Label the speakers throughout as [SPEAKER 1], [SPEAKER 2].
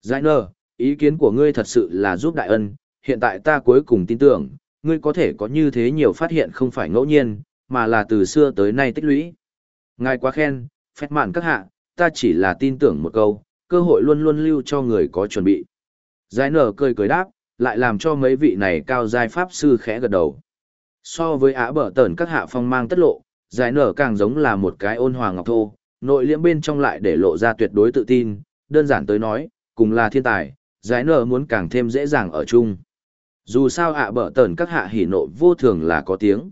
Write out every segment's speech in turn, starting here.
[SPEAKER 1] Giải nờ, ý kiến của ngươi thật sự là giúp đại ân, hiện tại ta cuối cùng tin tưởng, ngươi có thể có như thế nhiều phát hiện không phải ngẫu nhiên, mà là từ xưa tới nay tích lũy. Ngài quá khen, phép mạn các hạ, ta chỉ là tin tưởng một câu, cơ hội luôn luôn lưu cho người có chuẩn bị. Giải nở cười cười đáp, lại làm cho mấy vị này cao giai pháp sư khẽ gật đầu. So với ả bở tẩn các hạ phong mang tất lộ, giải nở càng giống là một cái ôn hòa ngọc thô, nội liễm bên trong lại để lộ ra tuyệt đối tự tin, đơn giản tới nói, cùng là thiên tài, giải nở muốn càng thêm dễ dàng ở chung. Dù sao ạ bở tờn các hạ hỉ nộ vô thường là có tiếng.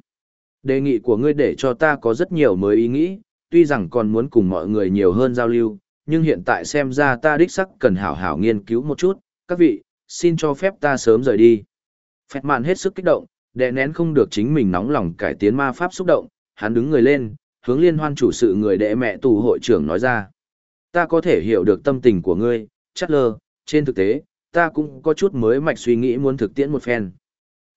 [SPEAKER 1] Đề nghị của ngươi để cho ta có rất nhiều mới ý nghĩ, tuy rằng còn muốn cùng mọi người nhiều hơn giao lưu, nhưng hiện tại xem ra ta đích sắc cần hảo hảo nghiên cứu một chút, các vị, xin cho phép ta sớm rời đi. Phẹt mạn hết sức kích động, đè nén không được chính mình nóng lòng cải tiến ma pháp xúc động, hắn đứng người lên, hướng liên hoan chủ sự người đệ mẹ tù hội trưởng nói ra. Ta có thể hiểu được tâm tình của ngươi, chắc lơ, trên thực tế, ta cũng có chút mới mạch suy nghĩ muốn thực tiễn một phen.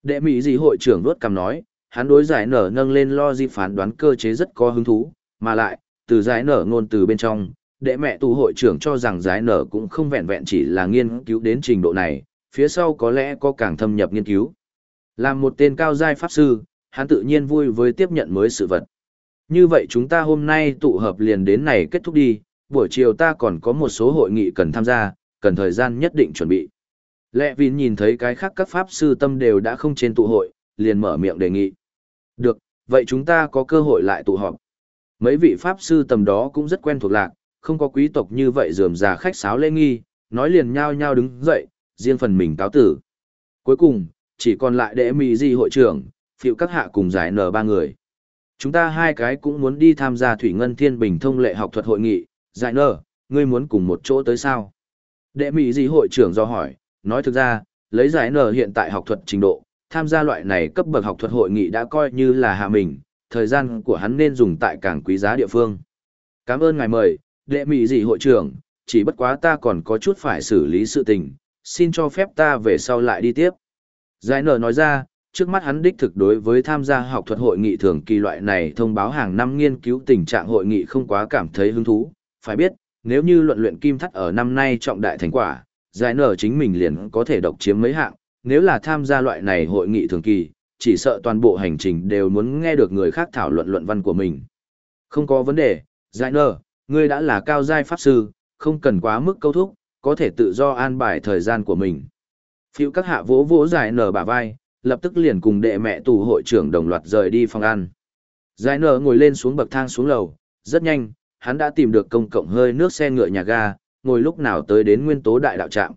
[SPEAKER 1] Đệ mỹ gì hội trưởng đốt cầm nói, hắn đối giải nở nâng lên lo di phán đoán cơ chế rất có hứng thú, mà lại, từ giải nở ngôn từ bên trong, đệ mẹ tù hội trưởng cho rằng giải nở cũng không vẹn vẹn chỉ là nghiên cứu đến trình độ này, phía sau có lẽ có càng thâm nhập nghiên cứu. Làm một tên cao giai pháp sư, hắn tự nhiên vui với tiếp nhận mới sự vật. Như vậy chúng ta hôm nay tụ hợp liền đến này kết thúc đi, buổi chiều ta còn có một số hội nghị cần tham gia, cần thời gian nhất định chuẩn bị. Lệ Vin nhìn thấy cái khác các pháp sư tâm đều đã không trên tụ hội, liền mở miệng đề nghị. Được, vậy chúng ta có cơ hội lại tụ họp. Mấy vị pháp sư tầm đó cũng rất quen thuộc lạc, không có quý tộc như vậy dườm già khách sáo lễ nghi, nói liền nhao nhao đứng dậy, riêng phần mình cáo tử. Cuối cùng, chỉ còn lại đệ mì di hội trưởng, phiệu các hạ cùng giải nở ba người. Chúng ta hai cái cũng muốn đi tham gia Thủy Ngân Thiên Bình thông lệ học thuật hội nghị, giải nở, ngươi muốn cùng một chỗ tới sao? Đệ mỹ di hội trưởng do hỏi, nói thực ra, lấy giải nở hiện tại học thuật trình độ, tham gia loại này cấp bậc học thuật hội nghị đã coi như là hạ mình, thời gian của hắn nên dùng tại cảng quý giá địa phương. Cảm ơn ngài mời, đệ mị gì hội trưởng, chỉ bất quá ta còn có chút phải xử lý sự tình, xin cho phép ta về sau lại đi tiếp. Giải nở nói ra, trước mắt hắn đích thực đối với tham gia học thuật hội nghị thường kỳ loại này thông báo hàng năm nghiên cứu tình trạng hội nghị không quá cảm thấy hứng thú. Phải biết, nếu như luận luyện kim thắt ở năm nay trọng đại thành quả, giải nở chính mình liền có thể độc chiếm mấy hạng, nếu là tham gia loại này hội nghị thường kỳ, chỉ sợ toàn bộ hành trình đều muốn nghe được người khác thảo luận luận văn của mình. Không có vấn đề, giải nở, ngươi đã là cao giai pháp sư, không cần quá mức câu thúc, có thể tự do an bài thời gian của mình. Phiêu các hạ vỗ vỗ giải nở bả vai, lập tức liền cùng đệ mẹ tù hội trưởng đồng loạt rời đi phòng ăn. Giải nở ngồi lên xuống bậc thang xuống lầu, rất nhanh, hắn đã tìm được công cộng hơi nước xe ngựa nhà ga, ngồi lúc nào tới đến nguyên tố đại đạo trạm.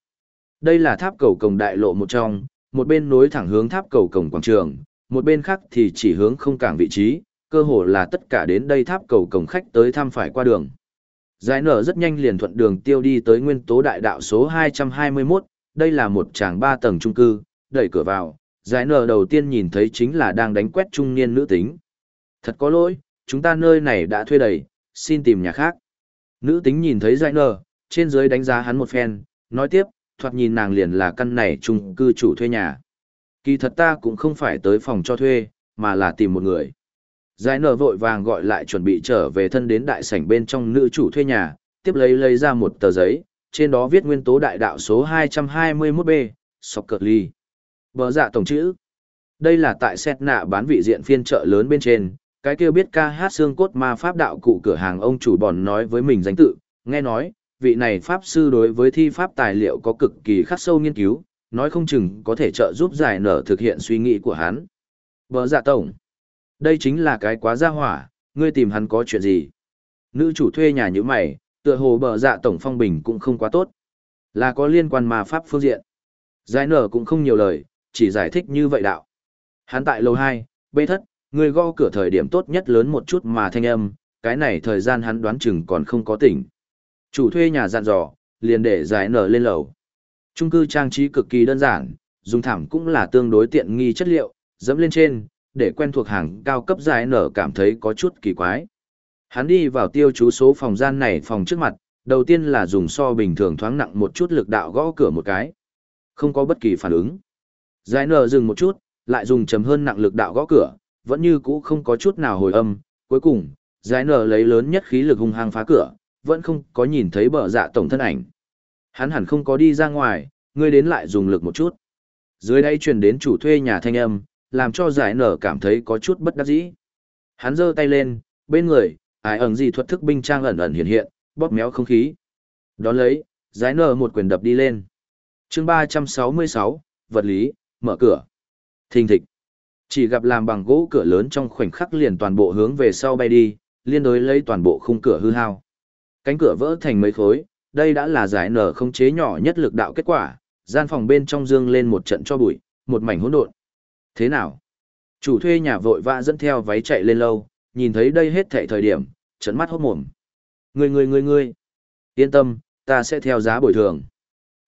[SPEAKER 1] Đây là tháp cầu cổng đại lộ một trong, một bên nối thẳng hướng tháp cầu cổng quảng trường, một bên khác thì chỉ hướng không cảng vị trí, cơ hồ là tất cả đến đây tháp cầu cổng khách tới thăm phải qua đường. Giải nở rất nhanh liền thuận đường tiêu đi tới nguyên tố đại đạo số 221, đây là một tràng ba tầng trung cư, đẩy cửa vào, giải nở đầu tiên nhìn thấy chính là đang đánh quét trung niên nữ tính. Thật có lỗi, chúng ta nơi này đã thuê đầy, xin tìm nhà khác. Nữ tính nhìn thấy dạy nở, trên dưới đánh giá hắn một phen, nói tiếp, thoạt nhìn nàng liền là căn này trung cư chủ thuê nhà. Kỳ thật ta cũng không phải tới phòng cho thuê, mà là tìm một người. Giải nở vội vàng gọi lại chuẩn bị trở về thân đến đại sảnh bên trong nữ chủ thuê nhà, tiếp lấy lấy ra một tờ giấy, trên đó viết nguyên tố đại đạo số 221B, sọc cực ly. Bờ dạ tổng chữ. Đây là tại xét nạ bán vị diện phiên chợ lớn bên trên, cái kia biết ca hát xương cốt ma pháp đạo cụ cửa hàng ông chủ bòn nói với mình danh tự, nghe nói, vị này pháp sư đối với thi pháp tài liệu có cực kỳ khắc sâu nghiên cứu, nói không chừng có thể trợ giúp giải nở thực hiện suy nghĩ của hắn. Bờ dạ tổng. Đây chính là cái quá gia hỏa, ngươi tìm hắn có chuyện gì? Nữ chủ thuê nhà như mày, tựa hồ bờ dạ tổng phong bình cũng không quá tốt. Là có liên quan ma pháp phương diện. Giải nở cũng không nhiều lời, chỉ giải thích như vậy đạo. Hắn tại lầu 2, bê thất, người gõ cửa thời điểm tốt nhất lớn một chút mà thanh âm, cái này thời gian hắn đoán chừng còn không có tỉnh. Chủ thuê nhà dặn dò, liền để giải nở lên lầu. Trung cư trang trí cực kỳ đơn giản, dùng thảm cũng là tương đối tiện nghi chất liệu, dẫm lên trên, để quen thuộc hàng cao cấp giải nở cảm thấy có chút kỳ quái. Hắn đi vào tiêu chú số phòng gian này phòng trước mặt, đầu tiên là dùng so bình thường thoáng nặng một chút lực đạo gõ cửa một cái. Không có bất kỳ phản ứng. Giải nở dừng một chút, lại dùng chấm hơn nặng lực đạo gõ cửa, vẫn như cũ không có chút nào hồi âm. Cuối cùng, giải nở lấy lớn nhất khí lực hung hăng phá cửa, vẫn không có nhìn thấy bờ dạ tổng thân ảnh. Hắn hẳn không có đi ra ngoài, ngươi đến lại dùng lực một chút. Dưới đây truyền đến chủ thuê nhà thanh âm, làm cho giải nở cảm thấy có chút bất đắc dĩ. Hắn giơ tay lên, bên người, ải ẩn gì thuật thức binh trang ẩn ẩn hiện hiện, bóp méo không khí. Đón lấy, giải nở một quyền đập đi lên. chương 366, vật lý, mở cửa. Thình thịch. Chỉ gặp làm bằng gỗ cửa lớn trong khoảnh khắc liền toàn bộ hướng về sau bay đi, liên đối lấy toàn bộ khung cửa hư hao. Cánh cửa vỡ thành mấy khối, đây đã là giải nở không chế nhỏ nhất lực đạo kết quả, gian phòng bên trong dương lên một trận cho bụi, một mảnh hỗn độn. Thế nào? Chủ thuê nhà vội vã dẫn theo váy chạy lên lâu, nhìn thấy đây hết thảy thời điểm, trận mắt hốt mồm. Người người người người, yên tâm, ta sẽ theo giá bồi thường.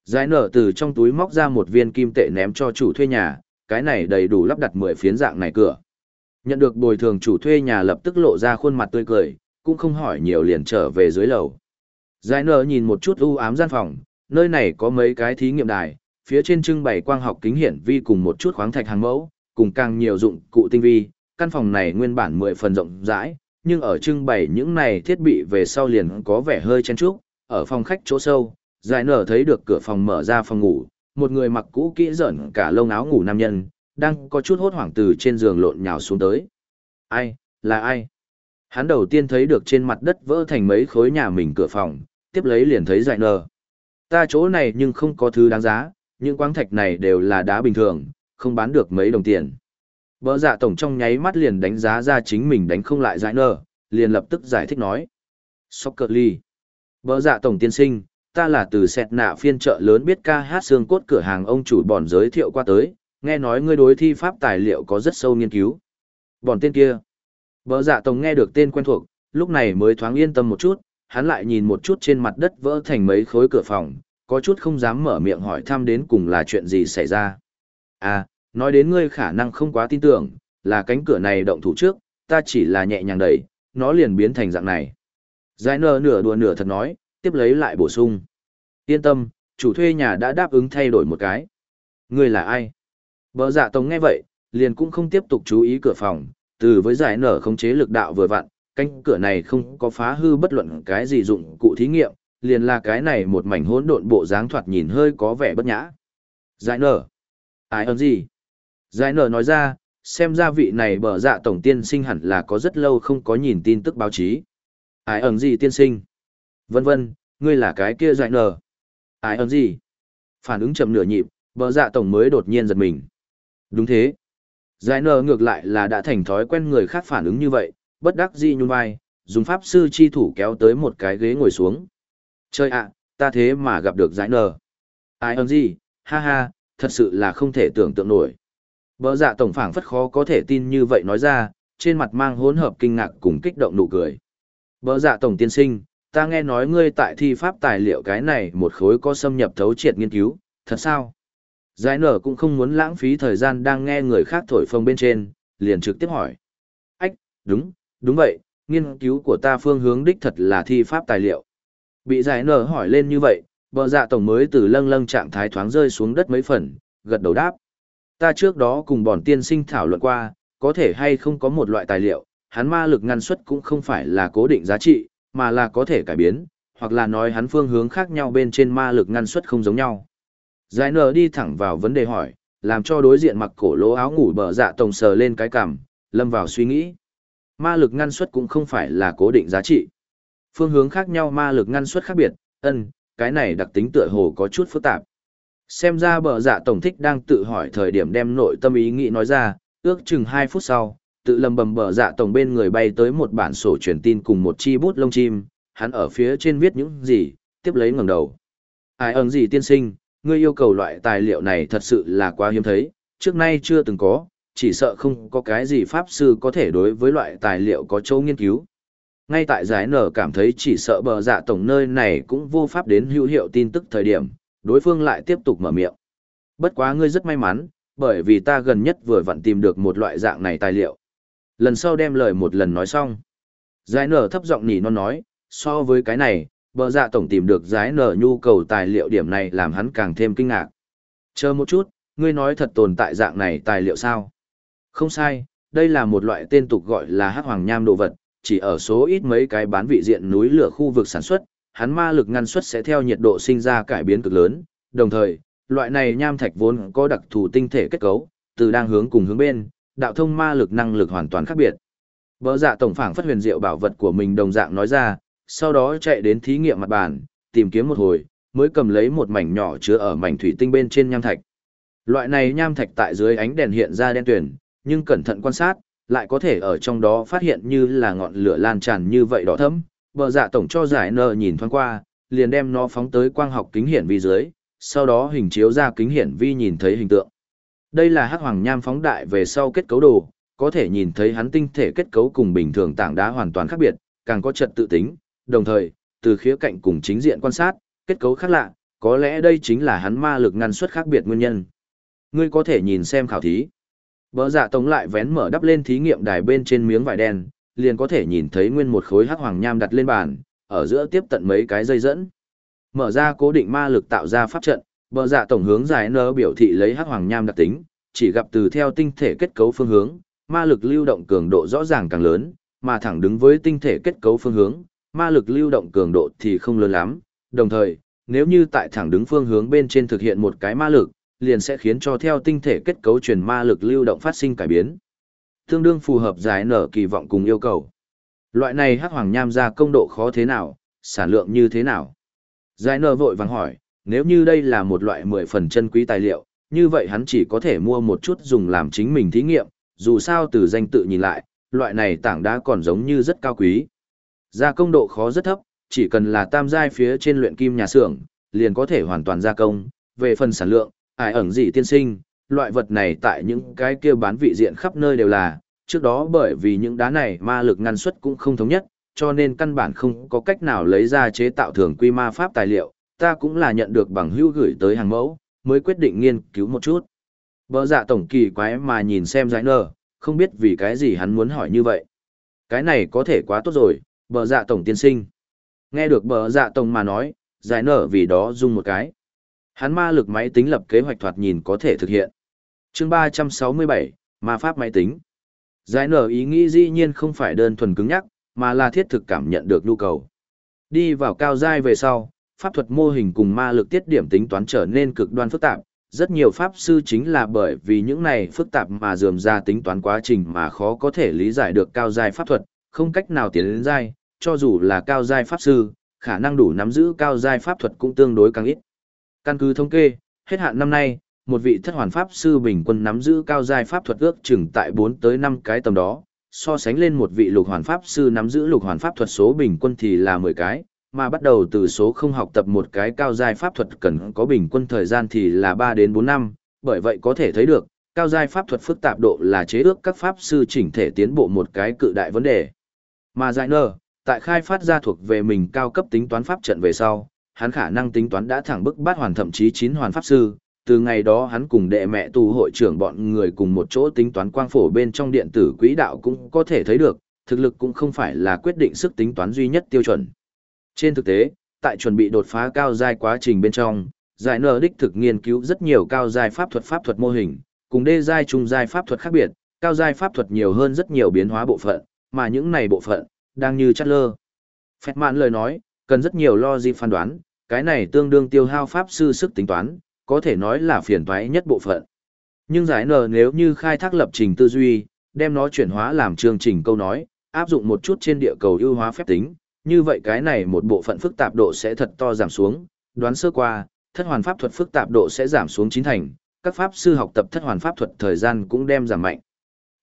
[SPEAKER 1] Giải nở từ trong túi móc ra một viên kim tệ ném cho chủ thuê nhà, cái này đầy đủ lắp đặt 10 phiến dạng này cửa. Nhận được bồi thường chủ thuê nhà lập tức lộ ra khuôn mặt tươi cười, cũng không hỏi nhiều liền trở về dưới lầu. Giải nở nhìn một chút u ám gian phòng, nơi này có mấy cái thí nghiệm đài, phía trên trưng bày quang học kính hiển vi cùng một chút khoáng thạch hàng mẫu, cùng càng nhiều dụng cụ tinh vi, căn phòng này nguyên bản 10 phần rộng rãi, nhưng ở trưng bày những này thiết bị về sau liền có vẻ hơi chen chúc, ở phòng khách chỗ sâu, giải nở thấy được cửa phòng mở ra phòng ngủ, một người mặc cũ kỹ rợn cả lông áo ngủ nam nhân, đang có chút hốt hoảng từ trên giường lộn nhào xuống tới. Ai, là ai? Hắn đầu tiên thấy được trên mặt đất vỡ thành mấy khối nhà mình cửa phòng, tiếp lấy liền thấy dại nờ. Ta chỗ này nhưng không có thứ đáng giá, những quáng thạch này đều là đá bình thường, không bán được mấy đồng tiền. Bỡ dạ tổng trong nháy mắt liền đánh giá ra chính mình đánh không lại dại nờ, liền lập tức giải thích nói. Soccerly. Bỡ dạ tổng tiên sinh, ta là từ sẹt nạ phiên chợ lớn biết ca hát xương cốt cửa hàng ông chủ bòn giới thiệu qua tới, nghe nói ngươi đối thi pháp tài liệu có rất sâu nghiên cứu. Bòn tên kia. Bỡ dạ tổng nghe được tên quen thuộc, lúc này mới thoáng yên tâm một chút, hắn lại nhìn một chút trên mặt đất vỡ thành mấy khối cửa phòng, có chút không dám mở miệng hỏi thăm đến cùng là chuyện gì xảy ra. À, nói đến ngươi khả năng không quá tin tưởng, là cánh cửa này động thủ trước, ta chỉ là nhẹ nhàng đẩy, nó liền biến thành dạng này. Giải nơ nửa đùa nửa thật nói, tiếp lấy lại bổ sung. Yên tâm, chủ thuê nhà đã đáp ứng thay đổi một cái. Ngươi là ai? Bờ dạ tống nghe vậy, liền cũng không tiếp tục chú ý cửa phòng, từ với giải nở khống chế lực đạo vừa vặn, cánh cửa này không có phá hư bất luận cái gì dụng cụ thí nghiệm, liền là cái này một mảnh hỗn độn bộ dáng thoạt nhìn hơi có vẻ bất nhã. Giải nở. Ai ơn gì? Giải nở nói ra, xem ra vị này bờ dạ tổng tiên sinh hẳn là có rất lâu không có nhìn tin tức báo chí. Ai ơn gì tiên sinh? Vân vân, ngươi là cái kia giải Nờ. Ai ơn gì? Phản ứng chậm nửa nhịp, bở dạ tổng mới đột nhiên giật mình. Đúng thế. Giải Nờ ngược lại là đã thành thói quen người khác phản ứng như vậy, bất đắc dĩ nhún vai, dùng pháp sư chi thủ kéo tới một cái ghế ngồi xuống. Chơi ạ, ta thế mà gặp được giải Nờ. Ai ơn gì, ha ha, thật sự là không thể tưởng tượng nổi. Bỡ dạ tổng phảng phất khó có thể tin như vậy nói ra, trên mặt mang hỗn hợp kinh ngạc cùng kích động nụ cười. Bỡ dạ tổng tiên sinh, ta nghe nói ngươi tại thi pháp tài liệu cái này một khối có xâm nhập thấu triệt nghiên cứu, thật sao? Giải nở cũng không muốn lãng phí thời gian đang nghe người khác thổi phồng bên trên, liền trực tiếp hỏi. Ách, đúng, đúng vậy, nghiên cứu của ta phương hướng đích thật là thi pháp tài liệu. Bị giải nở hỏi lên như vậy, bờ dạ tổng mới từ lâng lâng trạng thái thoáng rơi xuống đất mấy phần, gật đầu đáp. Ta trước đó cùng bọn tiên sinh thảo luận qua, có thể hay không có một loại tài liệu, hắn ma lực ngăn suất cũng không phải là cố định giá trị, mà là có thể cải biến, hoặc là nói hắn phương hướng khác nhau bên trên ma lực ngăn suất không giống nhau. Giải nở đi thẳng vào vấn đề hỏi, làm cho đối diện mặc cổ lỗ áo ngủ bờ dạ tổng sờ lên cái cằm, lâm vào suy nghĩ. Ma lực ngăn suất cũng không phải là cố định giá trị. Phương hướng khác nhau ma lực ngăn suất khác biệt, ân, cái này đặc tính tựa hồ có chút phức tạp. Xem ra bờ dạ tổng thích đang tự hỏi thời điểm đem nội tâm ý nghĩ nói ra, ước chừng 2 phút sau, tự lầm bầm bờ dạ tổng bên người bay tới một bản sổ truyền tin cùng một chi bút lông chim, hắn ở phía trên viết những gì, tiếp lấy ngẩng đầu. Ai ơn gì tiên sinh, ngươi yêu cầu loại tài liệu này thật sự là quá hiếm thấy, trước nay chưa từng có, chỉ sợ không có cái gì pháp sư có thể đối với loại tài liệu có chỗ nghiên cứu. Ngay tại giải nở cảm thấy chỉ sợ bờ dạ tổng nơi này cũng vô pháp đến hữu hiệu tin tức thời điểm, đối phương lại tiếp tục mở miệng. Bất quá ngươi rất may mắn, bởi vì ta gần nhất vừa vặn tìm được một loại dạng này tài liệu. Lần sau đem lời một lần nói xong. Giải nở thấp giọng nỉ non nói, so với cái này, bờ dạ tổng tìm được giải nở nhu cầu tài liệu điểm này làm hắn càng thêm kinh ngạc. Chờ một chút, ngươi nói thật tồn tại dạng này tài liệu sao? Không sai, đây là một loại tên tục gọi là hắc hoàng nham đồ vật, chỉ ở số ít mấy cái bán vị diện núi lửa khu vực sản xuất, hắn ma lực ngăn suất sẽ theo nhiệt độ sinh ra cải biến cực lớn, đồng thời, loại này nham thạch vốn có đặc thù tinh thể kết cấu, từ đang hướng cùng hướng bên, đạo thông ma lực năng lực hoàn toàn khác biệt. Bỡ dạ tổng phảng phát huyền diệu bảo vật của mình đồng dạng nói ra, sau đó chạy đến thí nghiệm mặt bàn, tìm kiếm một hồi, mới cầm lấy một mảnh nhỏ chứa ở mảnh thủy tinh bên trên nham thạch. Loại này nham thạch tại dưới ánh đèn hiện ra đen tuyền, nhưng cẩn thận quan sát, lại có thể ở trong đó phát hiện như là ngọn lửa lan tràn như vậy đỏ thẫm. Bờ dạ tổng cho giải nợ nhìn thoáng qua, liền đem nó phóng tới quang học kính hiển vi dưới, sau đó hình chiếu ra kính hiển vi nhìn thấy hình tượng. Đây là hắc hoàng nham phóng đại về sau kết cấu đồ, có thể nhìn thấy hắn tinh thể kết cấu cùng bình thường tảng đá hoàn toàn khác biệt, càng có trật tự tính, đồng thời, từ khía cạnh cùng chính diện quan sát, kết cấu khác lạ, có lẽ đây chính là hắn ma lực ngăn suất khác biệt nguyên nhân. Ngươi có thể nhìn xem khảo thí. Bỡ dạ tống lại vén mở đắp lên thí nghiệm đài bên trên miếng vải đen, liền có thể nhìn thấy nguyên một khối hắc hoàng nham đặt lên bàn, ở giữa tiếp tận mấy cái dây dẫn. Mở ra cố định ma lực tạo ra pháp trận, bờ dạ tổng hướng giải nơ biểu thị lấy hắc hoàng nham đặc tính, chỉ gặp từ theo tinh thể kết cấu phương hướng, ma lực lưu động cường độ rõ ràng càng lớn, mà thẳng đứng với tinh thể kết cấu phương hướng, ma lực lưu động cường độ thì không lớn lắm. Đồng thời, nếu như tại thẳng đứng phương hướng bên trên thực hiện một cái ma lực, liền sẽ khiến cho theo tinh thể kết cấu truyền ma lực lưu động phát sinh cải biến. Tương đương phù hợp giải nở kỳ vọng cùng yêu cầu. Loại này hắc hoàng nham ra công độ khó thế nào, sản lượng như thế nào? Giải nở vội vàng hỏi, nếu như đây là một loại mười phần chân quý tài liệu, như vậy hắn chỉ có thể mua một chút dùng làm chính mình thí nghiệm, dù sao từ danh tự nhìn lại, loại này tảng đá còn giống như rất cao quý. Gia công độ khó rất thấp, chỉ cần là tam giai phía trên luyện kim nhà xưởng, liền có thể hoàn toàn gia công. Về phần sản lượng, ai ẩn gì tiên sinh, loại vật này tại những cái kia bán vị diện khắp nơi đều là, trước đó bởi vì những đá này ma lực ngăn suất cũng không thống nhất, cho nên căn bản không có cách nào lấy ra chế tạo thường quy ma pháp tài liệu, ta cũng là nhận được bằng hữu gửi tới hàng mẫu, mới quyết định nghiên cứu một chút. Bờ dạ tổng kỳ quái mà nhìn xem giải nở, không biết vì cái gì hắn muốn hỏi như vậy. Cái này có thể quá tốt rồi, bờ dạ tổng tiên sinh. Nghe được bờ dạ tổng mà nói, giải nở vì đó dung một cái. Hắn ma lực máy tính lập kế hoạch thoạt nhìn có thể thực hiện. chương 367, ma pháp máy tính. Giải nở ý nghĩ dĩ nhiên không phải đơn thuần cứng nhắc, mà là thiết thực cảm nhận được nhu cầu. Đi vào cao giai về sau, pháp thuật mô hình cùng ma lực tiết điểm tính toán trở nên cực đoan phức tạp. Rất nhiều pháp sư chính là bởi vì những này phức tạp mà dườm ra tính toán quá trình mà khó có thể lý giải được cao giai pháp thuật, không cách nào tiến đến giai, cho dù là cao giai pháp sư, khả năng đủ nắm giữ cao giai pháp thuật cũng tương đối càng ít. Căn cứ thống kê, hết hạn năm nay, một vị thất hoàn pháp sư bình quân nắm giữ cao giai pháp thuật ước chừng tại 4 tới 5 cái tầm đó, so sánh lên một vị lục hoàn pháp sư nắm giữ lục hoàn pháp thuật số bình quân thì là 10 cái, mà bắt đầu từ số không học tập một cái cao giai pháp thuật cần có bình quân thời gian thì là 3 đến 4 năm, bởi vậy có thể thấy được, cao giai pháp thuật phức tạp độ là chế ước các pháp sư chỉnh thể tiến bộ một cái cự đại vấn đề. Mà giải nơ, tại khai phát ra thuộc về mình cao cấp tính toán pháp trận về sau, hắn khả năng tính toán đã thẳng bức bát hoàn thậm chí chín hoàn pháp sư. Từ ngày đó hắn cùng đệ mẹ tù hội trưởng bọn người cùng một chỗ tính toán quang phổ bên trong điện tử quỹ đạo cũng có thể thấy được, thực lực cũng không phải là quyết định sức tính toán duy nhất tiêu chuẩn. Trên thực tế, tại chuẩn bị đột phá cao giai quá trình bên trong, giải nở đích thực nghiên cứu rất nhiều cao giai pháp thuật pháp thuật mô hình, cùng đê giai trung giai pháp thuật khác biệt, cao giai pháp thuật nhiều hơn rất nhiều biến hóa bộ phận, mà những này bộ phận đang như chất lơ. Phẹt mạn lời nói, cần rất nhiều logic phán đoán, cái này tương đương tiêu hao pháp sư sức tính toán, có thể nói là phiền toái nhất bộ phận. Nhưng giải nở nếu như khai thác lập trình tư duy, đem nó chuyển hóa làm chương trình câu nói, áp dụng một chút trên địa cầu ưu hóa phép tính, như vậy cái này một bộ phận phức tạp độ sẽ thật to giảm xuống, đoán sơ qua, thất hoàn pháp thuật phức tạp độ sẽ giảm xuống chín thành, các pháp sư học tập thất hoàn pháp thuật thời gian cũng đem giảm mạnh.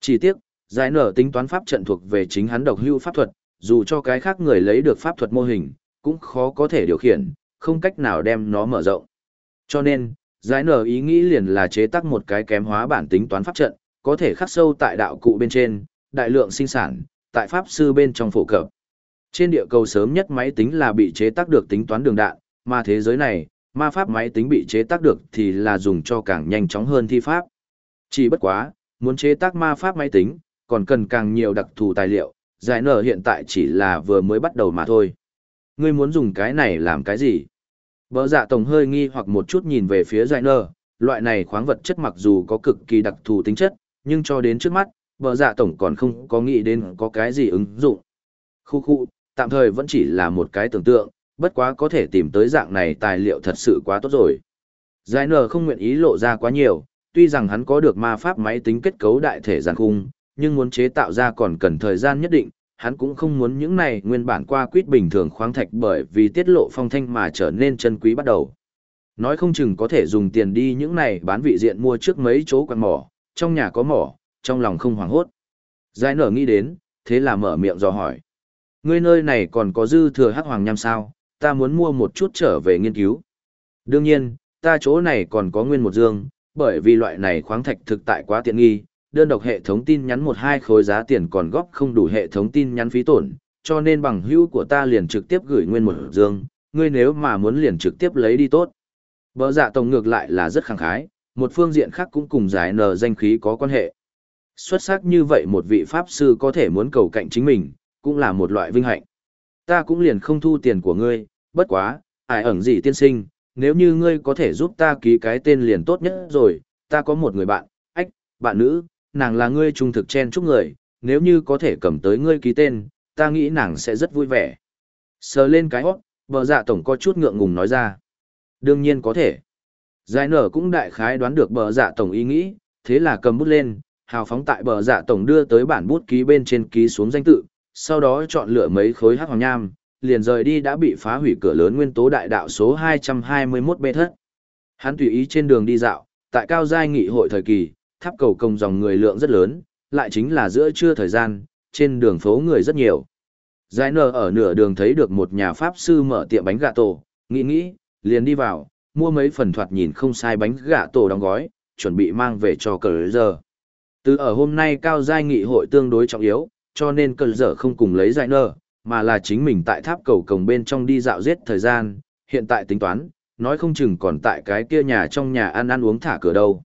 [SPEAKER 1] Chỉ tiếc, giải nở tính toán pháp trận thuộc về chính hắn độc hưu pháp thuật, dù cho cái khác người lấy được pháp thuật mô hình, cũng khó có thể điều khiển, không cách nào đem nó mở rộng. Cho nên, giải nở ý nghĩ liền là chế tác một cái kém hóa bản tính toán pháp trận, có thể khắc sâu tại đạo cụ bên trên, đại lượng sinh sản, tại pháp sư bên trong phổ cập. Trên địa cầu sớm nhất máy tính là bị chế tác được tính toán đường đạn, mà thế giới này, ma pháp máy tính bị chế tác được thì là dùng cho càng nhanh chóng hơn thi pháp. Chỉ bất quá, muốn chế tác ma pháp máy tính, còn cần càng nhiều đặc thù tài liệu, giải nở hiện tại chỉ là vừa mới bắt đầu mà thôi. Ngươi muốn dùng cái này làm cái gì? Bờ dạ tổng hơi nghi hoặc một chút nhìn về phía giải nở, loại này khoáng vật chất mặc dù có cực kỳ đặc thù tính chất, nhưng cho đến trước mắt, bờ dạ tổng còn không có nghĩ đến có cái gì ứng dụng. Khu khu, tạm thời vẫn chỉ là một cái tưởng tượng, Bất quá có thể tìm tới dạng này tài liệu thật sự quá tốt rồi. Giải nở không nguyện ý lộ ra quá nhiều, tuy rằng hắn có được ma pháp máy tính kết cấu đại thể giàn khung, nhưng muốn chế tạo ra còn cần thời gian nhất định, hắn cũng không muốn những này nguyên bản qua quýt bình thường khoáng thạch bởi vì tiết lộ phong thanh mà trở nên chân quý bắt đầu. Nói không chừng có thể dùng tiền đi những này bán vị diện mua trước mấy chỗ quạt mỏ, trong nhà có mỏ, trong lòng không hoảng hốt. Giải nở nghĩ đến, thế là mở miệng dò hỏi. Ngươi nơi này còn có dư thừa hắc hoàng nham sao, ta muốn mua một chút trở về nghiên cứu. Đương nhiên, ta chỗ này còn có nguyên một dương, bởi vì loại này khoáng thạch thực tại quá tiện nghi, đơn độc hệ thống tin nhắn một hai khối giá tiền còn góp không đủ hệ thống tin nhắn phí tổn, cho nên bằng hữu của ta liền trực tiếp gửi nguyên một dương, ngươi nếu mà muốn liền trực tiếp lấy đi tốt. Bờ dạ tổng ngược lại là rất khẳng khái, một phương diện khác cũng cùng giải nờ danh khí có quan hệ. Xuất sắc như vậy một vị pháp sư có thể muốn cầu cạnh chính mình, cũng là một loại vinh hạnh. Ta cũng liền không thu tiền của ngươi, bất quá, ai ẩn gì tiên sinh, nếu như ngươi có thể giúp ta ký cái tên liền tốt nhất rồi, ta có một người bạn, ách, bạn nữ, nàng là ngươi trung thực chen chúc người, nếu như có thể cầm tới ngươi ký tên, ta nghĩ nàng sẽ rất vui vẻ. Sờ lên cái hót, bờ dạ tổng có chút ngượng ngùng nói ra. Đương nhiên có thể. Giải nở cũng đại khái đoán được bờ dạ tổng ý nghĩ, thế là cầm bút lên, hào phóng tại bờ dạ tổng đưa tới bản bút ký bên trên ký xuống danh tự, sau đó chọn lựa mấy khối hắc hoàng nham, liền rời đi đã bị phá hủy cửa lớn nguyên tố đại đạo số 221 bê thất. Hắn tùy ý trên đường đi dạo, tại cao giai nghị hội thời kỳ, tháp cầu công dòng người lượng rất lớn, lại chính là giữa trưa thời gian, trên đường phố người rất nhiều. Giải nở ở nửa đường thấy được một nhà pháp sư mở tiệm bánh gà tổ, nghĩ nghĩ, liền đi vào, mua mấy phần thoạt nhìn không sai bánh gà tổ đóng gói, chuẩn bị mang về cho cờ giờ. Từ ở hôm nay cao giai nghị hội tương đối trọng yếu, cho nên cờ giờ không cùng lấy giải nở, mà là chính mình tại tháp cầu cổng bên trong đi dạo giết thời gian, hiện tại tính toán, nói không chừng còn tại cái kia nhà trong nhà ăn ăn uống thả cửa đâu.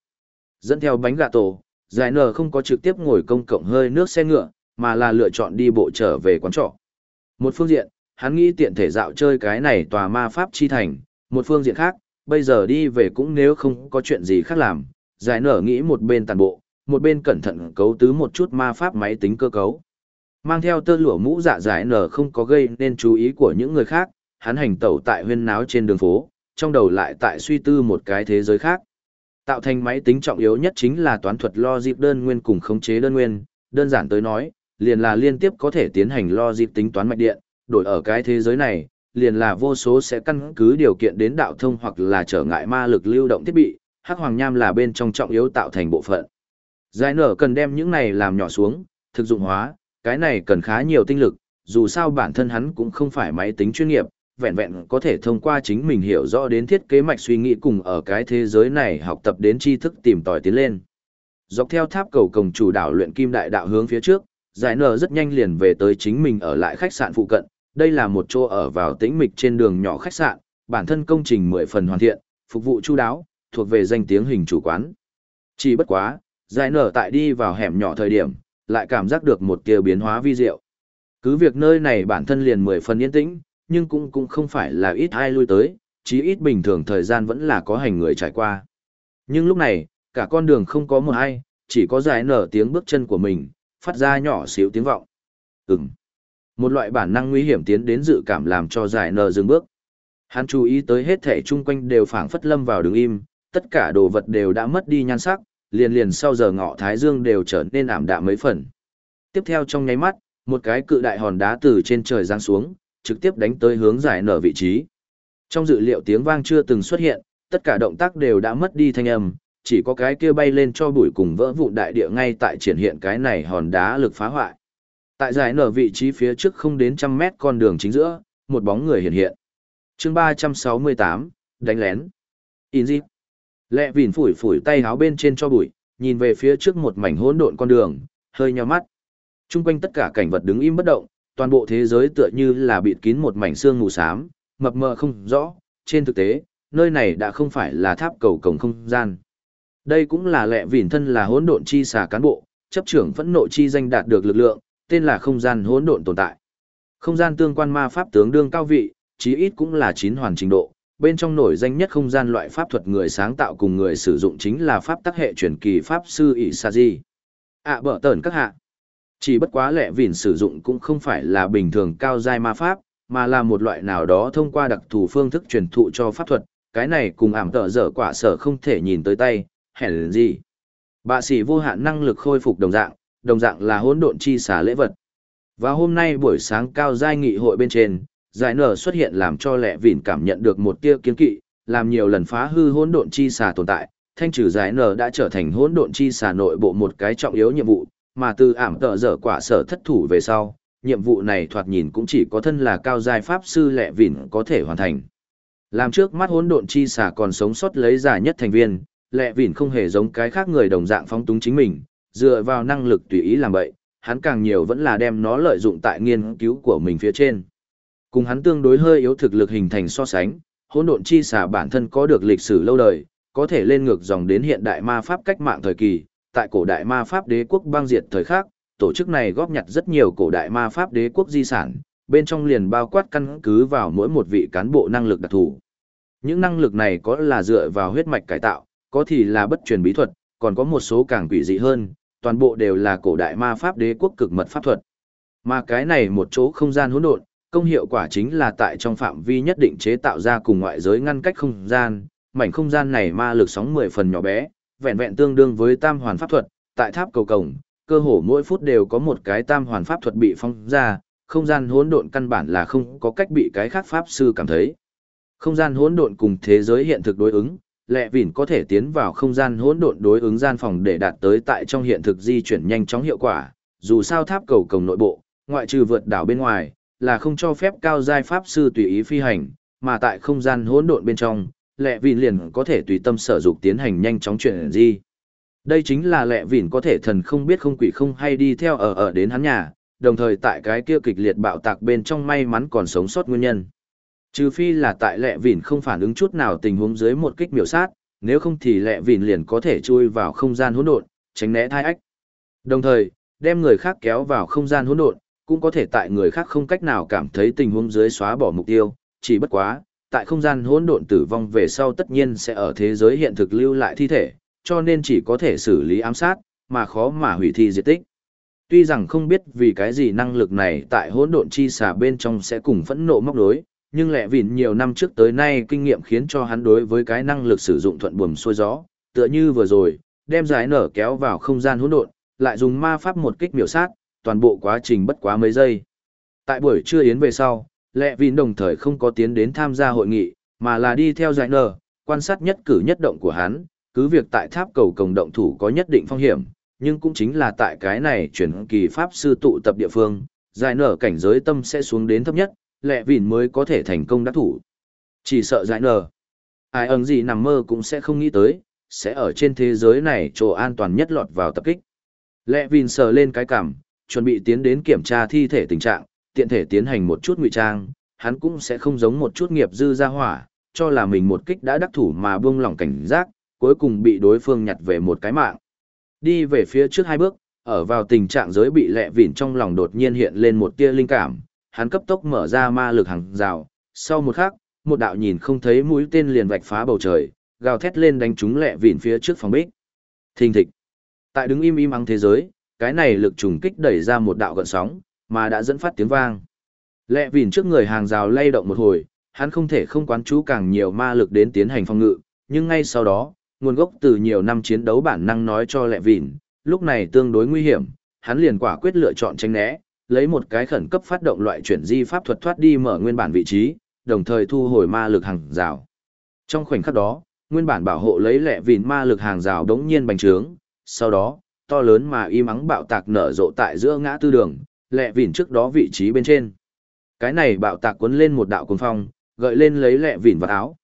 [SPEAKER 1] Dẫn theo bánh gà tổ, giải nở không có trực tiếp ngồi công cộng hơi nước xe ngựa, mà là lựa chọn đi bộ trở về quán trọ. Một phương diện, hắn nghĩ tiện thể dạo chơi cái này tòa ma pháp chi thành, một phương diện khác, bây giờ đi về cũng nếu không có chuyện gì khác làm, giải nở nghĩ một bên tàn bộ, một bên cẩn thận cấu tứ một chút ma pháp máy tính cơ cấu. Mang theo tơ lụa mũ dạ giải nở không có gây nên chú ý của những người khác, hắn hành tẩu tại huyên náo trên đường phố, trong đầu lại tại suy tư một cái thế giới khác. Tạo thành máy tính trọng yếu nhất chính là toán thuật logic đơn nguyên cùng khống chế đơn nguyên, đơn giản tới nói, liền là liên tiếp có thể tiến hành logic tính toán mạch điện, đổi ở cái thế giới này, liền là vô số sẽ căn cứ điều kiện đến đạo thông hoặc là trở ngại ma lực lưu động thiết bị, hắc hoàng nham là bên trong trọng yếu tạo thành bộ phận. Giải nở cần đem những này làm nhỏ xuống, thực dụng hóa, cái này cần khá nhiều tinh lực, dù sao bản thân hắn cũng không phải máy tính chuyên nghiệp, vẹn vẹn có thể thông qua chính mình hiểu rõ đến thiết kế mạch suy nghĩ cùng ở cái thế giới này học tập đến tri thức tìm tòi tiến lên. Dọc theo tháp cầu cổng chủ đảo luyện kim đại đạo hướng phía trước, giải nở rất nhanh liền về tới chính mình ở lại khách sạn phụ cận, đây là một chỗ ở vào tĩnh mịch trên đường nhỏ khách sạn, bản thân công trình mười phần hoàn thiện, phục vụ chu đáo, thuộc về danh tiếng hình chủ quán. Chỉ bất quá, giải nở tại đi vào hẻm nhỏ thời điểm, lại cảm giác được một tia biến hóa vi diệu. Cứ việc nơi này bản thân liền mười phần yên tĩnh, nhưng cũng cũng không phải là ít ai lui tới, chí ít bình thường thời gian vẫn là có hành người trải qua. Nhưng lúc này, cả con đường không có một ai, chỉ có giải nở tiếng bước chân của mình, phát ra nhỏ xíu tiếng vọng. Ừm. Một loại bản năng nguy hiểm tiến đến dự cảm làm cho giải nở dừng bước. Hắn chú ý tới hết thể chung quanh đều phảng phất lâm vào đứng im, tất cả đồ vật đều đã mất đi nhan sắc, liền liền sau giờ ngọ thái dương đều trở nên ảm đạm mấy phần. Tiếp theo trong nháy mắt, một cái cự đại hòn đá từ trên trời giáng xuống, trực tiếp đánh tới hướng giải nở vị trí. Trong dự liệu tiếng vang chưa từng xuất hiện, tất cả động tác đều đã mất đi thanh âm, chỉ có cái kia bay lên cho bụi cùng vỡ vụn đại địa ngay tại triển hiện cái này hòn đá lực phá hoại. Tại giải nở vị trí phía trước không đến trăm mét con đường chính giữa, một bóng người hiện hiện. chương 368, đánh lén. Inzip. Lẹ vìn phủi phủi tay háo bên trên cho bụi, nhìn về phía trước một mảnh hỗn độn con đường, hơi nheo mắt. Trung quanh tất cả cảnh vật đứng im bất động, toàn bộ thế giới tựa như là bịt kín một mảnh xương mù xám, mập mờ không rõ, trên thực tế, nơi này đã không phải là tháp cầu cổng không gian. Đây cũng là lẹ vỉn thân là hỗn độn chi xà cán bộ, chấp trưởng phẫn nộ chi danh đạt được lực lượng, tên là không gian hỗn độn tồn tại. Không gian tương quan ma pháp tướng đương cao vị, chí ít cũng là chín hoàn trình độ, bên trong nổi danh nhất không gian loại pháp thuật người sáng tạo cùng người sử dụng chính là pháp tắc hệ truyền kỳ pháp sư ỷ sa di ạ à, bở tởn các hạ chỉ bất quá lẹ vìn sử dụng cũng không phải là bình thường cao giai ma pháp mà là một loại nào đó thông qua đặc thù phương thức truyền thụ cho pháp thuật, cái này cùng ảm tợ dở quả sở không thể nhìn tới tay, hèn gì. Bạ sĩ vô hạn năng lực khôi phục đồng dạng, đồng dạng là hỗn độn chi xả lễ vật. Và hôm nay buổi sáng cao giai nghị hội bên trên, giải nở xuất hiện làm cho lẹ vỉn cảm nhận được một tia kiến kỵ, làm nhiều lần phá hư hỗn độn chi xà tồn tại, thanh trừ giải nở đã trở thành hỗn độn chi xà nội bộ một cái trọng yếu nhiệm vụ, mà từ ảm tợ dở quả sở thất thủ về sau, nhiệm vụ này thoạt nhìn cũng chỉ có thân là cao giai pháp sư lẹ vỉn có thể hoàn thành. Làm trước mắt hỗn độn chi xà còn sống sót lấy giả nhất thành viên, lẹ vỉn không hề giống cái khác người đồng dạng phóng túng chính mình, dựa vào năng lực tùy ý làm vậy, hắn càng nhiều vẫn là đem nó lợi dụng tại nghiên cứu của mình phía trên. Cùng hắn tương đối hơi yếu thực lực hình thành so sánh, hỗn độn chi xà bản thân có được lịch sử lâu đời, có thể lên ngược dòng đến hiện đại ma pháp cách mạng thời kỳ, tại cổ đại ma pháp đế quốc băng diệt thời khác, tổ chức này góp nhặt rất nhiều cổ đại ma pháp đế quốc di sản, bên trong liền bao quát căn cứ vào mỗi một vị cán bộ năng lực đặc thù. Những năng lực này có là dựa vào huyết mạch cải tạo, có thì là bất truyền bí thuật, còn có một số càng quỷ dị hơn, toàn bộ đều là cổ đại ma pháp đế quốc cực mật pháp thuật. Mà cái này một chỗ không gian hỗn độn, công hiệu quả chính là tại trong phạm vi nhất định chế tạo ra cùng ngoại giới ngăn cách không gian, mảnh không gian này ma lực sóng 10 phần nhỏ bé, vẹn vẹn tương đương với tam hoàn pháp thuật, tại tháp cầu cổng, cơ hồ mỗi phút đều có một cái tam hoàn pháp thuật bị phong ra, không gian hỗn độn căn bản là không có cách bị cái khác pháp sư cảm thấy. Không gian hỗn độn cùng thế giới hiện thực đối ứng, lẹ vỉn có thể tiến vào không gian hỗn độn đối ứng gian phòng để đạt tới tại trong hiện thực di chuyển nhanh chóng hiệu quả, dù sao tháp cầu cổng nội bộ, ngoại trừ vượt đảo bên ngoài, là không cho phép cao giai pháp sư tùy ý phi hành, mà tại không gian hỗn độn bên trong, lẹ vỉn liền có thể tùy tâm sở dục tiến hành nhanh chóng chuyển di. Đây chính là lẹ vỉn có thể thần không biết không quỷ không hay đi theo ở ở đến hắn nhà, đồng thời tại cái kia kịch liệt bạo tạc bên trong may mắn còn sống sót nguyên nhân. Trừ phi là tại lẹ vỉn không phản ứng chút nào tình huống dưới một kích miểu sát, nếu không thì lẹ vỉn liền có thể chui vào không gian hỗn độn, tránh né thai ách. Đồng thời, đem người khác kéo vào không gian hỗn độn, cũng có thể tại người khác không cách nào cảm thấy tình huống dưới xóa bỏ mục tiêu, chỉ bất quá, tại không gian hỗn độn tử vong về sau tất nhiên sẽ ở thế giới hiện thực lưu lại thi thể, cho nên chỉ có thể xử lý ám sát, mà khó mà hủy thi diệt tích. Tuy rằng không biết vì cái gì năng lực này tại hỗn độn chi xà bên trong sẽ cùng phẫn nộ móc đối, nhưng lẽ vì nhiều năm trước tới nay kinh nghiệm khiến cho hắn đối với cái năng lực sử dụng thuận buồm xuôi gió, tựa như vừa rồi, đem giải nở kéo vào không gian hỗn độn, lại dùng ma pháp một kích miểu sát, toàn bộ quá trình bất quá mấy giây. Tại buổi trưa yến về sau, Lệ vì đồng thời không có tiến đến tham gia hội nghị, mà là đi theo giải nở, quan sát nhất cử nhất động của hắn, cứ việc tại tháp cầu cổng động thủ có nhất định phong hiểm, nhưng cũng chính là tại cái này chuyển kỳ pháp sư tụ tập địa phương, giải nở cảnh giới tâm sẽ xuống đến thấp nhất, lẹ vỉn mới có thể thành công đắc thủ. Chỉ sợ giải nở. Ai ẩn gì nằm mơ cũng sẽ không nghĩ tới, sẽ ở trên thế giới này chỗ an toàn nhất lọt vào tập kích. Lẹ vỉn sờ lên cái cằm, chuẩn bị tiến đến kiểm tra thi thể tình trạng, tiện thể tiến hành một chút ngụy trang, hắn cũng sẽ không giống một chút nghiệp dư ra hỏa, cho là mình một kích đã đắc thủ mà buông lỏng cảnh giác, cuối cùng bị đối phương nhặt về một cái mạng. Đi về phía trước hai bước, ở vào tình trạng giới bị lẹ vỉn trong lòng đột nhiên hiện lên một tia linh cảm, hắn cấp tốc mở ra ma lực hàng rào, sau một khắc, một đạo nhìn không thấy mũi tên liền vạch phá bầu trời, gào thét lên đánh trúng lẹ vỉn phía trước phòng bích. Thình thịch. Tại đứng im im ắng thế giới, cái này lực trùng kích đẩy ra một đạo gợn sóng, mà đã dẫn phát tiếng vang. Lẹ vỉn trước người hàng rào lay động một hồi, hắn không thể không quán chú càng nhiều ma lực đến tiến hành phòng ngự, nhưng ngay sau đó, nguồn gốc từ nhiều năm chiến đấu bản năng nói cho lẹ vỉn, lúc này tương đối nguy hiểm, hắn liền quả quyết lựa chọn tránh né, lấy một cái khẩn cấp phát động loại chuyển di pháp thuật thoát đi mở nguyên bản vị trí, đồng thời thu hồi ma lực hàng rào. Trong khoảnh khắc đó, nguyên bản bảo hộ lấy lẹ vỉn ma lực hàng rào đống nhiên bành trướng, sau đó, to lớn mà im ắng bạo tạc nở rộ tại giữa ngã tư đường, lẹ vỉn trước đó vị trí bên trên. Cái này bạo tạc cuốn lên một đạo cuồng phong, gợi lên lấy lẹ vỉn vào áo,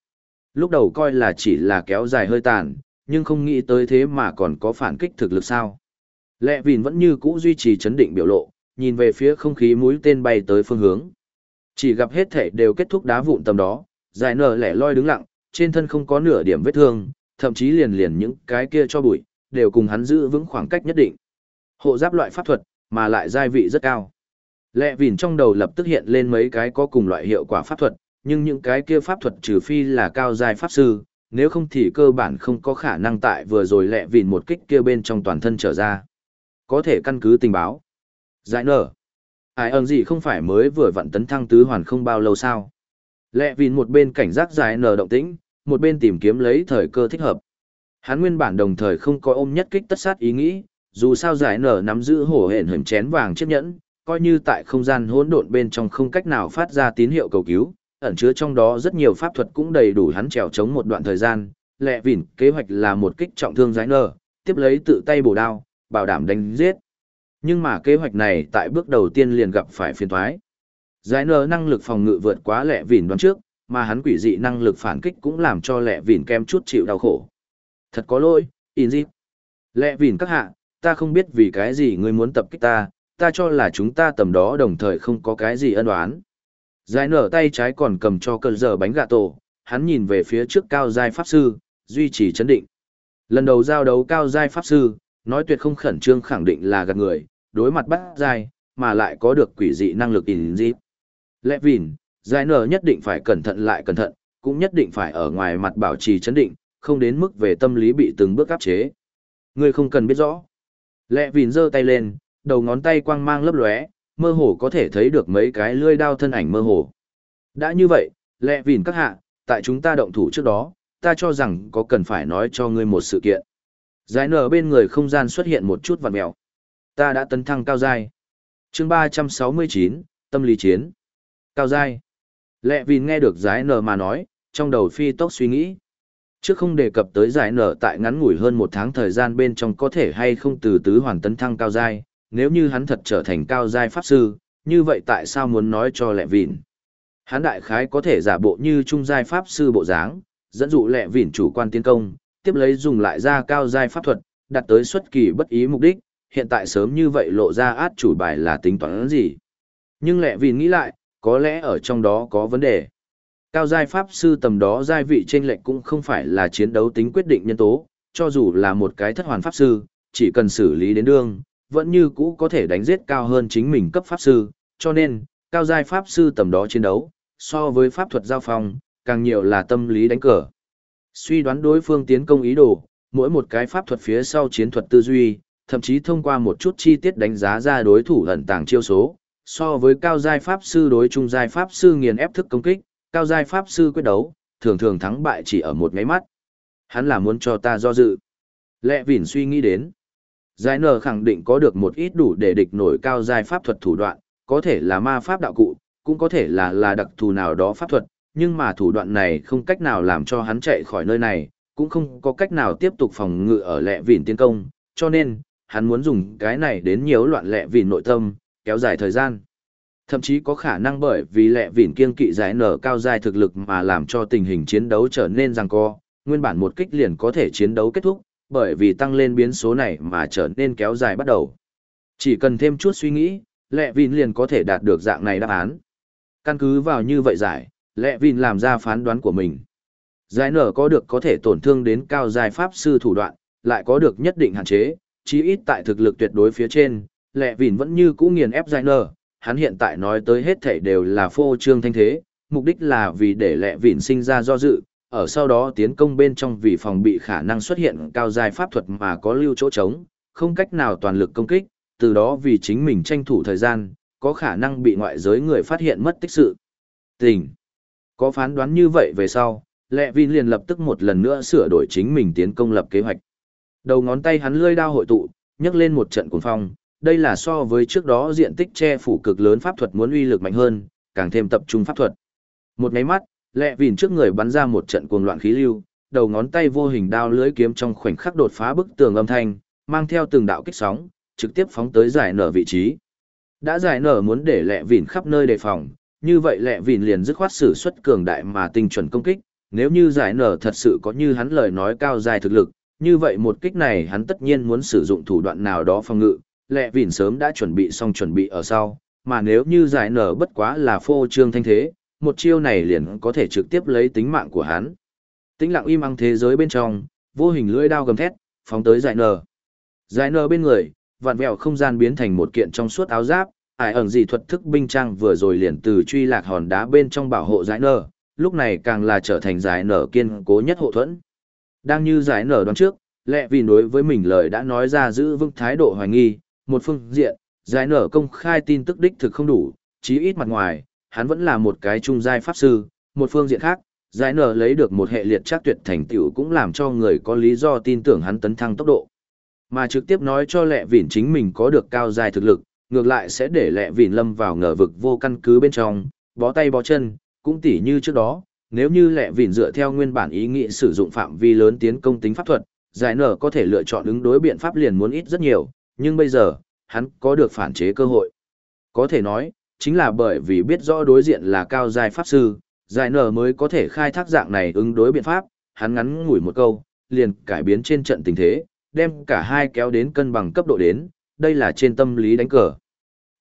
[SPEAKER 1] Lúc đầu coi là chỉ là kéo dài hơi tàn, nhưng không nghĩ tới thế mà còn có phản kích thực lực sao. Lẹ vỉn vẫn như cũ duy trì chấn định biểu lộ, nhìn về phía không khí mũi tên bay tới phương hướng. Chỉ gặp hết thể đều kết thúc đá vụn tầm đó, dài nở lẻ loi đứng lặng, trên thân không có nửa điểm vết thương, thậm chí liền liền những cái kia cho bụi, đều cùng hắn giữ vững khoảng cách nhất định. Hộ giáp loại pháp thuật, mà lại giai vị rất cao. Lệ vìn trong đầu lập tức hiện lên mấy cái có cùng loại hiệu quả pháp thuật, nhưng những cái kia pháp thuật trừ phi là cao giai pháp sư, nếu không thì cơ bản không có khả năng tại vừa rồi Lệ vìn một kích kia bên trong toàn thân trở ra. Có thể căn cứ tình báo. Giải nở. Ai ơn gì không phải mới vừa vặn tấn thăng tứ hoàn không bao lâu sao? Lệ vìn một bên cảnh giác giải nở động tĩnh, một bên tìm kiếm lấy thời cơ thích hợp. Hắn nguyên bản đồng thời không có ôm nhất kích tất sát ý nghĩ, dù sao giải nở nắm giữ hổ hển hửm chén vàng chiếc nhẫn, coi như tại không gian hỗn độn bên trong không cách nào phát ra tín hiệu cầu cứu, ẩn chứa trong đó rất nhiều pháp thuật cũng đầy đủ hắn trèo chống một đoạn thời gian. Lệ vỉn kế hoạch là một kích trọng thương giải nở, tiếp lấy tự tay bổ đao, bảo đảm đánh giết. Nhưng mà kế hoạch này tại bước đầu tiên liền gặp phải phiền toái. Giải nở năng lực phòng ngự vượt quá Lệ vỉn đoán trước, mà hắn quỷ dị năng lực phản kích cũng làm cho Lệ vỉn kem chút chịu đau khổ. Thật có lỗi, Inzip. Lẽ vỉn các hạ, ta không biết vì cái gì ngươi muốn tập kích ta, ta cho là chúng ta tầm đó đồng thời không có cái gì ân oán. Giải nở tay trái còn cầm cho cơn giờ bánh gà tổ, hắn nhìn về phía trước cao giai pháp sư, duy trì chấn định. Lần đầu giao đấu cao giai pháp sư, nói tuyệt không khẩn trương khẳng định là gạt người, đối mặt bắt giai, mà lại có được quỷ dị năng lực in dịp. Lẹ vìn, giải nở nhất định phải cẩn thận lại cẩn thận, cũng nhất định phải ở ngoài mặt bảo trì chấn định, không đến mức về tâm lý bị từng bước áp chế. Ngươi không cần biết rõ. Lẹ vìn giơ tay lên, đầu ngón tay quang mang lấp lóe, mơ hồ có thể thấy được mấy cái lưỡi đao thân ảnh mơ hồ. Đã như vậy, lẹ vìn các hạ, tại chúng ta động thủ trước đó, ta cho rằng có cần phải nói cho ngươi một sự kiện. Giải nở bên người không gian xuất hiện một chút vằn mèo. Ta đã tấn thăng cao giai. chương 369, tâm lý chiến. Cao giai. Lẹ vìn nghe được giải nở mà nói, trong đầu phi tốc suy nghĩ. Trước không đề cập tới giải nở tại ngắn ngủi hơn một tháng thời gian bên trong có thể hay không từ tứ hoàn tấn thăng cao giai, nếu như hắn thật trở thành cao giai pháp sư, như vậy tại sao muốn nói cho lẹ vịn? Hắn đại khái có thể giả bộ như trung giai pháp sư bộ dáng, dẫn dụ lẹ vịn chủ quan tiến công, tiếp lấy dùng lại ra cao giai pháp thuật, đặt tới xuất kỳ bất ý mục đích, hiện tại sớm như vậy lộ ra át chủ bài là tính toán gì. Nhưng lẹ vịn nghĩ lại, có lẽ ở trong đó có vấn đề. Cao giai pháp sư tầm đó giai vị trên lệnh cũng không phải là chiến đấu tính quyết định nhân tố, cho dù là một cái thất hoàn pháp sư, chỉ cần xử lý đến đương, vẫn như cũ có thể đánh giết cao hơn chính mình cấp pháp sư, cho nên, cao giai pháp sư tầm đó chiến đấu, so với pháp thuật giao phong, càng nhiều là tâm lý đánh cờ. Suy đoán đối phương tiến công ý đồ, mỗi một cái pháp thuật phía sau chiến thuật tư duy, thậm chí thông qua một chút chi tiết đánh giá ra đối thủ ẩn tàng chiêu số, so với cao giai pháp sư đối trung giai pháp sư nghiền ép thức công kích, cao giai pháp sư quyết đấu, thường thường thắng bại chỉ ở một ngáy mắt. Hắn là muốn cho ta do dự. Lệ vỉn suy nghĩ đến. Giải nở khẳng định có được một ít đủ để địch nổi cao giai pháp thuật thủ đoạn, có thể là ma pháp đạo cụ, cũng có thể là là đặc thù nào đó pháp thuật, nhưng mà thủ đoạn này không cách nào làm cho hắn chạy khỏi nơi này, cũng không có cách nào tiếp tục phòng ngự ở lệ vỉn tiến công, cho nên, hắn muốn dùng cái này đến nhiễu loạn lệ vỉn nội tâm, kéo dài thời gian. Thậm chí có khả năng bởi vì lệ vỉn kiên kỵ giải nở cao dài thực lực mà làm cho tình hình chiến đấu trở nên giằng co, nguyên bản một kích liền có thể chiến đấu kết thúc, bởi vì tăng lên biến số này mà trở nên kéo dài bắt đầu. Chỉ cần thêm chút suy nghĩ, lệ vỉn liền có thể đạt được dạng này đáp án. Căn cứ vào như vậy giải, lệ vỉn làm ra phán đoán của mình. Giải nở có được có thể tổn thương đến cao dài pháp sư thủ đoạn, lại có được nhất định hạn chế, chí ít tại thực lực tuyệt đối phía trên, lệ vỉn vẫn như cũ nghiền ép giải nở, hắn hiện tại nói tới hết thảy đều là phô trương thanh thế, mục đích là vì để lẹ vịn sinh ra do dự, ở sau đó tiến công bên trong vì phòng bị khả năng xuất hiện cao dài pháp thuật mà có lưu chỗ trống, không cách nào toàn lực công kích, từ đó vì chính mình tranh thủ thời gian, có khả năng bị ngoại giới người phát hiện mất tích sự. Tình. Có phán đoán như vậy về sau, lẹ vịn liền lập tức một lần nữa sửa đổi chính mình tiến công lập kế hoạch. Đầu ngón tay hắn lươi đao hội tụ, nhấc lên một trận cuồng phong, đây là so với trước đó diện tích che phủ cực lớn pháp thuật muốn uy lực mạnh hơn, càng thêm tập trung pháp thuật. Một máy mắt, lẹ vìn trước người bắn ra một trận cuồng loạn khí lưu, đầu ngón tay vô hình đao lưới kiếm trong khoảnh khắc đột phá bức tường âm thanh, mang theo từng đạo kích sóng, trực tiếp phóng tới giải nở vị trí. Đã giải nở muốn để lẹ vìn khắp nơi đề phòng, như vậy lẹ vìn liền dứt khoát sử xuất cường đại mà tinh chuẩn công kích, nếu như giải nở thật sự có như hắn lời nói cao dài thực lực, như vậy một kích này hắn tất nhiên muốn sử dụng thủ đoạn nào đó phòng ngự, lẹ vỉn sớm đã chuẩn bị xong chuẩn bị ở sau, mà nếu như giải nở bất quá là phô trương thanh thế, một chiêu này liền có thể trực tiếp lấy tính mạng của hắn. Tĩnh lặng im ắng thế giới bên trong, vô hình lưỡi đao gầm thét, phóng tới giải nở. Giải nở bên người, vạn vẹo không gian biến thành một kiện trong suốt áo giáp, ải ẩn dị thuật thức binh trang vừa rồi liền từ truy lạc hòn đá bên trong bảo hộ giải nở, lúc này càng là trở thành giải nở kiên cố nhất hộ thuẫn. Đang như giải nở đoán trước, lẽ vì đối với mình lời đã nói ra giữ vững thái độ hoài nghi, một phương diện, giải nở công khai tin tức đích thực không đủ, chí ít mặt ngoài, hắn vẫn là một cái trung giai pháp sư, một phương diện khác, giải nở lấy được một hệ liệt chắc tuyệt thành tựu cũng làm cho người có lý do tin tưởng hắn tấn thăng tốc độ. Mà trực tiếp nói cho lẹ vỉn chính mình có được cao giai thực lực, ngược lại sẽ để lẹ vỉn lâm vào ngờ vực vô căn cứ bên trong, bó tay bó chân, cũng tỉ như trước đó, nếu như lẹ vỉn dựa theo nguyên bản ý nghĩ sử dụng phạm vi lớn tiến công tính pháp thuật, giải nở có thể lựa chọn ứng đối biện pháp liền muốn ít rất nhiều, nhưng bây giờ, hắn có được phản chế cơ hội. Có thể nói, chính là bởi vì biết rõ đối diện là cao giai pháp sư, giải nở mới có thể khai thác dạng này ứng đối biện pháp, hắn ngắn ngủi một câu, liền cải biến trên trận tình thế, đem cả hai kéo đến cân bằng cấp độ đến, đây là trên tâm lý đánh cờ.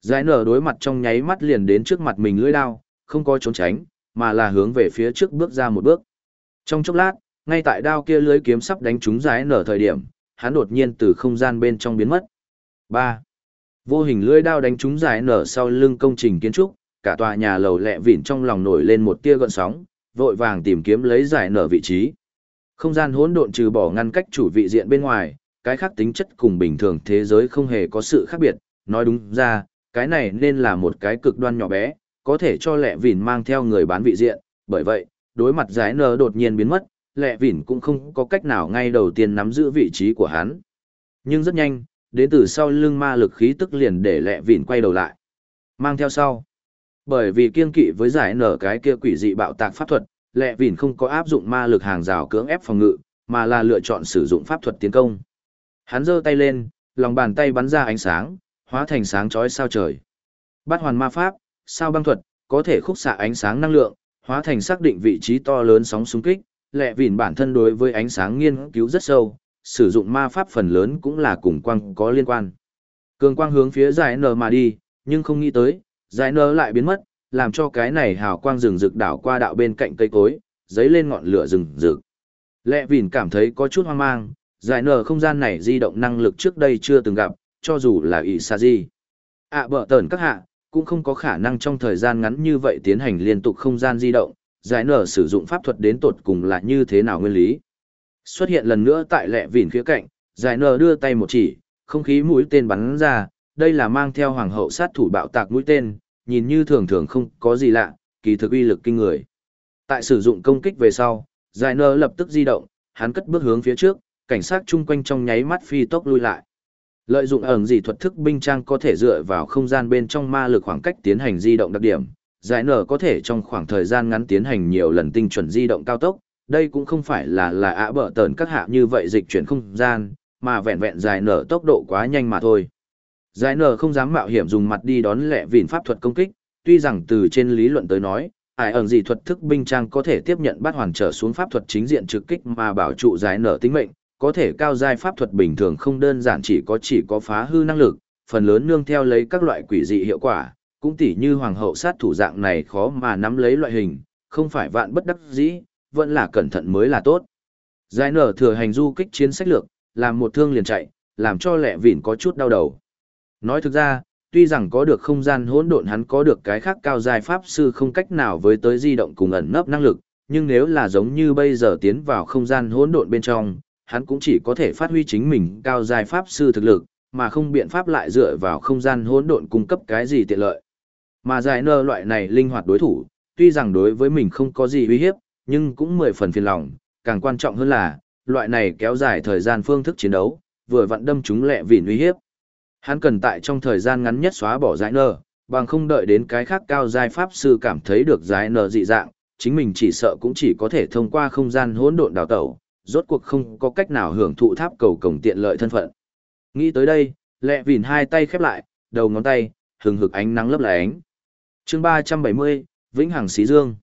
[SPEAKER 1] Giải nở đối mặt trong nháy mắt liền đến trước mặt mình lưỡi đao, không có trốn tránh, mà là hướng về phía trước bước ra một bước. Trong chốc lát, ngay tại đao kia lưới kiếm sắp đánh trúng giải nở thời điểm, hắn đột nhiên từ không gian bên trong biến mất. Ba Vô hình lưỡi đao đánh trúng giải nở sau lưng công trình kiến trúc, cả tòa nhà lầu lẹ vỉn trong lòng nổi lên một tia gợn sóng, vội vàng tìm kiếm lấy giải nở vị trí. Không gian hỗn độn trừ bỏ ngăn cách chủ vị diện bên ngoài, cái khác tính chất cùng bình thường thế giới không hề có sự khác biệt, nói đúng ra, cái này nên là một cái cực đoan nhỏ bé, có thể cho lẹ vỉn mang theo người bán vị diện, bởi vậy, đối mặt giải nở đột nhiên biến mất, lẹ vỉn cũng không có cách nào ngay đầu tiên nắm giữ vị trí của hắn. Nhưng rất nhanh, đến từ sau lưng ma lực khí tức liền để lẹ vỉn quay đầu lại. Mang theo sau. Bởi vì kiên kỵ với giải nở cái kia quỷ dị bạo tạc pháp thuật, lẹ vỉn không có áp dụng ma lực hàng rào cưỡng ép phòng ngự, mà là lựa chọn sử dụng pháp thuật tiến công. Hắn giơ tay lên, lòng bàn tay bắn ra ánh sáng, hóa thành sáng chói sao trời. Bát hoàn ma pháp, sao băng thuật, có thể khúc xạ ánh sáng năng lượng, hóa thành xác định vị trí to lớn sóng xung kích, lẹ vỉn bản thân đối với ánh sáng nghiên cứu rất sâu, sử dụng ma pháp phần lớn cũng là cùng quang có liên quan. Cường quang hướng phía giải nở mà đi, nhưng không nghĩ tới, giải nở lại biến mất, làm cho cái này hào quang rừng rực đảo qua đạo bên cạnh cây cối, giấy lên ngọn lửa rừng rực. Lẹ vỉn cảm thấy có chút hoang mang, giải nở không gian này di động năng lực trước đây chưa từng gặp, cho dù là ị xa gì. ạ bở tờn các hạ, cũng không có khả năng trong thời gian ngắn như vậy tiến hành liên tục không gian di động, giải nở sử dụng pháp thuật đến tột cùng là như thế nào nguyên lý. Xuất hiện lần nữa tại lẹ vỉn khía cạnh, giải nờ đưa tay một chỉ, không khí mũi tên bắn ra, đây là mang theo hoàng hậu sát thủ bạo tạc mũi tên, nhìn như thường thường không có gì lạ, kỳ thực uy lực kinh người. Tại sử dụng công kích về sau, giải nờ lập tức di động, hắn cất bước hướng phía trước, cảnh sát chung quanh trong nháy mắt phi tốc lui lại. Lợi dụng ẩn dị thuật thức binh trang có thể dựa vào không gian bên trong ma lực khoảng cách tiến hành di động đặc điểm, giải nở có thể trong khoảng thời gian ngắn tiến hành nhiều lần tinh chuẩn di động cao tốc, đây cũng không phải là là ạ bở tờn các hạ như vậy dịch chuyển không gian, mà vẹn vẹn dài nở tốc độ quá nhanh mà thôi. Giải nở không dám mạo hiểm dùng mặt đi đón lẹ vỉn pháp thuật công kích, tuy rằng từ trên lý luận tới nói, ai ẩn dị thuật thức binh trang có thể tiếp nhận bắt hoàn trở xuống pháp thuật chính diện trực kích mà bảo trụ giải nở tính mệnh, có thể cao giai pháp thuật bình thường không đơn giản chỉ có chỉ có phá hư năng lực, phần lớn nương theo lấy các loại quỷ dị hiệu quả, cũng tỉ như hoàng hậu sát thủ dạng này khó mà nắm lấy loại hình, không phải vạn bất đắc dĩ, vẫn là cẩn thận mới là tốt. Giải nở thừa hành du kích chiến sách lược, làm một thương liền chạy, làm cho lẹ vỉn có chút đau đầu. Nói thực ra, tuy rằng có được không gian hỗn độn hắn có được cái khác cao dài pháp sư không cách nào với tới di động cùng ẩn nấp năng lực, nhưng nếu là giống như bây giờ tiến vào không gian hỗn độn bên trong, hắn cũng chỉ có thể phát huy chính mình cao dài pháp sư thực lực, mà không biện pháp lại dựa vào không gian hỗn độn cung cấp cái gì tiện lợi. Mà giải nơ loại này linh hoạt đối thủ, tuy rằng đối với mình không có gì uy hiếp, nhưng cũng mười phần phiền lòng, càng quan trọng hơn là, loại này kéo dài thời gian phương thức chiến đấu, vừa vặn đâm chúng lẹ vỉn uy hiếp. Hắn cần tại trong thời gian ngắn nhất xóa bỏ giải nơ, bằng không đợi đến cái khác cao giai pháp sư cảm thấy được giải nơ dị dạng, chính mình chỉ sợ cũng chỉ có thể thông qua không gian hỗn độn đào tẩu, rốt cuộc không có cách nào hưởng thụ tháp cầu cổng tiện lợi thân phận. Nghĩ tới đây, lẹ vỉn hai tay khép lại, đầu ngón tay, hừng hực ánh nắng lấp lánh. chương 370, Vĩnh Hằng Xí Dương.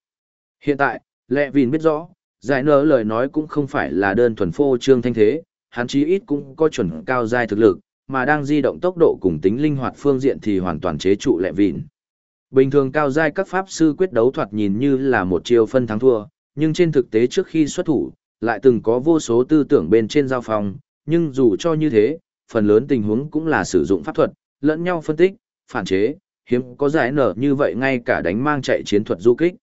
[SPEAKER 1] Hiện tại, Lệ Vìn biết rõ, giải nở lời nói cũng không phải là đơn thuần phô trương thanh thế, hắn chí ít cũng có chuẩn cao giai thực lực, mà đang di động tốc độ cùng tính linh hoạt phương diện thì hoàn toàn chế trụ Lệ Vìn. Bình thường cao giai các pháp sư quyết đấu thoạt nhìn như là một chiêu phân thắng thua, nhưng trên thực tế trước khi xuất thủ, lại từng có vô số tư tưởng bên trên giao phòng, nhưng dù cho như thế, phần lớn tình huống cũng là sử dụng pháp thuật, lẫn nhau phân tích, phản chế, hiếm có giải nở như vậy ngay cả đánh mang chạy chiến thuật du kích.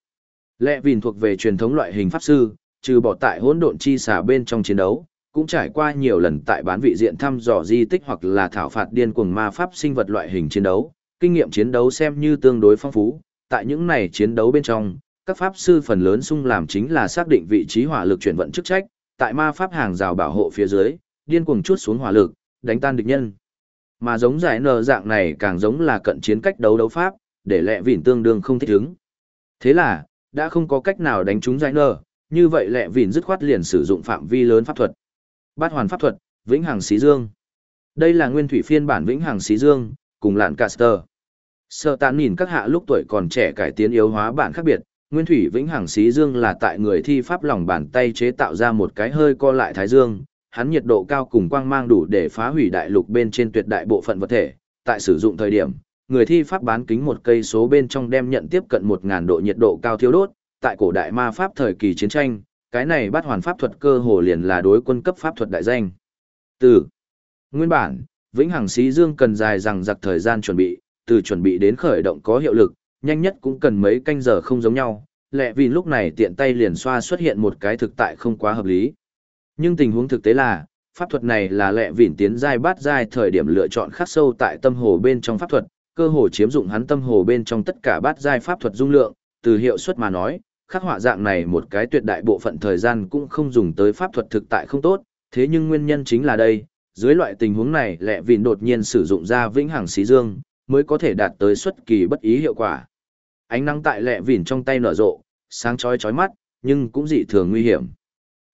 [SPEAKER 1] Lệ vìn thuộc về truyền thống loại hình pháp sư, trừ bỏ tại hỗn độn chi xả bên trong chiến đấu, cũng trải qua nhiều lần tại bán vị diện thăm dò di tích hoặc là thảo phạt điên cuồng ma pháp sinh vật loại hình chiến đấu, kinh nghiệm chiến đấu xem như tương đối phong phú, tại những này chiến đấu bên trong, các pháp sư phần lớn sung làm chính là xác định vị trí hỏa lực chuyển vận chức trách, tại ma pháp hàng rào bảo hộ phía dưới, điên cuồng chút xuống hỏa lực, đánh tan địch nhân. Mà giống giải nờ dạng này càng giống là cận chiến cách đấu đấu pháp, để lẹ vỉn tương đương không thích ứng. Thế là, đã không có cách nào đánh trúng giải nở như vậy lẹ vỉn dứt khoát liền sử dụng phạm vi lớn pháp thuật. Bát hoàn pháp thuật, vĩnh hằng xí dương. Đây là nguyên thủy phiên bản vĩnh hằng xí dương, cùng lạn caster. Sợ tàn nhìn các hạ lúc tuổi còn trẻ cải tiến yếu hóa bản khác biệt, nguyên thủy vĩnh hằng xí dương là tại người thi pháp lòng bàn tay chế tạo ra một cái hơi co lại thái dương, hắn nhiệt độ cao cùng quang mang đủ để phá hủy đại lục bên trên tuyệt đại bộ phận vật thể, tại sử dụng thời điểm, người thi pháp bán kính một cây số bên trong đem nhận tiếp cận 1000 độ nhiệt độ cao thiếu đốt, tại cổ đại ma pháp thời kỳ chiến tranh, cái này bắt hoàn pháp thuật cơ hồ liền là đối quân cấp pháp thuật đại danh. Từ nguyên bản, vĩnh hằng xí dương cần dài rằng giặc thời gian chuẩn bị, từ chuẩn bị đến khởi động có hiệu lực, nhanh nhất cũng cần mấy canh giờ không giống nhau, lẽ vì lúc này tiện tay liền xoa xuất hiện một cái thực tại không quá hợp lý. Nhưng tình huống thực tế là, pháp thuật này là lẽ vỉn tiến giai bát giai thời điểm lựa chọn khắc sâu tại tâm hồ bên trong pháp thuật, cơ hồ chiếm dụng hắn tâm hồ bên trong tất cả bát giai pháp thuật dung lượng, từ hiệu suất mà nói, khắc họa dạng này một cái tuyệt đại bộ phận thời gian cũng không dùng tới pháp thuật thực tại không tốt, thế nhưng nguyên nhân chính là đây, dưới loại tình huống này lẹ vỉn đột nhiên sử dụng ra vĩnh hằng xí dương, mới có thể đạt tới xuất kỳ bất ý hiệu quả. Ánh nắng tại lẹ vỉn trong tay nở rộ, sáng chói chói mắt, nhưng cũng dị thường nguy hiểm.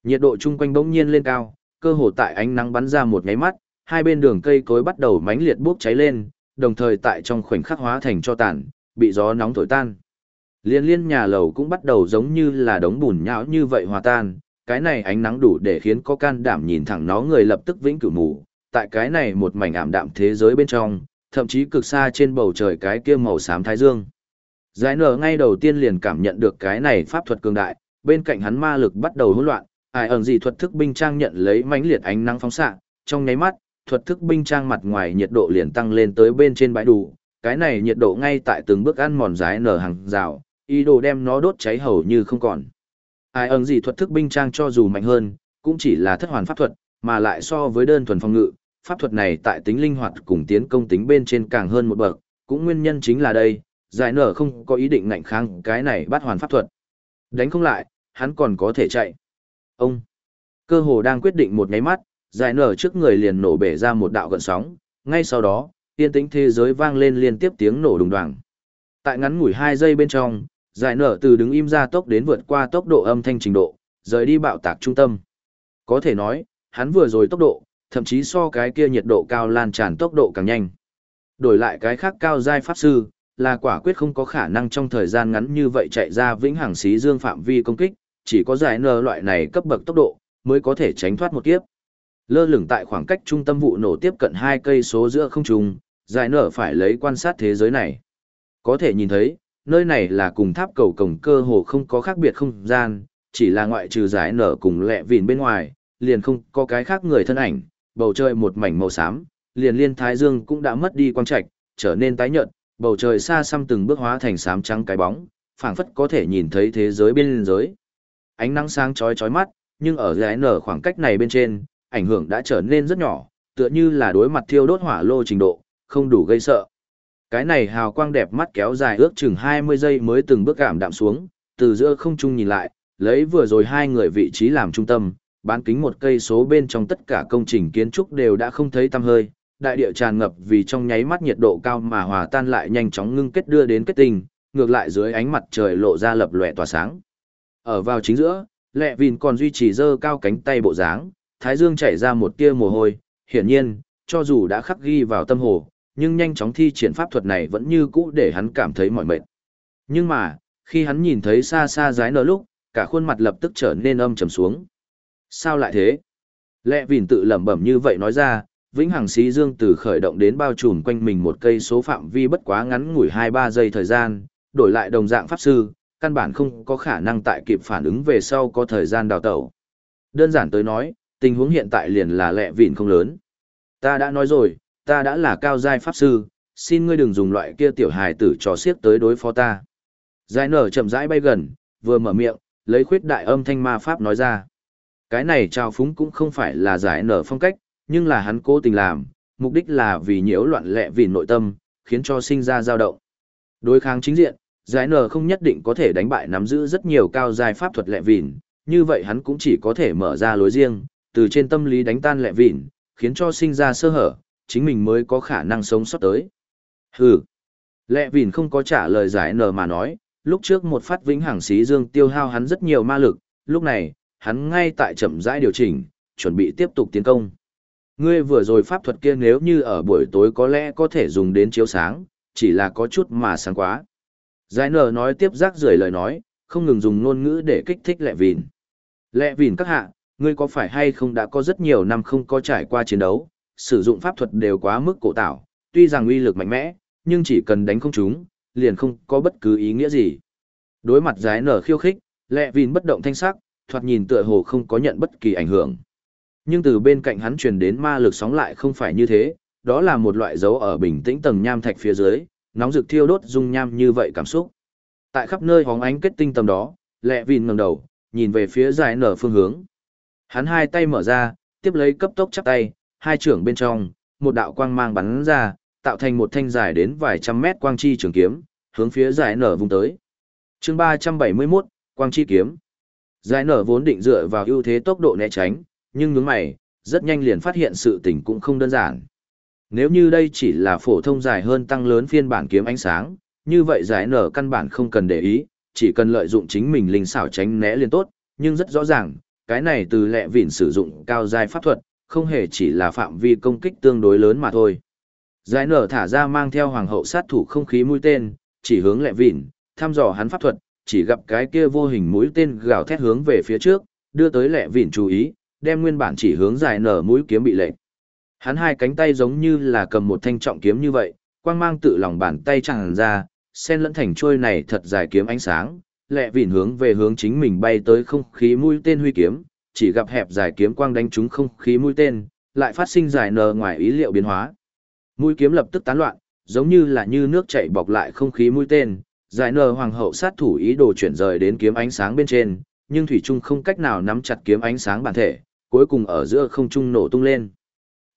[SPEAKER 1] Nhiệt độ chung quanh bỗng nhiên lên cao, cơ hồ tại ánh nắng bắn ra một nháy mắt, hai bên đường cây cối bắt đầu mãnh liệt bốc cháy lên, đồng thời tại trong khoảnh khắc hóa thành cho tàn, bị gió nóng thổi tan. Liên liên nhà lầu cũng bắt đầu giống như là đống bùn nhão như vậy hòa tan, cái này ánh nắng đủ để khiến có can đảm nhìn thẳng nó người lập tức vĩnh cửu mù, tại cái này một mảnh ảm đạm thế giới bên trong, thậm chí cực xa trên bầu trời cái kia màu xám thái dương. Giải nở ngay đầu tiên liền cảm nhận được cái này pháp thuật cường đại, bên cạnh hắn ma lực bắt đầu hỗn loạn, ai ẩn gì thuật thức binh trang nhận lấy mãnh liệt ánh nắng phóng xạ, trong nháy mắt, thuật thức binh trang mặt ngoài nhiệt độ liền tăng lên tới bên trên bãi đủ, cái này nhiệt độ ngay tại từng bước ăn mòn rái nở hàng rào, ý đồ đem nó đốt cháy hầu như không còn. Ai ẩn gì thuật thức binh trang cho dù mạnh hơn, cũng chỉ là thất hoàn pháp thuật, mà lại so với đơn thuần phòng ngự, pháp thuật này tại tính linh hoạt cùng tiến công tính bên trên càng hơn một bậc, cũng nguyên nhân chính là đây, giải nở không có ý định ngạnh kháng cái này bắt hoàn pháp thuật. Đánh không lại, hắn còn có thể chạy. Ông, cơ hồ đang quyết định một nháy mắt, giải nở trước người liền nổ bể ra một đạo gợn sóng, ngay sau đó, tiên tĩnh thế giới vang lên liên tiếp tiếng nổ đùng đoàng. Tại ngắn ngủi 2 giây bên trong, giải nở từ đứng im ra tốc đến vượt qua tốc độ âm thanh trình độ, rời đi bạo tạc trung tâm. Có thể nói, hắn vừa rồi tốc độ, thậm chí so cái kia nhiệt độ cao lan tràn tốc độ càng nhanh. Đổi lại cái khác cao giai pháp sư, là quả quyết không có khả năng trong thời gian ngắn như vậy chạy ra vĩnh hằng xí dương phạm vi công kích, chỉ có giải nở loại này cấp bậc tốc độ, mới có thể tránh thoát một kiếp. Lơ lửng tại khoảng cách trung tâm vụ nổ tiếp cận hai cây số giữa không trung, giải nở phải lấy quan sát thế giới này. Có thể nhìn thấy, nơi này là cùng tháp cầu cổng cơ hồ không có khác biệt không gian, chỉ là ngoại trừ giải nở cùng lẹ vìn bên ngoài, liền không có cái khác người thân ảnh, bầu trời một mảnh màu xám, liền liên thái dương cũng đã mất đi quang trạch, trở nên tái nhợt, bầu trời xa xăm từng bước hóa thành xám trắng cái bóng, phảng phất có thể nhìn thấy thế giới bên giới. Ánh nắng sáng chói chói mắt, nhưng ở giải nở khoảng cách này bên trên, ảnh hưởng đã trở nên rất nhỏ, tựa như là đối mặt thiêu đốt hỏa lô trình độ, không đủ gây sợ. Cái này hào quang đẹp mắt kéo dài ước chừng 20 giây mới từng bước cảm đạm xuống, từ giữa không trung nhìn lại, lấy vừa rồi hai người vị trí làm trung tâm, bán kính một cây số bên trong tất cả công trình kiến trúc đều đã không thấy tăm hơi, đại địa tràn ngập vì trong nháy mắt nhiệt độ cao mà hòa tan lại nhanh chóng ngưng kết đưa đến kết tinh, ngược lại dưới ánh mặt trời lộ ra lập lòe tỏa sáng. Ở vào chính giữa, Lệ Vìn còn duy trì dơ cao cánh tay bộ dáng, thái dương chảy ra một tia mồ hôi, hiển nhiên, cho dù đã khắc ghi vào tâm hồ, nhưng nhanh chóng thi triển pháp thuật này vẫn như cũ để hắn cảm thấy mỏi mệt. Nhưng mà, khi hắn nhìn thấy xa xa giái nở lúc, cả khuôn mặt lập tức trở nên âm trầm xuống. Sao lại thế? Lệ Vin tự lẩm bẩm như vậy nói ra, vĩnh hằng xí dương từ khởi động đến bao trùm quanh mình một cây số phạm vi bất quá ngắn ngủi hai ba giây thời gian, đổi lại đồng dạng pháp sư, căn bản không có khả năng tại kịp phản ứng về sau có thời gian đào tẩu. Đơn giản tới nói, tình huống hiện tại liền là lẹ vịn không lớn. Ta đã nói rồi, ta đã là cao giai pháp sư, xin ngươi đừng dùng loại kia tiểu hài tử trò xiếc tới đối phó ta. Giải nở chậm rãi bay gần, vừa mở miệng, lấy khuyết đại âm thanh ma pháp nói ra. Cái này trao phúng cũng không phải là giải nở phong cách, nhưng là hắn cố tình làm, mục đích là vì nhiễu loạn lẹ vì nội tâm, khiến cho sinh ra dao động. Đối kháng chính diện, giải nở không nhất định có thể đánh bại nắm giữ rất nhiều cao giai pháp thuật lẹ vịn, như vậy hắn cũng chỉ có thể mở ra lối riêng, từ trên tâm lý đánh tan lẹ vịn, khiến cho sinh ra sơ hở, chính mình mới có khả năng sống sót tới. Hừ. Lẹ vịn không có trả lời giải nở mà nói, lúc trước một phát vĩnh hằng xí dương tiêu hao hắn rất nhiều ma lực, lúc này, hắn ngay tại chậm rãi điều chỉnh, chuẩn bị tiếp tục tiến công. Ngươi vừa rồi pháp thuật kia nếu như ở buổi tối có lẽ có thể dùng đến chiếu sáng, chỉ là có chút mà sáng quá. Giải nở nói tiếp rác rưởi lời nói, không ngừng dùng ngôn ngữ để kích thích lẹ vịn. Lẹ vịn các hạ, ngươi có phải hay không đã có rất nhiều năm không có trải qua chiến đấu, sử dụng pháp thuật đều quá mức cổ tạo, tuy rằng uy lực mạnh mẽ, nhưng chỉ cần đánh không chúng, liền không có bất cứ ý nghĩa gì. Đối mặt giải nở khiêu khích, lẹ vìn bất động thanh sắc, thoạt nhìn tựa hồ không có nhận bất kỳ ảnh hưởng. Nhưng từ bên cạnh hắn truyền đến ma lực sóng lại không phải như thế, đó là một loại dấu ở bình tĩnh tầng nham thạch phía dưới, nóng rực thiêu đốt dung nham như vậy cảm xúc. Tại khắp nơi hóng ánh kết tinh tầm đó, lẹ vìn ngẩng đầu, nhìn về phía giải nở phương hướng. Hắn hai tay mở ra, tiếp lấy cấp tốc chắp tay, hai trưởng bên trong, một đạo quang mang bắn ra, tạo thành một thanh dài đến vài trăm mét quang chi trường kiếm, hướng phía giải nở vùng tới. chương 371, quang chi kiếm. Giải nở vốn định dựa vào ưu thế tốc độ né tránh, nhưng nhướng mày, rất nhanh liền phát hiện sự tình cũng không đơn giản. Nếu như đây chỉ là phổ thông dài hơn tăng lớn phiên bản kiếm ánh sáng, như vậy giải nở căn bản không cần để ý, chỉ cần lợi dụng chính mình linh xảo tránh né liền tốt, nhưng rất rõ ràng, cái này từ lẹ vịn sử dụng cao giai pháp thuật, không hề chỉ là phạm vi công kích tương đối lớn mà thôi. Giải nở thả ra mang theo hoàng hậu sát thủ không khí mũi tên, chỉ hướng lẹ vịn, thăm dò hắn pháp thuật, chỉ gặp cái kia vô hình mũi tên gào thét hướng về phía trước, đưa tới lẹ vịn chú ý, đem nguyên bản chỉ hướng giải nở mũi kiếm bị lệnh. Hắn hai cánh tay giống như là cầm một thanh trọng kiếm như vậy, quang mang tự lòng bàn tay tràn ra, sen lẫn thành trôi này thật dài kiếm ánh sáng, lẹ vỉn hướng về hướng chính mình bay tới không khí mũi tên huy kiếm, chỉ gặp hẹp dài kiếm quang đánh trúng không khí mũi tên, lại phát sinh dài nở ngoài ý liệu biến hóa. Mũi kiếm lập tức tán loạn, giống như là như nước chảy bọc lại không khí mũi tên, giải nở hoàng hậu sát thủ ý đồ chuyển rời đến kiếm ánh sáng bên trên, nhưng thủy trung không cách nào nắm chặt kiếm ánh sáng bản thể, cuối cùng ở giữa không trung nổ tung lên.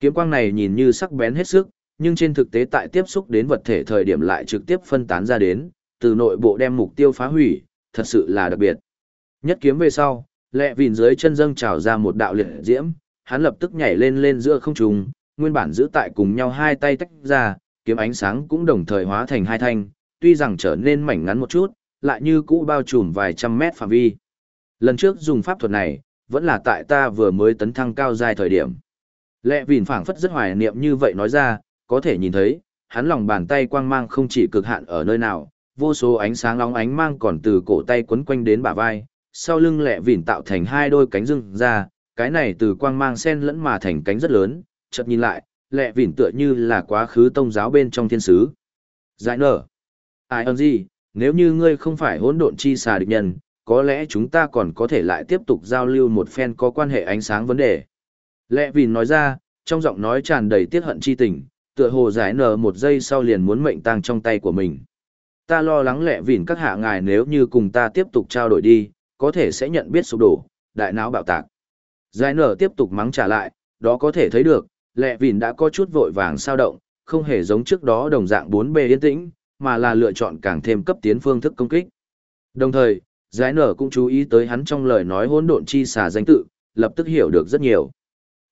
[SPEAKER 1] Kiếm quang này nhìn như sắc bén hết sức, nhưng trên thực tế tại tiếp xúc đến vật thể thời điểm lại trực tiếp phân tán ra đến, từ nội bộ đem mục tiêu phá hủy, thật sự là đặc biệt. Nhất kiếm về sau, lẹ vìn dưới chân dâng trào ra một đạo liệt diễm, hắn lập tức nhảy lên lên giữa không trung, nguyên bản giữ tại cùng nhau hai tay tách ra, kiếm ánh sáng cũng đồng thời hóa thành hai thanh, tuy rằng trở nên mảnh ngắn một chút, lại như cũ bao trùm vài trăm mét phạm vi. Lần trước dùng pháp thuật này, vẫn là tại ta vừa mới tấn thăng cao dài thời điểm. Lẹ vìn phảng phất rất hoài niệm như vậy nói ra, có thể nhìn thấy, hắn lòng bàn tay quang mang không chỉ cực hạn ở nơi nào, vô số ánh sáng long ánh mang còn từ cổ tay quấn quanh đến bả vai, sau lưng lẹ vỉn tạo thành hai đôi cánh rừng ra, cái này từ quang mang sen lẫn mà thành cánh rất lớn, chợt nhìn lại, lẹ vỉn tựa như là quá khứ tông giáo bên trong thiên sứ. Giải nở. Ai ơn gì, nếu như ngươi không phải hỗn độn chi xà địch nhân, có lẽ chúng ta còn có thể lại tiếp tục giao lưu một phen có quan hệ ánh sáng vấn đề. Lẹ vỉn nói ra, trong giọng nói tràn đầy tiết hận chi tình, tựa hồ giải nở một giây sau liền muốn mệnh tang trong tay của mình. Ta lo lắng lẹ vỉn các hạ ngài nếu như cùng ta tiếp tục trao đổi đi, có thể sẽ nhận biết sụp đổ, đại não bạo tạc. Giải nở tiếp tục mắng trả lại, đó có thể thấy được, lẹ vỉn đã có chút vội vàng sao động, không hề giống trước đó đồng dạng bốn bề yên tĩnh, mà là lựa chọn càng thêm cấp tiến phương thức công kích. Đồng thời, Giải nở cũng chú ý tới hắn trong lời nói hỗn độn chi xà danh tự, lập tức hiểu được rất nhiều.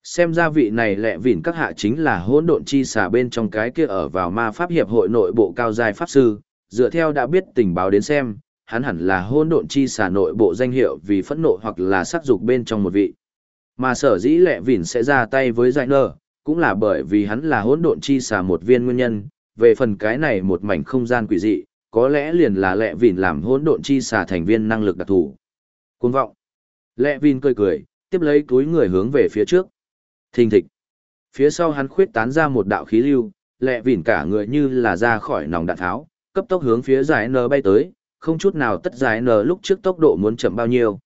[SPEAKER 1] Xem ra vị này lẹ vỉn các hạ chính là hỗn độn chi xà bên trong cái kia ở vào ma pháp hiệp hội nội bộ cao giai pháp sư, dựa theo đã biết tình báo đến xem, hắn hẳn là hỗn độn chi xà nội bộ danh hiệu vì phẫn nộ hoặc là sát dục bên trong một vị. Mà sở dĩ lẹ vỉn sẽ ra tay với giải nơ cũng là bởi vì hắn là hỗn độn chi xà một viên nguyên nhân, về phần cái này một mảnh không gian quỷ dị, có lẽ liền là lẹ vỉn làm hỗn độn chi xà thành viên năng lực đặc thù. Cuồng vọng. Lẹ vỉn cười cười, tiếp lấy túi người hướng về phía trước. Thình thịch. Phía sau hắn khuyết tán ra một đạo khí lưu, lẹ vỉn cả người như là ra khỏi nòng đạn tháo, cấp tốc hướng phía giải n bay tới, không chút nào tất giải n lúc trước tốc độ muốn chậm bao nhiêu.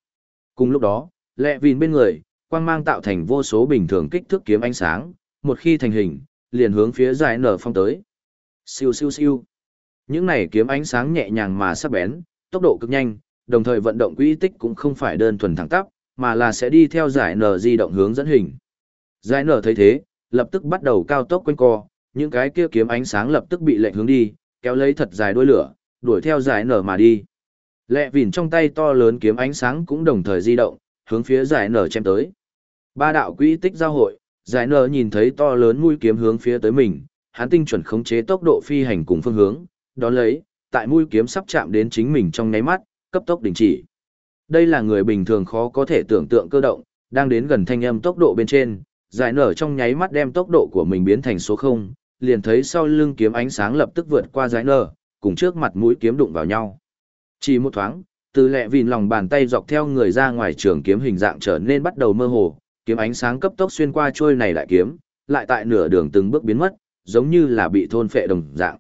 [SPEAKER 1] Cùng lúc đó, lẹ vìn bên người, quang mang tạo thành vô số bình thường kích thước kiếm ánh sáng, một khi thành hình, liền hướng phía giải n phong tới. Siêu siêu siêu. Những này kiếm ánh sáng nhẹ nhàng mà sắc bén, tốc độ cực nhanh, đồng thời vận động quỹ tích cũng không phải đơn thuần thẳng tắp, mà là sẽ đi theo giải n di động hướng dẫn hình. Giải n thấy thế, lập tức bắt đầu cao tốc quanh co, những cái kia kiếm ánh sáng lập tức bị lệnh hướng đi, kéo lấy thật dài đuôi lửa, đuổi theo giải nở mà đi. Lẹ vỉn trong tay to lớn kiếm ánh sáng cũng đồng thời di động, hướng phía giải nở chém tới. Ba đạo quỹ tích giao hội, giải nở nhìn thấy to lớn mũi kiếm hướng phía tới mình, hắn tinh chuẩn khống chế tốc độ phi hành cùng phương hướng, đón lấy, tại mũi kiếm sắp chạm đến chính mình trong nháy mắt, cấp tốc đình chỉ. Đây là người bình thường khó có thể tưởng tượng cơ động, đang đến gần thanh âm tốc độ bên trên, giải nở trong nháy mắt đem tốc độ của mình biến thành số 0, liền thấy sau lưng kiếm ánh sáng lập tức vượt qua giải nở, cùng trước mặt mũi kiếm đụng vào nhau. Chỉ một thoáng, từ lẹ vìn lòng bàn tay dọc theo người ra ngoài trường kiếm hình dạng trở nên bắt đầu mơ hồ, kiếm ánh sáng cấp tốc xuyên qua trôi này lại kiếm, lại tại nửa đường từng bước biến mất, giống như là bị thôn phệ đồng dạng.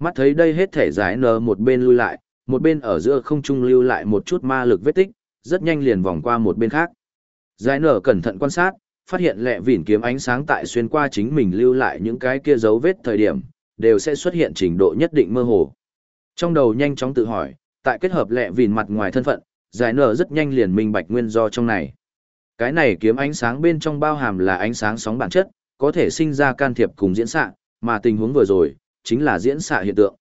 [SPEAKER 1] Mắt thấy đây hết thể giải nở một bên lui lại, một bên ở giữa không trung lưu lại một chút ma lực vết tích, rất nhanh liền vòng qua một bên khác. Giải nở cẩn thận quan sát, phát hiện lẹ vỉn kiếm ánh sáng tại xuyên qua chính mình lưu lại những cái kia dấu vết thời điểm, đều sẽ xuất hiện trình độ nhất định mơ hồ. Trong đầu nhanh chóng tự hỏi, tại kết hợp lẹ vỉn mặt ngoài thân phận, giải nở rất nhanh liền minh bạch nguyên do trong này. Cái này kiếm ánh sáng bên trong bao hàm là ánh sáng sóng bản chất, có thể sinh ra can thiệp cùng diễn xạ, mà tình huống vừa rồi, chính là diễn xạ hiện tượng.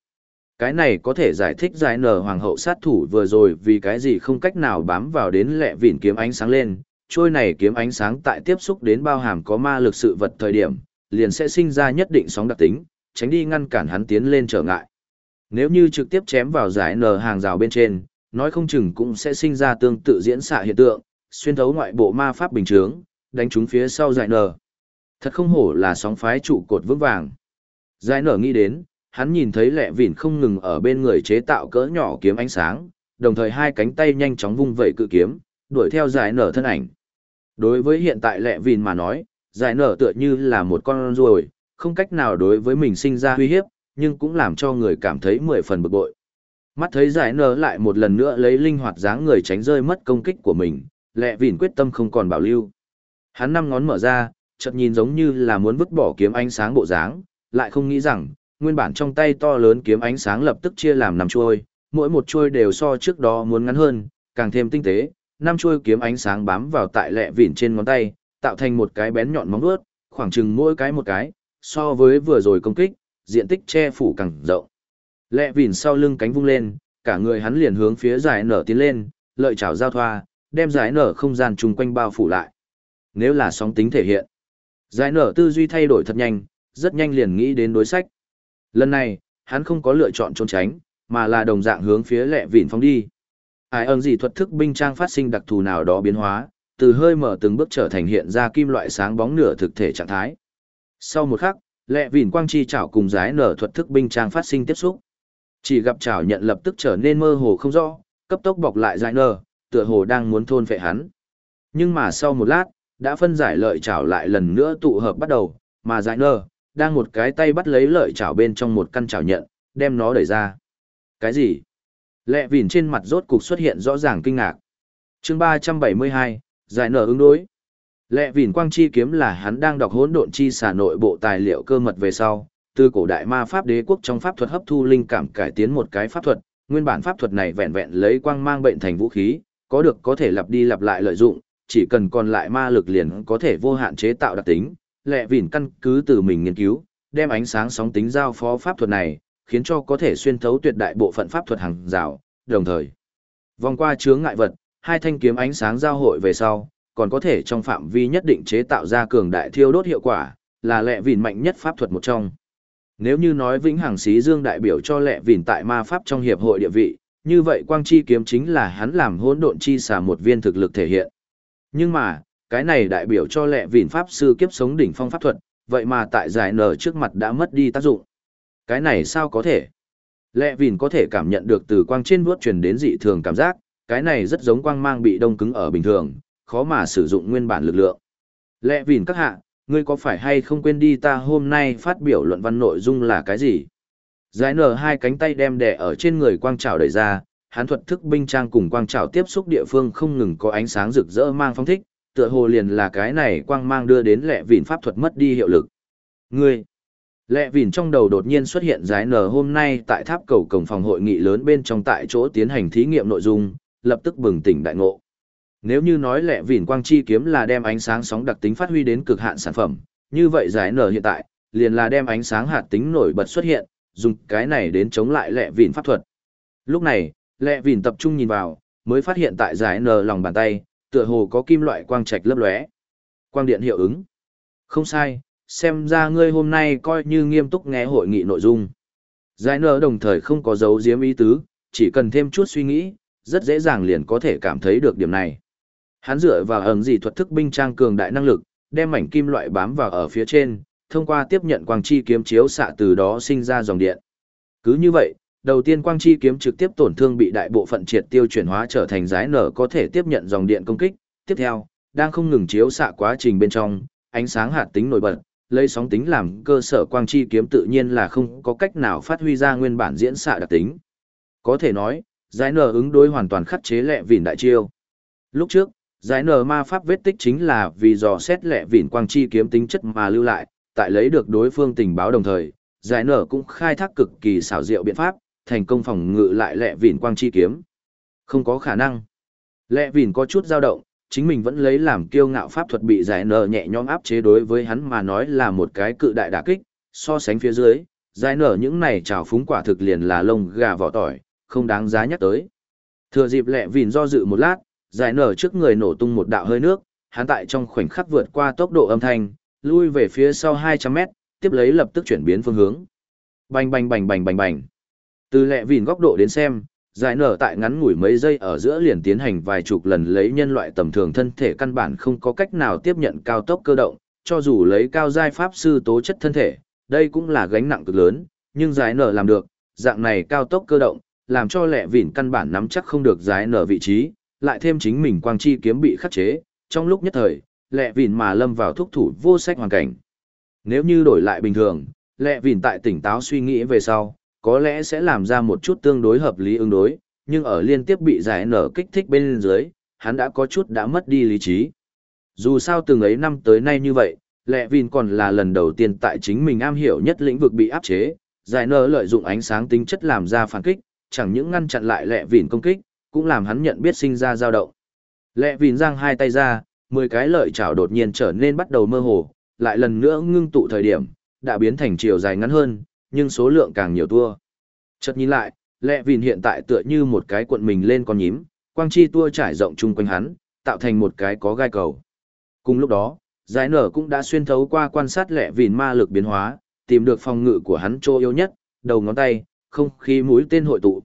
[SPEAKER 1] Cái này có thể giải thích giải nở hoàng hậu sát thủ vừa rồi vì cái gì không cách nào bám vào đến lẹ vỉn kiếm ánh sáng lên, trôi này kiếm ánh sáng tại tiếp xúc đến bao hàm có ma lực sự vật thời điểm, liền sẽ sinh ra nhất định sóng đặc tính, tránh đi ngăn cản hắn tiến lên trở ngại. Nếu như trực tiếp chém vào giải nở hàng rào bên trên, nói không chừng cũng sẽ sinh ra tương tự diễn xạ hiện tượng, xuyên thấu ngoại bộ ma pháp bình chướng, đánh trúng phía sau giải nở. Thật không hổ là sóng phái trụ cột vững vàng. Giải nở nghĩ đến, hắn nhìn thấy lẹ vỉn không ngừng ở bên người chế tạo cỡ nhỏ kiếm ánh sáng, đồng thời hai cánh tay nhanh chóng vung vẩy cự kiếm, đuổi theo giải nở thân ảnh. Đối với hiện tại lẹ vỉn mà nói, giải nở tựa như là một con ruồi, không cách nào đối với mình sinh ra uy hiếp, nhưng cũng làm cho người cảm thấy mười phần bực bội. Mắt thấy giải nở lại một lần nữa lấy linh hoạt dáng người tránh rơi mất công kích của mình, lẹ vỉn quyết tâm không còn bảo lưu. Hắn năm ngón mở ra, chợt nhìn giống như là muốn vứt bỏ kiếm ánh sáng bộ dáng, lại không nghĩ rằng, nguyên bản trong tay to lớn kiếm ánh sáng lập tức chia làm năm chuôi, mỗi một chuôi đều so trước đó muốn ngắn hơn, càng thêm tinh tế, năm chuôi kiếm ánh sáng bám vào tại lẹ vỉn trên ngón tay, tạo thành một cái bén nhọn móng vuốt, khoảng chừng mỗi cái một cái, so với vừa rồi công kích, diện tích che phủ càng rộng. Lẹ vỉn sau lưng cánh vung lên, cả người hắn liền hướng phía giải nở tiến lên, lợi chảo giao thoa, đem giải nở không gian chung quanh bao phủ lại. Nếu là sóng tính thể hiện, giải nở tư duy thay đổi thật nhanh, rất nhanh liền nghĩ đến đối sách. Lần này, hắn không có lựa chọn trốn tránh, mà là đồng dạng hướng phía lẹ vỉn phóng đi. Ai ơn gì thuật thức binh trang phát sinh đặc thù nào đó biến hóa, từ hơi mở từng bước trở thành hiện ra kim loại sáng bóng nửa thực thể trạng thái. Sau một khắc, lẹ vỉn quang chi chảo cùng giái nở thuật thức binh trang phát sinh tiếp xúc. Chỉ gặp chảo nhận lập tức trở nên mơ hồ không rõ, cấp tốc bọc lại giái nở, tựa hồ đang muốn thôn phệ hắn. Nhưng mà sau một lát, đã phân giải lợi chảo lại lần nữa tụ hợp bắt đầu, mà giái nở, đang một cái tay bắt lấy lợi chảo bên trong một căn chảo nhận, đem nó đẩy ra. Cái gì? Lẹ vỉn trên mặt rốt cục xuất hiện rõ ràng kinh ngạc. chương 372, giải nở ứng đối. Lẹ vỉn quang chi kiếm là hắn đang đọc hỗn độn chi xả nội bộ tài liệu cơ mật về sau, từ cổ đại ma pháp đế quốc trong pháp thuật hấp thu linh cảm cải tiến một cái pháp thuật, nguyên bản pháp thuật này vẹn vẹn lấy quang mang bệnh thành vũ khí, có được có thể lặp đi lặp lại lợi dụng, chỉ cần còn lại ma lực liền có thể vô hạn chế tạo đặc tính, lẹ vỉn căn cứ từ mình nghiên cứu, đem ánh sáng sóng tính giao phó pháp thuật này, khiến cho có thể xuyên thấu tuyệt đại bộ phận pháp thuật hàng rào, đồng thời vòng qua chướng ngại vật, hai thanh kiếm ánh sáng giao hội về sau, còn có thể trong phạm vi nhất định chế tạo ra cường đại thiêu đốt hiệu quả, là lẹ vỉn mạnh nhất pháp thuật một trong. Nếu như nói vĩnh hằng xí dương đại biểu cho lẹ vỉn tại ma pháp trong hiệp hội địa vị, như vậy quang chi kiếm chính là hắn làm hỗn độn chi xả một viên thực lực thể hiện. Nhưng mà, cái này đại biểu cho lệ vỉn pháp sư kiếp sống đỉnh phong pháp thuật, vậy mà tại giải nở trước mặt đã mất đi tác dụng. Cái này sao có thể? Lệ Vìn có thể cảm nhận được từ quang trên vuốt truyền đến dị thường cảm giác, cái này rất giống quang mang bị đông cứng ở bình thường, khó mà sử dụng nguyên bản lực lượng. Lệ Vìn các hạ, ngươi có phải hay không quên đi ta hôm nay phát biểu luận văn nội dung là cái gì? Giải nở hai cánh tay đem đè ở trên người quang trảo đẩy ra, hán thuật thức binh trang cùng quang trảo tiếp xúc địa phương không ngừng có ánh sáng rực rỡ mang phong thích, tựa hồ liền là cái này quang mang đưa đến lẹ Vịn pháp thuật mất đi hiệu lực. Ngươi! Lẹ vìn trong đầu đột nhiên xuất hiện giải nở hôm nay tại tháp cầu cổng phòng hội nghị lớn bên trong tại chỗ tiến hành thí nghiệm nội dung, lập tức bừng tỉnh đại ngộ. Nếu như nói lẹ vìn quang chi kiếm là đem ánh sáng sóng đặc tính phát huy đến cực hạn sản phẩm, như vậy giải nở hiện tại, liền là đem ánh sáng hạt tính nổi bật xuất hiện, dùng cái này đến chống lại lẹ vìn pháp thuật. Lúc này, lẹ vìn tập trung nhìn vào, mới phát hiện tại giải nở lòng bàn tay, tựa hồ có kim loại quang trạch lấp lóe. Quang điện hiệu ứng. Không sai, xem ra ngươi hôm nay coi như nghiêm túc nghe hội nghị nội dung. Giải nở đồng thời không có dấu diếm ý tứ, chỉ cần thêm chút suy nghĩ, rất dễ dàng liền có thể cảm thấy được điểm này. Hắn dựa vào ẩn dị thuật thức binh trang cường đại năng lực, đem mảnh kim loại bám vào ở phía trên, thông qua tiếp nhận quang chi kiếm chiếu xạ từ đó sinh ra dòng điện. Cứ như vậy, đầu tiên quang chi kiếm trực tiếp tổn thương bị đại bộ phận triệt tiêu chuyển hóa trở thành giái nở có thể tiếp nhận dòng điện công kích. Tiếp theo, đang không ngừng chiếu xạ quá trình bên trong, ánh sáng hạt tính nổi bật, lấy sóng tính làm cơ sở quang chi kiếm tự nhiên là không có cách nào phát huy ra nguyên bản diễn xạ đặc tính. Có thể nói, giải nở ứng đối hoàn toàn khắc chế lệ vỉn đại chiêu. Lúc trước, giải nở ma pháp vết tích chính là vì dò xét lệ vỉn quang chi kiếm tính chất mà lưu lại, tại lấy được đối phương tình báo đồng thời, giải nở cũng khai thác cực kỳ xảo diệu biện pháp, thành công phòng ngự lại lệ vỉn quang chi kiếm. Không có khả năng. Lệ vỉn có chút dao động, chính mình vẫn lấy làm kiêu ngạo pháp thuật bị giải nở nhẹ nhõm áp chế đối với hắn mà nói là một cái cự đại đả kích, so sánh phía dưới, giải nở những này trào phúng quả thực liền là lông gà vỏ tỏi, không đáng giá nhắc tới. Thừa dịp lẹ vỉn do dự một lát, giải nở trước người nổ tung một đạo hơi nước, hắn tại trong khoảnh khắc vượt qua tốc độ âm thanh, lui về phía sau 200 mét, tiếp lấy lập tức chuyển biến phương hướng. Bành bành bành bành bành bành. Từ lẹ vìn góc độ đến xem, giải nở tại ngắn ngủi mấy giây ở giữa liền tiến hành vài chục lần lấy nhân loại tầm thường thân thể căn bản không có cách nào tiếp nhận cao tốc cơ động, cho dù lấy cao giai pháp sư tố chất thân thể, đây cũng là gánh nặng cực lớn, nhưng giải nở làm được, dạng này cao tốc cơ động, làm cho lẹ vỉn căn bản nắm chắc không được giải nở vị trí, lại thêm chính mình quang chi kiếm bị khắc chế, trong lúc nhất thời, lẹ vỉn mà lâm vào thúc thủ vô sách hoàn cảnh. Nếu như đổi lại bình thường, lẹ vỉn tại tỉnh táo suy nghĩ về sau, có lẽ sẽ làm ra một chút tương đối hợp lý ứng đối, nhưng ở liên tiếp bị giải nở kích thích bên dưới, hắn đã có chút đã mất đi lý trí. Dù sao từng ấy năm tới nay như vậy, Lệ Vin còn là lần đầu tiên tại chính mình am hiểu nhất lĩnh vực bị áp chế, giải nở lợi dụng ánh sáng tính chất làm ra phản kích, chẳng những ngăn chặn lại Lệ Vin công kích, cũng làm hắn nhận biết sinh ra dao động. Lệ Vin giang hai tay ra, mười cái lợi chảo đột nhiên trở nên bắt đầu mơ hồ, lại lần nữa ngưng tụ thời điểm, đã biến thành chiều dài ngắn hơn, nhưng số lượng càng nhiều tua. Chợt nhìn lại, lẹ vìn hiện tại tựa như một cái cuộn mình lên con nhím, quang chi tua trải rộng chung quanh hắn, tạo thành một cái có gai cầu. Cùng lúc đó, giải nở cũng đã xuyên thấu qua quan sát lẹ vìn ma lực biến hóa, tìm được phòng ngự của hắn chỗ yếu nhất, đầu ngón tay, không khí mũi tên hội tụ.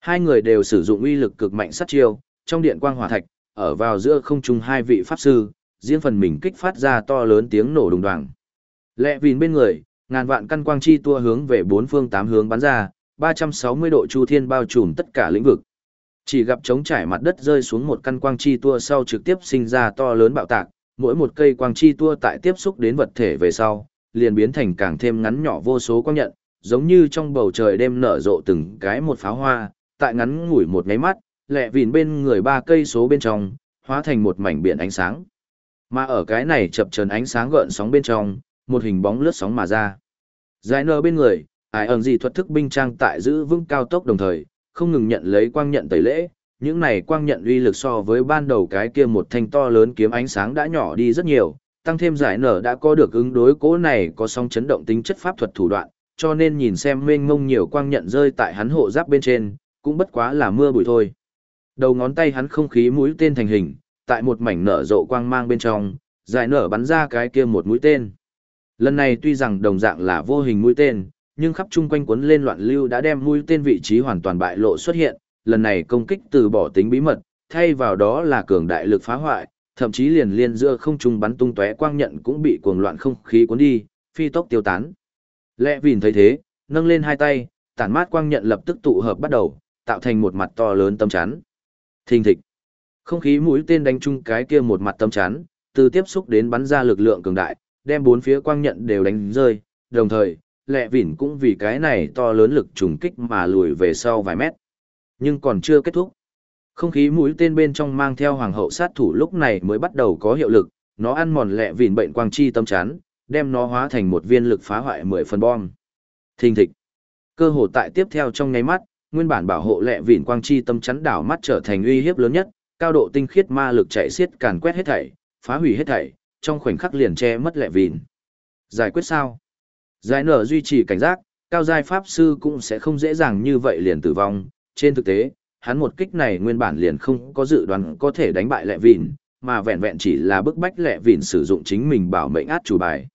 [SPEAKER 1] Hai người đều sử dụng uy lực cực mạnh sát chiêu, trong điện quang hỏa thạch, ở vào giữa không trung hai vị pháp sư, riêng phần mình kích phát ra to lớn tiếng nổ đùng đoàng. lẹ vìn bên người, ngàn vạn căn quang chi tua hướng về bốn phương tám hướng bắn ra, 360 độ chu thiên bao trùm tất cả lĩnh vực. Chỉ gặp trống trải mặt đất rơi xuống một căn quang chi tua sau trực tiếp sinh ra to lớn bạo tạc, mỗi một cây quang chi tua tại tiếp xúc đến vật thể về sau, liền biến thành càng thêm ngắn nhỏ vô số quang nhận, giống như trong bầu trời đêm nở rộ từng cái một pháo hoa, tại ngắn ngủi một nháy mắt, lẹ vìn bên người ba cây số bên trong, hóa thành một mảnh biển ánh sáng. Mà ở cái này chập chờn ánh sáng gợn sóng bên trong, một hình bóng lướt sóng mà ra. Giải nở bên người, ai ẩn gì thuật thức binh trang tại giữ vững cao tốc đồng thời, không ngừng nhận lấy quang nhận tẩy lễ. Những này quang nhận uy lực so với ban đầu cái kia một thanh to lớn kiếm ánh sáng đã nhỏ đi rất nhiều, tăng thêm giải nở đã có được ứng đối cố này có song chấn động tính chất pháp thuật thủ đoạn, cho nên nhìn xem mênh mông nhiều quang nhận rơi tại hắn hộ giáp bên trên, cũng bất quá là mưa bụi thôi. Đầu ngón tay hắn không khí mũi tên thành hình, tại một mảnh nở rộ quang mang bên trong, giải nở bắn ra cái kia một mũi tên. Lần này tuy rằng đồng dạng là vô hình mũi tên, nhưng khắp chung quanh cuốn lên loạn lưu đã đem mũi tên vị trí hoàn toàn bại lộ xuất hiện, lần này công kích từ bỏ tính bí mật, thay vào đó là cường đại lực phá hoại, thậm chí liền liên giữa không trung bắn tung tóe quang nhận cũng bị cuồng loạn không khí cuốn đi, phi tốc tiêu tán. Lẽ vìn thấy thế, nâng lên hai tay, tản mát quang nhận lập tức tụ hợp bắt đầu, tạo thành một mặt to lớn tâm chắn. Thình thịch. Không khí mũi tên đánh chung cái kia một mặt tâm chắn, từ tiếp xúc đến bắn ra lực lượng cường đại, đem bốn phía quang nhận đều đánh rơi, đồng thời, lẹ vỉn cũng vì cái này to lớn lực trùng kích mà lùi về sau vài mét. Nhưng còn chưa kết thúc. Không khí mũi tên bên trong mang theo hoàng hậu sát thủ lúc này mới bắt đầu có hiệu lực, nó ăn mòn lẹ vỉn bệnh quang chi tâm chán, đem nó hóa thành một viên lực phá hoại mười phần bom. Thình thịch. Cơ hồ tại tiếp theo trong nháy mắt, nguyên bản bảo hộ lẹ vỉn quang chi tâm chắn đảo mắt trở thành uy hiếp lớn nhất, cao độ tinh khiết ma lực chạy xiết càn quét hết thảy, phá hủy hết thảy, trong khoảnh khắc liền che mất lẹ vìn. Giải quyết sao? Giải nở duy trì cảnh giác, cao giai pháp sư cũng sẽ không dễ dàng như vậy liền tử vong. Trên thực tế, hắn một kích này nguyên bản liền không có dự đoán có thể đánh bại lẹ vìn, mà vẹn vẹn chỉ là bức bách lẹ vìn sử dụng chính mình bảo mệnh át chủ bài.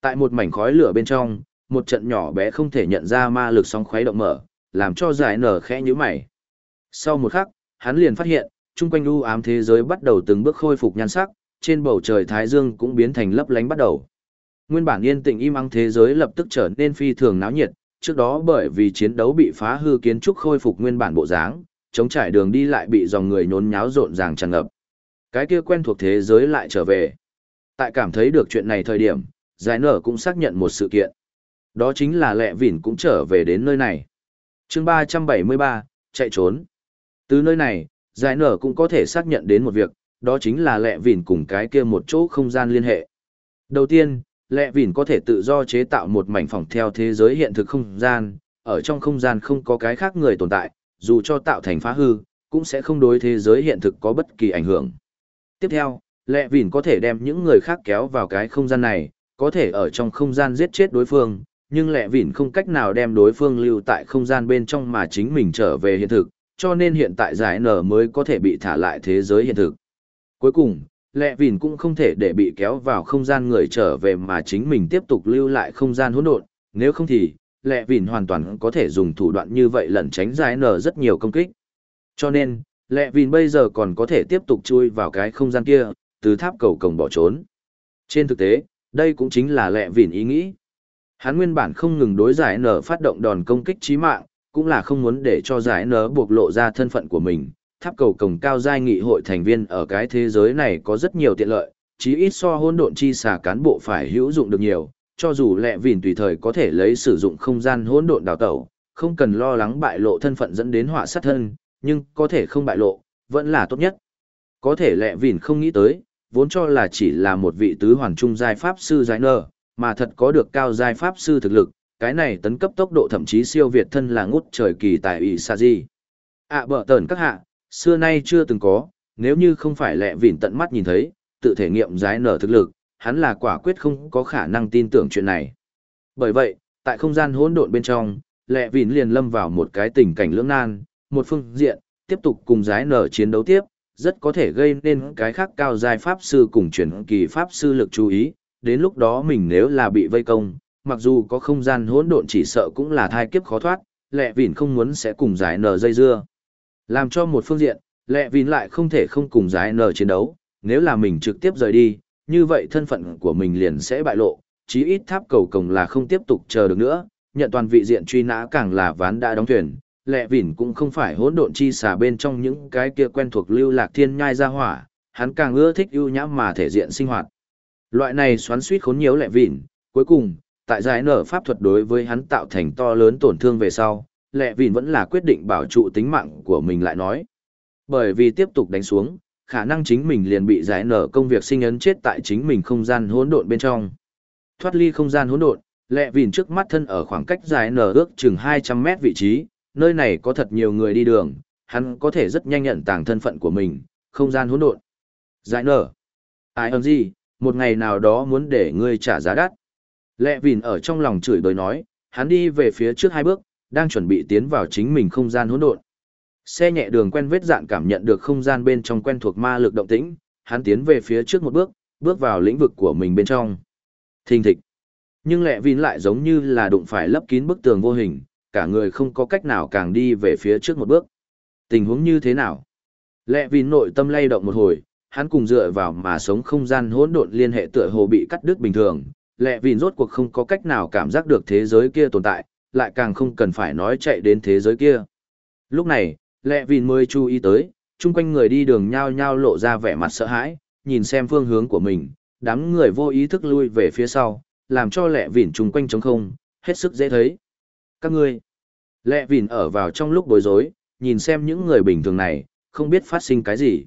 [SPEAKER 1] Tại một mảnh khói lửa bên trong, một trận nhỏ bé không thể nhận ra ma lực sóng khuấy động mở, làm cho giải nở khẽ như mày. Sau một khắc, hắn liền phát hiện, chung quanh u ám thế giới bắt đầu từng bước khôi phục nhan sắc, trên bầu trời thái dương cũng biến thành lấp lánh bắt đầu. Nguyên bản yên tĩnh im ắng thế giới lập tức trở nên phi thường náo nhiệt, trước đó bởi vì chiến đấu bị phá hư kiến trúc khôi phục nguyên bản bộ dáng, chống trải đường đi lại bị dòng người nhốn nháo rộn ràng tràn ngập. Cái kia quen thuộc thế giới lại trở về. Tại cảm thấy được chuyện này thời điểm, giải nở cũng xác nhận một sự kiện. Đó chính là lẹ vỉn cũng trở về đến nơi này. chương 373, chạy trốn. Từ nơi này, giải nở cũng có thể xác nhận đến một việc, đó chính là lẹ vỉn cùng cái kia một chỗ không gian liên hệ. Đầu tiên, lẹ vỉn có thể tự do chế tạo một mảnh phòng theo thế giới hiện thực không gian, ở trong không gian không có cái khác người tồn tại, dù cho tạo thành phá hư, cũng sẽ không đối thế giới hiện thực có bất kỳ ảnh hưởng. Tiếp theo, lẹ vỉn có thể đem những người khác kéo vào cái không gian này, có thể ở trong không gian giết chết đối phương, nhưng lẹ vỉn không cách nào đem đối phương lưu tại không gian bên trong mà chính mình trở về hiện thực, cho nên hiện tại giải nở mới có thể bị thả lại thế giới hiện thực. Cuối cùng, lẹ vìn cũng không thể để bị kéo vào không gian người trở về mà chính mình tiếp tục lưu lại không gian hỗn độn, nếu không thì, lẹ vìn hoàn toàn có thể dùng thủ đoạn như vậy lẩn tránh giải nở rất nhiều công kích. Cho nên, lẹ vìn bây giờ còn có thể tiếp tục chui vào cái không gian kia, từ tháp cầu cổng bỏ trốn. Trên thực tế, đây cũng chính là lẹ vìn ý nghĩ. Hắn nguyên bản không ngừng đối giải nở phát động đòn công kích chí mạng, cũng là không muốn để cho giải nở buộc lộ ra thân phận của mình. Tháp cầu cổng cao giai nghị hội thành viên ở cái thế giới này có rất nhiều tiện lợi, chí ít so hôn độn chi xà cán bộ phải hữu dụng được nhiều, cho dù lẹ vỉn tùy thời có thể lấy sử dụng không gian hỗn độn đào tẩu, không cần lo lắng bại lộ thân phận dẫn đến họa sát thân, nhưng có thể không bại lộ, vẫn là tốt nhất. Có thể lẹ vỉn không nghĩ tới, vốn cho là chỉ là một vị tứ hoàn trung giai pháp sư giải nở, mà thật có được cao giai pháp sư thực lực, cái này tấn cấp tốc độ thậm chí siêu việt thân là ngút trời kỳ tại ủy sa di. À bở tờn các hạ, xưa nay chưa từng có, nếu như không phải lẹ vỉn tận mắt nhìn thấy, tự thể nghiệm giải nở thực lực, hắn là quả quyết không có khả năng tin tưởng chuyện này. Bởi vậy, tại không gian hỗn độn bên trong, lẹ vỉn liền lâm vào một cái tình cảnh lưỡng nan, một phương diện, tiếp tục cùng giải nở chiến đấu tiếp, rất có thể gây nên cái khác cao giai pháp sư cùng chuyển kỳ pháp sư lực chú ý, đến lúc đó mình nếu là bị vây công, mặc dù có không gian hỗn độn chỉ sợ cũng là thai kiếp khó thoát, lẹ vỉn không muốn sẽ cùng giải nở dây dưa. Làm cho một phương diện, lẹ vìn lại không thể không cùng giải nở chiến đấu, nếu là mình trực tiếp rời đi, như vậy thân phận của mình liền sẽ bại lộ, chí ít tháp cầu cổng là không tiếp tục chờ được nữa, nhận toàn vị diện truy nã càng là ván đã đóng thuyền, lẹ vìn cũng không phải hỗn độn chi xà bên trong những cái kia quen thuộc lưu lạc thiên nhai ra hỏa, hắn càng ưa thích ưu nhã mà thể diện sinh hoạt. Loại này xoắn suýt khốn nhiều lẹ vìn, cuối cùng, tại giải nở pháp thuật đối với hắn tạo thành to lớn tổn thương về sau, lẹ vìn vẫn là quyết định bảo trụ tính mạng của mình lại nói. Bởi vì tiếp tục đánh xuống, khả năng chính mình liền bị giải nở công việc sinh ấn chết tại chính mình không gian hỗn độn bên trong. Thoát ly không gian hỗn độn, lẹ vìn trước mắt thân ở khoảng cách giải nở ước chừng 200 mét vị trí, nơi này có thật nhiều người đi đường, hắn có thể rất nhanh nhận tàng thân phận của mình, không gian hỗn độn. Giải nở. Ai ơn gì, một ngày nào đó muốn để ngươi trả giá đắt. Lẹ vìn ở trong lòng chửi bới nói, hắn đi về phía trước hai bước, đang chuẩn bị tiến vào chính mình không gian hỗn độn. Xe nhẹ đường quen vết dạn cảm nhận được không gian bên trong quen thuộc ma lực động tĩnh, hắn tiến về phía trước một bước, bước vào lĩnh vực của mình bên trong. Thình thịch. Nhưng lẹ Vin lại giống như là đụng phải lấp kín bức tường vô hình, cả người không có cách nào càng đi về phía trước một bước. Tình huống như thế nào? Lẹ Vin nội tâm lay động một hồi, hắn cùng dựa vào mà sống không gian hỗn độn liên hệ tựa hồ bị cắt đứt bình thường, lẹ Vin rốt cuộc không có cách nào cảm giác được thế giới kia tồn tại, lại càng không cần phải nói chạy đến thế giới kia. Lúc này, lẹ vìn mới chú ý tới, chung quanh người đi đường nhao nhao lộ ra vẻ mặt sợ hãi, nhìn xem phương hướng của mình, đám người vô ý thức lui về phía sau, làm cho lẹ vìn chung quanh trống không, hết sức dễ thấy. Các ngươi, lẹ vìn ở vào trong lúc bối rối, nhìn xem những người bình thường này, không biết phát sinh cái gì.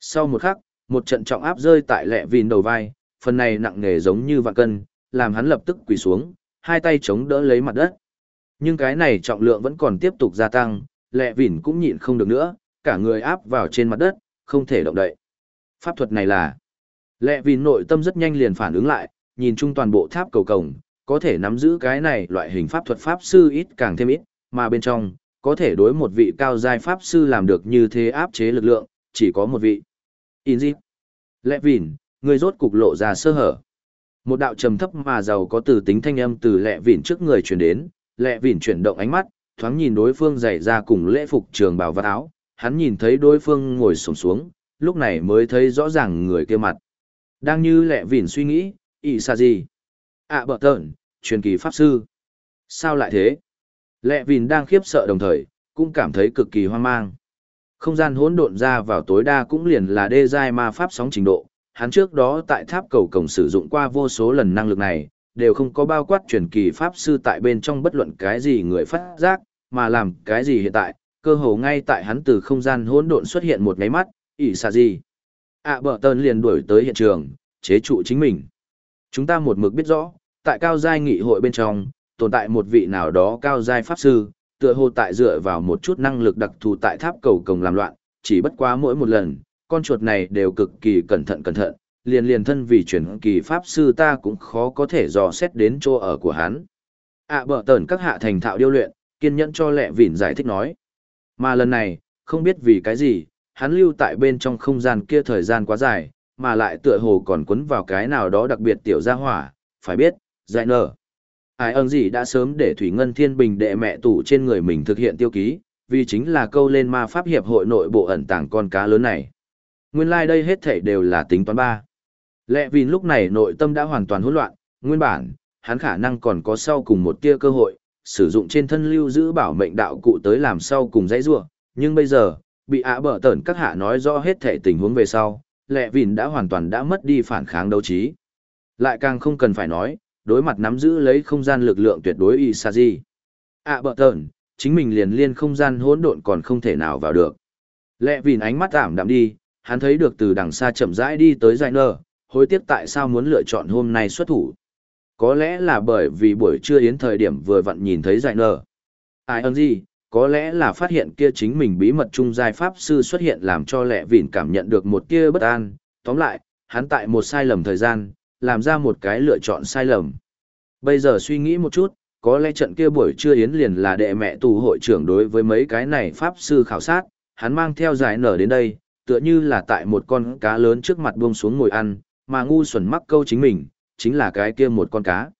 [SPEAKER 1] Sau một khắc, một trận trọng áp rơi tại lẹ vìn đầu vai, phần này nặng nề giống như vạn cân, làm hắn lập tức quỳ xuống, hai tay chống đỡ lấy mặt đất. Nhưng cái này trọng lượng vẫn còn tiếp tục gia tăng, lẹ vỉn cũng nhịn không được nữa, cả người áp vào trên mặt đất, không thể động đậy. Pháp thuật này là... lẹ vỉn nội tâm rất nhanh liền phản ứng lại, nhìn chung toàn bộ tháp cầu cổng, có thể nắm giữ cái này loại hình pháp thuật pháp sư ít càng thêm ít, mà bên trong, có thể đối một vị cao giai pháp sư làm được như thế áp chế lực lượng, chỉ có một vị. Inzip. lẹ vỉn, người rốt cục lộ ra sơ hở. Một đạo trầm thấp mà giàu có từ tính thanh âm từ lẹ vỉn trước người truyền đến, lệ vỉn chuyển động ánh mắt, thoáng nhìn đối phương dày ra cùng lễ phục trường bào và áo, hắn nhìn thấy đối phương ngồi sổm xuống, lúc này mới thấy rõ ràng người kia mặt. Đang như lệ vỉn suy nghĩ, ý xa gì? À bợ tợn, truyền kỳ pháp sư. Sao lại thế? Lệ vỉn đang khiếp sợ đồng thời, cũng cảm thấy cực kỳ hoang mang. Không gian hỗn độn ra vào tối đa cũng liền là đê giai ma pháp sóng trình độ, hắn trước đó tại tháp cầu cổng sử dụng qua vô số lần năng lực này, đều không có bao quát truyền kỳ pháp sư tại bên trong bất luận cái gì người phát giác, mà làm cái gì hiện tại, cơ hồ ngay tại hắn từ không gian hỗn độn xuất hiện một ngáy mắt, ỷ xà gì. À bờ tơn liền đuổi tới hiện trường, chế trụ chính mình. Chúng ta một mực biết rõ, tại cao giai nghị hội bên trong, tồn tại một vị nào đó cao giai pháp sư, tựa hồ tại dựa vào một chút năng lực đặc thù tại tháp cầu cổng làm loạn, chỉ bất quá mỗi một lần, con chuột này đều cực kỳ cẩn thận cẩn thận, liền liền thân vì chuyển kỳ pháp sư ta cũng khó có thể dò xét đến chỗ ở của hắn. À bở tờn các hạ thành thạo điêu luyện, kiên nhẫn cho lẹ vỉn giải thích nói. Mà lần này, không biết vì cái gì, hắn lưu tại bên trong không gian kia thời gian quá dài, mà lại tựa hồ còn quấn vào cái nào đó đặc biệt tiểu gia hỏa, phải biết, giải nở. Ai ơn gì đã sớm để Thủy Ngân Thiên Bình đệ mẹ tủ trên người mình thực hiện tiêu ký, vì chính là câu lên ma pháp hiệp hội nội bộ ẩn tàng con cá lớn này. Nguyên lai like đây hết thảy đều là tính toán ba. Lệ Vin lúc này nội tâm đã hoàn toàn hỗn loạn, nguyên bản, hắn khả năng còn có sau cùng một tia cơ hội, sử dụng trên thân lưu giữ bảo mệnh đạo cụ tới làm sau cùng dãy rua, nhưng bây giờ, bị ạ bở tẩn các hạ nói rõ hết thảy tình huống về sau, lệ Vin đã hoàn toàn đã mất đi phản kháng đấu trí. Lại càng không cần phải nói, đối mặt nắm giữ lấy không gian lực lượng tuyệt đối Isaji. ạ bở tẩn, chính mình liền liên không gian hỗn độn còn không thể nào vào được. Lệ Vin ánh mắt ảm đạm đi, hắn thấy được từ đằng xa chậm rãi đi tới dài nở hối tiếc tại sao muốn lựa chọn hôm nay xuất thủ. Có lẽ là bởi vì buổi trưa yến thời điểm vừa vặn nhìn thấy dài nở. Ai ơn gì, có lẽ là phát hiện kia chính mình bí mật trung giai pháp sư xuất hiện làm cho lẹ vỉn cảm nhận được một kia bất an. Tóm lại, hắn tại một sai lầm thời gian, làm ra một cái lựa chọn sai lầm. Bây giờ suy nghĩ một chút, có lẽ trận kia buổi trưa yến liền là đệ mẹ tù hội trưởng đối với mấy cái này pháp sư khảo sát, hắn mang theo giải nở đến đây, tựa như là tại một con cá lớn trước mặt buông xuống ngồi ăn, mà ngu xuẩn mắc câu chính mình, chính là cái kia một con cá.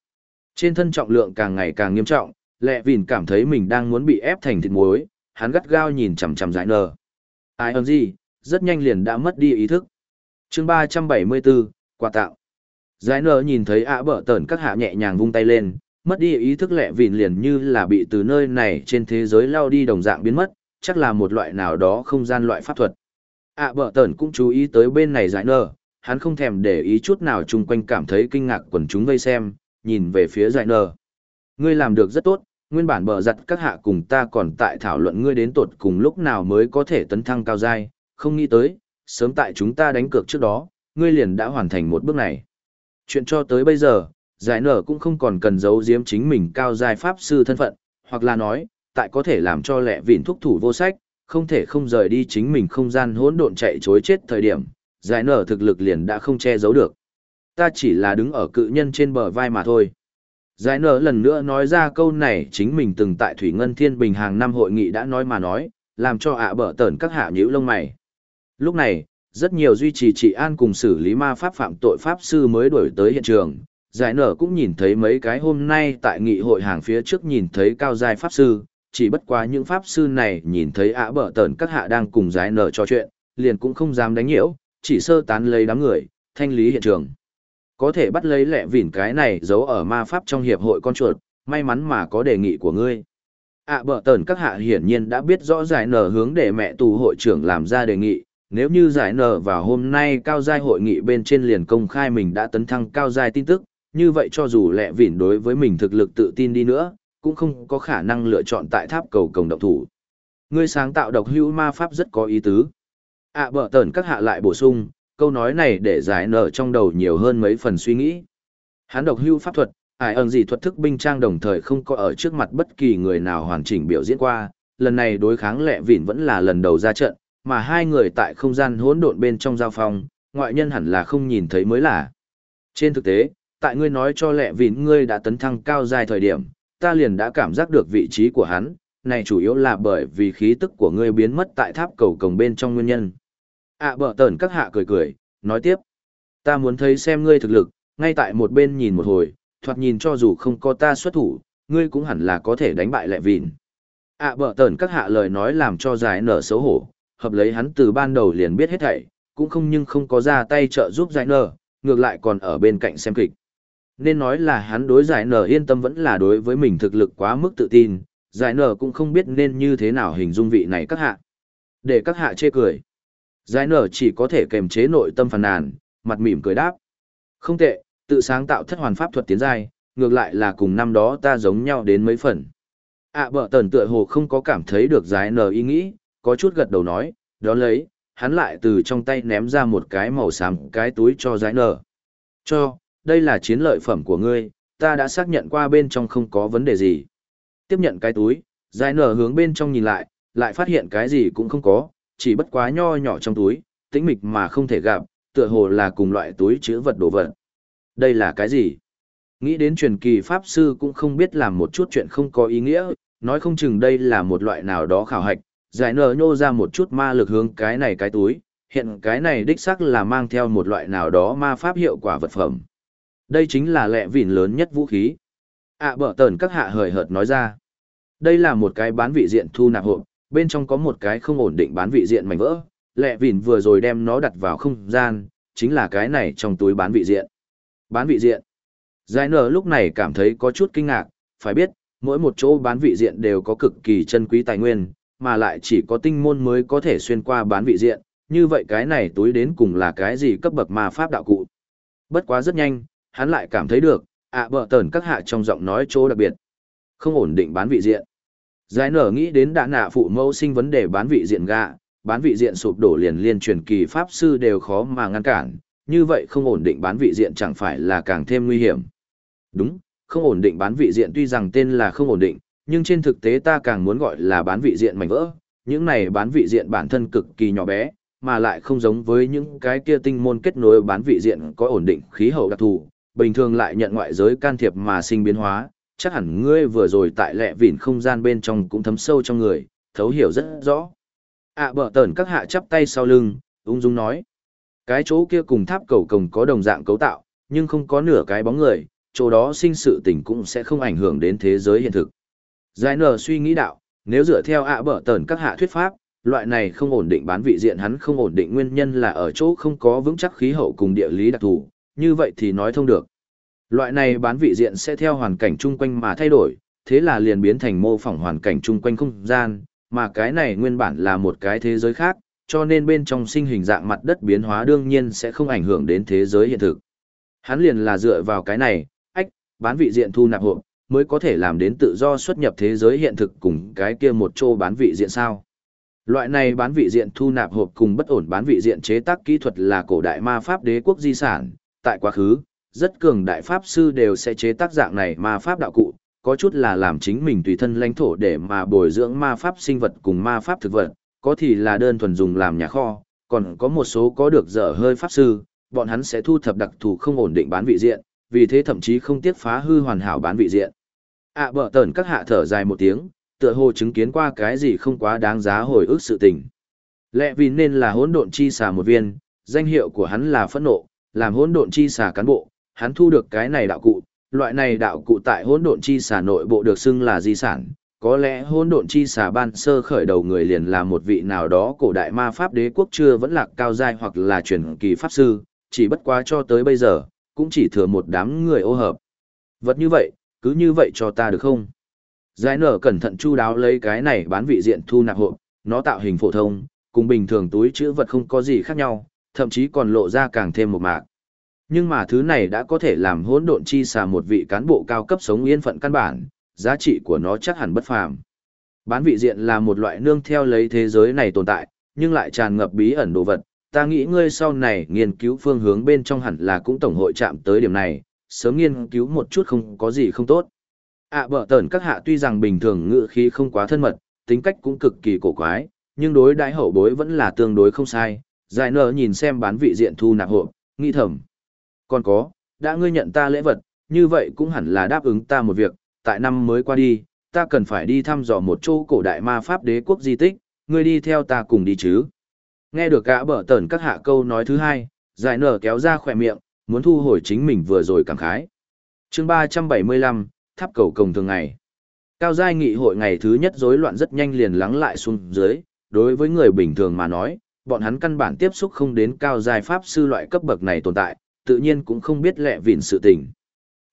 [SPEAKER 1] Trên thân trọng lượng càng ngày càng nghiêm trọng, lẹ vìn cảm thấy mình đang muốn bị ép thành thịt muối, hắn gắt gao nhìn chằm chằm giải nở. Ai hơn gì, rất nhanh liền đã mất đi ý thức. chương 374, quà tạo. Giải nở nhìn thấy ạ bở tẩn các hạ nhẹ nhàng vung tay lên, mất đi ý thức lẹ vìn liền như là bị từ nơi này trên thế giới lao đi đồng dạng biến mất, chắc là một loại nào đó không gian loại pháp thuật. ạ à, bở tẩn cũng chú ý tới bên này giải nở, hắn không thèm để ý chút nào chung quanh cảm thấy kinh ngạc quần chúng vây xem, nhìn về phía giải nở. Ngươi làm được rất tốt, nguyên bản bờ giặt các hạ cùng ta còn tại thảo luận ngươi đến tột cùng lúc nào mới có thể tấn thăng cao giai, không nghĩ tới, sớm tại chúng ta đánh cược trước đó, ngươi liền đã hoàn thành một bước này. Chuyện cho tới bây giờ, giải nở cũng không còn cần giấu giếm chính mình cao giai pháp sư thân phận, hoặc là nói, tại có thể làm cho lẹ vịn thúc thủ vô sách, không thể không rời đi chính mình không gian hỗn độn chạy chối chết thời điểm, giải nở thực lực liền đã không che giấu được. Ta chỉ là đứng ở cự nhân trên bờ vai mà thôi. Giải nở lần nữa nói ra câu này chính mình từng tại Thủy Ngân Thiên Bình hàng năm hội nghị đã nói mà nói, làm cho ạ bở tẩn các hạ nhữ lông mày. Lúc này, rất nhiều duy trì trị an cùng xử lý ma pháp phạm tội pháp sư mới đuổi tới hiện trường. Giải nở cũng nhìn thấy mấy cái hôm nay tại nghị hội hàng phía trước nhìn thấy cao giai pháp sư, chỉ bất quá những pháp sư này nhìn thấy ạ bở tẩn các hạ đang cùng giải nở trò chuyện, liền cũng không dám đánh nhiễu, chỉ sơ tán lấy đám người, thanh lý hiện trường. Có thể bắt lấy lẹ vỉn cái này giấu ở ma pháp trong hiệp hội con chuột, may mắn mà có đề nghị của ngươi. À, ạ bở tờn các hạ hiển nhiên đã biết rõ giải nở hướng để mẹ tù hội trưởng làm ra đề nghị, nếu như giải nở vào hôm nay cao giai hội nghị bên trên liền công khai mình đã tấn thăng cao giai tin tức, như vậy cho dù lẹ vỉn đối với mình thực lực tự tin đi nữa, cũng không có khả năng lựa chọn tại tháp cầu cổng động thủ. Ngươi sáng tạo độc hữu ma pháp rất có ý tứ ạ à, bở tẩn các hạ lại bổ sung, câu nói này để giải nở trong đầu nhiều hơn mấy phần suy nghĩ. Hắn độc hưu pháp thuật, ải ẩn gì thuật thức binh trang đồng thời không có ở trước mặt bất kỳ người nào hoàn chỉnh biểu diễn qua, lần này đối kháng lẹ vỉn vẫn là lần đầu ra trận, mà hai người tại không gian hỗn độn bên trong giao phong, ngoại nhân hẳn là không nhìn thấy mới là. Trên thực tế, tại ngươi nói cho lẹ vịn ngươi đã tấn thăng cao dài thời điểm, ta liền đã cảm giác được vị trí của hắn, này chủ yếu là bởi vì khí tức của ngươi biến mất tại tháp cầu cổng bên trong nguyên nhân. À bở tờn các hạ cười cười, nói tiếp. Ta muốn thấy xem ngươi thực lực, ngay tại một bên nhìn một hồi, thoạt nhìn cho dù không có ta xuất thủ, ngươi cũng hẳn là có thể đánh bại lẹ vịn. À bở tờn các hạ lời nói làm cho giải nở xấu hổ, hợp lấy hắn từ ban đầu liền biết hết thảy, cũng không nhưng không có ra tay trợ giúp giải nở, ngược lại còn ở bên cạnh xem kịch. Nên nói là hắn đối giải nở yên tâm vẫn là đối với mình thực lực quá mức tự tin, giải nở cũng không biết nên như thế nào hình dung vị này các hạ. Để các hạ chê cười. Giải nở chỉ có thể kềm chế nội tâm phàn nàn, mặt mỉm cười đáp. Không tệ, tự sáng tạo thất hoàn pháp thuật tiến giai, ngược lại là cùng năm đó ta giống nhau đến mấy phần. À bở tần tựa hồ không có cảm thấy được giải nở ý nghĩ, có chút gật đầu nói, đó lấy, hắn lại từ trong tay ném ra một cái màu xám cái túi cho giải nở. Cho, đây là chiến lợi phẩm của ngươi, ta đã xác nhận qua bên trong không có vấn đề gì. Tiếp nhận cái túi, giải nở hướng bên trong nhìn lại, lại phát hiện cái gì cũng không có, chỉ bất quá nho nhỏ trong túi, tĩnh mịch mà không thể gặp, tựa hồ là cùng loại túi chứa vật đồ vật. Đây là cái gì? Nghĩ đến truyền kỳ Pháp Sư cũng không biết làm một chút chuyện không có ý nghĩa, nói không chừng đây là một loại nào đó khảo hạch, giải nở nhô ra một chút ma lực hướng cái này cái túi, hiện cái này đích xác là mang theo một loại nào đó ma pháp hiệu quả vật phẩm. Đây chính là lẹ vỉn lớn nhất vũ khí. À bở tờn các hạ hời hợt nói ra. Đây là một cái bán vị diện thu nạp hộp, bên trong có một cái không ổn định bán vị diện mảnh vỡ. Lẹ vỉn vừa rồi đem nó đặt vào không gian, chính là cái này trong túi bán vị diện. Bán vị diện. Giải nở lúc này cảm thấy có chút kinh ngạc, phải biết, mỗi một chỗ bán vị diện đều có cực kỳ chân quý tài nguyên, mà lại chỉ có tinh môn mới có thể xuyên qua bán vị diện, như vậy cái này túi đến cùng là cái gì cấp bậc ma pháp đạo cụ. Bất quá rất nhanh, hắn lại cảm thấy được, ạ bợ tờn các hạ trong giọng nói chỗ đặc biệt. Không ổn định bán vị diện. Giải nở nghĩ đến đã nạ phụ mẫu sinh vấn đề bán vị diện gạ, bán vị diện sụp đổ liền liên truyền kỳ pháp sư đều khó mà ngăn cản, như vậy không ổn định bán vị diện chẳng phải là càng thêm nguy hiểm. Đúng, không ổn định bán vị diện tuy rằng tên là không ổn định, nhưng trên thực tế ta càng muốn gọi là bán vị diện mảnh vỡ. Những này bán vị diện bản thân cực kỳ nhỏ bé, mà lại không giống với những cái kia tinh môn kết nối bán vị diện có ổn định khí hậu đặc thù, bình thường lại nhận ngoại giới can thiệp mà sinh biến hóa, chắc hẳn ngươi vừa rồi tại lẹ vỉn không gian bên trong cũng thấm sâu trong người, thấu hiểu rất rõ. À bờ tẩn các hạ chắp tay sau lưng, ung dung nói. Cái chỗ kia cùng tháp cầu cồng có đồng dạng cấu tạo, nhưng không có nửa cái bóng người, chỗ đó sinh sự tình cũng sẽ không ảnh hưởng đến thế giới hiện thực. Giải nở suy nghĩ đạo, nếu dựa theo ạ bở tẩn các hạ thuyết pháp, loại này không ổn định bán vị diện hắn không ổn định nguyên nhân là ở chỗ không có vững chắc khí hậu cùng địa lý đặc thù, như vậy thì nói thông được. Loại này bán vị diện sẽ theo hoàn cảnh chung quanh mà thay đổi, thế là liền biến thành mô phỏng hoàn cảnh chung quanh không gian, mà cái này nguyên bản là một cái thế giới khác, cho nên bên trong sinh hình dạng mặt đất biến hóa đương nhiên sẽ không ảnh hưởng đến thế giới hiện thực. Hắn liền là dựa vào cái này, ách, bán vị diện thu nạp hộ, mới có thể làm đến tự do xuất nhập thế giới hiện thực cùng cái kia một chỗ bán vị diện sao. Loại này bán vị diện thu nạp hộp cùng bất ổn bán vị diện chế tác kỹ thuật là cổ đại ma pháp đế quốc di sản, tại quá khứ, rất cường đại pháp sư đều sẽ chế tác dạng này ma pháp đạo cụ, có chút là làm chính mình tùy thân lãnh thổ để mà bồi dưỡng ma pháp sinh vật cùng ma pháp thực vật, có thì là đơn thuần dùng làm nhà kho, còn có một số có được dở hơi pháp sư, bọn hắn sẽ thu thập đặc thù không ổn định bán vị diện, vì thế thậm chí không tiếc phá hư hoàn hảo bán vị diện. ạ à, bở tẩn các hạ thở dài một tiếng, tựa hồ chứng kiến qua cái gì không quá đáng giá hồi ức sự tình. Lẽ vì nên là hỗn độn chi xà một viên, danh hiệu của hắn là phẫn nộ, làm hỗn độn chi xà cán bộ, hắn thu được cái này đạo cụ, loại này đạo cụ tại hỗn độn chi xà nội bộ được xưng là di sản, có lẽ hỗn độn chi xà ban sơ khởi đầu người liền là một vị nào đó cổ đại ma pháp đế quốc chưa vẫn lạc cao giai hoặc là truyền kỳ pháp sư, chỉ bất quá cho tới bây giờ, cũng chỉ thừa một đám người ô hợp. Vật như vậy, cứ như vậy cho ta được không? Giải nở cẩn thận chu đáo lấy cái này bán vị diện thu nạp hộp, nó tạo hình phổ thông, cùng bình thường túi chữ vật không có gì khác nhau, thậm chí còn lộ ra càng thêm một mạc. Nhưng mà thứ này đã có thể làm hỗn độn chi xà một vị cán bộ cao cấp sống yên phận căn bản, giá trị của nó chắc hẳn bất phàm. Bán vị diện là một loại nương theo lấy thế giới này tồn tại, nhưng lại tràn ngập bí ẩn đồ vật. Ta nghĩ ngươi sau này nghiên cứu phương hướng bên trong hẳn là cũng tổng hội chạm tới điểm này, sớm nghiên cứu một chút không có gì không tốt. ạ à, bở các hạ tuy rằng bình thường ngự khí không quá thân mật, tính cách cũng cực kỳ cổ quái, nhưng đối đãi hậu bối vẫn là tương đối không sai. Giải nở nhìn xem bán vị diện thu nạp hộp, nghĩ thầm. Còn có, đã ngươi nhận ta lễ vật, như vậy cũng hẳn là đáp ứng ta một việc, tại năm mới qua đi, ta cần phải đi thăm dò một chỗ cổ đại ma pháp đế quốc di tích, ngươi đi theo ta cùng đi chứ. Nghe được gã bở tẩn các hạ câu nói thứ hai, giải nở kéo ra khỏe miệng, muốn thu hồi chính mình vừa rồi cảm khái. chương 375, tháp cầu cổng thường ngày. Cao giai nghị hội ngày thứ nhất rối loạn rất nhanh liền lắng lại xuống dưới, đối với người bình thường mà nói, bọn hắn căn bản tiếp xúc không đến cao giai pháp sư loại cấp bậc này tồn tại, tự nhiên cũng không biết lẹ vỉn sự tình.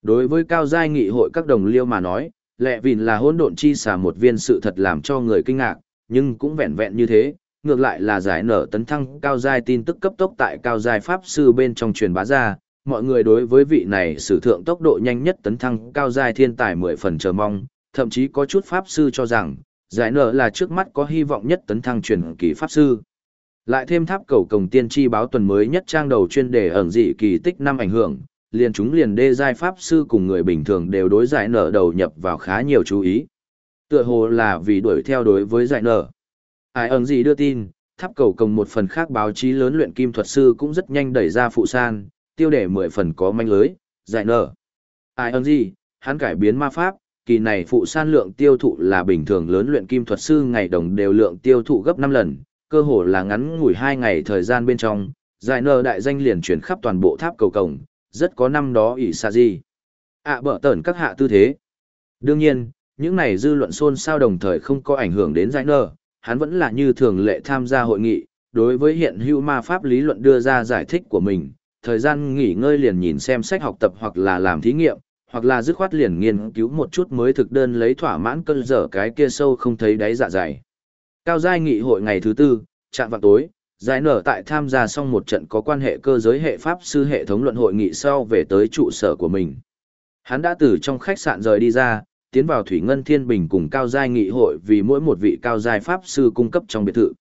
[SPEAKER 1] Đối với cao giai nghị hội các đồng liêu mà nói, lẹ vỉn là hỗn độn chi xà một viên sự thật làm cho người kinh ngạc, nhưng cũng vẹn vẹn như thế, ngược lại là giải nở tấn thăng cao giai tin tức cấp tốc tại cao giai pháp sư bên trong truyền bá ra, mọi người đối với vị này sử thượng tốc độ nhanh nhất tấn thăng cao giai thiên tài mười phần chờ mong, thậm chí có chút pháp sư cho rằng, giải nở là trước mắt có hy vọng nhất tấn thăng truyền kỳ pháp sư. Lại thêm tháp cầu cổng tiên tri báo tuần mới nhất trang đầu chuyên đề ẩn dị kỳ tích năm ảnh hưởng, liền chúng liền đê giai pháp sư cùng người bình thường đều đối giải nở đầu nhập vào khá nhiều chú ý. Tựa hồ là vì đuổi theo đối với giải nở. Ai ẩn dị đưa tin, tháp cầu cổng một phần khác báo chí lớn luyện kim thuật sư cũng rất nhanh đẩy ra phụ san, tiêu đề mười phần có manh lưới, giải nở. Ai ẩn dị, hắn cải biến ma pháp, kỳ này phụ san lượng tiêu thụ là bình thường lớn luyện kim thuật sư ngày đồng đều lượng tiêu thụ gấp 5 lần, cơ hồ là ngắn ngủi hai ngày thời gian bên trong, giải nờ đại danh liền chuyển khắp toàn bộ tháp cầu cổng, rất có năm đó ỷ xa gì. À, ạ bở tẩn các hạ tư thế. Đương nhiên, những này dư luận xôn xao đồng thời không có ảnh hưởng đến giải nờ, hắn vẫn là như thường lệ tham gia hội nghị, đối với hiện hữu ma pháp lý luận đưa ra giải thích của mình, thời gian nghỉ ngơi liền nhìn xem sách học tập hoặc là làm thí nghiệm, hoặc là dứt khoát liền nghiên cứu một chút mới thực đơn lấy thỏa mãn cơn dở cái kia sâu không thấy đáy dạ dày. Cao giai nghị hội ngày thứ tư, trạng vào tối, giải nở tại tham gia xong một trận có quan hệ cơ giới hệ pháp sư hệ thống luận hội nghị sau về tới trụ sở của mình. Hắn đã từ trong khách sạn rời đi ra, tiến vào Thủy Ngân Thiên Bình cùng cao giai nghị hội vì mỗi một vị cao giai pháp sư cung cấp trong biệt thự.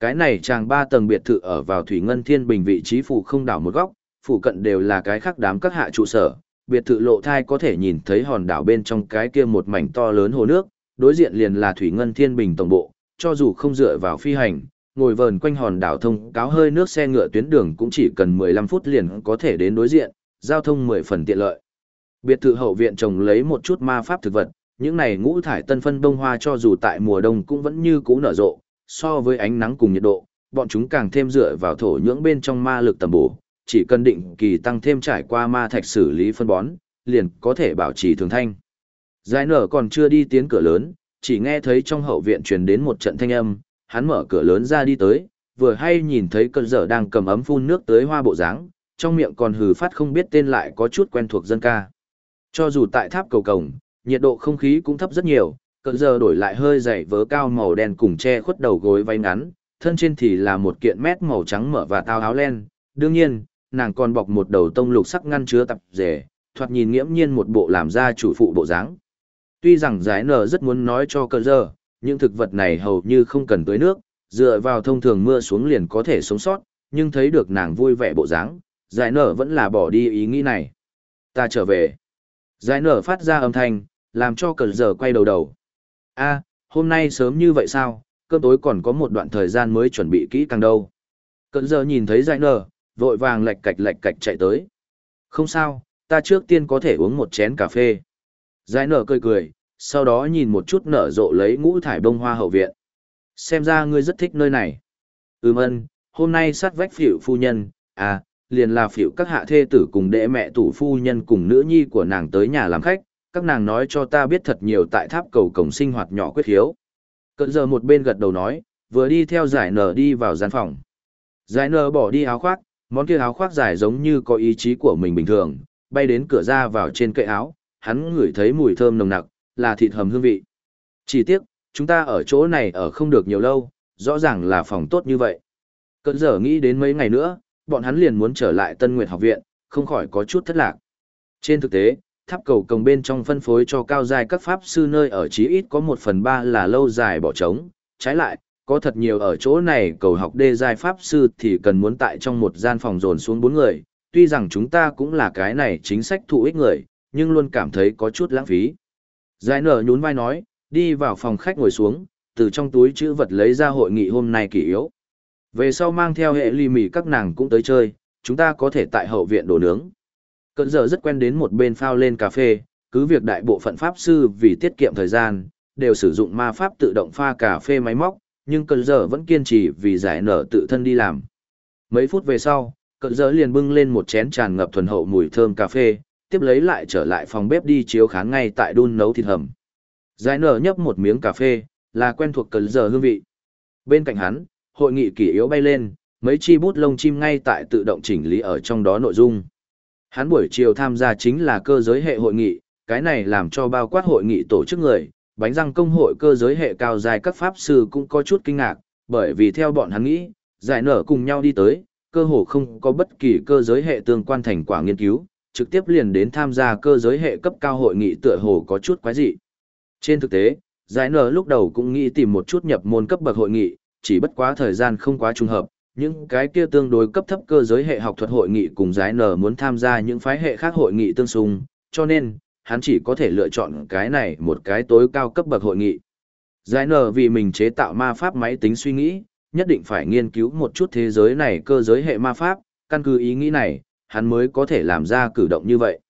[SPEAKER 1] Cái này chàng ba tầng biệt thự ở vào Thủy Ngân Thiên Bình vị trí phủ không đảo một góc, phủ cận đều là cái khác đám các hạ trụ sở, biệt thự lộ thai có thể nhìn thấy hòn đảo bên trong cái kia một mảnh to lớn hồ nước, đối diện liền là Thủy Ngân Thiên Bình tổng bộ, cho dù không dựa vào phi hành, ngồi vờn quanh hòn đảo thông cáo hơi nước xe ngựa tuyến đường cũng chỉ cần 15 phút liền có thể đến đối diện, giao thông 10 phần tiện lợi. Biệt thự hậu viện trồng lấy một chút ma pháp thực vật, những này ngũ thải tân phân bông hoa cho dù tại mùa đông cũng vẫn như cũ nở rộ, so với ánh nắng cùng nhiệt độ, bọn chúng càng thêm dựa vào thổ nhưỡng bên trong ma lực tầm bổ, chỉ cần định kỳ tăng thêm trải qua ma thạch xử lý phân bón, liền có thể bảo trì thường thanh. Giải nở còn chưa đi tiến cửa lớn, chỉ nghe thấy trong hậu viện truyền đến một trận thanh âm, hắn mở cửa lớn ra đi tới, vừa hay nhìn thấy cơn dở đang cầm ấm phun nước tới hoa bộ dáng, trong miệng còn hừ phát không biết tên lại có chút quen thuộc dân ca. Cho dù tại tháp cầu cổng, nhiệt độ không khí cũng thấp rất nhiều, cơn dở đổi lại hơi dày vớ cao màu đen cùng che khuất đầu gối váy ngắn, thân trên thì là một kiện mét màu trắng mở và tao áo len, đương nhiên, nàng còn bọc một đầu tông lục sắc ngăn chứa tập rể, thoạt nhìn nghiễm nhiên một bộ làm ra chủ phụ bộ dáng. Tuy rằng giải nở rất muốn nói cho cơ giờ, những thực vật này hầu như không cần tưới nước, dựa vào thông thường mưa xuống liền có thể sống sót, nhưng thấy được nàng vui vẻ bộ dáng, giải nở vẫn là bỏ đi ý nghĩ này. Ta trở về. Giải nở phát ra âm thanh, làm cho cờ giờ quay đầu đầu. a hôm nay sớm như vậy sao, cơm tối còn có một đoạn thời gian mới chuẩn bị kỹ càng đâu. Cờ giờ nhìn thấy giải nở, vội vàng lạch cạch lạch cạch chạy tới. Không sao, ta trước tiên có thể uống một chén cà phê. Giải nở cười cười, sau đó nhìn một chút nở rộ lấy ngũ thải bông hoa hậu viện. Xem ra ngươi rất thích nơi này. Ừm ân, hôm nay sát vách phiệu phu nhân, à, liền là phiệu các hạ thê tử cùng đệ mẹ tủ phu nhân cùng nữ nhi của nàng tới nhà làm khách, các nàng nói cho ta biết thật nhiều tại tháp cầu cổng sinh hoạt nhỏ quyết hiếu. Cận giờ một bên gật đầu nói, vừa đi theo giải nở đi vào gian phòng. Giải nở bỏ đi áo khoác, món kia áo khoác dài giống như có ý chí của mình bình thường, bay đến cửa ra vào trên cậy áo, hắn ngửi thấy mùi thơm nồng nặc, là thịt hầm hương vị. Chỉ tiếc, chúng ta ở chỗ này ở không được nhiều lâu, rõ ràng là phòng tốt như vậy. Cận giờ nghĩ đến mấy ngày nữa, bọn hắn liền muốn trở lại Tân Nguyệt học viện, không khỏi có chút thất lạc. Trên thực tế, tháp cầu cồng bên trong phân phối cho cao dài các pháp sư nơi ở chí ít có một phần ba là lâu dài bỏ trống, trái lại, có thật nhiều ở chỗ này cầu học đê giai pháp sư thì cần muốn tại trong một gian phòng dồn xuống bốn người, tuy rằng chúng ta cũng là cái này chính sách thụ ích người, nhưng luôn cảm thấy có chút lãng phí. Giải nở nhún vai nói, đi vào phòng khách ngồi xuống, từ trong túi chữ vật lấy ra hội nghị hôm nay kỷ yếu. Về sau mang theo hệ ly mì các nàng cũng tới chơi, chúng ta có thể tại hậu viện đồ nướng. Cận giờ rất quen đến một bên phao lên cà phê, cứ việc đại bộ phận pháp sư vì tiết kiệm thời gian, đều sử dụng ma pháp tự động pha cà phê máy móc, nhưng cận giờ vẫn kiên trì vì giải nở tự thân đi làm. Mấy phút về sau, cận giờ liền bưng lên một chén tràn ngập thuần hậu mùi thơm cà phê, tiếp lấy lại trở lại phòng bếp đi chiếu khán ngay tại đun nấu thịt hầm. Giải nở nhấp một miếng cà phê, là quen thuộc cận giờ hương vị. Bên cạnh hắn, hội nghị kỷ yếu bay lên, mấy chi bút lông chim ngay tại tự động chỉnh lý ở trong đó nội dung. Hắn buổi chiều tham gia chính là cơ giới hệ hội nghị, cái này làm cho bao quát hội nghị tổ chức người, bánh răng công hội cơ giới hệ cao dài các pháp sư cũng có chút kinh ngạc, bởi vì theo bọn hắn nghĩ, giải nở cùng nhau đi tới, cơ hồ không có bất kỳ cơ giới hệ tương quan thành quả nghiên cứu, trực tiếp liền đến tham gia cơ giới hệ cấp cao hội nghị tựa hồ có chút quái dị. Trên thực tế, giải nở lúc đầu cũng nghĩ tìm một chút nhập môn cấp bậc hội nghị, chỉ bất quá thời gian không quá trùng hợp, những cái kia tương đối cấp thấp cơ giới hệ học thuật hội nghị cùng giải nở muốn tham gia những phái hệ khác hội nghị tương xung, cho nên, hắn chỉ có thể lựa chọn cái này một cái tối cao cấp bậc hội nghị. Giải nở vì mình chế tạo ma pháp máy tính suy nghĩ, nhất định phải nghiên cứu một chút thế giới này cơ giới hệ ma pháp, căn cứ ý nghĩ này, hắn mới có thể làm ra cử động như vậy.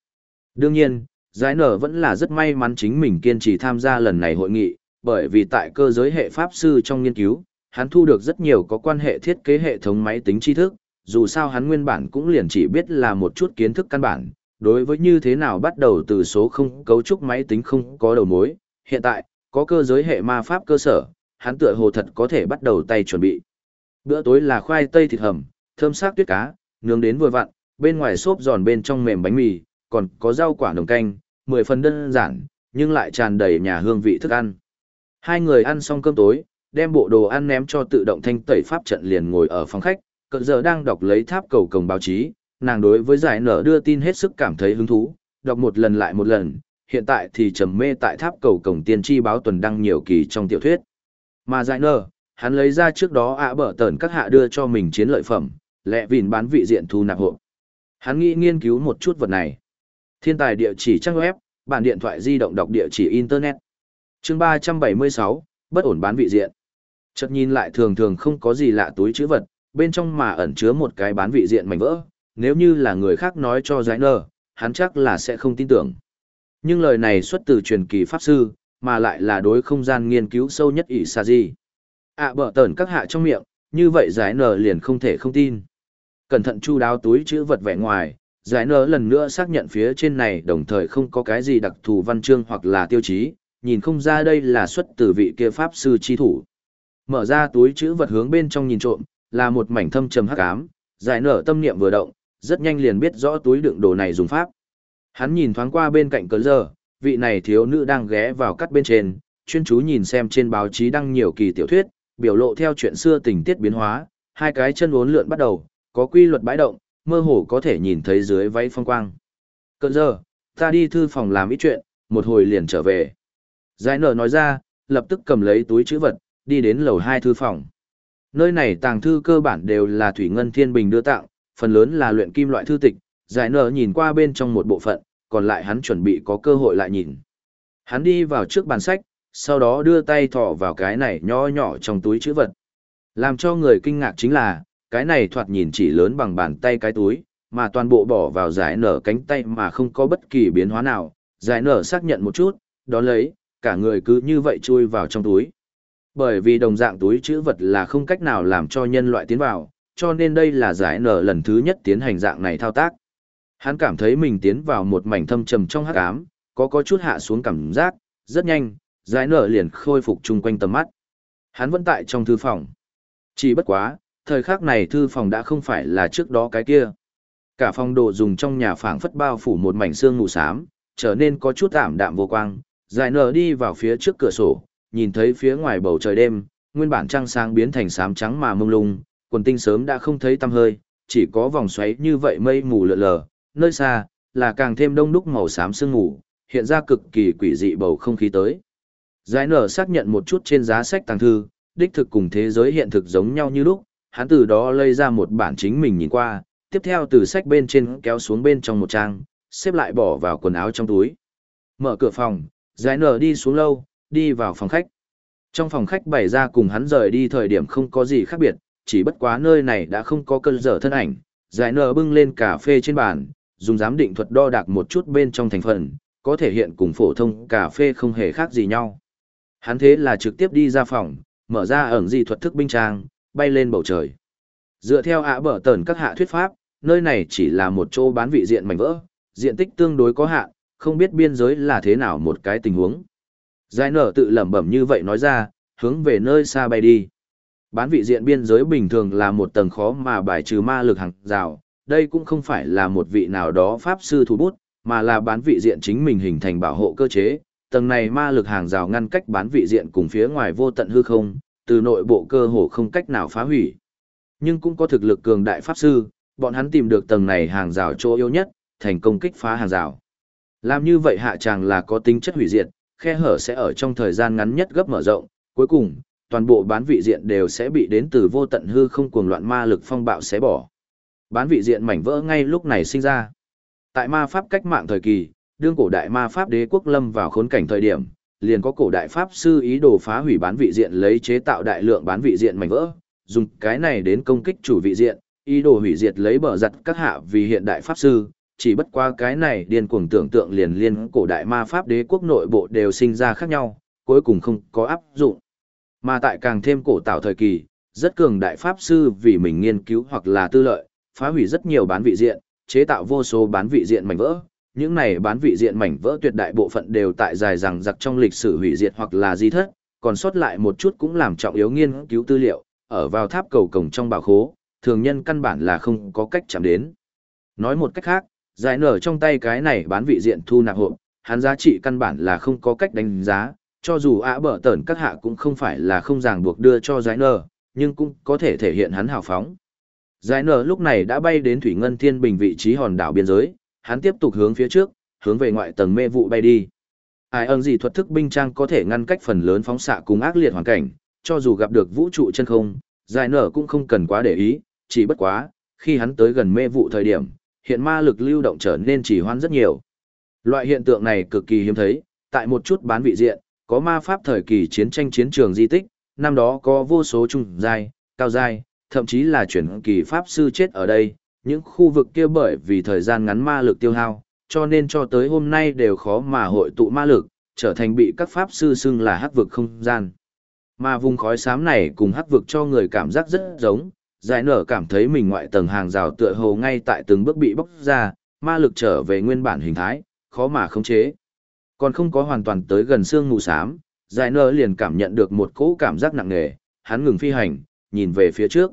[SPEAKER 1] Đương nhiên, giải nở vẫn là rất may mắn chính mình kiên trì tham gia lần này hội nghị, bởi vì tại cơ giới hệ pháp sư trong nghiên cứu, hắn thu được rất nhiều có quan hệ thiết kế hệ thống máy tính tri thức, dù sao hắn nguyên bản cũng liền chỉ biết là một chút kiến thức căn bản, đối với như thế nào bắt đầu từ số không cấu trúc máy tính không có đầu mối, hiện tại, có cơ giới hệ ma pháp cơ sở, hắn tựa hồ thật có thể bắt đầu tay chuẩn bị. Bữa tối là khoai tây thịt hầm, thơm sắc tuyết cá, nướng đến vừa vặn, bên ngoài xốp giòn bên trong mềm bánh mì, còn có rau quả nồng canh, mười phần đơn giản, nhưng lại tràn đầy nhà hương vị thức ăn. Hai người ăn xong cơm tối, đem bộ đồ ăn ném cho tự động thanh tẩy pháp trận liền ngồi ở phòng khách, cận giờ đang đọc lấy tháp cầu cổng báo chí, nàng đối với giải nở đưa tin hết sức cảm thấy hứng thú, đọc một lần lại một lần, hiện tại thì trầm mê tại tháp cầu cổng tiên tri báo tuần đăng nhiều kỳ trong tiểu thuyết. Mà giải nở, hắn lấy ra trước đó ạ bở tờn các hạ đưa cho mình chiến lợi phẩm, lẹ vìn bán vị diện thu nạp hộ. Hắn nghĩ nghiên cứu một chút vật này. Thiên tài địa chỉ trang web, bản điện thoại di động đọc địa chỉ internet. Chương 376, bất ổn bán vị diện. Chợt nhìn lại thường thường không có gì lạ túi chữ vật, bên trong mà ẩn chứa một cái bán vị diện mảnh vỡ, nếu như là người khác nói cho giải nơ, hắn chắc là sẽ không tin tưởng. Nhưng lời này xuất từ truyền kỳ pháp sư, mà lại là đối không gian nghiên cứu sâu nhất ỷ xa gì. À bở tẩn các hạ trong miệng, như vậy giải nờ liền không thể không tin. Cẩn thận chu đáo túi chữ vật vẻ ngoài, giải nở lần nữa xác nhận phía trên này đồng thời không có cái gì đặc thù văn chương hoặc là tiêu chí, nhìn không ra đây là xuất từ vị kia pháp sư chi thủ. Mở ra túi chữ vật hướng bên trong nhìn trộm, là một mảnh thâm trầm hắc ám, giải nở tâm niệm vừa động, rất nhanh liền biết rõ túi đựng đồ này dùng pháp. Hắn nhìn thoáng qua bên cạnh cớ giờ, vị này thiếu nữ đang ghé vào cắt bên trên, chuyên chú nhìn xem trên báo chí đăng nhiều kỳ tiểu thuyết, biểu lộ theo chuyện xưa tình tiết biến hóa, hai cái chân uốn lượn bắt đầu, có quy luật bãi động, mơ hồ có thể nhìn thấy dưới váy phong quang. Cơn giờ, ta đi thư phòng làm ít chuyện, một hồi liền trở về. Giải nở nói ra, lập tức cầm lấy túi chữ vật, đi đến lầu hai thư phòng. Nơi này tàng thư cơ bản đều là Thủy Ngân Thiên Bình đưa tặng, phần lớn là luyện kim loại thư tịch, giải nở nhìn qua bên trong một bộ phận, còn lại hắn chuẩn bị có cơ hội lại nhìn. Hắn đi vào trước bàn sách, sau đó đưa tay thọ vào cái này nhỏ nhỏ trong túi chữ vật. Làm cho người kinh ngạc chính là, cái này thoạt nhìn chỉ lớn bằng bàn tay cái túi, mà toàn bộ bỏ vào giải nở cánh tay mà không có bất kỳ biến hóa nào. Giải nở xác nhận một chút, đó lấy, cả người cứ như vậy chui vào trong túi. Bởi vì đồng dạng túi chữ vật là không cách nào làm cho nhân loại tiến vào, cho nên đây là giải nở lần thứ nhất tiến hành dạng này thao tác. Hắn cảm thấy mình tiến vào một mảnh thâm trầm trong hắc ám, có có chút hạ xuống cảm giác, rất nhanh, giải nở liền khôi phục chung quanh tầm mắt. Hắn vẫn tại trong thư phòng. Chỉ bất quá, thời khắc này thư phòng đã không phải là trước đó cái kia. Cả phòng đồ dùng trong nhà phảng phất bao phủ một mảnh xương ngủ xám, trở nên có chút ảm đạm vô quang. dài nở đi vào phía trước cửa sổ, nhìn thấy phía ngoài bầu trời đêm, nguyên bản trăng sáng biến thành xám trắng mà mông lung, quần tinh sớm đã không thấy tăm hơi, chỉ có vòng xoáy như vậy mây mù lờ lờ, nơi xa, là càng thêm đông đúc màu xám sương mù, hiện ra cực kỳ quỷ dị bầu không khí tới. Giải nở xác nhận một chút trên giá sách tàng thư, đích thực cùng thế giới hiện thực giống nhau như lúc, hắn từ đó lây ra một bản chính mình nhìn qua, tiếp theo từ sách bên trên kéo xuống bên trong một trang, xếp lại bỏ vào quần áo trong túi. Mở cửa phòng, giải nở đi xuống lâu, đi vào phòng khách. Trong phòng khách bày ra cùng hắn rời đi thời điểm không có gì khác biệt, chỉ bất quá nơi này đã không có cơn dở thân ảnh, giải nở bưng lên cà phê trên bàn, dùng giám định thuật đo đạc một chút bên trong thành phần, có thể hiện cùng phổ thông cà phê không hề khác gì nhau. Hắn thế là trực tiếp đi ra phòng, mở ra ẩn di thuật thức binh trang, bay lên bầu trời. Dựa theo ạ bở tờn các hạ thuyết pháp, nơi này chỉ là một chỗ bán vị diện mảnh vỡ, diện tích tương đối có hạn, không biết biên giới là thế nào một cái tình huống. Giải nở tự lẩm bẩm như vậy nói ra, hướng về nơi xa bay đi. Bán vị diện biên giới bình thường là một tầng khó mà bài trừ ma lực hàng rào, đây cũng không phải là một vị nào đó pháp sư thủ bút, mà là bán vị diện chính mình hình thành bảo hộ cơ chế. Tầng này ma lực hàng rào ngăn cách bán vị diện cùng phía ngoài vô tận hư không, từ nội bộ cơ hồ không cách nào phá hủy. Nhưng cũng có thực lực cường đại pháp sư, bọn hắn tìm được tầng này hàng rào chỗ yếu nhất, thành công kích phá hàng rào. Làm như vậy hạ tràng là có tính chất hủy diệt, khe hở sẽ ở trong thời gian ngắn nhất gấp mở rộng, cuối cùng, toàn bộ bán vị diện đều sẽ bị đến từ vô tận hư không cuồng loạn ma lực phong bạo xé bỏ. Bán vị diện mảnh vỡ ngay lúc này sinh ra. Tại ma pháp cách mạng thời kỳ, đương cổ đại ma pháp đế quốc lâm vào khốn cảnh thời điểm, liền có cổ đại pháp sư ý đồ phá hủy bán vị diện lấy chế tạo đại lượng bán vị diện mảnh vỡ, dùng cái này đến công kích chủ vị diện, ý đồ hủy diệt lấy bờ giặt các hạ vì hiện đại pháp sư, chỉ bất qua cái này điên cuồng tưởng tượng liền liên cổ đại ma pháp đế quốc nội bộ đều sinh ra khác nhau, cuối cùng không có áp dụng. Mà tại càng thêm cổ tạo thời kỳ, rất cường đại pháp sư vì mình nghiên cứu hoặc là tư lợi, phá hủy rất nhiều bán vị diện, chế tạo vô số bán vị diện mảnh vỡ. Những này bán vị diện mảnh vỡ tuyệt đại bộ phận đều tại dài rằng giặc trong lịch sử hủy diệt hoặc là di thất, còn sót lại một chút cũng làm trọng yếu nghiên cứu tư liệu, ở vào tháp cầu cổng trong bảo khố, thường nhân căn bản là không có cách chạm đến. Nói một cách khác, giải nở trong tay cái này bán vị diện thu nạp hộp, hắn giá trị căn bản là không có cách đánh giá, cho dù ạ bở tẩn các hạ cũng không phải là không ràng buộc đưa cho giải nở, nhưng cũng có thể thể hiện hắn hào phóng. Giải nở lúc này đã bay đến Thủy Ngân Thiên Bình vị trí hòn đảo biên giới, hắn tiếp tục hướng phía trước, hướng về ngoại tầng mê vụ bay đi. Ai ơn gì thuật thức binh trang có thể ngăn cách phần lớn phóng xạ cùng ác liệt hoàn cảnh, cho dù gặp được vũ trụ chân không, giải nở cũng không cần quá để ý, chỉ bất quá, khi hắn tới gần mê vụ thời điểm, hiện ma lực lưu động trở nên chỉ hoan rất nhiều. Loại hiện tượng này cực kỳ hiếm thấy, tại một chút bán vị diện, có ma pháp thời kỳ chiến tranh chiến trường di tích, năm đó có vô số trung giai, cao giai, thậm chí là chuyển kỳ pháp sư chết ở đây, những khu vực kia bởi vì thời gian ngắn ma lực tiêu hao, cho nên cho tới hôm nay đều khó mà hội tụ ma lực, trở thành bị các pháp sư xưng là hắc vực không gian. Mà vùng khói xám này cùng hắc vực cho người cảm giác rất giống, giải nở cảm thấy mình ngoại tầng hàng rào tựa hồ ngay tại từng bước bị bóc ra, ma lực trở về nguyên bản hình thái, khó mà khống chế. Còn không có hoàn toàn tới gần xương mù xám, giải nở liền cảm nhận được một cỗ cảm giác nặng nề, hắn ngừng phi hành, nhìn về phía trước.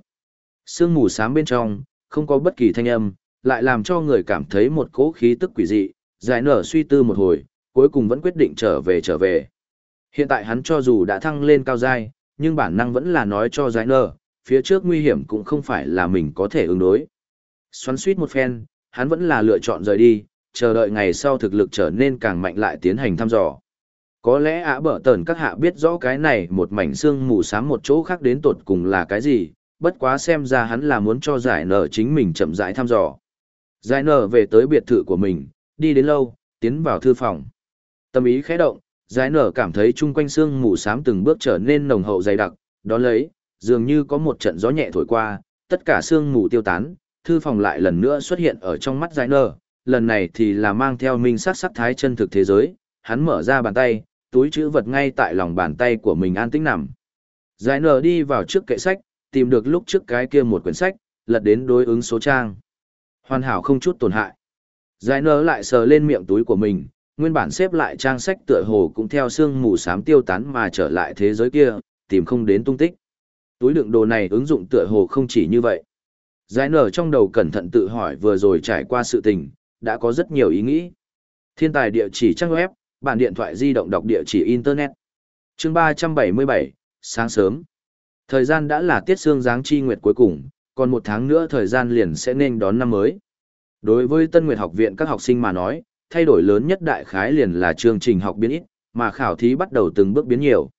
[SPEAKER 1] Sương mù xám bên trong, không có bất kỳ thanh âm, lại làm cho người cảm thấy một cỗ khí tức quỷ dị, giải nở suy tư một hồi, cuối cùng vẫn quyết định trở về trở về. Hiện tại hắn cho dù đã thăng lên cao giai, nhưng bản năng vẫn là nói cho giải nở, phía trước nguy hiểm cũng không phải là mình có thể ứng đối. Xoắn suýt một phen, hắn vẫn là lựa chọn rời đi, chờ đợi ngày sau thực lực trở nên càng mạnh lại tiến hành thăm dò. Có lẽ ả bở tờn các hạ biết rõ cái này một mảnh xương mù sám một chỗ khác đến tột cùng là cái gì, bất quá xem ra hắn là muốn cho giải nở chính mình chậm rãi thăm dò. Giải nở về tới biệt thự của mình, đi đến lâu, tiến vào thư phòng. Tâm ý khẽ động, giải nở cảm thấy chung quanh xương mù xám từng bước trở nên nồng hậu dày đặc, đó lấy, dường như có một trận gió nhẹ thổi qua, tất cả xương mù tiêu tán, thư phòng lại lần nữa xuất hiện ở trong mắt giải nở, lần này thì là mang theo minh sắc sắc thái chân thực thế giới, hắn mở ra bàn tay, túi chữ vật ngay tại lòng bàn tay của mình an tĩnh nằm. Giải nở đi vào trước kệ sách, tìm được lúc trước cái kia một quyển sách, lật đến đối ứng số trang. Hoàn hảo không chút tổn hại. Giải nở lại sờ lên miệng túi của mình, nguyên bản xếp lại trang sách tựa hồ cũng theo xương mù xám tiêu tán mà trở lại thế giới kia, tìm không đến tung tích. Túi đựng đồ này ứng dụng tựa hồ không chỉ như vậy. Giải nở trong đầu cẩn thận tự hỏi vừa rồi trải qua sự tình, đã có rất nhiều ý nghĩ. Thiên tài địa chỉ trang web, bản điện thoại di động đọc địa chỉ internet. Chương 377, sáng sớm. Thời gian đã là tiết xương giáng chi nguyệt cuối cùng, còn một tháng nữa thời gian liền sẽ nên đón năm mới. Đối với Tân Nguyệt học viện các học sinh mà nói, thay đổi lớn nhất đại khái liền là chương trình học biến ít, mà khảo thí bắt đầu từng bước biến nhiều.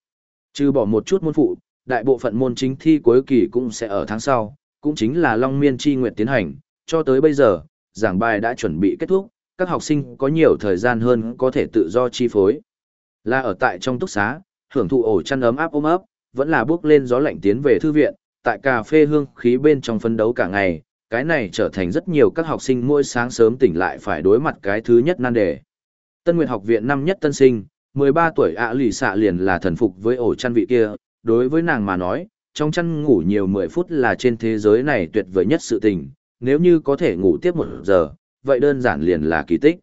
[SPEAKER 1] Trừ bỏ một chút môn phụ, đại bộ phận môn chính thi cuối kỳ cũng sẽ ở tháng sau, cũng chính là Long Miên chi nguyệt tiến hành, cho tới bây giờ, giảng bài đã chuẩn bị kết thúc, các học sinh có nhiều thời gian hơn có thể tự do chi phối. Là ở tại trong túc xá, hưởng thụ ổ chăn ấm áp ôm ấp, vẫn là bước lên gió lạnh tiến về thư viện, tại cà phê hương khí bên trong phấn đấu cả ngày, cái này trở thành rất nhiều các học sinh mỗi sáng sớm tỉnh lại phải đối mặt cái thứ nhất nan đề. Tân Nguyệt học viện năm nhất tân sinh, 13 tuổi ạ lì xạ liền là thần phục với ổ chăn vị kia, đối với nàng mà nói, trong chăn ngủ nhiều 10 phút là trên thế giới này tuyệt vời nhất sự tình, nếu như có thể ngủ tiếp một giờ, vậy đơn giản liền là kỳ tích.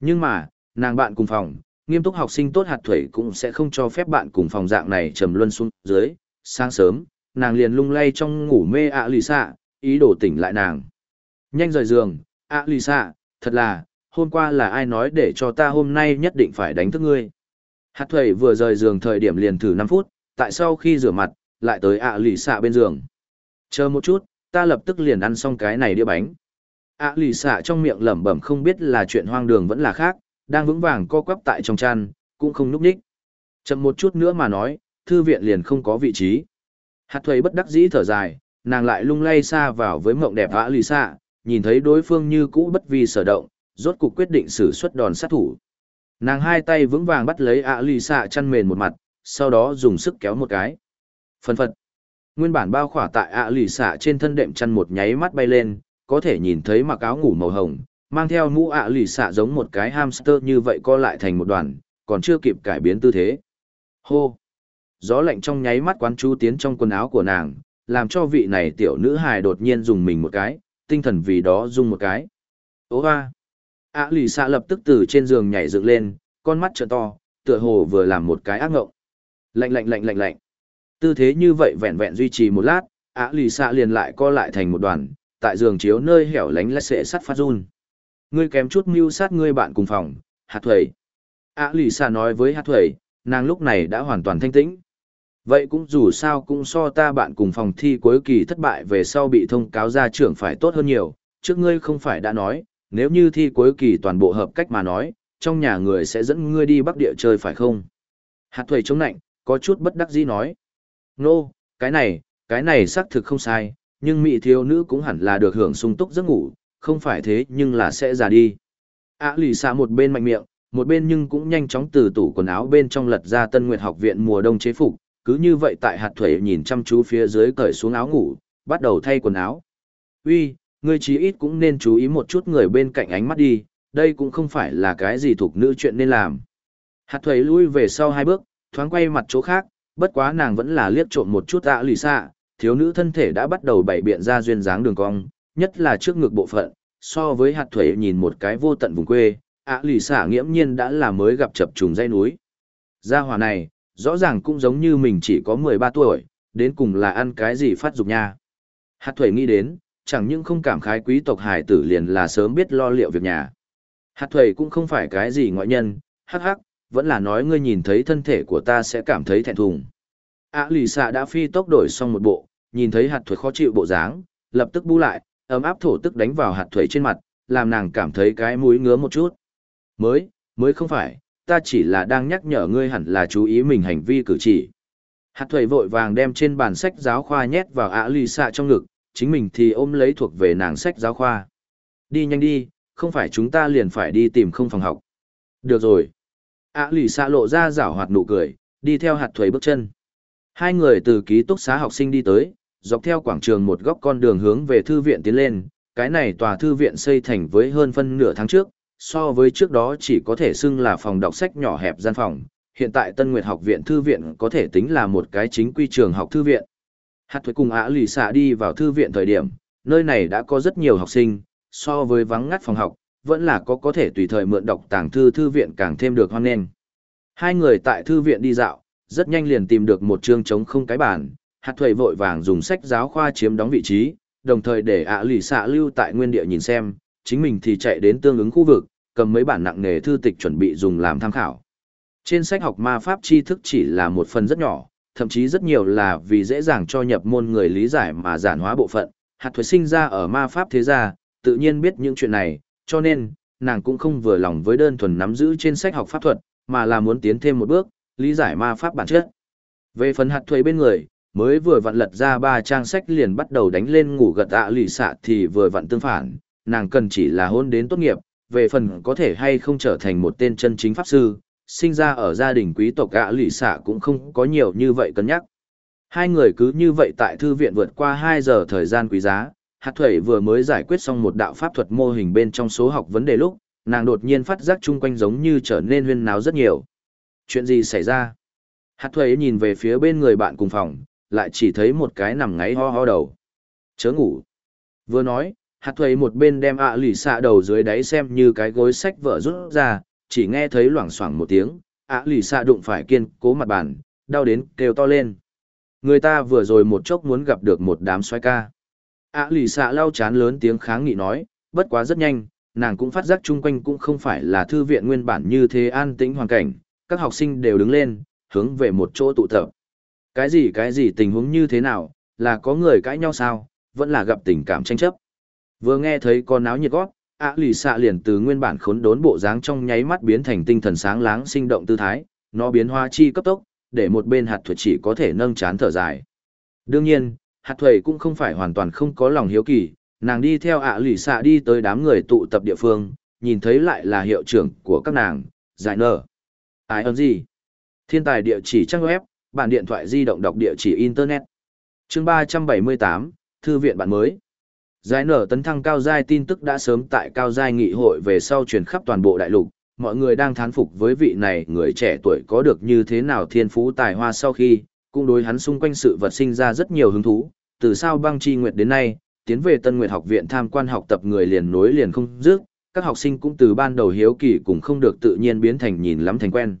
[SPEAKER 1] Nhưng mà, nàng bạn cùng phòng, nghiêm túc học sinh tốt hạt thủy cũng sẽ không cho phép bạn cùng phòng dạng này trầm luân xuống dưới, sáng sớm, nàng liền lung lay trong ngủ mê ạ lì xạ, ý đồ tỉnh lại nàng. Nhanh rời giường, ạ lì xạ, thật là, hôm qua là ai nói để cho ta hôm nay nhất định phải đánh thức ngươi. Hạt thủy vừa rời giường thời điểm liền thử năm phút, tại sau khi rửa mặt, lại tới ạ lì xạ bên giường. Chờ một chút, ta lập tức liền ăn xong cái này đĩa bánh. ạ lì xạ trong miệng lẩm bẩm không biết là chuyện hoang đường vẫn là khác, đang vững vàng co quắp tại trong chăn, cũng không núp đích. Chậm một chút nữa mà nói, thư viện liền không có vị trí. Hạt thuầy bất đắc dĩ thở dài, nàng lại lung lay xa vào với mộng đẹp ạ lì xạ, nhìn thấy đối phương như cũ bất vi sở động, rốt cục quyết định sử xuất đòn sát thủ. Nàng hai tay vững vàng bắt lấy ạ lì xạ chăn mền một mặt, sau đó dùng sức kéo một cái. phần phật. Nguyên bản bao khỏa tại ạ lì xạ trên thân đệm chăn một nháy mắt bay lên, có thể nhìn thấy mặc áo ngủ màu hồng, mang theo mũ ạ lì xạ giống một cái hamster như vậy co lại thành một đoàn, còn chưa kịp cải biến tư thế. Hô! Gió lạnh trong nháy mắt quán chú tiến trong quần áo của nàng, làm cho vị này tiểu nữ hài đột nhiên dùng mình một cái, tinh thần vì đó dùng một cái. Ô hoa! ạ lì xạ lập tức từ trên giường nhảy dựng lên, con mắt trợ to, tựa hồ vừa làm một cái ác ngộng. Lạnh lạnh lạnh lạnh lạnh. Tư thế như vậy vẹn vẹn duy trì một lát, ạ lì xạ liền lại co lại thành một đoàn, tại giường chiếu nơi hẻo lánh lách xệ sắt phát run. Ngươi kém chút mưu sát ngươi bạn cùng phòng, hạt thuầy. ạ lì xà nói với hạt thuầy, nàng lúc này đã hoàn toàn thanh tĩnh. Vậy cũng dù sao cũng so ta bạn cùng phòng thi cuối kỳ thất bại về sau bị thông cáo ra trưởng phải tốt hơn nhiều, trước ngươi không phải đã nói, nếu như thi cuối kỳ toàn bộ hợp cách mà nói, trong nhà người sẽ dẫn ngươi đi bắc địa chơi phải không? Hạt thuầy chống nạnh, có chút bất đắc dĩ nói. Nô, no, cái này, cái này xác thực không sai, nhưng mỹ thiếu nữ cũng hẳn là được hưởng sung túc giấc ngủ, không phải thế nhưng là sẽ già đi. À lì xa một bên mạnh miệng, một bên nhưng cũng nhanh chóng từ tủ quần áo bên trong lật ra tân nguyệt học viện mùa đông chế phục, cứ như vậy tại hạt thuế nhìn chăm chú phía dưới cởi xuống áo ngủ, bắt đầu thay quần áo. Uy, ngươi chí ít cũng nên chú ý một chút người bên cạnh ánh mắt đi, đây cũng không phải là cái gì thuộc nữ chuyện nên làm. Hạt thuế lui về sau hai bước, thoáng quay mặt chỗ khác, bất quá nàng vẫn là liếc trộm một chút ạ lì xạ, thiếu nữ thân thể đã bắt đầu bày biện ra duyên dáng đường cong, nhất là trước ngực bộ phận, so với hạt thuế nhìn một cái vô tận vùng quê, ạ lì xả nghiễm nhiên đã là mới gặp chập trùng dây núi. Gia hỏa này, rõ ràng cũng giống như mình chỉ có 13 tuổi, đến cùng là ăn cái gì phát dục nha. Hạt thuế nghĩ đến, chẳng những không cảm khái quý tộc hải tử liền là sớm biết lo liệu việc nhà. Hạt thuế cũng không phải cái gì ngoại nhân, hắc hắc, vẫn là nói ngươi nhìn thấy thân thể của ta sẽ cảm thấy thẹn thùng. ạ lì xạ đã phi tốc đổi xong một bộ, nhìn thấy hạt thuế khó chịu bộ dáng, lập tức bu lại, ấm áp thổ tức đánh vào hạt thuế trên mặt, làm nàng cảm thấy cái mũi ngứa một chút. Mới, mới không phải, ta chỉ là đang nhắc nhở ngươi hẳn là chú ý mình hành vi cử chỉ. Hạt thuế vội vàng đem trên bàn sách giáo khoa nhét vào ạ lì xạ trong ngực, chính mình thì ôm lấy thuộc về nàng sách giáo khoa. Đi nhanh đi, không phải chúng ta liền phải đi tìm không phòng học. Được rồi ạ lì xạ lộ ra rảo hoạt nụ cười đi theo hạt thuế bước chân hai người từ ký túc xá học sinh đi tới dọc theo quảng trường một góc con đường hướng về thư viện tiến lên cái này tòa thư viện xây thành với hơn phân nửa tháng trước so với trước đó chỉ có thể xưng là phòng đọc sách nhỏ hẹp gian phòng hiện tại tân nguyệt học viện thư viện có thể tính là một cái chính quy trường học thư viện hạt thuế cùng ả lì xạ đi vào thư viện thời điểm nơi này đã có rất nhiều học sinh so với vắng ngắt phòng học vẫn là có có thể tùy thời mượn đọc tàng thư thư viện càng thêm được hoan nghênh. Hai người tại thư viện đi dạo, rất nhanh liền tìm được một chương trống không cái bàn hạt thuầy vội vàng dùng sách giáo khoa chiếm đóng vị trí, đồng thời để ạ lì xạ lưu tại nguyên địa nhìn xem, chính mình thì chạy đến tương ứng khu vực, cầm mấy bản nặng nghề thư tịch chuẩn bị dùng làm tham khảo. Trên sách học ma pháp tri thức chỉ là một phần rất nhỏ, thậm chí rất nhiều là vì dễ dàng cho nhập môn người lý giải mà giản hóa bộ phận. Hạt thuế sinh ra ở ma pháp thế gia, tự nhiên biết những chuyện này, cho nên, nàng cũng không vừa lòng với đơn thuần nắm giữ trên sách học pháp thuật, mà là muốn tiến thêm một bước, lý giải ma pháp bản chất. Về phần hạt thuế bên người, mới vừa vặn lật ra ba trang sách liền bắt đầu đánh lên ngủ gật ạ lì xạ thì vừa vặn tương phản, nàng cần chỉ là hôn đến tốt nghiệp, về phần có thể hay không trở thành một tên chân chính pháp sư, sinh ra ở gia đình quý tộc gã lì xạ cũng không có nhiều như vậy cân nhắc. Hai người cứ như vậy tại thư viện vượt qua 2 giờ thời gian quý giá, hạt thuẩy vừa mới giải quyết xong một đạo pháp thuật mô hình bên trong số học vấn đề lúc, nàng đột nhiên phát giác chung quanh giống như trở nên huyên náo rất nhiều. Chuyện gì xảy ra? Hạt thuẩy nhìn về phía bên người bạn cùng phòng, lại chỉ thấy một cái nằm ngáy ho ho đầu. Chớ ngủ. Vừa nói, hạt thuầy một bên đem ạ lì xạ đầu dưới đáy xem như cái gối sách vợ rút ra, chỉ nghe thấy loảng xoảng một tiếng, ạ lì xạ đụng phải kiên cố mặt bàn, đau đến kêu to lên. Người ta vừa rồi một chốc muốn gặp được một đám xoay ca. ạ lì xạ lau chán lớn tiếng kháng nghị nói, bất quá rất nhanh, nàng cũng phát giác chung quanh cũng không phải là thư viện nguyên bản như thế an tĩnh hoàn cảnh, các học sinh đều đứng lên, hướng về một chỗ tụ tập. Cái gì cái gì tình huống như thế nào, là có người cãi nhau sao, vẫn là gặp tình cảm tranh chấp. Vừa nghe thấy con náo nhiệt gót, ạ lì xạ liền từ nguyên bản khốn đốn bộ dáng trong nháy mắt biến thành tinh thần sáng láng sinh động tư thái, nó biến hóa chi cấp tốc, để một bên hạt thuật chỉ có thể nâng chán thở dài. Đương nhiên, hạt thuầy cũng không phải hoàn toàn không có lòng hiếu kỳ, nàng đi theo ạ lì xạ đi tới đám người tụ tập địa phương, nhìn thấy lại là hiệu trưởng của các nàng, giải nở. Ai ơn gì? Thiên tài địa chỉ trang web, bản điện thoại di động đọc địa chỉ Internet. chương 378, Thư viện bạn mới. Giải nở tấn thăng cao giai tin tức đã sớm tại cao giai nghị hội về sau truyền khắp toàn bộ đại lục, mọi người đang thán phục với vị này người trẻ tuổi có được như thế nào thiên phú tài hoa sau khi, cũng đối hắn xung quanh sự vật sinh ra rất nhiều hứng thú, từ sao băng chi nguyệt đến nay, tiến về Tân Nguyệt học viện tham quan học tập người liền nối liền không dứt, các học sinh cũng từ ban đầu hiếu kỳ cũng không được tự nhiên biến thành nhìn lắm thành quen.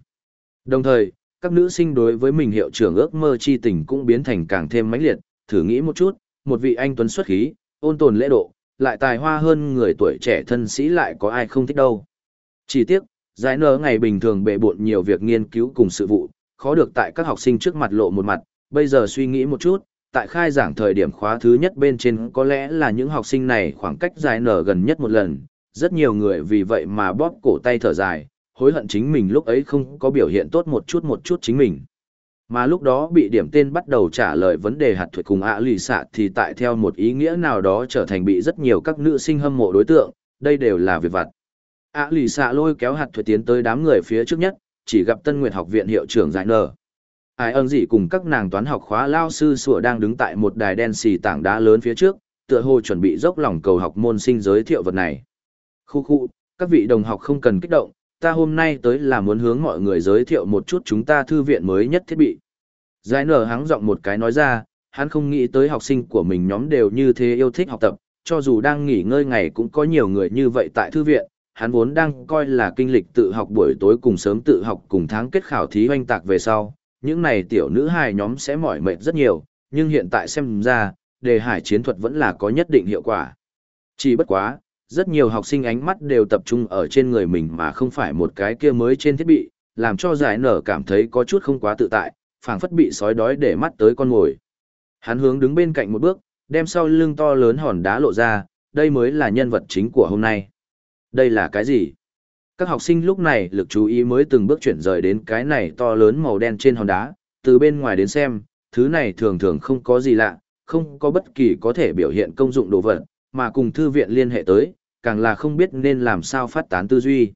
[SPEAKER 1] Đồng thời, các nữ sinh đối với mình hiệu trưởng ước mơ chi tình cũng biến thành càng thêm mãnh liệt, thử nghĩ một chút, một vị anh tuấn xuất khí, ôn tồn lễ độ, lại tài hoa hơn người tuổi trẻ thân sĩ lại có ai không thích đâu. Chỉ tiếc, giải nở ngày bình thường bệ bộn nhiều việc nghiên cứu cùng sự vụ, khó được tại các học sinh trước mặt lộ một mặt, bây giờ suy nghĩ một chút, tại khai giảng thời điểm khóa thứ nhất bên trên có lẽ là những học sinh này khoảng cách giải nở gần nhất một lần, rất nhiều người vì vậy mà bóp cổ tay thở dài, hối hận chính mình lúc ấy không có biểu hiện tốt một chút một chút chính mình. Mà lúc đó bị điểm tên bắt đầu trả lời vấn đề hạt thuật cùng ạ lì xạ thì tại theo một ý nghĩa nào đó trở thành bị rất nhiều các nữ sinh hâm mộ đối tượng, đây đều là việc vặt. ạ lì xạ lôi kéo hạt thuật tiến tới đám người phía trước nhất, chỉ gặp Tân Nguyệt học viện hiệu trưởng giải nở. Ai ơn gì cùng các nàng toán học khóa lao sư sủa đang đứng tại một đài đen xì tảng đá lớn phía trước, tựa hồ chuẩn bị dốc lòng cầu học môn sinh giới thiệu vật này. Khu khu, các vị đồng học không cần kích động, ta hôm nay tới là muốn hướng mọi người giới thiệu một chút chúng ta thư viện mới nhất thiết bị. Giải nở hắng giọng một cái nói ra, hắn không nghĩ tới học sinh của mình nhóm đều như thế yêu thích học tập, cho dù đang nghỉ ngơi ngày cũng có nhiều người như vậy tại thư viện, hắn vốn đang coi là kinh lịch tự học buổi tối cùng sớm tự học cùng tháng kết khảo thí hoanh tạc về sau, những này tiểu nữ hài nhóm sẽ mỏi mệt rất nhiều, nhưng hiện tại xem ra, đề hải chiến thuật vẫn là có nhất định hiệu quả. Chỉ bất quá, rất nhiều học sinh ánh mắt đều tập trung ở trên người mình mà không phải một cái kia mới trên thiết bị, làm cho giải nở cảm thấy có chút không quá tự tại, phảng phất bị sói đói để mắt tới con ngồi. Hắn hướng đứng bên cạnh một bước, đem sau lưng to lớn hòn đá lộ ra, đây mới là nhân vật chính của hôm nay. Đây là cái gì? Các học sinh lúc này lực chú ý mới từng bước chuyển rời đến cái này to lớn màu đen trên hòn đá, từ bên ngoài đến xem, thứ này thường thường không có gì lạ, không có bất kỳ có thể biểu hiện công dụng đồ vật, mà cùng thư viện liên hệ tới, càng là không biết nên làm sao phát tán tư duy.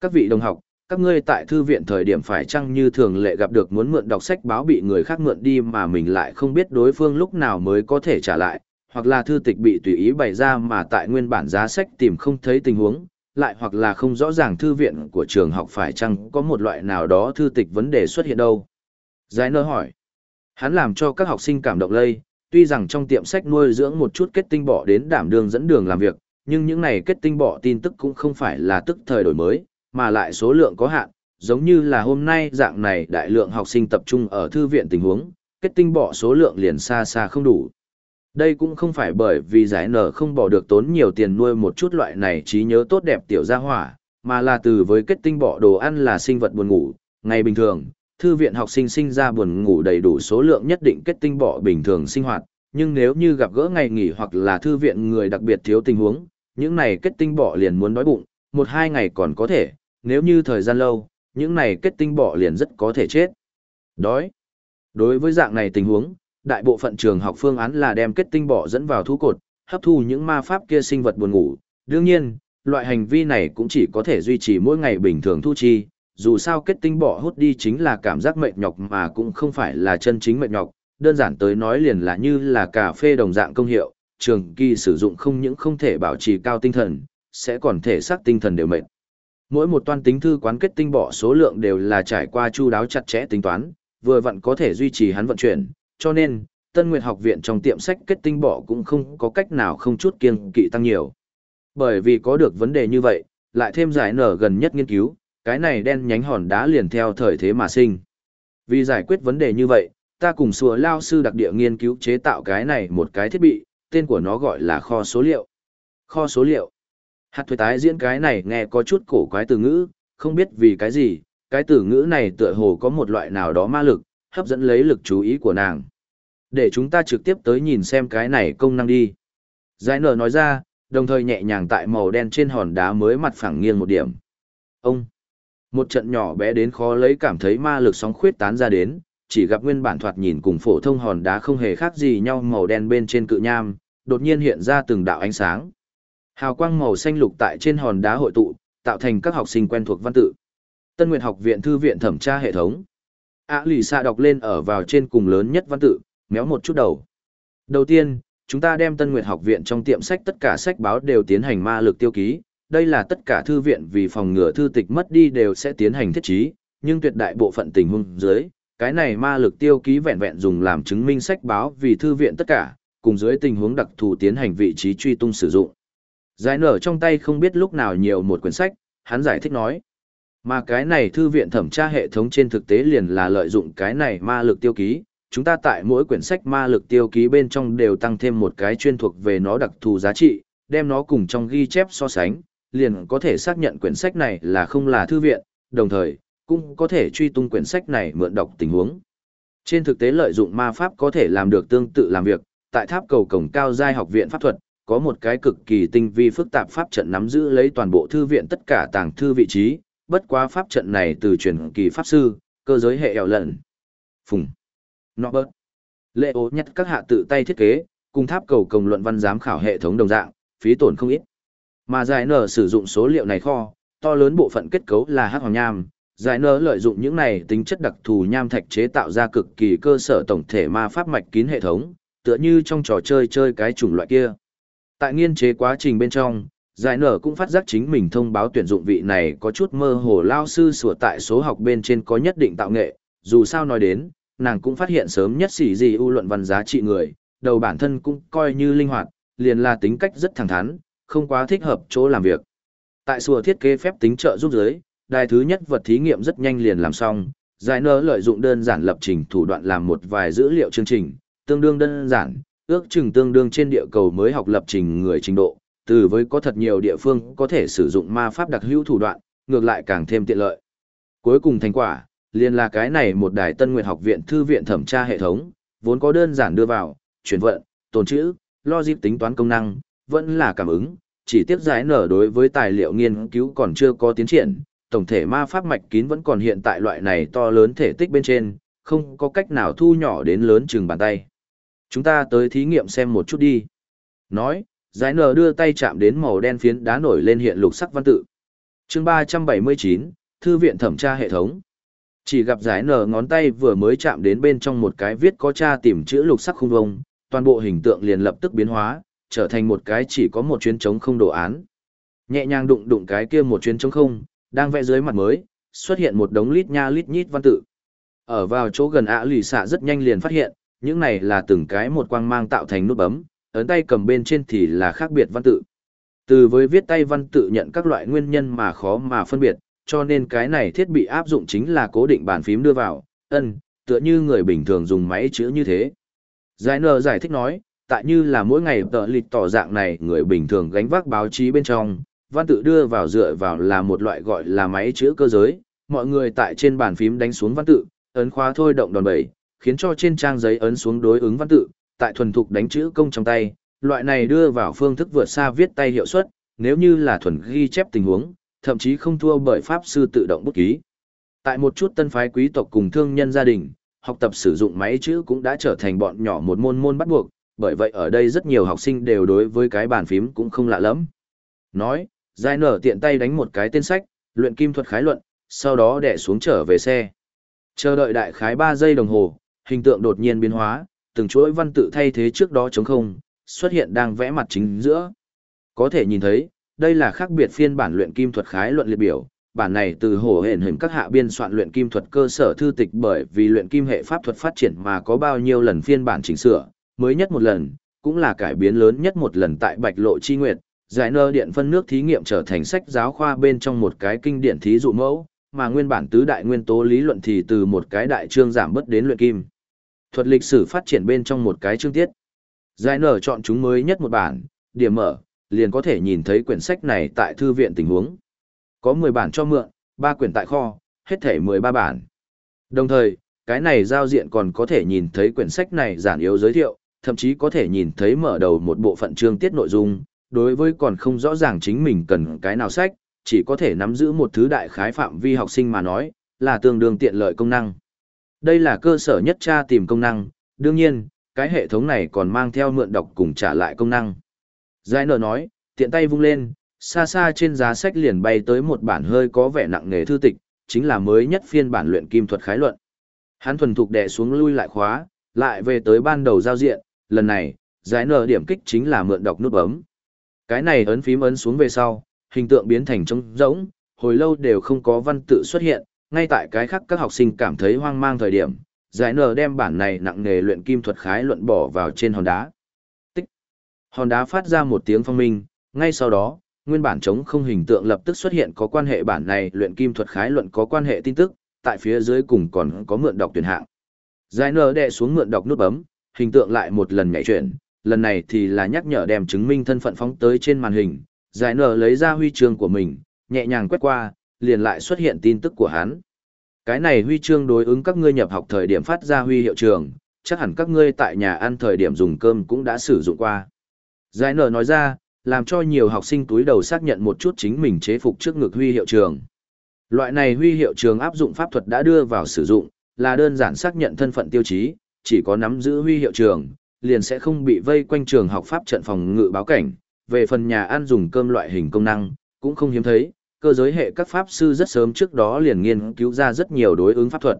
[SPEAKER 1] Các vị đồng học, các ngươi tại thư viện thời điểm phải chăng như thường lệ gặp được muốn mượn đọc sách báo bị người khác mượn đi mà mình lại không biết đối phương lúc nào mới có thể trả lại, hoặc là thư tịch bị tùy ý bày ra mà tại nguyên bản giá sách tìm không thấy tình huống, lại hoặc là không rõ ràng thư viện của trường học phải chăng có một loại nào đó thư tịch vấn đề xuất hiện đâu. Giải nơ hỏi. Hắn làm cho các học sinh cảm động lây, tuy rằng trong tiệm sách nuôi dưỡng một chút kết tinh bỏ đến đảm đường dẫn đường làm việc, nhưng những này kết tinh bỏ tin tức cũng không phải là tức thời đổi mới, mà lại số lượng có hạn, giống như là hôm nay dạng này đại lượng học sinh tập trung ở thư viện tình huống, kết tinh bỏ số lượng liền xa xa không đủ. Đây cũng không phải bởi vì giải nở không bỏ được tốn nhiều tiền nuôi một chút loại này trí nhớ tốt đẹp tiểu gia hỏa, mà là từ với kết tinh bỏ đồ ăn là sinh vật buồn ngủ, ngày bình thường, thư viện học sinh sinh ra buồn ngủ đầy đủ số lượng nhất định kết tinh bỏ bình thường sinh hoạt, nhưng nếu như gặp gỡ ngày nghỉ hoặc là thư viện người đặc biệt thiếu tình huống, những này kết tinh bỏ liền muốn đói bụng, một hai ngày còn có thể, nếu như thời gian lâu, những này kết tinh bỏ liền rất có thể chết. Đói. Đối với dạng này tình huống, đại bộ phận trường học phương án là đem kết tinh bỏ dẫn vào thú cột, hấp thu những ma pháp kia sinh vật buồn ngủ. Đương nhiên, loại hành vi này cũng chỉ có thể duy trì mỗi ngày bình thường thu chi, dù sao kết tinh bỏ hút đi chính là cảm giác mệt nhọc mà cũng không phải là chân chính mệt nhọc, đơn giản tới nói liền là như là cà phê đồng dạng công hiệu, trường kỳ sử dụng không những không thể bảo trì cao tinh thần, sẽ còn thể xác tinh thần đều mệt. Mỗi một toan tính thư quán kết tinh bỏ số lượng đều là trải qua chu đáo chặt chẽ tính toán, vừa vặn có thể duy trì hắn vận chuyển, cho nên, Tân Nguyệt học viện trong tiệm sách kết tinh bỏ cũng không có cách nào không chút kiêng kỵ tăng nhiều. Bởi vì có được vấn đề như vậy, lại thêm giải nở gần nhất nghiên cứu, cái này đen nhánh hòn đá liền theo thời thế mà sinh. Vì giải quyết vấn đề như vậy, ta cùng sùa lao sư đặc địa nghiên cứu chế tạo cái này một cái thiết bị, tên của nó gọi là kho số liệu. Kho số liệu. Hạt thuế tái diễn cái này nghe có chút cổ quái từ ngữ, không biết vì cái gì, cái từ ngữ này tựa hồ có một loại nào đó ma lực, hấp dẫn lấy lực chú ý của nàng. Để chúng ta trực tiếp tới nhìn xem cái này công năng đi. Giải nở nói ra, đồng thời nhẹ nhàng tại màu đen trên hòn đá mới mặt phẳng nghiêng một điểm. Ông! Một trận nhỏ bé đến khó lấy cảm thấy ma lực sóng khuyết tán ra đến, chỉ gặp nguyên bản thoạt nhìn cùng phổ thông hòn đá không hề khác gì nhau màu đen bên trên cự nham, đột nhiên hiện ra từng đạo ánh sáng. Hào quang màu xanh lục tại trên hòn đá hội tụ, tạo thành các học sinh quen thuộc văn tự. Tân Nguyệt học viện thư viện thẩm tra hệ thống. Ả lì xạ đọc lên ở vào trên cùng lớn nhất văn tự, méo một chút đầu. Đầu tiên, chúng ta đem Tân Nguyệt học viện trong tiệm sách tất cả sách báo đều tiến hành ma lực tiêu ký. Đây là tất cả thư viện vì phòng ngừa thư tịch mất đi đều sẽ tiến hành thiết trí, nhưng tuyệt đại bộ phận tình huống dưới, cái này ma lực tiêu ký vẹn vẹn dùng làm chứng minh sách báo vì thư viện tất cả, cùng dưới tình huống đặc thù tiến hành vị trí truy tung sử dụng. Giải nở trong tay không biết lúc nào nhiều một quyển sách, hắn giải thích nói. Mà cái này thư viện thẩm tra hệ thống trên thực tế liền là lợi dụng cái này ma lực tiêu ký. Chúng ta tại mỗi quyển sách ma lực tiêu ký bên trong đều tăng thêm một cái chuyên thuộc về nó đặc thù giá trị, đem nó cùng trong ghi chép so sánh, liền có thể xác nhận quyển sách này là không là thư viện, đồng thời, cũng có thể truy tung quyển sách này mượn đọc tình huống. Trên thực tế lợi dụng ma pháp có thể làm được tương tự làm việc, tại tháp cầu cổng cao giai học viện pháp thuật, có một cái cực kỳ tinh vi phức tạp pháp trận nắm giữ lấy toàn bộ thư viện tất cả tàng thư vị trí, bất quá pháp trận này từ truyền kỳ pháp sư, cơ giới hệ ẻo lần. Phùng. Norbert. Lệ ố nhất các hạ tự tay thiết kế, cùng tháp cầu cổng luận văn giám khảo hệ thống đồng dạng, phí tổn không ít. Mà giải nở sử dụng số liệu này kho, to lớn bộ phận kết cấu là hắc hoàng nham, giải nơ lợi dụng những này tính chất đặc thù nham thạch chế tạo ra cực kỳ cơ sở tổng thể ma pháp mạch kín hệ thống, tựa như trong trò chơi chơi cái chủng loại kia. Tại nghiên chế quá trình bên trong, giải nở cũng phát giác chính mình thông báo tuyển dụng vị này có chút mơ hồ lao sư sửa tại số học bên trên có nhất định tạo nghệ, dù sao nói đến, nàng cũng phát hiện sớm nhất xỉ gì ưu luận văn giá trị người, đầu bản thân cũng coi như linh hoạt, liền là tính cách rất thẳng thắn, không quá thích hợp chỗ làm việc. Tại sùa thiết kế phép tính trợ giúp giới, đài thứ nhất vật thí nghiệm rất nhanh liền làm xong, giải nở lợi dụng đơn giản lập trình thủ đoạn làm một vài dữ liệu chương trình, tương đương đơn giản, ước chừng tương đương trên địa cầu mới học lập trình người trình độ, từ với có thật nhiều địa phương có thể sử dụng ma pháp đặc hữu thủ đoạn, ngược lại càng thêm tiện lợi. Cuối cùng thành quả, liền là cái này một đài Tân Nguyệt học viện thư viện thẩm tra hệ thống, vốn có đơn giản đưa vào, chuyển vận, tồn trữ, logic tính toán công năng, vẫn là cảm ứng, chỉ tiếp giải nở đối với tài liệu nghiên cứu còn chưa có tiến triển, tổng thể ma pháp mạch kín vẫn còn hiện tại loại này to lớn thể tích bên trên, không có cách nào thu nhỏ đến lớn chừng bàn tay. Chúng ta tới thí nghiệm xem một chút đi. Nói, giải nở đưa tay chạm đến màu đen phiến đá nổi lên hiện lục sắc văn tự. chương 379, Thư viện thẩm tra hệ thống. Chỉ gặp giải nở ngón tay vừa mới chạm đến bên trong một cái viết có tra tìm chữ lục sắc khung vông, toàn bộ hình tượng liền lập tức biến hóa, trở thành một cái chỉ có một chuyến trống không đồ án. Nhẹ nhàng đụng đụng cái kia một chuyến trống không, đang vẽ dưới mặt mới, xuất hiện một đống lít nha lít nhít văn tự. Ở vào chỗ gần ạ lì xạ rất nhanh liền phát hiện, những này là từng cái một quang mang tạo thành nút bấm, ấn tay cầm bên trên thì là khác biệt văn tự. Từ với viết tay văn tự nhận các loại nguyên nhân mà khó mà phân biệt, cho nên cái này thiết bị áp dụng chính là cố định bàn phím đưa vào, ân, tựa như người bình thường dùng máy chữ như thế. Giải nờ giải thích nói, tại như là mỗi ngày tờ lịch tỏ dạng này người bình thường gánh vác báo chí bên trong, văn tự đưa vào dựa vào là một loại gọi là máy chữ cơ giới, mọi người tại trên bàn phím đánh xuống văn tự, ấn khóa thôi động đòn bẩy, khiến cho trên trang giấy ấn xuống đối ứng văn tự, tại thuần thục đánh chữ công trong tay, loại này đưa vào phương thức vượt xa viết tay hiệu suất, nếu như là thuần ghi chép tình huống, thậm chí không thua bởi pháp sư tự động bút ký. Tại một chút tân phái quý tộc cùng thương nhân gia đình, học tập sử dụng máy chữ cũng đã trở thành bọn nhỏ một môn môn bắt buộc, bởi vậy ở đây rất nhiều học sinh đều đối với cái bàn phím cũng không lạ lắm. Nói, Giải nở tiện tay đánh một cái tên sách, luyện kim thuật khái luận, sau đó đẻ xuống trở về xe. Chờ đợi đại khái 3 giây đồng hồ, hình tượng đột nhiên biến hóa, từng chuỗi văn tự thay thế trước đó trống không, xuất hiện đang vẽ mặt chính giữa. Có thể nhìn thấy, đây là khác biệt phiên bản luyện kim thuật khái luận liệt biểu, bản này từ hổ hển hình các hạ biên soạn luyện kim thuật cơ sở thư tịch bởi vì luyện kim hệ pháp thuật phát triển mà có bao nhiêu lần phiên bản chỉnh sửa, mới nhất một lần, cũng là cải biến lớn nhất một lần tại Bạch Lộ Chi Nguyệt, giải nơ điện phân nước thí nghiệm trở thành sách giáo khoa bên trong một cái kinh điển thí dụ mẫu, mà nguyên bản tứ đại nguyên tố lý luận thì từ một cái đại chương giảm bớt đến luyện kim. Thuật lịch sử phát triển bên trong một cái chương tiết. Giải nở chọn chúng mới nhất một bản, điểm mở, liền có thể nhìn thấy quyển sách này tại thư viện tình huống. Có 10 bản cho mượn, 3 quyển tại kho, hết thể 13 bản. Đồng thời, cái này giao diện còn có thể nhìn thấy quyển sách này giản yếu giới thiệu, thậm chí có thể nhìn thấy mở đầu một bộ phận chương tiết nội dung, đối với còn không rõ ràng chính mình cần cái nào sách, chỉ có thể nắm giữ một thứ đại khái phạm vi học sinh mà nói, là tương đương tiện lợi công năng. Đây là cơ sở nhất tra tìm công năng, đương nhiên, cái hệ thống này còn mang theo mượn đọc cùng trả lại công năng. Giải nở nói, tiện tay vung lên, xa xa trên giá sách liền bay tới một bản hơi có vẻ nặng nề thư tịch, chính là mới nhất phiên bản luyện kim thuật khái luận. Hắn thuần thục đè xuống lui lại khóa, lại về tới ban đầu giao diện, lần này, giải nở điểm kích chính là mượn đọc nút bấm. Cái này ấn phím ấn xuống về sau, hình tượng biến thành trống rỗng, hồi lâu đều không có văn tự xuất hiện, ngay tại cái khác các học sinh cảm thấy hoang mang thời điểm, giải nở đem bản này nặng nghề luyện kim thuật khái luận bỏ vào trên hòn đá. Tích. Hòn đá phát ra một tiếng phong minh, ngay sau đó, nguyên bản chống không hình tượng lập tức xuất hiện có quan hệ bản này luyện kim thuật khái luận có quan hệ tin tức, tại phía dưới cùng còn có mượn đọc tuyển hạng. Giải nở đè xuống mượn đọc nút bấm, hình tượng lại một lần nhảy chuyển, lần này thì là nhắc nhở đem chứng minh thân phận phóng tới trên màn hình, giải nở lấy ra huy chương của mình, nhẹ nhàng quét qua, liền lại xuất hiện tin tức của hắn. Cái này huy chương đối ứng các ngươi nhập học thời điểm phát ra huy hiệu trường, chắc hẳn các ngươi tại nhà ăn thời điểm dùng cơm cũng đã sử dụng qua. Giải nở nói ra, làm cho nhiều học sinh túi đầu xác nhận một chút chính mình chế phục trước ngực huy hiệu trường. Loại này huy hiệu trường áp dụng pháp thuật đã đưa vào sử dụng, là đơn giản xác nhận thân phận tiêu chí, chỉ có nắm giữ huy hiệu trường, liền sẽ không bị vây quanh trường học pháp trận phòng ngự báo cảnh. Về phần nhà ăn dùng cơm loại hình công năng, cũng không hiếm thấy, cơ giới hệ các pháp sư rất sớm trước đó liền nghiên cứu ra rất nhiều đối ứng pháp thuật.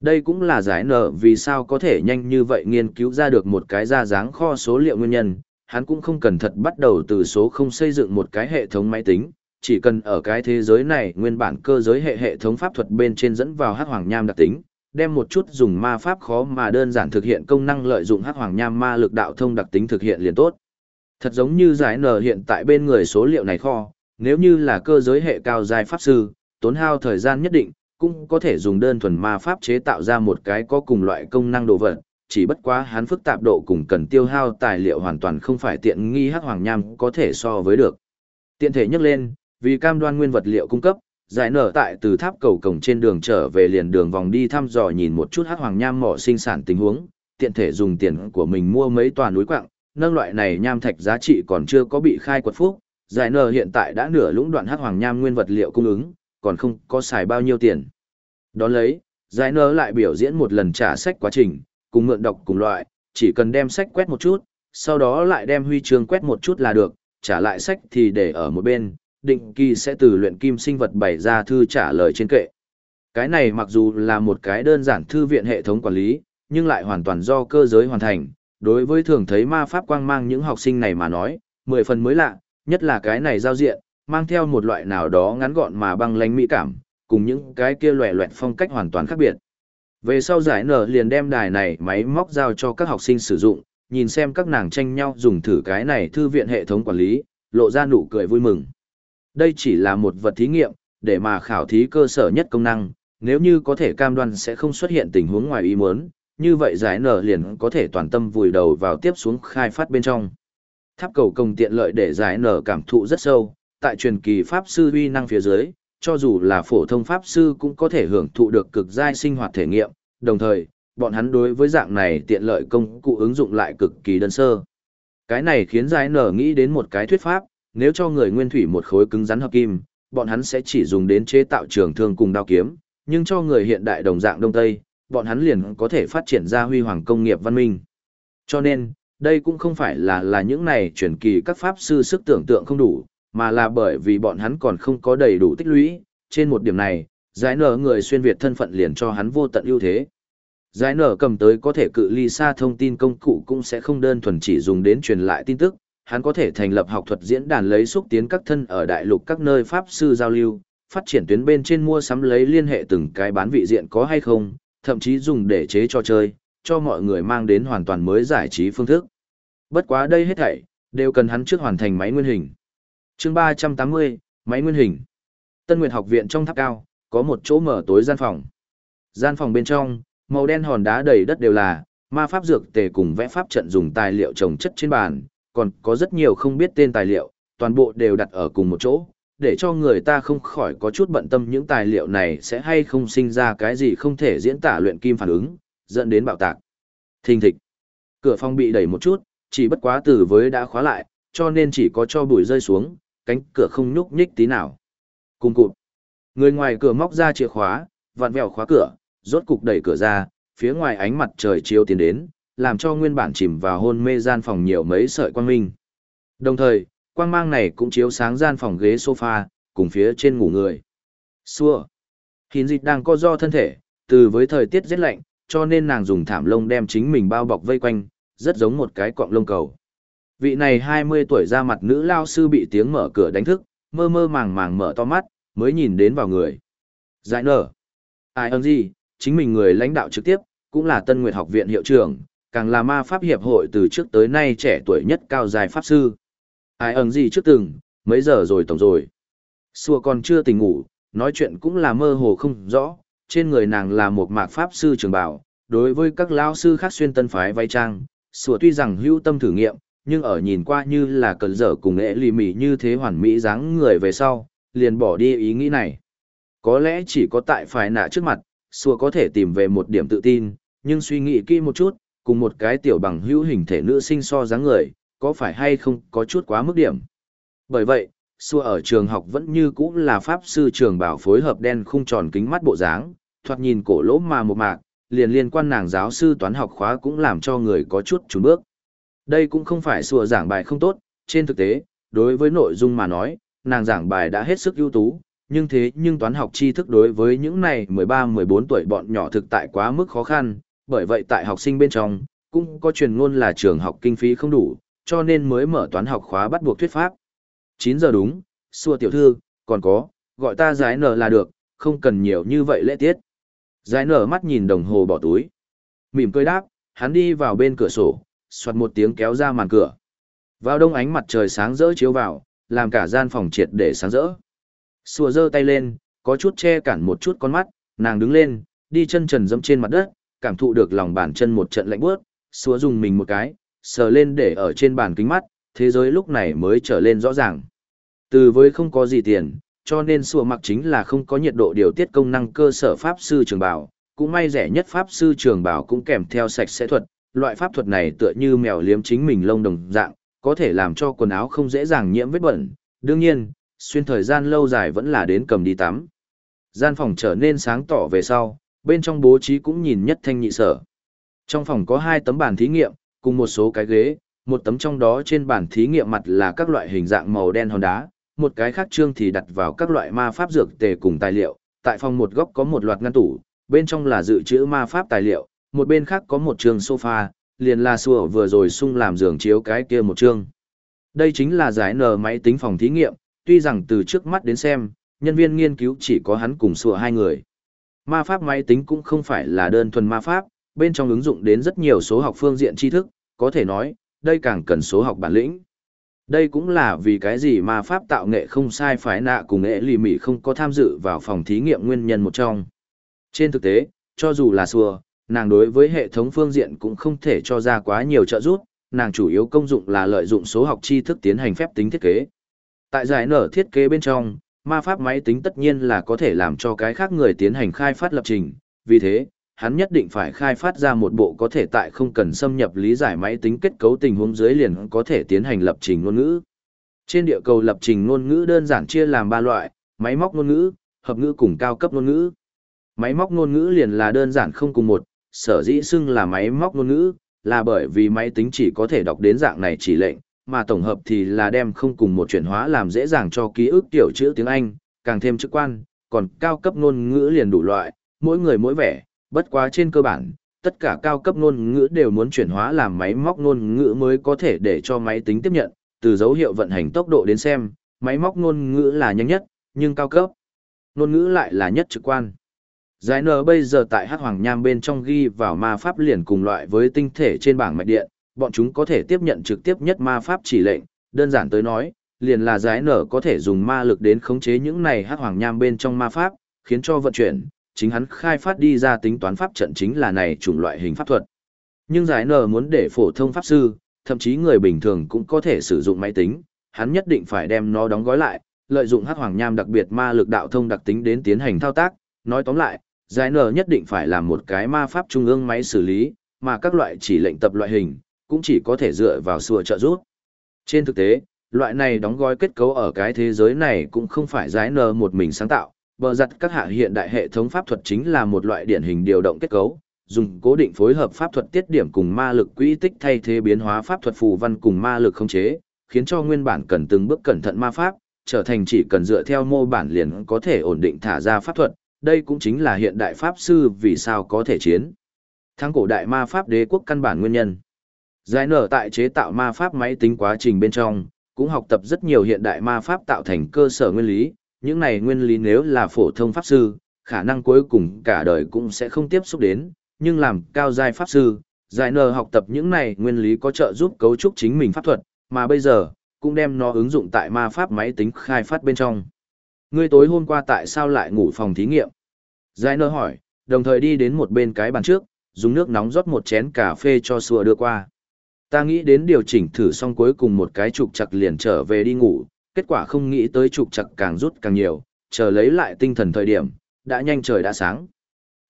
[SPEAKER 1] Đây cũng là giải nở vì sao có thể nhanh như vậy nghiên cứu ra được một cái ra dáng kho số liệu nguyên nhân, hắn cũng không cần thật bắt đầu từ số không xây dựng một cái hệ thống máy tính, chỉ cần ở cái thế giới này nguyên bản cơ giới hệ hệ thống pháp thuật bên trên dẫn vào hắc hoàng nham đặc tính, đem một chút dùng ma pháp khó mà đơn giản thực hiện công năng lợi dụng hắc hoàng nham ma lực đạo thông đặc tính thực hiện liền tốt. Thật giống như giải nở hiện tại bên người số liệu này kho, nếu như là cơ giới hệ cao giai pháp sư, tốn hao thời gian nhất định, cũng có thể dùng đơn thuần ma pháp chế tạo ra một cái có cùng loại công năng đồ vật, chỉ bất quá hắn phức tạp độ cùng cần tiêu hao tài liệu hoàn toàn không phải tiện nghi hắc hoàng nham có thể so với được. Tiện thể nhắc lên, vì cam đoan nguyên vật liệu cung cấp, giải nở tại từ tháp cầu cổng trên đường trở về liền đường vòng đi thăm dò nhìn một chút hát hoàng nham mỏ sinh sản tình huống, tiện thể dùng tiền của mình mua mấy tòa núi quặng, nâng loại này nham thạch giá trị còn chưa có bị khai quật phúc, giải nở hiện tại đã nửa lũng đoạn hát hoàng nham nguyên vật liệu cung ứng, còn không có xài bao nhiêu tiền. Đón lấy, giải nở lại biểu diễn một lần trả sách quá trình, cùng mượn đọc cùng loại, chỉ cần đem sách quét một chút, sau đó lại đem huy chương quét một chút là được, trả lại sách thì để ở một bên, định kỳ sẽ từ luyện kim sinh vật bày ra thư trả lời trên kệ. Cái này mặc dù là một cái đơn giản thư viện hệ thống quản lý, nhưng lại hoàn toàn do cơ giới hoàn thành. Đối với thường thấy ma pháp quang mang những học sinh này mà nói, mười phần mới lạ, nhất là cái này giao diện, mang theo một loại nào đó ngắn gọn mà băng lánh mỹ cảm, cùng những cái kia loẻ loẹt phong cách hoàn toàn khác biệt. Về sau giải nở liền đem đài này máy móc giao cho các học sinh sử dụng, nhìn xem các nàng tranh nhau dùng thử cái này thư viện hệ thống quản lý, lộ ra nụ cười vui mừng. Đây chỉ là một vật thí nghiệm, để mà khảo thí cơ sở nhất công năng, nếu như có thể cam đoan sẽ không xuất hiện tình huống ngoài ý muốn, như vậy giải nở liền có thể toàn tâm vùi đầu vào tiếp xuống khai phát bên trong. Tháp cầu công tiện lợi để giải nở cảm thụ rất sâu, tại truyền kỳ pháp sư uy năng phía dưới, cho dù là phổ thông pháp sư cũng có thể hưởng thụ được cực giai sinh hoạt thể nghiệm, đồng thời, bọn hắn đối với dạng này tiện lợi công cụ ứng dụng lại cực kỳ đơn sơ. Cái này khiến giải nở nghĩ đến một cái thuyết pháp, nếu cho người nguyên thủy một khối cứng rắn hợp kim, bọn hắn sẽ chỉ dùng đến chế tạo trường thương cùng đao kiếm, nhưng cho người hiện đại đồng dạng Đông Tây, bọn hắn liền có thể phát triển ra huy hoàng công nghiệp văn minh. Cho nên, đây cũng không phải là là những này chuyển kỳ các pháp sư sức tưởng tượng không đủ, mà là bởi vì bọn hắn còn không có đầy đủ tích lũy, trên một điểm này, giải nở người xuyên Việt thân phận liền cho hắn vô tận ưu thế. Giải nở cầm tới có thể cự ly xa thông tin công cụ cũng sẽ không đơn thuần chỉ dùng đến truyền lại tin tức, hắn có thể thành lập học thuật diễn đàn lấy xúc tiến các thân ở đại lục các nơi pháp sư giao lưu, phát triển tuyến bên trên mua sắm lấy liên hệ từng cái bán vị diện có hay không, thậm chí dùng để chế cho chơi, cho mọi người mang đến hoàn toàn mới giải trí phương thức. Bất quá đây hết thảy, đều cần hắn trước hoàn thành máy nguyên hình. chương 380, máy nguyên hình. Tân Nguyệt học viện trong tháp cao, có một chỗ mở tối gian phòng. Gian phòng bên trong, màu đen hòn đá đầy đất đều là, ma pháp dược tề cùng vẽ pháp trận dùng tài liệu trồng chất trên bàn, còn có rất nhiều không biết tên tài liệu, toàn bộ đều đặt ở cùng một chỗ, để cho người ta không khỏi có chút bận tâm những tài liệu này sẽ hay không sinh ra cái gì không thể diễn tả luyện kim phản ứng, dẫn đến bạo tạc. Thình thịch. Cửa phòng bị đẩy một chút, chỉ bất quá từ với đã khóa lại, cho nên chỉ có cho bụi rơi xuống, cánh cửa không nhúc nhích tí nào. Cùng cụt. Người ngoài cửa móc ra chìa khóa, vặn vẹo khóa cửa, rốt cục đẩy cửa ra, phía ngoài ánh mặt trời chiếu tiến đến, làm cho nguyên bản chìm vào hôn mê gian phòng nhiều mấy sợi quang minh. Đồng thời, quang mang này cũng chiếu sáng gian phòng ghế sofa, cùng phía trên ngủ người. Xua. Hiến dịch đang co do thân thể, từ với thời tiết rất lạnh, cho nên nàng dùng thảm lông đem chính mình bao bọc vây quanh, rất giống một cái cọng lông cầu. Vị này 20 tuổi ra mặt nữ lao sư bị tiếng mở cửa đánh thức, mơ mơ màng màng mở to mắt, mới nhìn đến vào người. Giải nở. Ai ơn gì, chính mình người lãnh đạo trực tiếp, cũng là Tân Nguyệt học viện hiệu trưởng, càng là ma pháp hiệp hội từ trước tới nay trẻ tuổi nhất cao dài pháp sư. Ai ẩn gì trước từng, mấy giờ rồi tổng rồi. Xua còn chưa tỉnh ngủ, nói chuyện cũng là mơ hồ không rõ, trên người nàng là một mạc pháp sư trường bảo, đối với các lao sư khác xuyên tân phái vai trang, sủa tuy rằng hữu tâm thử nghiệm, nhưng ở nhìn qua như là cẩn dở cùng nghệ lì mỉ như thế hoàn mỹ dáng người về sau, liền bỏ đi ý nghĩ này. Có lẽ chỉ có tại phải nạ trước mặt, sủa có thể tìm về một điểm tự tin, nhưng suy nghĩ kỹ một chút, cùng một cái tiểu bằng hữu hình thể nữ sinh so dáng người, có phải hay không có chút quá mức điểm. Bởi vậy, xua ở trường học vẫn như cũ là pháp sư trường bảo phối hợp đen khung tròn kính mắt bộ dáng, thoạt nhìn cổ lỗ mà một mạc, liền liên quan nàng giáo sư toán học khóa cũng làm cho người có chút trùn bước. Đây cũng không phải xua giảng bài không tốt, trên thực tế, đối với nội dung mà nói, nàng giảng bài đã hết sức ưu tú, nhưng thế nhưng toán học tri thức đối với những này 13-14 tuổi bọn nhỏ thực tại quá mức khó khăn, bởi vậy tại học sinh bên trong, cũng có truyền ngôn là trường học kinh phí không đủ, cho nên mới mở toán học khóa bắt buộc thuyết pháp. 9 giờ đúng, xua tiểu thư, còn có, gọi ta giải nở là được, không cần nhiều như vậy lễ tiết. Giải nở mắt nhìn đồng hồ bỏ túi. Mỉm cười đáp, hắn đi vào bên cửa sổ, xoạt một tiếng kéo ra màn cửa. Vào đông ánh mặt trời sáng rỡ chiếu vào, làm cả gian phòng triệt để sáng rỡ. Xua giơ tay lên, có chút che cản một chút con mắt, nàng đứng lên, đi chân trần dẫm trên mặt đất, cảm thụ được lòng bàn chân một trận lạnh bước, xua dùng mình một cái, sờ lên để ở trên bàn kính mắt, thế giới lúc này mới trở lên rõ ràng. Từ với không có gì tiền, cho nên xua mặc chính là không có nhiệt độ điều tiết công năng cơ sở pháp sư trường bảo, cũng may rẻ nhất pháp sư trường bảo cũng kèm theo sạch sẽ thuật, loại pháp thuật này tựa như mèo liếm chính mình lông đồng dạng, có thể làm cho quần áo không dễ dàng nhiễm vết bẩn. Đương nhiên, xuyên thời gian lâu dài vẫn là đến cầm đi tắm. Gian phòng trở nên sáng tỏ về sau, bên trong bố trí cũng nhìn nhất thanh nhị sở. Trong phòng có hai tấm bàn thí nghiệm, cùng một số cái ghế, một tấm trong đó trên bàn thí nghiệm mặt là các loại hình dạng màu đen hòn đá, một cái khác trương thì đặt vào các loại ma pháp dược tề cùng tài liệu. Tại phòng một góc có một loạt ngăn tủ, bên trong là dự trữ ma pháp tài liệu, một bên khác có một trường sofa, liền là sủa vừa rồi sung làm giường chiếu cái kia một trường. Đây chính là giải nờ máy tính phòng thí nghiệm, tuy rằng từ trước mắt đến xem, nhân viên nghiên cứu chỉ có hắn cùng sủa hai người. Ma pháp máy tính cũng không phải là đơn thuần ma pháp, bên trong ứng dụng đến rất nhiều số học phương diện tri thức, có thể nói, đây càng cần số học bản lĩnh. Đây cũng là vì cái gì ma pháp tạo nghệ không sai phái nạ cùng nghệ lì mỉ không có tham dự vào phòng thí nghiệm nguyên nhân một trong. Trên thực tế, cho dù là xua, nàng đối với hệ thống phương diện cũng không thể cho ra quá nhiều trợ giúp, nàng chủ yếu công dụng là lợi dụng số học tri thức tiến hành phép tính thiết kế. Tại giải nở thiết kế bên trong, ma pháp máy tính tất nhiên là có thể làm cho cái khác người tiến hành khai phát lập trình, vì thế, hắn nhất định phải khai phát ra một bộ có thể tại không cần xâm nhập lý giải máy tính kết cấu tình huống dưới liền có thể tiến hành lập trình ngôn ngữ. Trên địa cầu lập trình ngôn ngữ đơn giản chia làm ba loại, máy móc ngôn ngữ, hợp ngữ cùng cao cấp ngôn ngữ. Máy móc ngôn ngữ liền là đơn giản không cùng một, sở dĩ xưng là máy móc ngôn ngữ, là bởi vì máy tính chỉ có thể đọc đến dạng này chỉ lệnh, mà tổng hợp thì là đem không cùng một chuyển hóa làm dễ dàng cho ký ức tiểu chữ tiếng Anh, càng thêm trực quan, còn cao cấp ngôn ngữ liền đủ loại, mỗi người mỗi vẻ, bất quá trên cơ bản, tất cả cao cấp ngôn ngữ đều muốn chuyển hóa làm máy móc ngôn ngữ mới có thể để cho máy tính tiếp nhận, từ dấu hiệu vận hành tốc độ đến xem, máy móc ngôn ngữ là nhanh nhất, nhưng cao cấp. Ngôn ngữ lại là nhất trực quan. Giải nở bây giờ tại hắc hoàng nham bên trong ghi vào ma pháp liền cùng loại với tinh thể trên bảng mạch điện, bọn chúng có thể tiếp nhận trực tiếp nhất ma pháp chỉ lệnh, đơn giản tới nói, liền là giải nở có thể dùng ma lực đến khống chế những này hắc hoàng nham bên trong ma pháp, khiến cho vận chuyển, chính hắn khai phát đi ra tính toán pháp trận chính là này chủng loại hình pháp thuật. Nhưng giải nở muốn để phổ thông pháp sư, thậm chí người bình thường cũng có thể sử dụng máy tính, hắn nhất định phải đem nó đóng gói lại, lợi dụng hắc hoàng nham đặc biệt ma lực đạo thông đặc tính đến tiến hành thao tác, nói tóm lại, giải nở nhất định phải làm một cái ma pháp trung ương máy xử lý, mà các loại chỉ lệnh tập loại hình, cũng chỉ có thể dựa vào sùa trợ giúp. Trên thực tế, loại này đóng gói kết cấu ở cái thế giới này cũng không phải giải nờ một mình sáng tạo, bờ giặt các hạ hiện đại hệ thống pháp thuật chính là một loại điển hình điều động kết cấu, dùng cố định phối hợp pháp thuật tiết điểm cùng ma lực quỹ tích thay thế biến hóa pháp thuật phù văn cùng ma lực không chế, khiến cho nguyên bản cần từng bước cẩn thận ma pháp, trở thành chỉ cần dựa theo mô bản liền có thể ổn định thả ra pháp thuật, đây cũng chính là hiện đại pháp sư vì sao có thể chiến. Thắng cổ đại ma pháp đế quốc căn bản nguyên nhân. Giải nở tại chế tạo ma pháp máy tính quá trình bên trong, cũng học tập rất nhiều hiện đại ma pháp tạo thành cơ sở nguyên lý, những này nguyên lý nếu là phổ thông pháp sư, khả năng cuối cùng cả đời cũng sẽ không tiếp xúc đến, nhưng làm cao giai pháp sư, giải nở học tập những này nguyên lý có trợ giúp cấu trúc chính mình pháp thuật, mà bây giờ, cũng đem nó ứng dụng tại ma pháp máy tính khai phát bên trong. Ngươi tối hôm qua tại sao lại ngủ phòng thí nghiệm? Giải nở hỏi, đồng thời đi đến một bên cái bàn trước, dùng nước nóng rót một chén cà phê cho sùa đưa qua. Ta nghĩ đến điều chỉnh thử xong cuối cùng một cái trục chặt liền trở về đi ngủ, kết quả không nghĩ tới trục chặt càng rút càng nhiều, chờ lấy lại tinh thần thời điểm, đã nhanh trời đã sáng.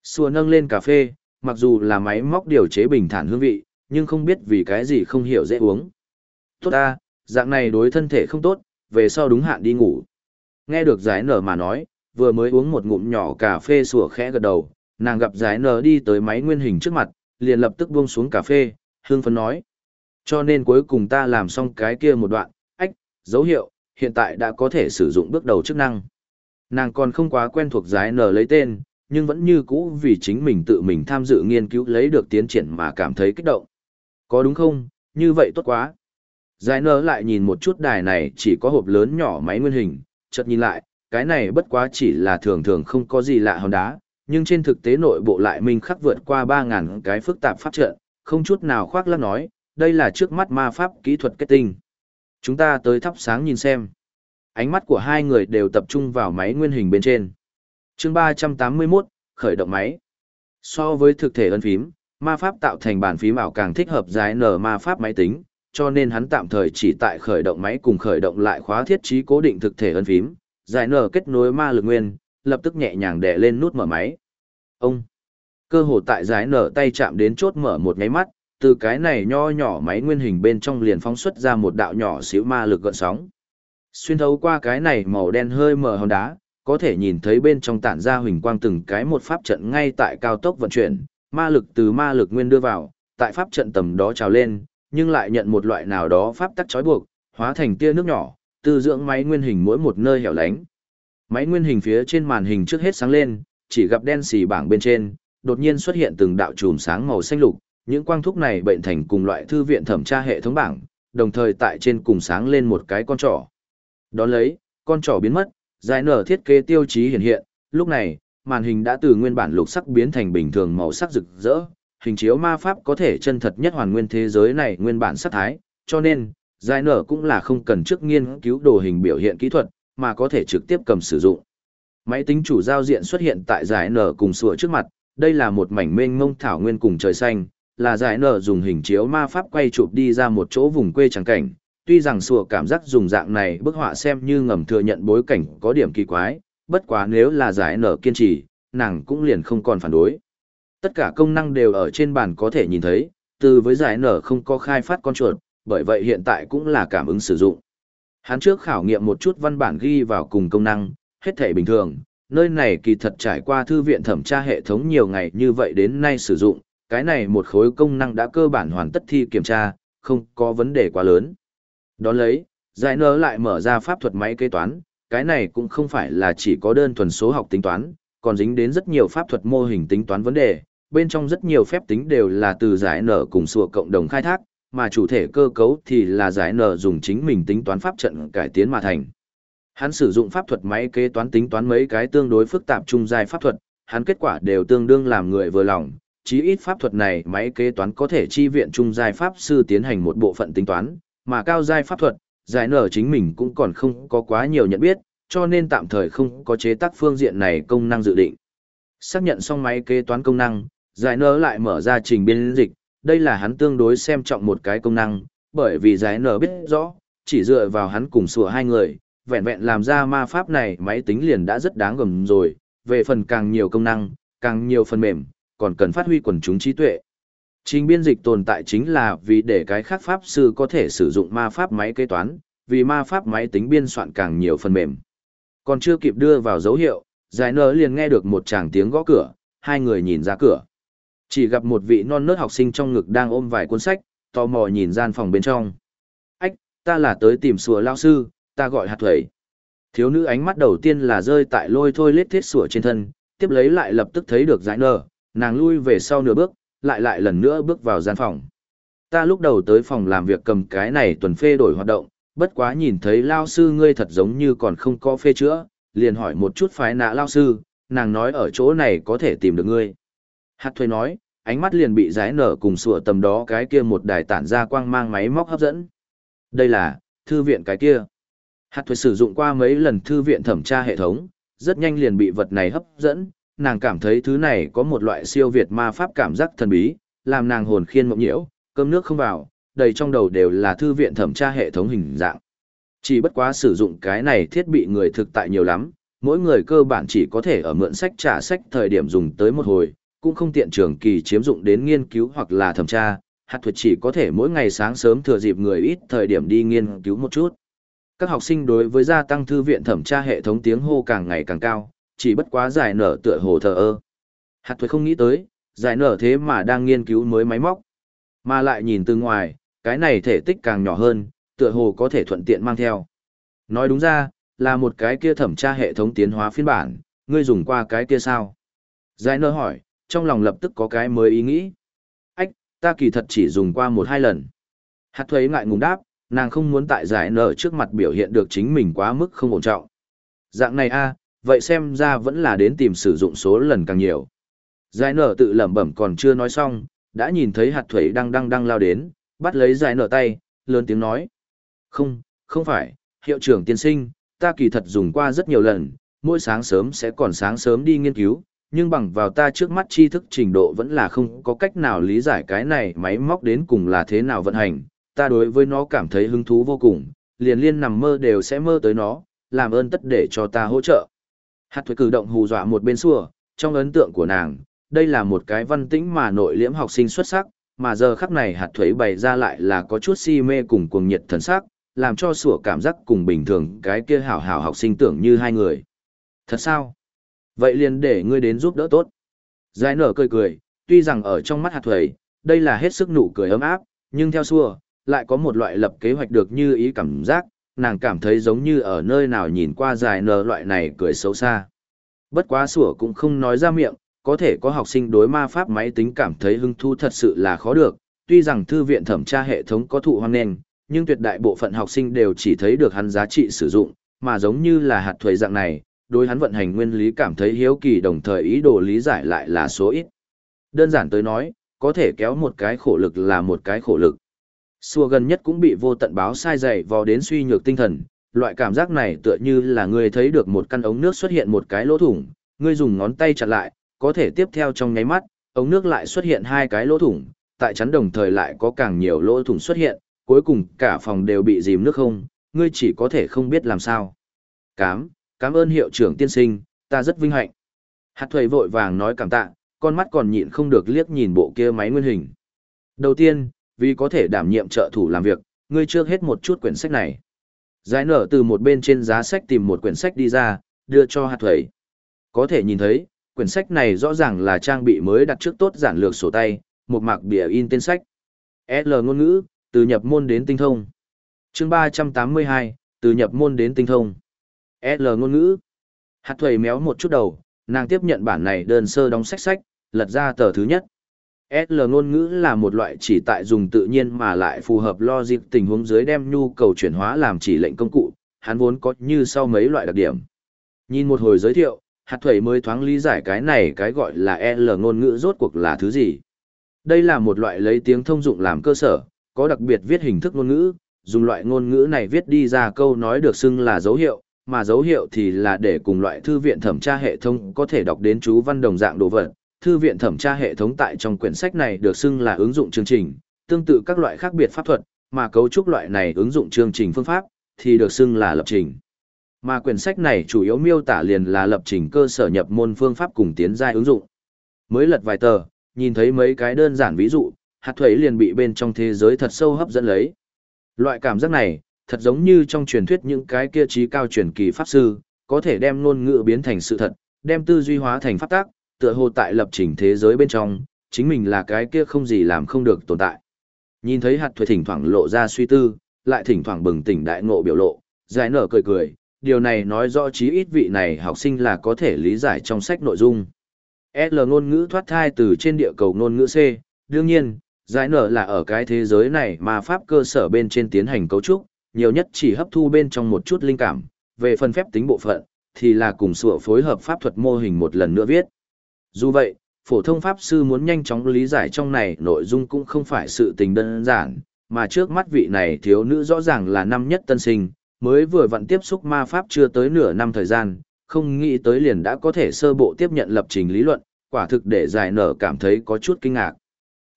[SPEAKER 1] Xua nâng lên cà phê, mặc dù là máy móc điều chế bình thản hương vị, nhưng không biết vì cái gì không hiểu dễ uống. Tốt ta, dạng này đối thân thể không tốt, về sau đúng hạn đi ngủ. Nghe được giải nở mà nói, vừa mới uống một ngụm nhỏ cà phê sủa khẽ gật đầu, nàng gặp giải nở đi tới máy nguyên hình trước mặt, liền lập tức buông xuống cà phê, hương phấn nói. Cho nên cuối cùng ta làm xong cái kia một đoạn, ách, dấu hiệu, hiện tại đã có thể sử dụng bước đầu chức năng. Nàng còn không quá quen thuộc giải nở lấy tên, nhưng vẫn như cũ vì chính mình tự mình tham dự nghiên cứu lấy được tiến triển mà cảm thấy kích động. Có đúng không, như vậy tốt quá. Giải nở lại nhìn một chút đài này chỉ có hộp lớn nhỏ máy nguyên hình, chợt nhìn lại, cái này bất quá chỉ là thường thường không có gì lạ hòn đá, nhưng trên thực tế nội bộ lại minh khắc vượt qua 3.000 cái phức tạp pháp trận, không chút nào khoác lác nói, đây là trước mắt ma pháp kỹ thuật kết tinh. Chúng ta tới thắp sáng nhìn xem. Ánh mắt của hai người đều tập trung vào máy nguyên hình bên trên. chương 381, khởi động máy. So với thực thể ấn phím, ma pháp tạo thành bàn phím ảo càng thích hợp giải nở ma pháp máy tính, cho nên hắn tạm thời chỉ tại khởi động máy cùng khởi động lại khóa thiết trí cố định thực thể ấn phím, giải nở kết nối ma lực nguyên, lập tức nhẹ nhàng đè lên nút mở máy. Ông, cơ hồ tại giải nở tay chạm đến chốt mở một nháy mắt, từ cái này nho nhỏ máy nguyên hình bên trong liền phóng xuất ra một đạo nhỏ xíu ma lực gợn sóng. Xuyên thấu qua cái này màu đen hơi mờ hòn đá, có thể nhìn thấy bên trong tản ra huỳnh quang từng cái một pháp trận ngay tại cao tốc vận chuyển, ma lực từ ma lực nguyên đưa vào, tại pháp trận tầm đó trào lên, nhưng lại nhận một loại nào đó pháp tắc trói buộc, hóa thành tia nước nhỏ, tư dưỡng máy nguyên hình mỗi một nơi hẻo lánh. Máy nguyên hình phía trên màn hình trước hết sáng lên, chỉ gặp đen xì bảng bên trên, đột nhiên xuất hiện từng đạo chùm sáng màu xanh lục, những quang thúc này bệnh thành cùng loại thư viện thẩm tra hệ thống bảng, đồng thời tại trên cùng sáng lên một cái con trỏ. Đón lấy, con trỏ biến mất, giải nở thiết kế tiêu chí hiện hiện, lúc này, màn hình đã từ nguyên bản lục sắc biến thành bình thường màu sắc rực rỡ, hình chiếu ma pháp có thể chân thật nhất hoàn nguyên thế giới này nguyên bản sắc thái, cho nên, giải nở cũng là không cần trước nghiên cứu đồ hình biểu hiện kỹ thuật, mà có thể trực tiếp cầm sử dụng. Máy tính chủ giao diện xuất hiện tại giải nở cùng sủa trước mặt, đây là một mảnh mênh mông thảo nguyên cùng trời xanh, là giải nở dùng hình chiếu ma pháp quay chụp đi ra một chỗ vùng quê trắng cảnh. Tuy rằng sùa cảm giác dùng dạng này bức họa xem như ngầm thừa nhận bối cảnh có điểm kỳ quái, bất quá nếu là giải nở kiên trì, nàng cũng liền không còn phản đối. Tất cả công năng đều ở trên bàn có thể nhìn thấy, từ với giải nở không có khai phát con chuột, bởi vậy hiện tại cũng là cảm ứng sử dụng. Hắn trước khảo nghiệm một chút văn bản ghi vào cùng công năng, hết thể bình thường, nơi này kỳ thật trải qua thư viện thẩm tra hệ thống nhiều ngày như vậy đến nay sử dụng, cái này một khối công năng đã cơ bản hoàn tất thi kiểm tra, không có vấn đề quá lớn. Đón lấy, giải nở lại mở ra pháp thuật máy kế toán, cái này cũng không phải là chỉ có đơn thuần số học tính toán, còn dính đến rất nhiều pháp thuật mô hình tính toán vấn đề, bên trong rất nhiều phép tính đều là từ giải nở cùng sùa cộng đồng khai thác, mà chủ thể cơ cấu thì là giải nở dùng chính mình tính toán pháp trận cải tiến mà thành. Hắn sử dụng pháp thuật máy kế toán tính toán mấy cái tương đối phức tạp trung dài pháp thuật, hắn kết quả đều tương đương làm người vừa lòng, chí ít pháp thuật này máy kế toán có thể chi viện trung giai pháp sư tiến hành một bộ phận tính toán, mà cao giai pháp thuật, giải nở chính mình cũng còn không có quá nhiều nhận biết, cho nên tạm thời không có chế tác phương diện này công năng dự định. Xác nhận xong máy kế toán công năng, giải nở lại mở ra trình biên dịch, đây là hắn tương đối xem trọng một cái công năng, bởi vì giải nở biết rõ, chỉ dựa vào hắn cùng sủa hai người, vẹn vẹn làm ra ma pháp này máy tính liền đã rất đáng gầm rồi, về phần càng nhiều công năng, càng nhiều phần mềm, còn cần phát huy quần chúng trí tuệ. Trình biên dịch tồn tại chính là vì để cái khác pháp sư có thể sử dụng ma pháp máy kế toán, vì ma pháp máy tính biên soạn càng nhiều phần mềm. Còn chưa kịp đưa vào dấu hiệu, giải nở liền nghe được một tràng tiếng gõ cửa, hai người nhìn ra cửa. Chỉ gặp một vị non nớt học sinh trong ngực đang ôm vài cuốn sách, tò mò nhìn gian phòng bên trong. Ách, ta là tới tìm sùa lao sư, ta gọi hạt thuẩy. Thiếu nữ ánh mắt đầu tiên là rơi tại lôi thôi lết thiết sủa trên thân, tiếp lấy lại lập tức thấy được giải nở, nàng lui về sau nửa bước, lại lại lần nữa bước vào gian phòng. Ta lúc đầu tới phòng làm việc cầm cái này tuần phê đổi hoạt động, bất quá nhìn thấy lao sư ngươi thật giống như còn không có phê chữa, liền hỏi một chút phái nạ lao sư, nàng nói ở chỗ này có thể tìm được ngươi. Hạt thuê nói, ánh mắt liền bị giái nở cùng sủa tầm đó cái kia một đài tản ra quang mang máy móc hấp dẫn. Đây là, thư viện cái kia. Hạt thuê sử dụng qua mấy lần thư viện thẩm tra hệ thống, rất nhanh liền bị vật này hấp dẫn, nàng cảm thấy thứ này có một loại siêu việt ma pháp cảm giác thần bí, làm nàng hồn khiên mộng nhiễu, cơm nước không vào, đầy trong đầu đều là thư viện thẩm tra hệ thống hình dạng. Chỉ bất quá sử dụng cái này thiết bị người thực tại nhiều lắm, mỗi người cơ bản chỉ có thể ở mượn sách trả sách thời điểm dùng tới một hồi, cũng không tiện trường kỳ chiếm dụng đến nghiên cứu hoặc là thẩm tra, hạt thuật chỉ có thể mỗi ngày sáng sớm thừa dịp người ít thời điểm đi nghiên cứu một chút. Các học sinh đối với gia tăng thư viện thẩm tra hệ thống tiếng hô càng ngày càng cao, chỉ bất quá giải nở tựa hồ thờ ơ. Hạt thuế không nghĩ tới, giải nở thế mà đang nghiên cứu mới máy móc. Mà lại nhìn từ ngoài, cái này thể tích càng nhỏ hơn, tựa hồ có thể thuận tiện mang theo. Nói đúng ra, là một cái kia thẩm tra hệ thống tiến hóa phiên bản, ngươi dùng qua cái kia sao? Giải nở hỏi, trong lòng lập tức có cái mới ý nghĩ. Ách, ta kỳ thật chỉ dùng qua một hai lần. Hạt thuế ngại ngùng đáp, nàng không muốn tại giải nở trước mặt biểu hiện được chính mình quá mức không ổn trọng. Dạng này a, vậy xem ra vẫn là đến tìm sử dụng số lần càng nhiều. Giải nở tự lẩm bẩm còn chưa nói xong, đã nhìn thấy hạt thủy đang đang đang lao đến, bắt lấy giải nở tay, lớn tiếng nói. Không, không phải, hiệu trưởng tiên sinh, ta kỳ thật dùng qua rất nhiều lần, mỗi sáng sớm sẽ còn sáng sớm đi nghiên cứu, nhưng bằng vào ta trước mắt tri thức trình độ vẫn là không có cách nào lý giải cái này máy móc đến cùng là thế nào vận hành, ta đối với nó cảm thấy hứng thú vô cùng, liền liên nằm mơ đều sẽ mơ tới nó, làm ơn tất để cho ta hỗ trợ. Hạt thuế cử động hù dọa một bên xua, trong ấn tượng của nàng, đây là một cái văn tĩnh mà nội liễm học sinh xuất sắc, mà giờ khắc này hạt thuế bày ra lại là có chút si mê cùng cuồng nhiệt thần sắc, làm cho sủa cảm giác cùng bình thường cái kia hảo hảo học sinh tưởng như hai người. Thật sao? Vậy liền để ngươi đến giúp đỡ tốt. Giải nở cười cười, tuy rằng ở trong mắt hạt thuế, đây là hết sức nụ cười ấm áp, nhưng theo xua, lại có một loại lập kế hoạch được như ý cảm giác, nàng cảm thấy giống như ở nơi nào nhìn qua dài nờ loại này cười xấu xa. Bất quá sủa cũng không nói ra miệng, có thể có học sinh đối ma pháp máy tính cảm thấy hứng thú thật sự là khó được, tuy rằng thư viện thẩm tra hệ thống có thụ hoang nền, nhưng tuyệt đại bộ phận học sinh đều chỉ thấy được hắn giá trị sử dụng, mà giống như là hạt thuế dạng này, đối hắn vận hành nguyên lý cảm thấy hiếu kỳ đồng thời ý đồ lý giải lại là số ít. Đơn giản tới nói, có thể kéo một cái khổ lực là một cái khổ lực. Xua gần nhất cũng bị vô tận báo sai dày vò đến suy nhược tinh thần, loại cảm giác này tựa như là người thấy được một căn ống nước xuất hiện một cái lỗ thủng, ngươi dùng ngón tay chặt lại, có thể tiếp theo trong nháy mắt, ống nước lại xuất hiện hai cái lỗ thủng, tại chắn đồng thời lại có càng nhiều lỗ thủng xuất hiện, cuối cùng cả phòng đều bị dìm nước không, ngươi chỉ có thể không biết làm sao. Cám, cảm ơn hiệu trưởng tiên sinh, ta rất vinh hạnh. Hạt thuầy vội vàng nói cảm tạ, con mắt còn nhịn không được liếc nhìn bộ kia máy nguyên hình. Đầu tiên, vì có thể đảm nhiệm trợ thủ làm việc, ngươi trước hết một chút quyển sách này. Giải nở từ một bên trên giá sách tìm một quyển sách đi ra, đưa cho hạt thuẩy. Có thể nhìn thấy, quyển sách này rõ ràng là trang bị mới đặt trước tốt giản lược sổ tay, một mạc bìa in tên sách. L ngôn ngữ, từ nhập môn đến tinh thông. chương 382, từ nhập môn đến tinh thông. L ngôn ngữ. Hạt thuầy méo một chút đầu, nàng tiếp nhận bản này đơn sơ đóng sách sách, lật ra tờ thứ nhất. SL ngôn ngữ là một loại chỉ tại dùng tự nhiên mà lại phù hợp logic tình huống dưới đem nhu cầu chuyển hóa làm chỉ lệnh công cụ, hắn vốn có như sau mấy loại đặc điểm. Nhìn một hồi giới thiệu, hạt thuẩy mới thoáng lý giải cái này cái gọi là L ngôn ngữ rốt cuộc là thứ gì. Đây là một loại lấy tiếng thông dụng làm cơ sở, có đặc biệt viết hình thức ngôn ngữ, dùng loại ngôn ngữ này viết đi ra câu nói được xưng là dấu hiệu, mà dấu hiệu thì là để cùng loại thư viện thẩm tra hệ thống có thể đọc đến chú văn đồng dạng đồ vật. Thư viện thẩm tra hệ thống tại trong quyển sách này được xưng là ứng dụng chương trình, tương tự các loại khác biệt pháp thuật, mà cấu trúc loại này ứng dụng chương trình phương pháp thì được xưng là lập trình. Mà quyển sách này chủ yếu miêu tả liền là lập trình cơ sở nhập môn phương pháp cùng tiến giai ứng dụng. Mới lật vài tờ, nhìn thấy mấy cái đơn giản ví dụ, hạt thuế liền bị bên trong thế giới thật sâu hấp dẫn lấy. Loại cảm giác này, thật giống như trong truyền thuyết những cái kia trí cao truyền kỳ pháp sư, có thể đem ngôn ngữ biến thành sự thật, đem tư duy hóa thành pháp tác, tựa hồ tại lập trình thế giới bên trong, chính mình là cái kia không gì làm không được tồn tại. Nhìn thấy hạt thuế thỉnh thoảng lộ ra suy tư, lại thỉnh thoảng bừng tỉnh đại ngộ biểu lộ, giải nở cười cười, điều này nói rõ chí ít vị này học sinh là có thể lý giải trong sách nội dung. L ngôn ngữ thoát thai từ trên địa cầu ngôn ngữ C, đương nhiên, giải nở là ở cái thế giới này mà pháp cơ sở bên trên tiến hành cấu trúc, nhiều nhất chỉ hấp thu bên trong một chút linh cảm, về phần phép tính bộ phận, thì là cùng sửa phối hợp pháp thuật mô hình một lần nữa viết. Dù vậy, phổ thông pháp sư muốn nhanh chóng lý giải trong này nội dung cũng không phải sự tình đơn giản, mà trước mắt vị này thiếu nữ rõ ràng là năm nhất tân sinh, mới vừa vặn tiếp xúc ma pháp chưa tới nửa năm thời gian, không nghĩ tới liền đã có thể sơ bộ tiếp nhận lập trình lý luận, quả thực để giải nở cảm thấy có chút kinh ngạc.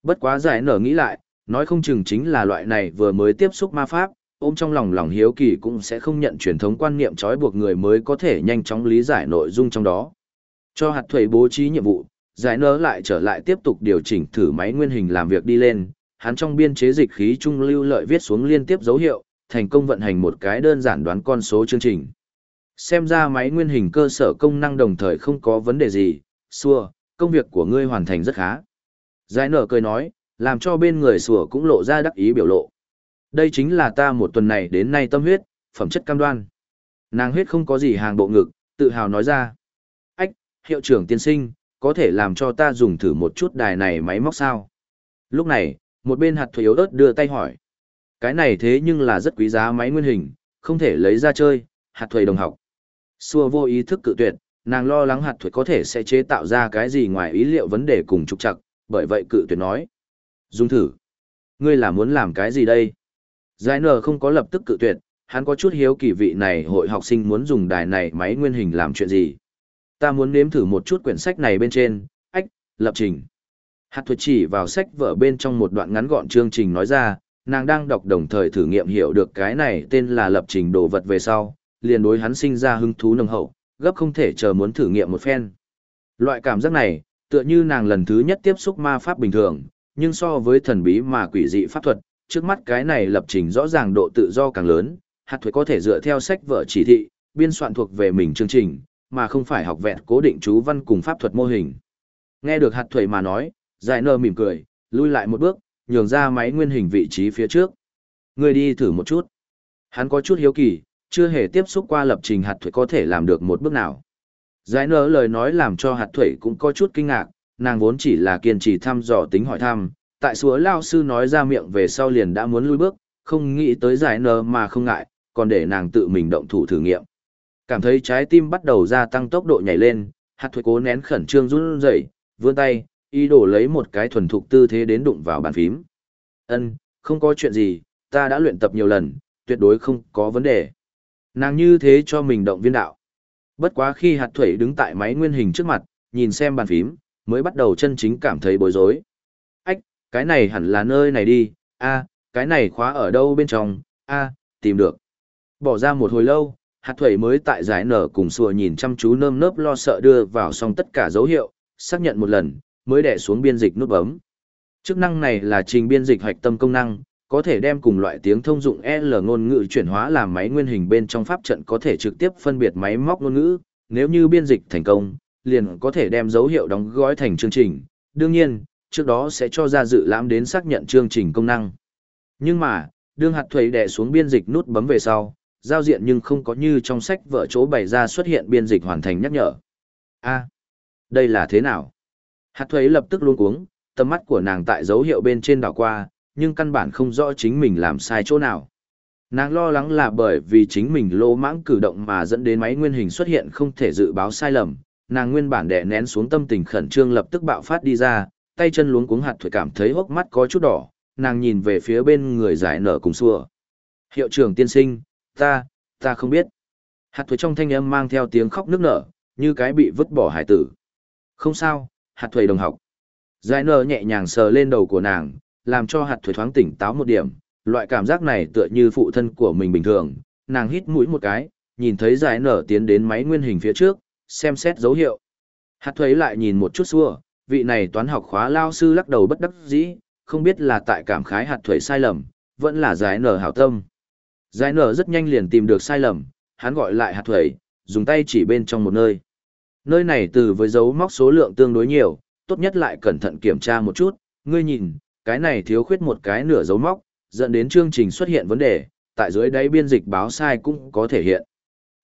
[SPEAKER 1] Bất quá giải nở nghĩ lại, nói không chừng chính là loại này vừa mới tiếp xúc ma pháp, ôm trong lòng lòng hiếu kỳ cũng sẽ không nhận truyền thống quan niệm trói buộc người mới có thể nhanh chóng lý giải nội dung trong đó. Cho hạt thuầy bố trí nhiệm vụ, giải nở lại trở lại tiếp tục điều chỉnh thử máy nguyên hình làm việc đi lên, hắn trong biên chế dịch khí trung lưu lợi viết xuống liên tiếp dấu hiệu, thành công vận hành một cái đơn giản đoán con số chương trình. Xem ra máy nguyên hình cơ sở công năng đồng thời không có vấn đề gì, xua, công việc của ngươi hoàn thành rất khá. Giải nở cười nói, làm cho bên người sủa cũng lộ ra đắc ý biểu lộ. Đây chính là ta một tuần này đến nay tâm huyết, phẩm chất cam đoan. Nàng huyết không có gì hàng bộ ngực, tự hào nói ra. Hiệu trưởng tiên sinh, có thể làm cho ta dùng thử một chút đài này máy móc sao? Lúc này, một bên hạt thuế yếu ớt đưa tay hỏi. Cái này thế nhưng là rất quý giá máy nguyên hình, không thể lấy ra chơi, hạt thuế đồng học. Xua vô ý thức cự tuyệt, nàng lo lắng hạt thuế có thể sẽ chế tạo ra cái gì ngoài ý liệu vấn đề cùng trục trặc, bởi vậy cự tuyệt nói. dùng thử. Ngươi là muốn làm cái gì đây? Giải nở không có lập tức cự tuyệt, hắn có chút hiếu kỳ vị này hội học sinh muốn dùng đài này máy nguyên hình làm chuyện gì. Ta muốn nếm thử một chút quyển sách này bên trên, ách, lập trình. Hạt thuật chỉ vào sách vở bên trong một đoạn ngắn gọn chương trình nói ra, nàng đang đọc đồng thời thử nghiệm hiểu được cái này tên là lập trình đồ vật về sau, liền đối hắn sinh ra hứng thú nồng hậu, gấp không thể chờ muốn thử nghiệm một phen. Loại cảm giác này, tựa như nàng lần thứ nhất tiếp xúc ma pháp bình thường, nhưng so với thần bí mà quỷ dị pháp thuật, trước mắt cái này lập trình rõ ràng độ tự do càng lớn, hạt thuế có thể dựa theo sách vở chỉ thị, biên soạn thuộc về mình chương trình, mà không phải học vẹn cố định chú văn cùng pháp thuật mô hình. Nghe được hạt thuầy mà nói, giải nơ mỉm cười, lui lại một bước, nhường ra máy nguyên hình vị trí phía trước. Người đi thử một chút. Hắn có chút hiếu kỳ, chưa hề tiếp xúc qua lập trình hạt thuầy có thể làm được một bước nào. Giải nơ lời nói làm cho hạt thuầy cũng có chút kinh ngạc, nàng vốn chỉ là kiên trì thăm dò tính hỏi thăm, tại súa lao sư nói ra miệng về sau liền đã muốn lui bước, không nghĩ tới giải nơ mà không ngại, còn để nàng tự mình động thủ thử nghiệm. Cảm thấy trái tim bắt đầu gia tăng tốc độ nhảy lên, hạt thuế cố nén khẩn trương run rẩy, vươn tay, ý đồ lấy một cái thuần thục tư thế đến đụng vào bàn phím. Ân, không có chuyện gì, ta đã luyện tập nhiều lần, tuyệt đối không có vấn đề. Nàng như thế cho mình động viên đạo. Bất quá khi hạt thuế đứng tại máy nguyên hình trước mặt, nhìn xem bàn phím, mới bắt đầu chân chính cảm thấy bối rối. Ách, cái này hẳn là nơi này đi, a, cái này khóa ở đâu bên trong, a, tìm được. Bỏ ra một hồi lâu, hạt thủy mới tại giải nở cùng sùa nhìn chăm chú nơm nớp lo sợ đưa vào xong tất cả dấu hiệu, xác nhận một lần, mới đè xuống biên dịch nút bấm. Chức năng này là trình biên dịch hoạch tâm công năng, có thể đem cùng loại tiếng thông dụng L ngôn ngữ chuyển hóa làm máy nguyên hình bên trong pháp trận có thể trực tiếp phân biệt máy móc ngôn ngữ, nếu như biên dịch thành công, liền có thể đem dấu hiệu đóng gói thành chương trình. Đương nhiên, trước đó sẽ cho ra dự lãm đến xác nhận chương trình công năng. Nhưng mà, đương hạt thuế đè xuống biên dịch nút bấm về sau, giao diện nhưng không có như trong sách vợ chỗ bày ra xuất hiện biên dịch hoàn thành nhắc nhở. A, đây là thế nào? Hạt thuế lập tức luôn cuống, tầm mắt của nàng tại dấu hiệu bên trên đảo qua, nhưng căn bản không rõ chính mình làm sai chỗ nào. Nàng lo lắng là bởi vì chính mình lô mãng cử động mà dẫn đến máy nguyên hình xuất hiện không thể dự báo sai lầm. Nàng nguyên bản đè nén xuống tâm tình khẩn trương lập tức bạo phát đi ra, tay chân luống cuống hạt thuế cảm thấy hốc mắt có chút đỏ, nàng nhìn về phía bên người giải nở cùng xua. Hiệu trưởng tiên sinh, ta, ta không biết. Hạt thuế trong thanh âm mang theo tiếng khóc nức nở, như cái bị vứt bỏ hải tử. Không sao, hạt thuế đồng học. Giải nở nhẹ nhàng sờ lên đầu của nàng, làm cho hạt thuế thoáng tỉnh táo một điểm. Loại cảm giác này tựa như phụ thân của mình bình thường, nàng hít mũi một cái, nhìn thấy giải nở tiến đến máy nguyên hình phía trước, xem xét dấu hiệu. Hạt thuế lại nhìn một chút xua, vị này toán học khóa lao sư lắc đầu bất đắc dĩ, không biết là tại cảm khái hạt thuế sai lầm, vẫn là giải nở hảo tâm. Giải nở rất nhanh liền tìm được sai lầm, hắn gọi lại hạt thuẩy, dùng tay chỉ bên trong một nơi. Nơi này từ với dấu móc số lượng tương đối nhiều, tốt nhất lại cẩn thận kiểm tra một chút, ngươi nhìn, cái này thiếu khuyết một cái nửa dấu móc, dẫn đến chương trình xuất hiện vấn đề, tại dưới đáy biên dịch báo sai cũng có thể hiện.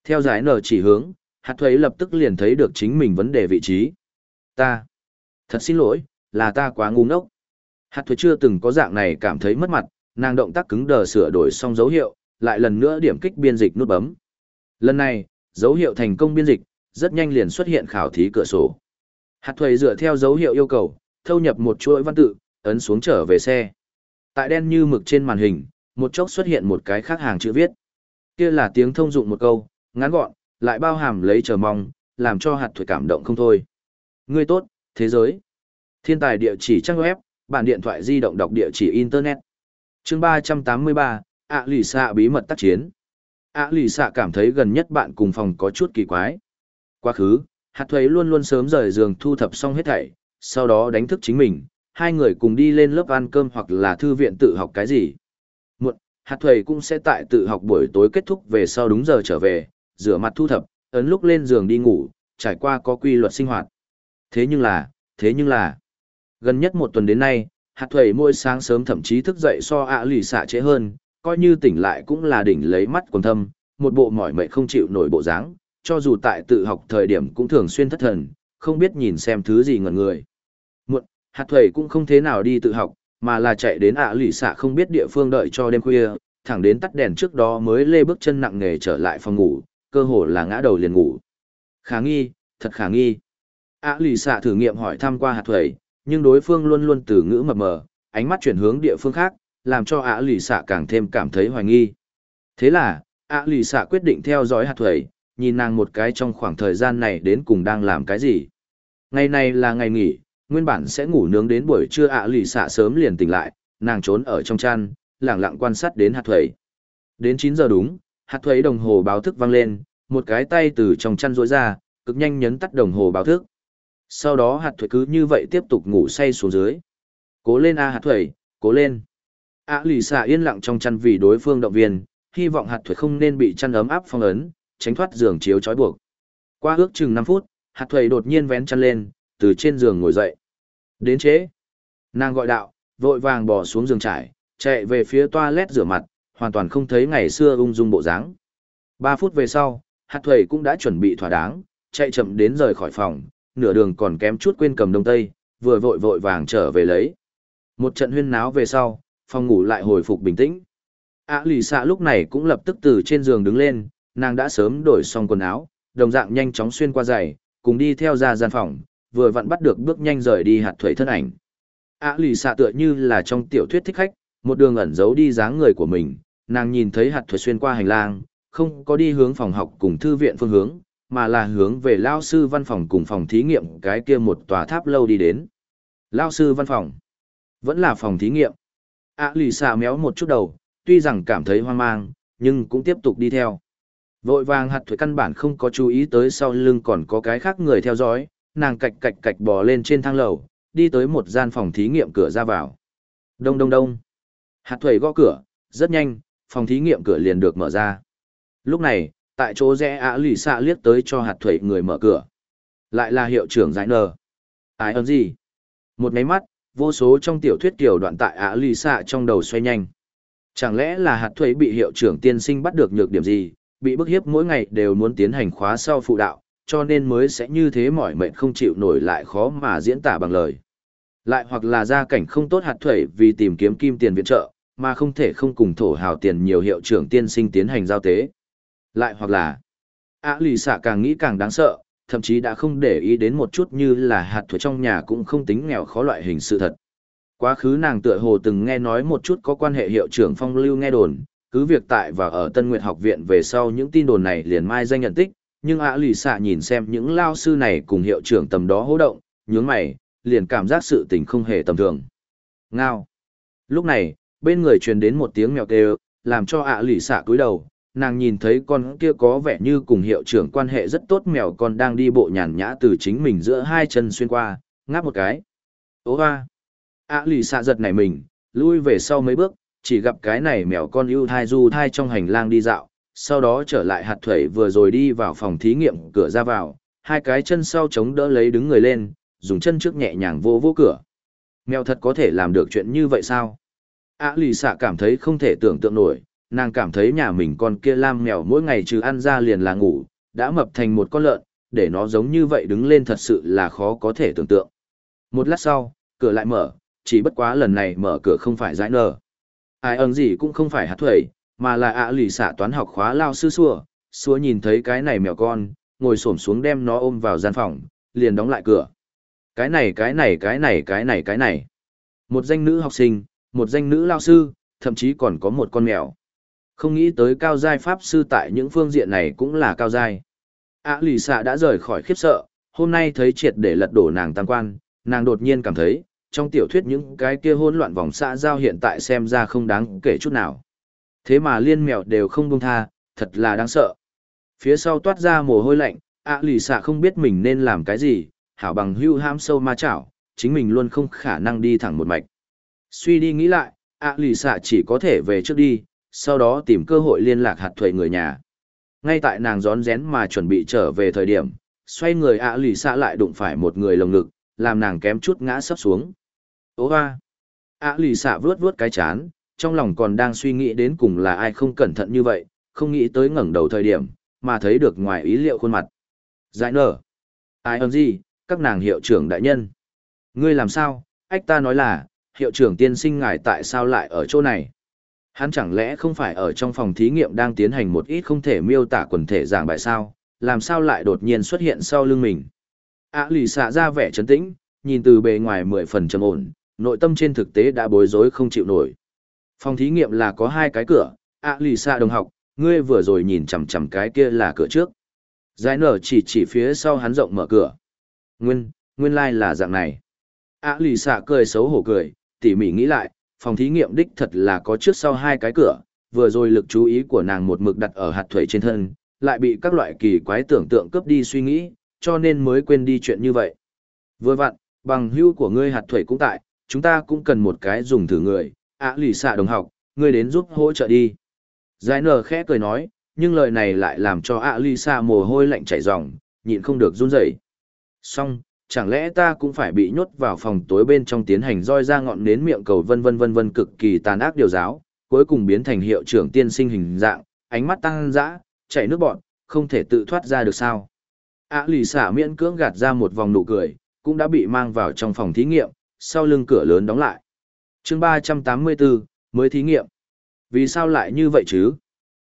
[SPEAKER 1] Theo giải nở chỉ hướng, hạt thuế lập tức liền thấy được chính mình vấn đề vị trí. Ta, thật xin lỗi, là ta quá ngu ngốc. Hạt thuế chưa từng có dạng này cảm thấy mất mặt, nàng động tác cứng đờ sửa đổi xong dấu hiệu, lại lần nữa điểm kích biên dịch nút bấm. Lần này, dấu hiệu thành công biên dịch, rất nhanh liền xuất hiện khảo thí cửa sổ. Hạt thuầy dựa theo dấu hiệu yêu cầu, thâu nhập một chuỗi văn tự, ấn xuống trở về xe. Tại đen như mực trên màn hình, một chốc xuất hiện một cái khác hàng chữ viết. Kia là tiếng thông dụng một câu, ngắn gọn, lại bao hàm lấy chờ mong, làm cho hạt thuầy cảm động không thôi. Ngươi tốt, thế giới. Thiên tài địa chỉ trang web, bản điện thoại di động đọc địa chỉ internet. Chương 383, ạ lì xạ bí mật tác chiến. ạ lì xạ cảm thấy gần nhất bạn cùng phòng có chút kỳ quái. Quá khứ, hạt thuế luôn luôn sớm rời giường thu thập xong hết thảy, sau đó đánh thức chính mình, hai người cùng đi lên lớp ăn cơm hoặc là thư viện tự học cái gì. Muộn, hạt thuế cũng sẽ tại tự học buổi tối kết thúc về sau đúng giờ trở về, rửa mặt thu thập, ấn lúc lên giường đi ngủ, trải qua có quy luật sinh hoạt. Thế nhưng là, thế nhưng là, gần nhất một tuần đến nay, hạt thuầy mỗi sáng sớm thậm chí thức dậy so ạ lì xạ trễ hơn, coi như tỉnh lại cũng là đỉnh lấy mắt quần thâm, một bộ mỏi mệt không chịu nổi bộ dáng, cho dù tại tự học thời điểm cũng thường xuyên thất thần, không biết nhìn xem thứ gì ngẩn người. Muộn, hạt thuế cũng không thế nào đi tự học, mà là chạy đến ạ lì xạ không biết địa phương đợi cho đêm khuya, thẳng đến tắt đèn trước đó mới lê bước chân nặng nề trở lại phòng ngủ, cơ hồ là ngã đầu liền ngủ. Khả nghi, thật khả nghi. ạ lì xạ thử nghiệm hỏi thăm qua hạt thuế, nhưng đối phương luôn luôn từ ngữ mập mờ, ánh mắt chuyển hướng địa phương khác, làm cho ạ lì xạ càng thêm cảm thấy hoài nghi. Thế là, ạ lì xạ quyết định theo dõi hạt thuẩy, nhìn nàng một cái trong khoảng thời gian này đến cùng đang làm cái gì. Ngày này là ngày nghỉ, nguyên bản sẽ ngủ nướng đến buổi trưa ạ lì xạ sớm liền tỉnh lại, nàng trốn ở trong chăn, lặng lặng quan sát đến hạt thuẩy. Đến 9 giờ đúng, hạt thuẩy đồng hồ báo thức vang lên, một cái tay từ trong chăn rỗi ra, cực nhanh nhấn tắt đồng hồ báo thức. Sau đó hạt thuẩy cứ như vậy tiếp tục ngủ say xuống dưới. Cố lên a hạt thuẩy, cố lên ạ lì xạ yên lặng trong chăn vì đối phương động viên, hy vọng hạt thuế không nên bị chăn ấm áp phong ấn, tránh thoát giường chiếu trói buộc. Qua ước chừng năm phút, hạt thuế đột nhiên vén chăn lên, từ trên giường ngồi dậy. Đến chế. Nàng gọi đạo, vội vàng bỏ xuống giường trải, chạy về phía toa lét rửa mặt, hoàn toàn không thấy ngày xưa ung dung bộ dáng. Ba phút về sau, hạt thuế cũng đã chuẩn bị thỏa đáng, chạy chậm đến rời khỏi phòng, nửa đường còn kém chút quên cầm đông tây, vừa vội vội vàng trở về lấy. Một trận huyên náo về sau, phòng ngủ lại hồi phục bình tĩnh. ạ lì xạ lúc này cũng lập tức từ trên giường đứng lên, nàng đã sớm đổi xong quần áo, đồng dạng nhanh chóng xuyên qua giày, cùng đi theo ra gian phòng, vừa vặn bắt được bước nhanh rời đi hạt thuế thân ảnh. ạ lì xạ tựa như là trong tiểu thuyết thích khách, một đường ẩn giấu đi dáng người của mình, nàng nhìn thấy hạt thuế xuyên qua hành lang, không có đi hướng phòng học cùng thư viện phương hướng, mà là hướng về lao sư văn phòng cùng phòng thí nghiệm cái kia một tòa tháp lâu đi đến. Lao sư văn phòng, vẫn là phòng thí nghiệm ạ lì xà méo một chút đầu, tuy rằng cảm thấy hoang mang, nhưng cũng tiếp tục đi theo. Vội vàng hạt thuế căn bản không có chú ý tới sau lưng còn có cái khác người theo dõi, nàng cạch cạch cạch bò lên trên thang lầu, đi tới một gian phòng thí nghiệm cửa ra vào. Đông đông đông. Hạt thuế gõ cửa, rất nhanh, phòng thí nghiệm cửa liền được mở ra. Lúc này, tại chỗ rẽ ạ lì xạ liếc tới cho hạt thuế người mở cửa. Lại là hiệu trưởng giải nờ. Ai ơn gì? Một máy mắt, vô số trong tiểu thuyết tiểu đoạn tại ạ lì xạ trong đầu xoay nhanh. Chẳng lẽ là hạt thuế bị hiệu trưởng tiên sinh bắt được nhược điểm gì, bị bức hiếp mỗi ngày đều muốn tiến hành khóa sau phụ đạo, cho nên mới sẽ như thế mỏi mệt không chịu nổi lại khó mà diễn tả bằng lời. Lại hoặc là gia cảnh không tốt hạt thuế vì tìm kiếm kim tiền viện trợ, mà không thể không cùng thổ hào tiền nhiều hiệu trưởng tiên sinh tiến hành giao tế. Lại hoặc là, ạ lì xạ càng nghĩ càng đáng sợ, thậm chí đã không để ý đến một chút như là hạt thuở trong nhà cũng không tính nghèo khó loại hình sự thật. Quá khứ nàng tựa hồ từng nghe nói một chút có quan hệ hiệu trưởng phong lưu nghe đồn, cứ việc tại và ở Tân Nguyệt học viện về sau những tin đồn này liền mai danh nhận tích, nhưng ạ lì xạ nhìn xem những lao sư này cùng hiệu trưởng tầm đó hô động, nhướng mày, liền cảm giác sự tình không hề tầm thường. Ngao. Lúc này, bên người truyền đến một tiếng mèo kêu, làm cho ạ lì xạ cúi đầu, nàng nhìn thấy con kia có vẻ như cùng hiệu trưởng quan hệ rất tốt mèo con đang đi bộ nhàn nhã từ chính mình giữa hai chân xuyên qua, ngáp một cái. Ô hoa! ạ lì xạ giật này mình, lui về sau mấy bước, chỉ gặp cái này mèo con ưu thai du thai trong hành lang đi dạo, sau đó trở lại hạt thuẩy vừa rồi đi vào phòng thí nghiệm cửa ra vào, hai cái chân sau chống đỡ lấy đứng người lên, dùng chân trước nhẹ nhàng vô vô cửa. Mèo thật có thể làm được chuyện như vậy sao? ạ lì xạ cảm thấy không thể tưởng tượng nổi, nàng cảm thấy nhà mình con kia lam mèo mỗi ngày trừ ăn ra liền là ngủ, đã mập thành một con lợn, để nó giống như vậy đứng lên thật sự là khó có thể tưởng tượng. Một lát sau, cửa lại mở, chỉ bất quá lần này mở cửa không phải giải nở. Ai ẩn gì cũng không phải hạt thuẩy, mà là ạ lì xả toán học khóa lao sư xua, xua nhìn thấy cái này mèo con, ngồi xổm xuống đem nó ôm vào gian phòng, liền đóng lại cửa. Cái này cái này cái này cái này cái này. Một danh nữ học sinh, một danh nữ lao sư, thậm chí còn có một con mèo. Không nghĩ tới cao giai pháp sư tại những phương diện này cũng là cao giai. ạ lì xạ đã rời khỏi khiếp sợ, hôm nay thấy triệt để lật đổ nàng tam quan, nàng đột nhiên cảm thấy, trong tiểu thuyết những cái kia hỗn loạn vòng xã giao hiện tại xem ra không đáng kể chút nào. Thế mà liên mèo đều không buông tha, thật là đáng sợ. Phía sau toát ra mồ hôi lạnh, ạ lì xạ không biết mình nên làm cái gì, hảo bằng hưu ham sâu ma chảo, chính mình luôn không khả năng đi thẳng một mạch. Suy đi nghĩ lại, ạ lì xạ chỉ có thể về trước đi, sau đó tìm cơ hội liên lạc hạt thuệ người nhà. Ngay tại nàng rón rén mà chuẩn bị trở về thời điểm, xoay người ạ lì xạ lại đụng phải một người lồng ngực, làm nàng kém chút ngã sấp xuống. Ô hoa! ạ lì xạ vướt vướt cái chán, trong lòng còn đang suy nghĩ đến cùng là ai không cẩn thận như vậy, không nghĩ tới ngẩng đầu thời điểm, mà thấy được ngoài ý liệu khuôn mặt. Giải nở! Ai ơn gì, các nàng hiệu trưởng đại nhân. Ngươi làm sao, ách ta nói là, hiệu trưởng tiên sinh ngài tại sao lại ở chỗ này? Hắn chẳng lẽ không phải ở trong phòng thí nghiệm đang tiến hành một ít không thể miêu tả quần thể giảng bài sao, làm sao lại đột nhiên xuất hiện sau lưng mình? ạ lì xạ ra vẻ trấn tĩnh, nhìn từ bề ngoài mười phần trầm ổn, nội tâm trên thực tế đã bối rối không chịu nổi. Phòng thí nghiệm là có hai cái cửa, ạ lì xạ đồng học, ngươi vừa rồi nhìn chằm chằm cái kia là cửa trước. Giải nở chỉ chỉ phía sau hắn rộng mở cửa. Nguyên, nguyên lai like là dạng này. ạ lì xạ cười xấu hổ cười, tỉ mỉ nghĩ lại, phòng thí nghiệm đích thật là có trước sau hai cái cửa, vừa rồi lực chú ý của nàng một mực đặt ở hạt thuẩy trên thân, lại bị các loại kỳ quái tưởng tượng cướp đi suy nghĩ, cho nên mới quên đi chuyện như vậy. Vừa vặn, bằng hưu của ngươi hạt thuẩy cũng tại, chúng ta cũng cần một cái dùng thử người, ạ lì xạ đồng học, ngươi đến giúp hỗ trợ đi. Giải nở khẽ cười nói, nhưng lời này lại làm cho ạ lì xạ mồ hôi lạnh chảy ròng, nhịn không được run rẩy. Xong, chẳng lẽ ta cũng phải bị nhốt vào phòng tối bên trong tiến hành roi ra ngọn nến miệng cầu vân vân vân vân cực kỳ tàn ác điều giáo, cuối cùng biến thành hiệu trưởng tiên sinh hình dạng, ánh mắt tăng dã, chảy nước bọn, không thể tự thoát ra được sao. ạ lì xả miễn cưỡng gạt ra một vòng nụ cười, cũng đã bị mang vào trong phòng thí nghiệm, sau lưng cửa lớn đóng lại. chương ba trăm tám mươi bốn mới thí nghiệm. Vì sao lại như vậy chứ?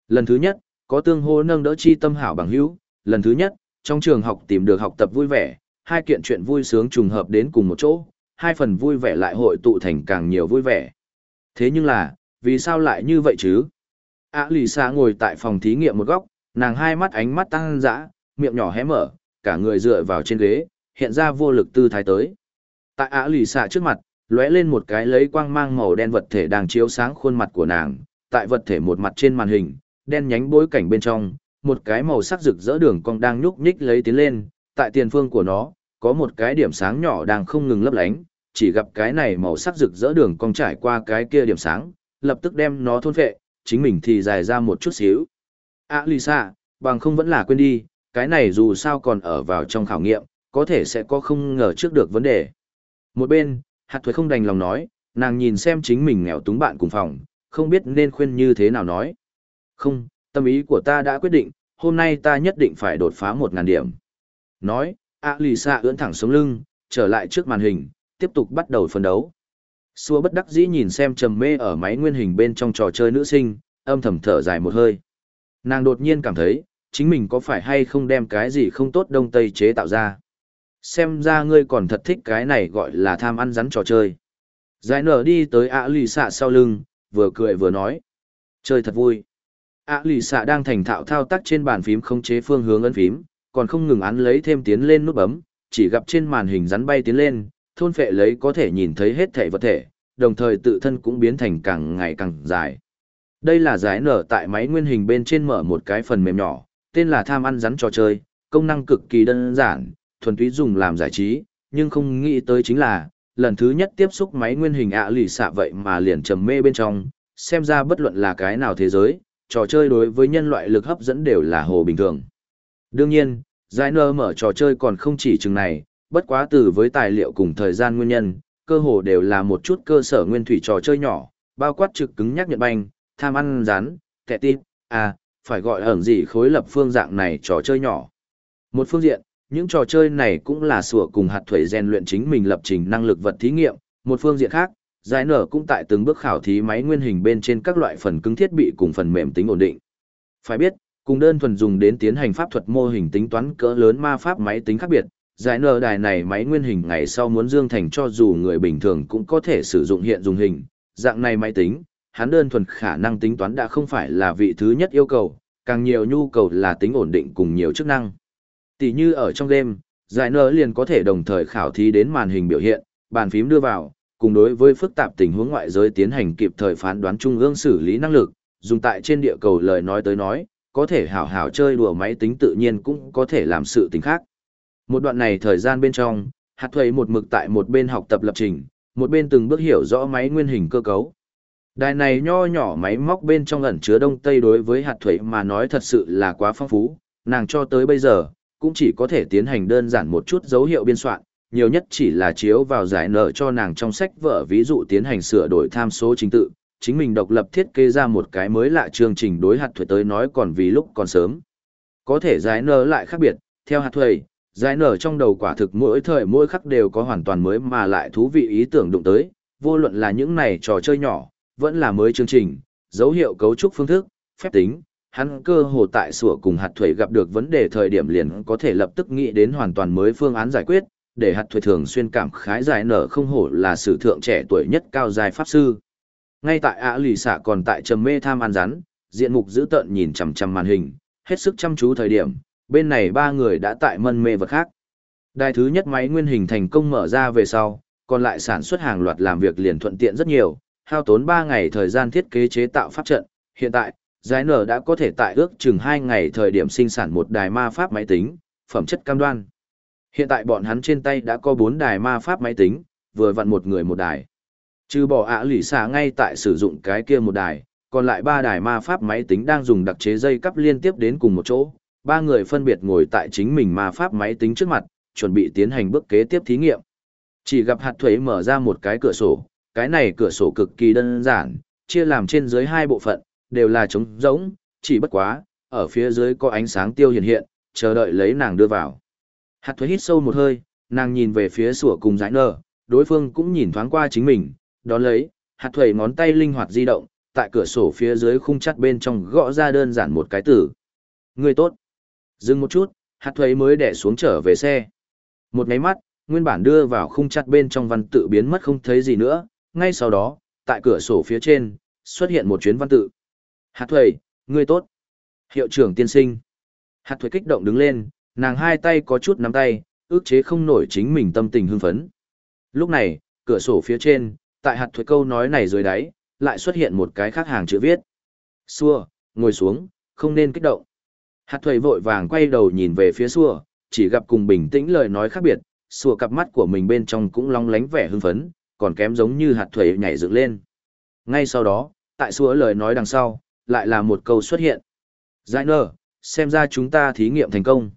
[SPEAKER 1] Lần thứ nhất, có tương hô nâng đỡ chi tâm hảo bằng hữu, lần thứ nhất, trong trường học tìm được học tập vui vẻ, hai kiện chuyện vui sướng trùng hợp đến cùng một chỗ, hai phần vui vẻ lại hội tụ thành càng nhiều vui vẻ. Thế nhưng là, vì sao lại như vậy chứ? Ả lì xa ngồi tại phòng thí nghiệm một góc, nàng hai mắt ánh mắt tăng dã, miệng nhỏ hé mở, cả người dựa vào trên ghế, hiện ra vô lực tư thái tới. Tại Ả lì xa trước mặt, lóe lên một cái lấy quang mang màu đen vật thể đang chiếu sáng khuôn mặt của nàng, tại vật thể một mặt trên màn hình, đen nhánh bối cảnh bên trong, một cái màu sắc rực rỡ đường cong đang nhúc nhích lấy tiến lên, tại tiền phương của nó, có một cái điểm sáng nhỏ đang không ngừng lấp lánh, chỉ gặp cái này màu sắc rực rỡ đường cong trải qua cái kia điểm sáng, lập tức đem nó thôn phệ, chính mình thì dài ra một chút xíu. À Lisa, bằng không vẫn là quên đi, cái này dù sao còn ở vào trong khảo nghiệm, có thể sẽ có không ngờ trước được vấn đề. Một bên, hạt thuế không đành lòng nói, nàng nhìn xem chính mình nghèo túng bạn cùng phòng, không biết nên khuyên như thế nào nói. Không, tâm ý của ta đã quyết định, hôm nay ta nhất định phải đột phá một ngàn điểm. Nói, ạ lì xạ ưỡn thẳng sống lưng, trở lại trước màn hình, tiếp tục bắt đầu phân đấu. Xua bất đắc dĩ nhìn xem trầm mê ở máy nguyên hình bên trong trò chơi nữ sinh, âm thầm thở dài một hơi. Nàng đột nhiên cảm thấy, chính mình có phải hay không đem cái gì không tốt đông tây chế tạo ra. Xem ra ngươi còn thật thích cái này gọi là tham ăn rắn trò chơi. Giải nở đi tới ạ lì xạ sau lưng, vừa cười vừa nói. Chơi thật vui. ạ lì xạ đang thành thạo thao tác trên bàn phím không chế phương hướng ấn phím, còn không ngừng án lấy thêm tiến lên nút bấm, chỉ gặp trên màn hình rắn bay tiến lên, thôn phệ lấy có thể nhìn thấy hết thể vật thể, đồng thời tự thân cũng biến thành càng ngày càng dài. Đây là giải nở tại máy nguyên hình bên trên mở một cái phần mềm nhỏ, tên là tham ăn rắn trò chơi, công năng cực kỳ đơn giản, thuần túy dùng làm giải trí, nhưng không nghĩ tới chính là, lần thứ nhất tiếp xúc máy nguyên hình ạ lì xạ vậy mà liền trầm mê bên trong, xem ra bất luận là cái nào thế giới, trò chơi đối với nhân loại lực hấp dẫn đều là hồ bình thường. Đương nhiên, giải nở mở trò chơi còn không chỉ chừng này, bất quá từ với tài liệu cùng thời gian nguyên nhân, cơ hồ đều là một chút cơ sở nguyên thủy trò chơi nhỏ, bao quát trực cứng nhắc nhận banh, tham ăn rán, kẻ tin, à, phải gọi ẩn gì khối lập phương dạng này trò chơi nhỏ. Một phương diện, những trò chơi này cũng là sủa cùng hạt thuẩy rèn luyện chính mình lập trình năng lực vật thí nghiệm. Một phương diện khác, giải nở cũng tại từng bước khảo thí máy nguyên hình bên trên các loại phần cứng thiết bị cùng phần mềm tính ổn định. Phải biết, cùng đơn thuần dùng đến tiến hành pháp thuật mô hình tính toán cỡ lớn ma pháp máy tính khác biệt, giải nở đài này máy nguyên hình ngày sau muốn dương thành cho dù người bình thường cũng có thể sử dụng hiện dùng hình, dạng này máy tính, hắn đơn thuần khả năng tính toán đã không phải là vị thứ nhất yêu cầu, càng nhiều nhu cầu là tính ổn định cùng nhiều chức năng. Tỷ như ở trong game, giải nở liền có thể đồng thời khảo thí đến màn hình biểu hiện, bàn phím đưa vào, cùng đối với phức tạp tình huống ngoại giới tiến hành kịp thời phán đoán trung ương xử lý năng lực, dùng tại trên địa cầu lời nói tới nói, có thể hảo hảo chơi đùa máy tính tự nhiên cũng có thể làm sự tình khác. Một đoạn này thời gian bên trong, hạt thuầy một mực tại một bên học tập lập trình, một bên từng bước hiểu rõ máy nguyên hình cơ cấu. Đài này nho nhỏ máy móc bên trong ẩn chứa đông tây đối với hạt thuế mà nói thật sự là quá phong phú, nàng cho tới bây giờ, cũng chỉ có thể tiến hành đơn giản một chút dấu hiệu biên soạn, nhiều nhất chỉ là chiếu vào giải nợ cho nàng trong sách vở ví dụ tiến hành sửa đổi tham số chính tự, chính mình độc lập thiết kế ra một cái mới lạ chương trình đối hạt thuế tới nói còn vì lúc còn sớm. Có thể giải nở lại khác biệt, theo hạt thuế, giải nở trong đầu quả thực mỗi thời mỗi khắc đều có hoàn toàn mới mà lại thú vị ý tưởng đụng tới, vô luận là những này trò chơi nhỏ, vẫn là mới chương trình, dấu hiệu cấu trúc phương thức, phép tính, hắn cơ hồ tại sủa cùng hạt thuế gặp được vấn đề thời điểm liền có thể lập tức nghĩ đến hoàn toàn mới phương án giải quyết, để hạt thuế thường xuyên cảm khái giải nở không hổ là sử thượng trẻ tuổi nhất cao dài pháp sư. Ngay tại ạ lì xạ còn tại trầm mê tham ăn rắn, diện mục dữ tợn nhìn chằm chằm màn hình, hết sức chăm chú thời điểm, bên này ba người đã tại mân mê vật khác. Đài thứ nhất máy nguyên hình thành công mở ra về sau, còn lại sản xuất hàng loạt làm việc liền thuận tiện rất nhiều, hao tốn ba ngày thời gian thiết kế chế tạo pháp trận. Hiện tại, giải nở đã có thể tại ước chừng hai ngày thời điểm sinh sản một đài ma pháp máy tính, phẩm chất cam đoan. Hiện tại bọn hắn trên tay đã có bốn đài ma pháp máy tính, vừa vặn một người một đài. Trừ bỏ ạ lì xạ ngay tại sử dụng cái kia một đài, còn lại ba đài ma pháp máy tính đang dùng đặc chế dây cắp liên tiếp đến cùng một chỗ. Ba người phân biệt ngồi tại chính mình ma pháp máy tính trước mặt, chuẩn bị tiến hành bước kế tiếp thí nghiệm. Chỉ gặp hạt thuế mở ra một cái cửa sổ, cái này cửa sổ cực kỳ đơn giản, chia làm trên dưới hai bộ phận, đều là trống rỗng, chỉ bất quá, ở phía dưới có ánh sáng tiêu hiện hiện, chờ đợi lấy nàng đưa vào. Hạt thuế hít sâu một hơi, nàng nhìn về phía sủa cùng giải nở, đối phương cũng nhìn thoáng qua chính mình, đón lấy, hạt thuẩy ngón tay linh hoạt di động, tại cửa sổ phía dưới khung chặt bên trong gõ ra đơn giản một cái từ. Người tốt. Dừng một chút, hạt thuẩy mới đẻ xuống trở về xe. Một ngáy mắt, nguyên bản đưa vào khung chặt bên trong văn tự biến mất không thấy gì nữa, ngay sau đó, tại cửa sổ phía trên, xuất hiện một chuyến văn tự. Hạt thuẩy, người tốt. Hiệu trưởng tiên sinh. Hạt thuẩy kích động đứng lên, nàng hai tay có chút nắm tay, ước chế không nổi chính mình tâm tình hưng phấn. Lúc này, cửa sổ phía trên, tại hạt thuế câu nói này dưới đáy, lại xuất hiện một cái khác hàng chữ viết. Xua, ngồi xuống, không nên kích động. Hạt thuế vội vàng quay đầu nhìn về phía xua, chỉ gặp cùng bình tĩnh lời nói khác biệt, xua cặp mắt của mình bên trong cũng long lánh vẻ hưng phấn, còn kém giống như hạt thuế nhảy dựng lên. Ngay sau đó, tại xua lời nói đằng sau, lại là một câu xuất hiện. Giải nơ, xem ra chúng ta thí nghiệm thành công.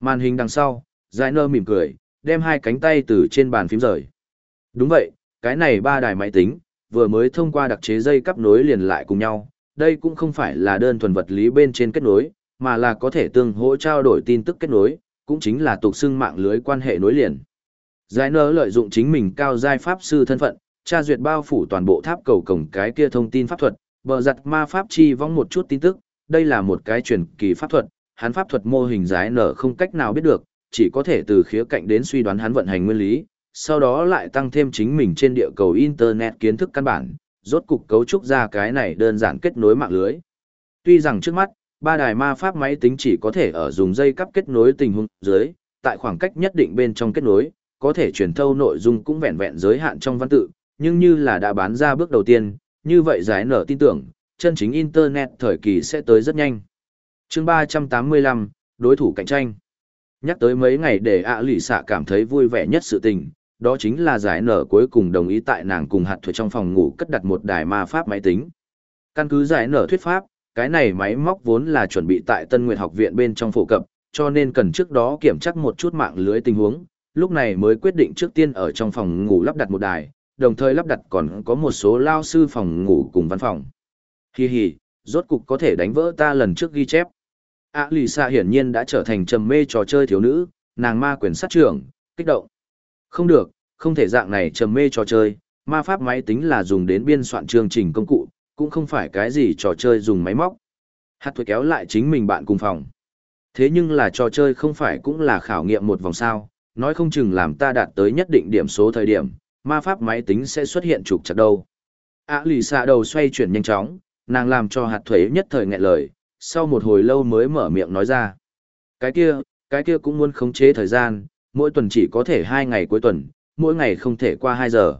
[SPEAKER 1] Màn hình đằng sau, giải nơ mỉm cười, đem hai cánh tay từ trên bàn phím rời. Đúng vậy, cái này ba đài máy tính, vừa mới thông qua đặc chế dây cắp nối liền lại cùng nhau. Đây cũng không phải là đơn thuần vật lý bên trên kết nối, mà là có thể tương hỗ trao đổi tin tức kết nối, cũng chính là tục xưng mạng lưới quan hệ nối liền. Giải nở lợi dụng chính mình cao giai pháp sư thân phận, tra duyệt bao phủ toàn bộ tháp cầu cổng cái kia thông tin pháp thuật, bờ giặt ma pháp chi vong một chút tin tức, đây là một cái truyền kỳ pháp thuật, hắn pháp thuật mô hình giải nở không cách nào biết được, chỉ có thể từ khía cạnh đến suy đoán hắn vận hành nguyên lý, sau đó lại tăng thêm chính mình trên địa cầu Internet kiến thức căn bản, rốt cục cấu trúc ra cái này đơn giản kết nối mạng lưới. Tuy rằng trước mắt, ba đài ma pháp máy tính chỉ có thể ở dùng dây cắp kết nối tình huống dưới, tại khoảng cách nhất định bên trong kết nối, có thể truyền thâu nội dung cũng vẹn vẹn giới hạn trong văn tự, nhưng như là đã bán ra bước đầu tiên, như vậy giải nở tin tưởng, chân chính Internet thời kỳ sẽ tới rất nhanh. chương 385, đối thủ cạnh tranh. Nhắc tới mấy ngày để ạ lì xạ cảm thấy vui vẻ nhất sự tình, đó chính là giải nở cuối cùng đồng ý tại nàng cùng hạt thuật trong phòng ngủ cất đặt một đài ma pháp máy tính. Căn cứ giải nở thuyết pháp, cái này máy móc vốn là chuẩn bị tại Tân Nguyệt học viện bên trong phổ cập, cho nên cần trước đó kiểm tra một chút mạng lưới tình huống, lúc này mới quyết định trước tiên ở trong phòng ngủ lắp đặt một đài, đồng thời lắp đặt còn có một số lao sư phòng ngủ cùng văn phòng. Hi hi, rốt cục có thể đánh vỡ ta lần trước ghi chép. A lì Sa hiển nhiên đã trở thành trầm mê trò chơi thiếu nữ, nàng ma quyền sát trưởng, kích động. Không được, không thể dạng này trầm mê trò chơi, ma pháp máy tính là dùng đến biên soạn chương trình công cụ, cũng không phải cái gì trò chơi dùng máy móc. Hạt thuế kéo lại chính mình bạn cùng phòng. Thế nhưng là trò chơi không phải cũng là khảo nghiệm một vòng sao, nói không chừng làm ta đạt tới nhất định điểm số thời điểm, ma pháp máy tính sẽ xuất hiện trục chặt đâu. A lì xạ đầu xoay chuyển nhanh chóng, nàng làm cho hạt thuế nhất thời nghẹn lời, sau một hồi lâu mới mở miệng nói ra. Cái kia, cái kia cũng muốn khống chế thời gian, mỗi tuần chỉ có thể hai ngày cuối tuần, mỗi ngày không thể qua hai giờ.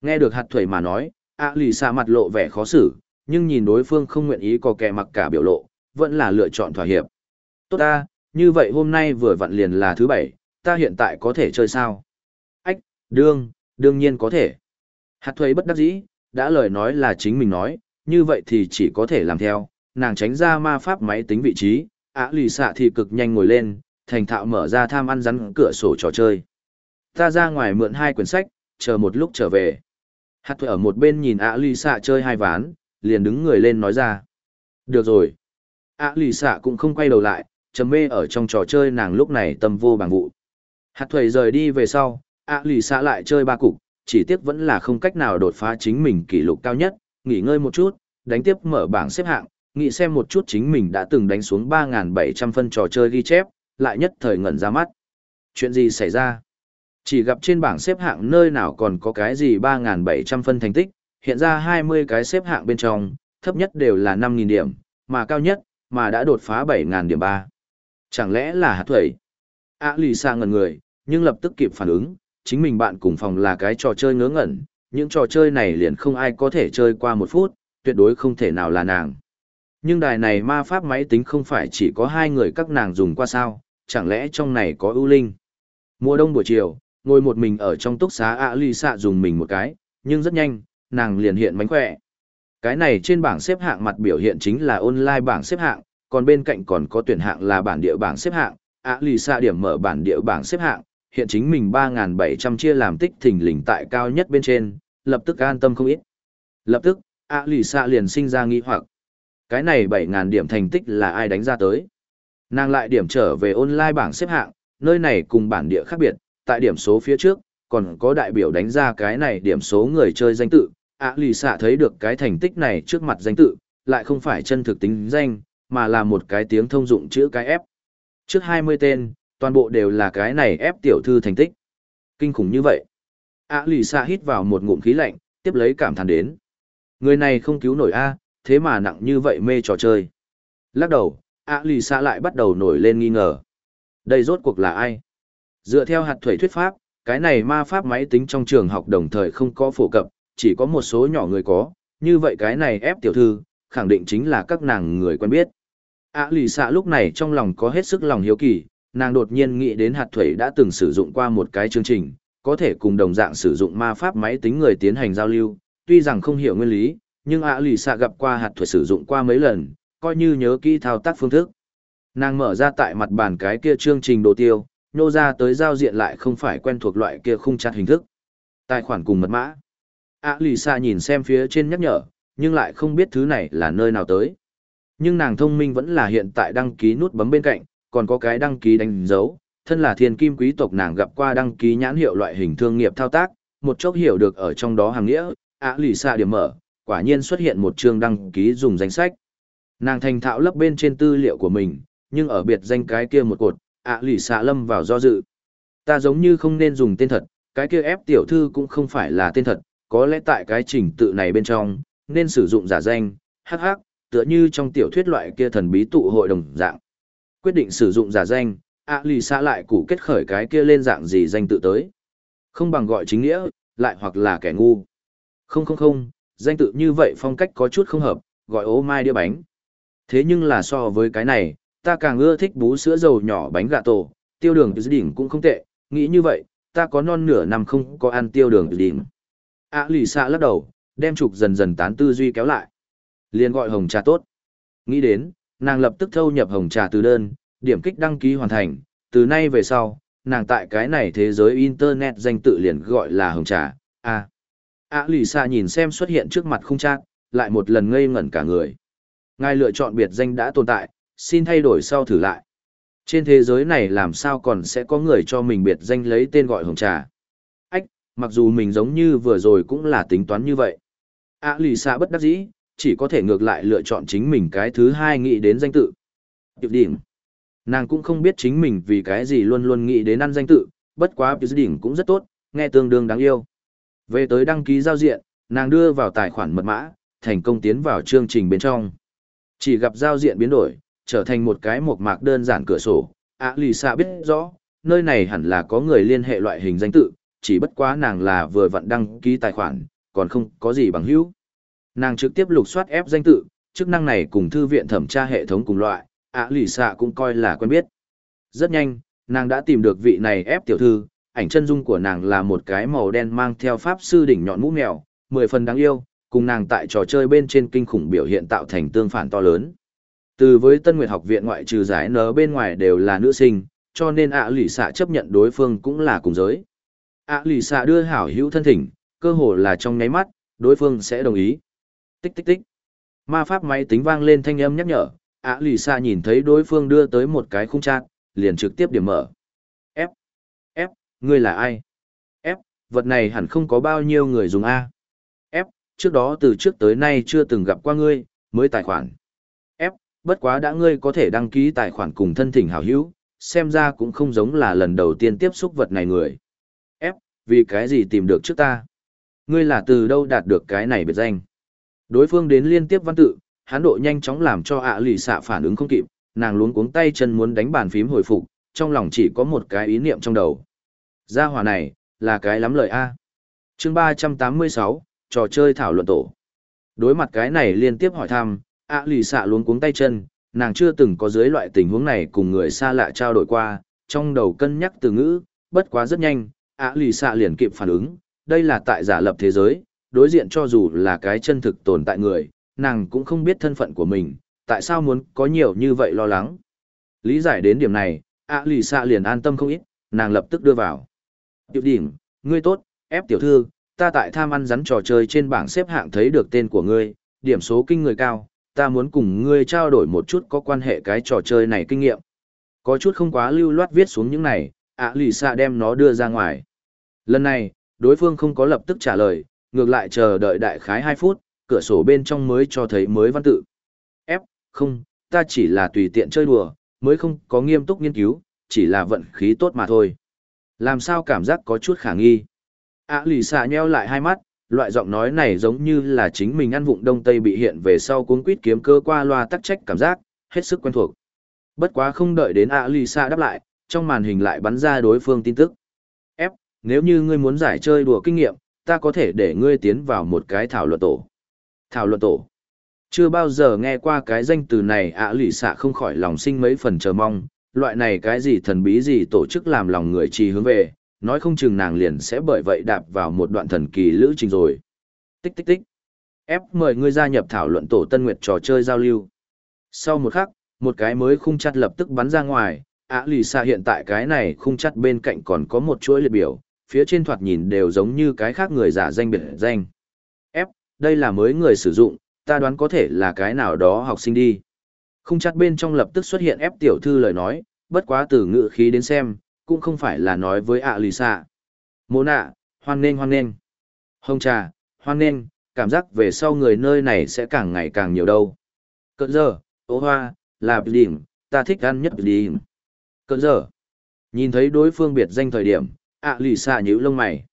[SPEAKER 1] Nghe được hạt thuẩy mà nói, ạ lì xạ mặt lộ vẻ khó xử, nhưng nhìn đối phương không nguyện ý có kẻ mặc cả biểu lộ, vẫn là lựa chọn thỏa hiệp. Tốt ta, như vậy hôm nay vừa vặn liền là thứ bảy, ta hiện tại có thể chơi sao? Ách, đương, đương nhiên có thể. Hạt thuế bất đắc dĩ, đã lời nói là chính mình nói, như vậy thì chỉ có thể làm theo, nàng tránh ra ma pháp máy tính vị trí, ạ lì xạ thì cực nhanh ngồi lên, thành thạo mở ra tham ăn rắn cửa sổ trò chơi. Ta ra ngoài mượn hai quyển sách, chờ một lúc trở về. Hạt thuở ở một bên nhìn ạ lì xạ chơi hai ván, liền đứng người lên nói ra. Được rồi. ạ lì xạ cũng không quay đầu lại, trầm mê ở trong trò chơi nàng lúc này tâm vô bằng vụ. Hạt thuở rời đi về sau, ạ lì xạ lại chơi ba cục, chỉ tiếc vẫn là không cách nào đột phá chính mình kỷ lục cao nhất, nghỉ ngơi một chút, đánh tiếp mở bảng xếp hạng, nghĩ xem một chút chính mình đã từng đánh xuống 3.700 phân trò chơi ghi chép, lại nhất thời ngẩn ra mắt. Chuyện gì xảy ra? Chỉ gặp trên bảng xếp hạng nơi nào còn có cái gì 3.700 phân thành tích, hiện ra 20 cái xếp hạng bên trong, thấp nhất đều là 5.000 điểm, mà cao nhất, mà đã đột phá 7.000 điểm ba. Chẳng lẽ là hạt thủy? À lì xa ngẩn người, nhưng lập tức kịp phản ứng, chính mình bạn cùng phòng là cái trò chơi ngớ ngẩn, những trò chơi này liền không ai có thể chơi qua một phút, tuyệt đối không thể nào là nàng. Nhưng đài này ma pháp máy tính không phải chỉ có hai người các nàng dùng qua sao, chẳng lẽ trong này có ưu linh. Mùa đông buổi chiều, ngồi một mình ở trong túc xá ạ ly xạ dùng mình một cái, nhưng rất nhanh, nàng liền hiện mánh khỏe. Cái này trên bảng xếp hạng mặt biểu hiện chính là online bảng xếp hạng, còn bên cạnh còn có tuyển hạng là bản địa bảng xếp hạng, ạ lì xạ điểm mở bản địa bảng xếp hạng, hiện chính mình 3.700 chia làm tích thình lình tại cao nhất bên trên, lập tức an tâm không ít. Lập tức, ạ lì xạ liền sinh ra nghi hoặc. Cái này 7.000 điểm thành tích là ai đánh ra tới? Nàng lại điểm trở về online bảng xếp hạng, nơi này cùng bản địa khác biệt, tại điểm số phía trước, còn có đại biểu đánh ra cái này điểm số người chơi danh tự. ạ lì xạ thấy được cái thành tích này trước mặt danh tự, lại không phải chân thực tính danh, mà là một cái tiếng thông dụng chữ cái F. Trước 20 tên, toàn bộ đều là cái này ép tiểu thư thành tích. Kinh khủng như vậy. ạ lì xạ hít vào một ngụm khí lạnh, tiếp lấy cảm thán đến. Người này không cứu nổi a thế mà nặng như vậy mê trò chơi. Lắc đầu, ạ lì xạ lại bắt đầu nổi lên nghi ngờ. Đây rốt cuộc là ai? Dựa theo hạt thuẩy thuyết pháp, cái này ma pháp máy tính trong trường học đồng thời không có phổ cập, chỉ có một số nhỏ người có, như vậy cái này ép tiểu thư, khẳng định chính là các nàng người quen biết. ạ lì xạ lúc này trong lòng có hết sức lòng hiếu kỳ, nàng đột nhiên nghĩ đến hạt thuẩy đã từng sử dụng qua một cái chương trình, có thể cùng đồng dạng sử dụng ma pháp máy tính người tiến hành giao lưu, tuy rằng không hiểu nguyên lý, nhưng ạ lì xạ gặp qua hạt thuẩy sử dụng qua mấy lần, coi như nhớ kỹ thao tác phương thức. Nàng mở ra tại mặt bàn cái kia chương trình đồ tiêu, nô ra tới giao diện lại không phải quen thuộc loại kia khung chặt hình thức. Tài khoản cùng mật mã. ạ lì xa nhìn xem phía trên nhắc nhở nhưng lại không biết thứ này là nơi nào tới nhưng nàng thông minh vẫn là hiện tại đăng ký nút bấm bên cạnh còn có cái đăng ký đánh dấu thân là thiên kim quý tộc nàng gặp qua đăng ký nhãn hiệu loại hình thương nghiệp thao tác một chốc hiểu được ở trong đó hàng nghĩa ạ lì xa điểm mở quả nhiên xuất hiện một chương đăng ký dùng danh sách nàng thành thạo lấp bên trên tư liệu của mình, nhưng ở biệt danh cái kia một cột, ạ lì xạ lâm vào do dự. Ta giống như không nên dùng tên thật, cái kia ép tiểu thư cũng không phải là tên thật, có lẽ tại cái trình tự này bên trong, nên sử dụng giả danh, hắc hắc, tựa như trong tiểu thuyết loại kia thần bí tụ hội đồng dạng. Quyết định sử dụng giả danh, ạ lì xạ lại cụ kết khởi cái kia lên dạng gì danh tự tới. Không bằng gọi chính nghĩa, lại hoặc là kẻ ngu. Không không không, danh tự như vậy phong cách có chút không hợp, gọi ố mai đĩa bánh thế nhưng là so với cái này ta càng ưa thích bú sữa dầu nhỏ bánh gà tổ tiêu đường từ đỉnh cũng không tệ nghĩ như vậy ta có non nửa năm không có ăn tiêu đường từ đỉnh. Ạ lì xạ lắc đầu đem trục dần dần tán tư duy kéo lại. Liền gọi hồng trà tốt. Nghĩ đến nàng lập tức thâu nhập hồng trà từ đơn điểm kích đăng ký hoàn thành từ nay về sau nàng tại cái này thế giới internet danh tự liền gọi là hồng trà a. Ạ lì xạ nhìn xem xuất hiện trước mặt không trang, lại một lần ngây ngẩn cả người ngài lựa chọn biệt danh đã tồn tại xin thay đổi sau thử lại trên thế giới này làm sao còn sẽ có người cho mình biệt danh lấy tên gọi hồng trà ách mặc dù mình giống như vừa rồi cũng là tính toán như vậy ạ lì xa bất đắc dĩ chỉ có thể ngược lại lựa chọn chính mình cái thứ hai nghĩ đến danh tự Tiểu đỉnh. Nàng cũng không biết chính mình vì cái gì luôn luôn nghĩ đến ăn danh tự, bất quá Tiểu đỉnh cũng rất tốt, nghe tương đương đáng yêu. Về tới đăng ký giao diện, nàng đưa vào tài khoản mật mã, thành công tiến vào chương trình bên trong. Chỉ gặp giao diện biến đổi, trở thành một cái mộc mạc đơn giản cửa sổ. À lì xạ biết rõ, nơi này hẳn là có người liên hệ loại hình danh tự, chỉ bất quá nàng là vừa vận đăng ký tài khoản, còn không có gì bằng hữu. Nàng trực tiếp lục soát ép danh tự, chức năng này cùng thư viện thẩm tra hệ thống cùng loại, ạ lì xạ cũng coi là quen biết. Rất nhanh, nàng đã tìm được vị này ép tiểu thư, ảnh chân dung của nàng là một cái màu đen mang theo pháp sư đỉnh nhọn mũ mèo, mười phần đáng yêu, cùng nàng tại trò chơi bên trên kinh khủng biểu hiện tạo thành tương phản to lớn. Từ với Tân Nguyệt học viện ngoại trừ giải nở bên ngoài đều là nữ sinh, cho nên ạ lì xạ chấp nhận đối phương cũng là cùng giới. ạ lì xạ đưa hảo hữu thân thỉnh, cơ hồ là trong nháy mắt, đối phương sẽ đồng ý. Tích tích tích. Ma pháp máy tính vang lên thanh âm nhắc nhở, ạ lì xạ nhìn thấy đối phương đưa tới một cái khung trang, liền trực tiếp điểm mở. F. F, ngươi là ai? F, vật này hẳn không có bao nhiêu người dùng A trước đó từ trước tới nay chưa từng gặp qua ngươi, mới tài khoản. F, bất quá đã ngươi có thể đăng ký tài khoản cùng thân thỉnh hảo hữu, xem ra cũng không giống là lần đầu tiên tiếp xúc vật này người. F, vì cái gì tìm được trước ta? Ngươi là từ đâu đạt được cái này biệt danh? Đối phương đến liên tiếp văn tự, hán độ nhanh chóng làm cho ạ à lì xạ phản ứng không kịp, nàng luống cuống tay chân muốn đánh bàn phím hồi phục, trong lòng chỉ có một cái ý niệm trong đầu. Gia hỏa này, là cái lắm lời A. chương 386, trò chơi thảo luận tổ. Đối mặt cái này liên tiếp hỏi thăm, ạ lì xạ luống cuống tay chân, nàng chưa từng có dưới loại tình huống này cùng người xa lạ trao đổi qua, trong đầu cân nhắc từ ngữ, bất quá rất nhanh, ạ lì xạ liền kịp phản ứng, đây là tại giả lập thế giới, đối diện cho dù là cái chân thực tồn tại người, nàng cũng không biết thân phận của mình, tại sao muốn có nhiều như vậy lo lắng. Lý giải đến điểm này, ạ lì xạ liền an tâm không ít, nàng lập tức đưa vào. Tiểu đỉnh, ngươi tốt, ép tiểu thư, ta tại tham ăn rắn trò chơi trên bảng xếp hạng thấy được tên của ngươi, điểm số kinh người cao, ta muốn cùng ngươi trao đổi một chút có quan hệ cái trò chơi này kinh nghiệm. Có chút không quá lưu loát viết xuống những này, ạ lì xạ đem nó đưa ra ngoài. Lần này, đối phương không có lập tức trả lời, ngược lại chờ đợi đại khái 2 phút, cửa sổ bên trong mới cho thấy mới văn tự. F, không, ta chỉ là tùy tiện chơi đùa, mới không có nghiêm túc nghiên cứu, chỉ là vận khí tốt mà thôi. Làm sao cảm giác có chút khả nghi. À lì xạ nheo lại hai mắt, loại giọng nói này giống như là chính mình ăn vụng đông tây bị hiện về sau cuốn quýt kiếm cơ qua loa tắc trách cảm giác, hết sức quen thuộc. Bất quá không đợi đến ạ lì xạ đáp lại, trong màn hình lại bắn ra đối phương tin tức. F, nếu như ngươi muốn giải chơi đùa kinh nghiệm, ta có thể để ngươi tiến vào một cái thảo luận tổ. Thảo luận tổ. Chưa bao giờ nghe qua cái danh từ này ạ à, lì xạ không khỏi lòng sinh mấy phần chờ mong, loại này cái gì thần bí gì tổ chức làm lòng người trì hướng về, nói không chừng nàng liền sẽ bởi vậy đạp vào một đoạn thần kỳ lữ trình rồi. Tích tích tích. Ép mời ngươi gia nhập thảo luận tổ Tân Nguyệt trò chơi giao lưu. Sau một khắc, một cái mới khung chặt lập tức bắn ra ngoài, ạ à, lì xa hiện tại cái này khung chặt bên cạnh còn có một chuỗi liệt biểu, phía trên thoạt nhìn đều giống như cái khác người giả danh biệt danh. ép đây là mới người sử dụng, ta đoán có thể là cái nào đó học sinh đi. Khung chặt bên trong lập tức xuất hiện ép tiểu thư lời nói, bất quá từ ngữ khí đến xem, cũng không phải là nói với ạ lì xạ. Mô nạ, hoan nghênh hoan nghênh. Hồng trà, hoan nghênh, cảm giác về sau người nơi này sẽ càng ngày càng nhiều đâu. Cận giờ, ố hoa, là điểm, ta thích ăn nhất điểm. Cận giờ, nhìn thấy đối phương biệt danh thời điểm, ạ lì xạ nhíu lông mày.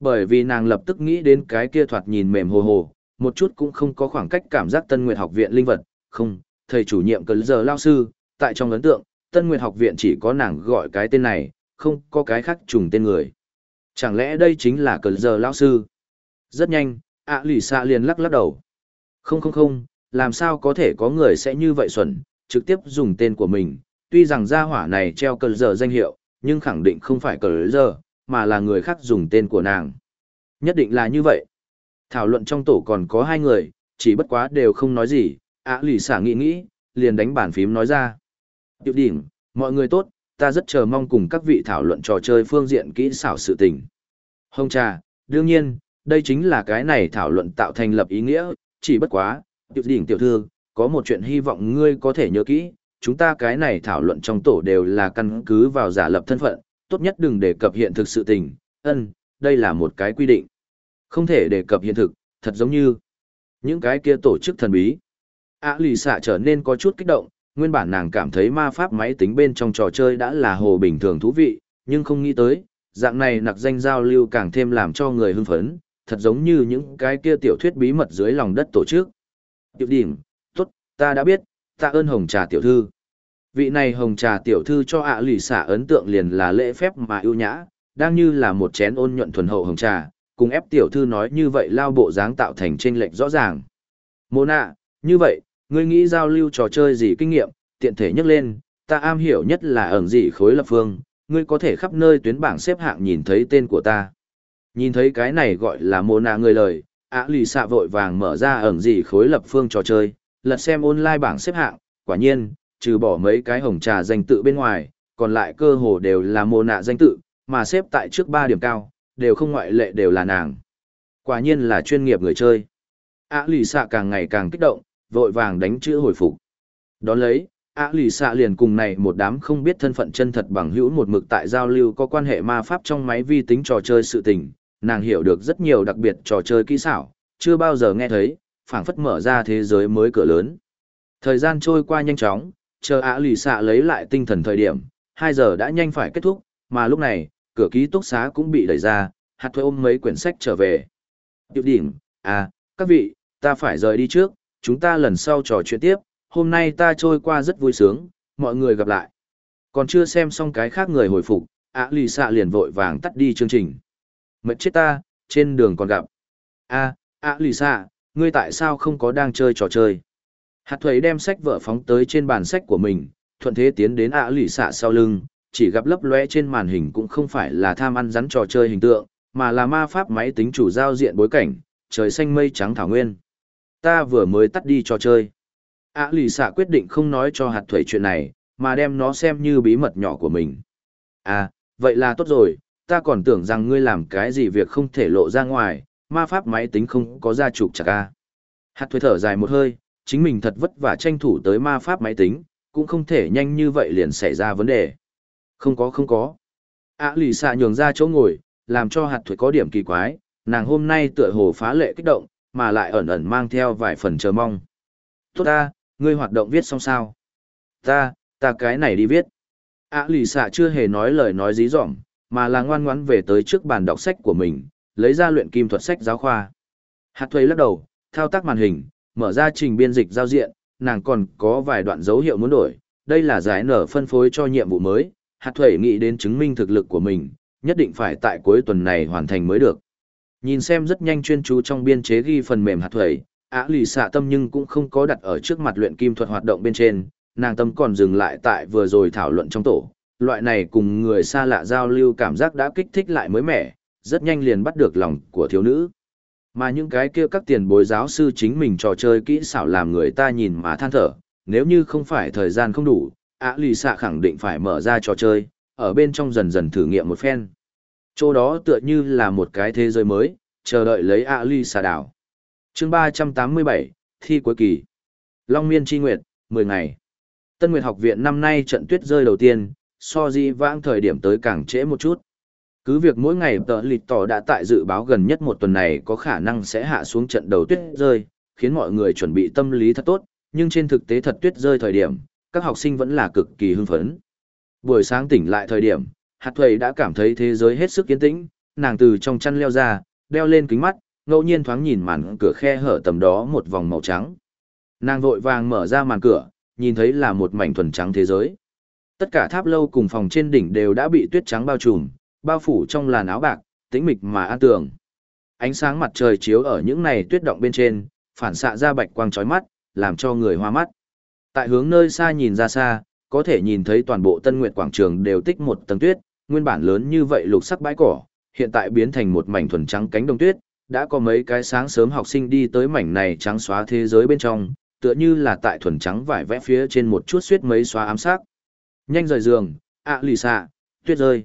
[SPEAKER 1] Bởi vì nàng lập tức nghĩ đến cái kia thoạt nhìn mềm hồ hồ, một chút cũng không có khoảng cách cảm giác Tân nguyện học viện linh vật, không, thầy chủ nhiệm cấn giờ lao sư, tại trong ấn tượng, Tân Nguyệt học viện chỉ có nàng gọi cái tên này, không có cái khác trùng tên người. Chẳng lẽ đây chính là Cờ giờ Lão sư? Rất nhanh, ạ lì xạ liền lắc lắc đầu. Không không không, làm sao có thể có người sẽ như vậy xuẩn, trực tiếp dùng tên của mình, tuy rằng gia hỏa này treo cờ giờ danh hiệu, nhưng khẳng định không phải cờ giờ, mà là người khác dùng tên của nàng. Nhất định là như vậy. Thảo luận trong tổ còn có hai người, chỉ bất quá đều không nói gì, ạ lì xả nghĩ nghĩ, liền đánh bàn phím nói ra. Tiểu đỉnh, mọi người tốt, ta rất chờ mong cùng các vị thảo luận trò chơi phương diện kỹ xảo sự tình. Hồng trà, đương nhiên, đây chính là cái này thảo luận tạo thành lập ý nghĩa, chỉ bất quá, tiểu đỉnh tiểu thư, có một chuyện hy vọng ngươi có thể nhớ kỹ, chúng ta cái này thảo luận trong tổ đều là căn cứ vào giả lập thân phận, tốt nhất đừng đề cập hiện thực sự tình, ân, đây là một cái quy định. Không thể đề cập hiện thực, thật giống như những cái kia tổ chức thần bí. ạ lì xạ trở nên có chút kích động, nguyên bản nàng cảm thấy ma pháp máy tính bên trong trò chơi đã là hồ bình thường thú vị, nhưng không nghĩ tới, dạng này nặc danh giao lưu càng thêm làm cho người hưng phấn, thật giống như những cái kia tiểu thuyết bí mật dưới lòng đất tổ chức. Tiểu điểm, tốt, ta đã biết, Ta ơn hồng trà tiểu thư. Vị này hồng trà tiểu thư cho ạ lì xả ấn tượng liền là lễ phép mà ưu nhã, đang như là một chén ôn nhuận thuần hậu hồng trà, cùng ép tiểu thư nói như vậy lao bộ dáng tạo thành chênh lệch rõ ràng. Mô nạ, như vậy, ngươi nghĩ giao lưu trò chơi gì kinh nghiệm, tiện thể nhắc lên, ta am hiểu nhất là ẩn gì khối lập phương, ngươi có thể khắp nơi tuyến bảng xếp hạng nhìn thấy tên của ta. Nhìn thấy cái này gọi là mô nạ người lời, ạ lì xạ vội vàng mở ra ẩn gì khối lập phương trò chơi, lật xem online bảng xếp hạng, quả nhiên, trừ bỏ mấy cái hồng trà danh tự bên ngoài, còn lại cơ hồ đều là mô nạ danh tự, mà xếp tại trước ba điểm cao, đều không ngoại lệ đều là nàng. Quả nhiên là chuyên nghiệp người chơi. Ả lì xạ càng ngày càng kích động, vội vàng đánh chữ hồi phục. Đón lấy, ạ lì xạ liền cùng này một đám không biết thân phận chân thật bằng hữu một mực tại giao lưu có quan hệ ma pháp trong máy vi tính trò chơi sự tình, nàng hiểu được rất nhiều đặc biệt trò chơi kỹ xảo, chưa bao giờ nghe thấy, phảng phất mở ra thế giới mới cửa lớn. Thời gian trôi qua nhanh chóng, chờ ạ lì xạ lấy lại tinh thần thời điểm, 2 giờ đã nhanh phải kết thúc, mà lúc này, cửa ký túc xá cũng bị đẩy ra, hạt thuê ôm mấy quyển sách trở về. Tiểu đỉnh, à, các vị, ta phải rời đi trước, chúng ta lần sau trò chuyện tiếp, hôm nay ta trôi qua rất vui sướng, mọi người gặp lại. Còn chưa xem xong cái khác người hồi phục, ạ lì xạ liền vội vàng tắt đi chương trình. Mệt chết ta, trên đường còn gặp. a ạ lì xạ, ngươi tại sao không có đang chơi trò chơi? Hạt thuế đem sách vở phóng tới trên bàn sách của mình, thuận thế tiến đến ạ lì xạ sau lưng, chỉ gặp lấp lóe trên màn hình cũng không phải là tham ăn rắn trò chơi hình tượng, mà là ma pháp máy tính chủ giao diện bối cảnh, trời xanh mây trắng thảo nguyên. Ta vừa mới tắt đi trò chơi. Ả lì xạ quyết định không nói cho hạt thuẩy chuyện này, mà đem nó xem như bí mật nhỏ của mình. À, vậy là tốt rồi, ta còn tưởng rằng ngươi làm cái gì việc không thể lộ ra ngoài, ma pháp máy tính không có ra trục chặt ca. Hạt thuế thở dài một hơi, chính mình thật vất vả tranh thủ tới ma pháp máy tính, cũng không thể nhanh như vậy liền xảy ra vấn đề. Không có không có. Ả lì xạ nhường ra chỗ ngồi, làm cho hạt thuế có điểm kỳ quái, nàng hôm nay tựa hồ phá lệ kích động, mà lại ẩn ẩn mang theo vài phần chờ mong. Tốt ta, ngươi hoạt động viết xong sao? Ta, ta cái này đi viết. Ả lì xạ chưa hề nói lời nói dí dỏm, mà là ngoan ngoãn về tới trước bàn đọc sách của mình, lấy ra luyện kim thuật sách giáo khoa. Hạt thuê lắc đầu, thao tác màn hình, mở ra trình biên dịch giao diện, nàng còn có vài đoạn dấu hiệu muốn đổi. Đây là giải nở phân phối cho nhiệm vụ mới, hạt thuê nghĩ đến chứng minh thực lực của mình, nhất định phải tại cuối tuần này hoàn thành mới được. Nhìn xem rất nhanh chuyên chú trong biên chế ghi phần mềm hạt thuẩy, ả lì xạ tâm nhưng cũng không có đặt ở trước mặt luyện kim thuật hoạt động bên trên, nàng tâm còn dừng lại tại vừa rồi thảo luận trong tổ. Loại này cùng người xa lạ giao lưu cảm giác đã kích thích lại mới mẻ, rất nhanh liền bắt được lòng của thiếu nữ. Mà những cái kia các tiền bối giáo sư chính mình trò chơi kỹ xảo làm người ta nhìn mà than thở, nếu như không phải thời gian không đủ, ạ lì xạ khẳng định phải mở ra trò chơi, ở bên trong dần dần thử nghiệm một phen. Chỗ đó tựa như là một cái thế giới mới, chờ đợi lấy ạ ly xà đảo. chương 387, thi cuối kỳ. Long Miên Chi Nguyệt, 10 ngày. Tân Nguyệt học viện năm nay trận tuyết rơi đầu tiên, so di vãng thời điểm tới càng trễ một chút. Cứ việc mỗi ngày tờ lịch tỏ đã tại dự báo gần nhất một tuần này có khả năng sẽ hạ xuống trận đầu tuyết rơi, khiến mọi người chuẩn bị tâm lý thật tốt, nhưng trên thực tế thật tuyết rơi thời điểm, các học sinh vẫn là cực kỳ hưng phấn. Buổi sáng tỉnh lại thời điểm, hạt thầy đã cảm thấy thế giới hết sức yên tĩnh, nàng từ trong chăn leo ra, đeo lên kính mắt, ngẫu nhiên thoáng nhìn màn cửa khe hở tầm đó một vòng màu trắng. Nàng vội vàng mở ra màn cửa, nhìn thấy là một mảnh thuần trắng thế giới. Tất cả tháp lâu cùng phòng trên đỉnh đều đã bị tuyết trắng bao trùm, bao phủ trong làn áo bạc, tĩnh mịch mà an tường. Ánh sáng mặt trời chiếu ở những này tuyết động bên trên, phản xạ ra bạch quang chói mắt, làm cho người hoa mắt. Tại hướng nơi xa nhìn ra xa, có thể nhìn thấy toàn bộ Tân Nguyệt quảng trường đều tích một tầng tuyết, nguyên bản lớn như vậy lục sắc bãi cỏ, hiện tại biến thành một mảnh thuần trắng cánh đồng tuyết, đã có mấy cái sáng sớm học sinh đi tới mảnh này trắng xóa thế giới bên trong, tựa như là tại thuần trắng vải vẽ phía trên một chút suýt mấy xóa ám sắc. Nhanh rời giường, ạ lì xạ, tuyết rơi.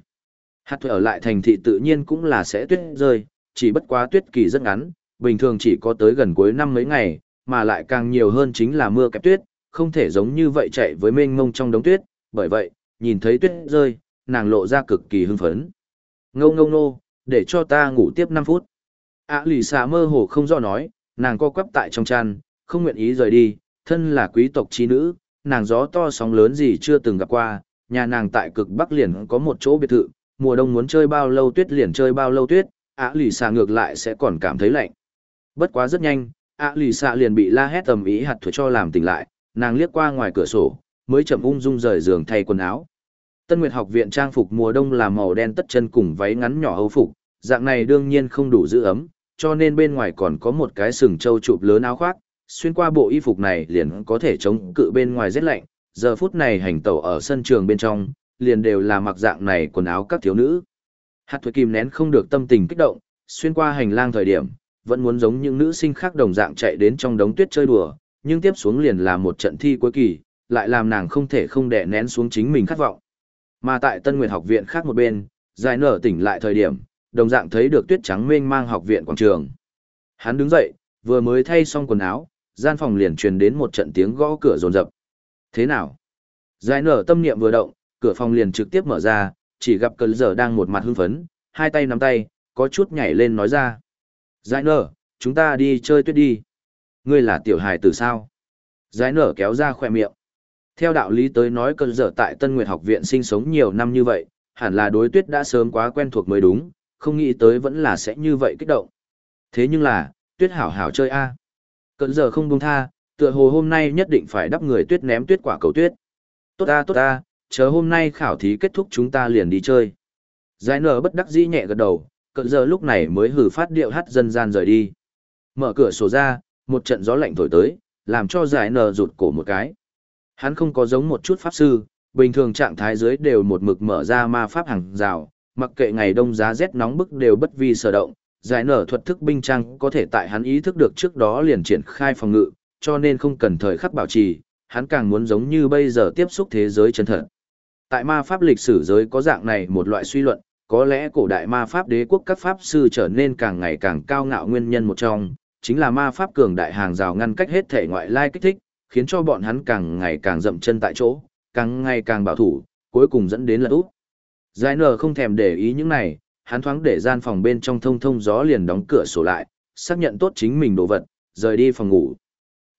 [SPEAKER 1] Hạt thuở ở lại thành thị tự nhiên cũng là sẽ tuyết rơi, chỉ bất quá tuyết kỳ rất ngắn, bình thường chỉ có tới gần cuối năm mấy ngày, mà lại càng nhiều hơn chính là mưa kẹp tuyết, không thể giống như vậy chạy với mênh mông trong đống tuyết, bởi vậy, nhìn thấy tuyết rơi, nàng lộ ra cực kỳ hưng phấn. Ngâu ngâu nô, để cho ta ngủ tiếp 5 phút. ạ lì xà mơ hồ không do nói, nàng co quắp tại trong chăn, không nguyện ý rời đi, thân là quý tộc chi nữ, nàng gió to sóng lớn gì chưa từng gặp qua, nhà nàng tại cực bắc liền có một chỗ biệt thự, mùa đông muốn chơi bao lâu tuyết liền chơi bao lâu tuyết, ạ lì xà ngược lại sẽ còn cảm thấy lạnh. Bất quá rất nhanh, ạ lì xà liền bị la hét tầm ý hạt thuở cho làm tỉnh lại, nàng liếc qua ngoài cửa sổ, mới chậm ung dung rời giường thay quần áo. Tân Nguyệt học viện trang phục mùa đông là màu đen tất chân cùng váy ngắn nhỏ âu phục, dạng này đương nhiên không đủ giữ ấm, cho nên bên ngoài còn có một cái sừng trâu chụp lớn áo khoác, xuyên qua bộ y phục này liền có thể chống cự bên ngoài rét lạnh, giờ phút này hành tẩu ở sân trường bên trong, liền đều là mặc dạng này quần áo các thiếu nữ. Hạt thuế kim nén không được tâm tình kích động, xuyên qua hành lang thời điểm, vẫn muốn giống những nữ sinh khác đồng dạng chạy đến trong đống tuyết chơi đùa, nhưng tiếp xuống liền là một trận thi cuối kỳ, lại làm nàng không thể không đè nén xuống chính mình khát vọng. Mà tại Tân Nguyệt học viện khác một bên, giải nở tỉnh lại thời điểm, đồng dạng thấy được tuyết trắng mênh mang học viện quảng trường. Hắn đứng dậy, vừa mới thay xong quần áo, gian phòng liền truyền đến một trận tiếng gõ cửa rồn rập. Thế nào? Giải nở tâm niệm vừa động, cửa phòng liền trực tiếp mở ra, chỉ gặp cơn giờ đang một mặt hưng phấn, hai tay nắm tay, có chút nhảy lên nói ra. Giải nở, chúng ta đi chơi tuyết đi. Ngươi là tiểu hài từ sao? Giải nở kéo ra khoe miệng. Theo đạo lý tới nói cơn giờ tại Tân Nguyệt học viện sinh sống nhiều năm như vậy, hẳn là đối tuyết đã sớm quá quen thuộc mới đúng, không nghĩ tới vẫn là sẽ như vậy kích động. Thế nhưng là, tuyết hảo hảo chơi a. Cơn giờ không buông tha, tựa hồ hôm nay nhất định phải đắp người tuyết ném tuyết quả cầu tuyết. Tốt ta tốt ta, chờ hôm nay khảo thí kết thúc chúng ta liền đi chơi. Giải nở bất đắc dĩ nhẹ gật đầu, cận giờ lúc này mới hử phát điệu hát dân gian rời đi. Mở cửa sổ ra, một trận gió lạnh thổi tới, làm cho giải nở rụt cổ một cái. Hắn không có giống một chút pháp sư, bình thường trạng thái dưới đều một mực mở ra ma pháp hàng rào, mặc kệ ngày đông giá rét nóng bức đều bất vi sở động. Giải nở thuật thức binh trang có thể tại hắn ý thức được trước đó liền triển khai phòng ngự, cho nên không cần thời khắc bảo trì, hắn càng muốn giống như bây giờ tiếp xúc thế giới chân thật. Tại ma pháp lịch sử giới có dạng này một loại suy luận, có lẽ cổ đại ma pháp đế quốc các pháp sư trở nên càng ngày càng cao ngạo nguyên nhân một trong, chính là ma pháp cường đại hàng rào ngăn cách hết thể ngoại lai kích thích, khiến cho bọn hắn càng ngày càng dậm chân tại chỗ, càng ngày càng bảo thủ, cuối cùng dẫn đến lật úp. Giải nở không thèm để ý những này, hắn thoáng để gian phòng bên trong thông thông gió liền đóng cửa sổ lại, xác nhận tốt chính mình đồ vật, rời đi phòng ngủ.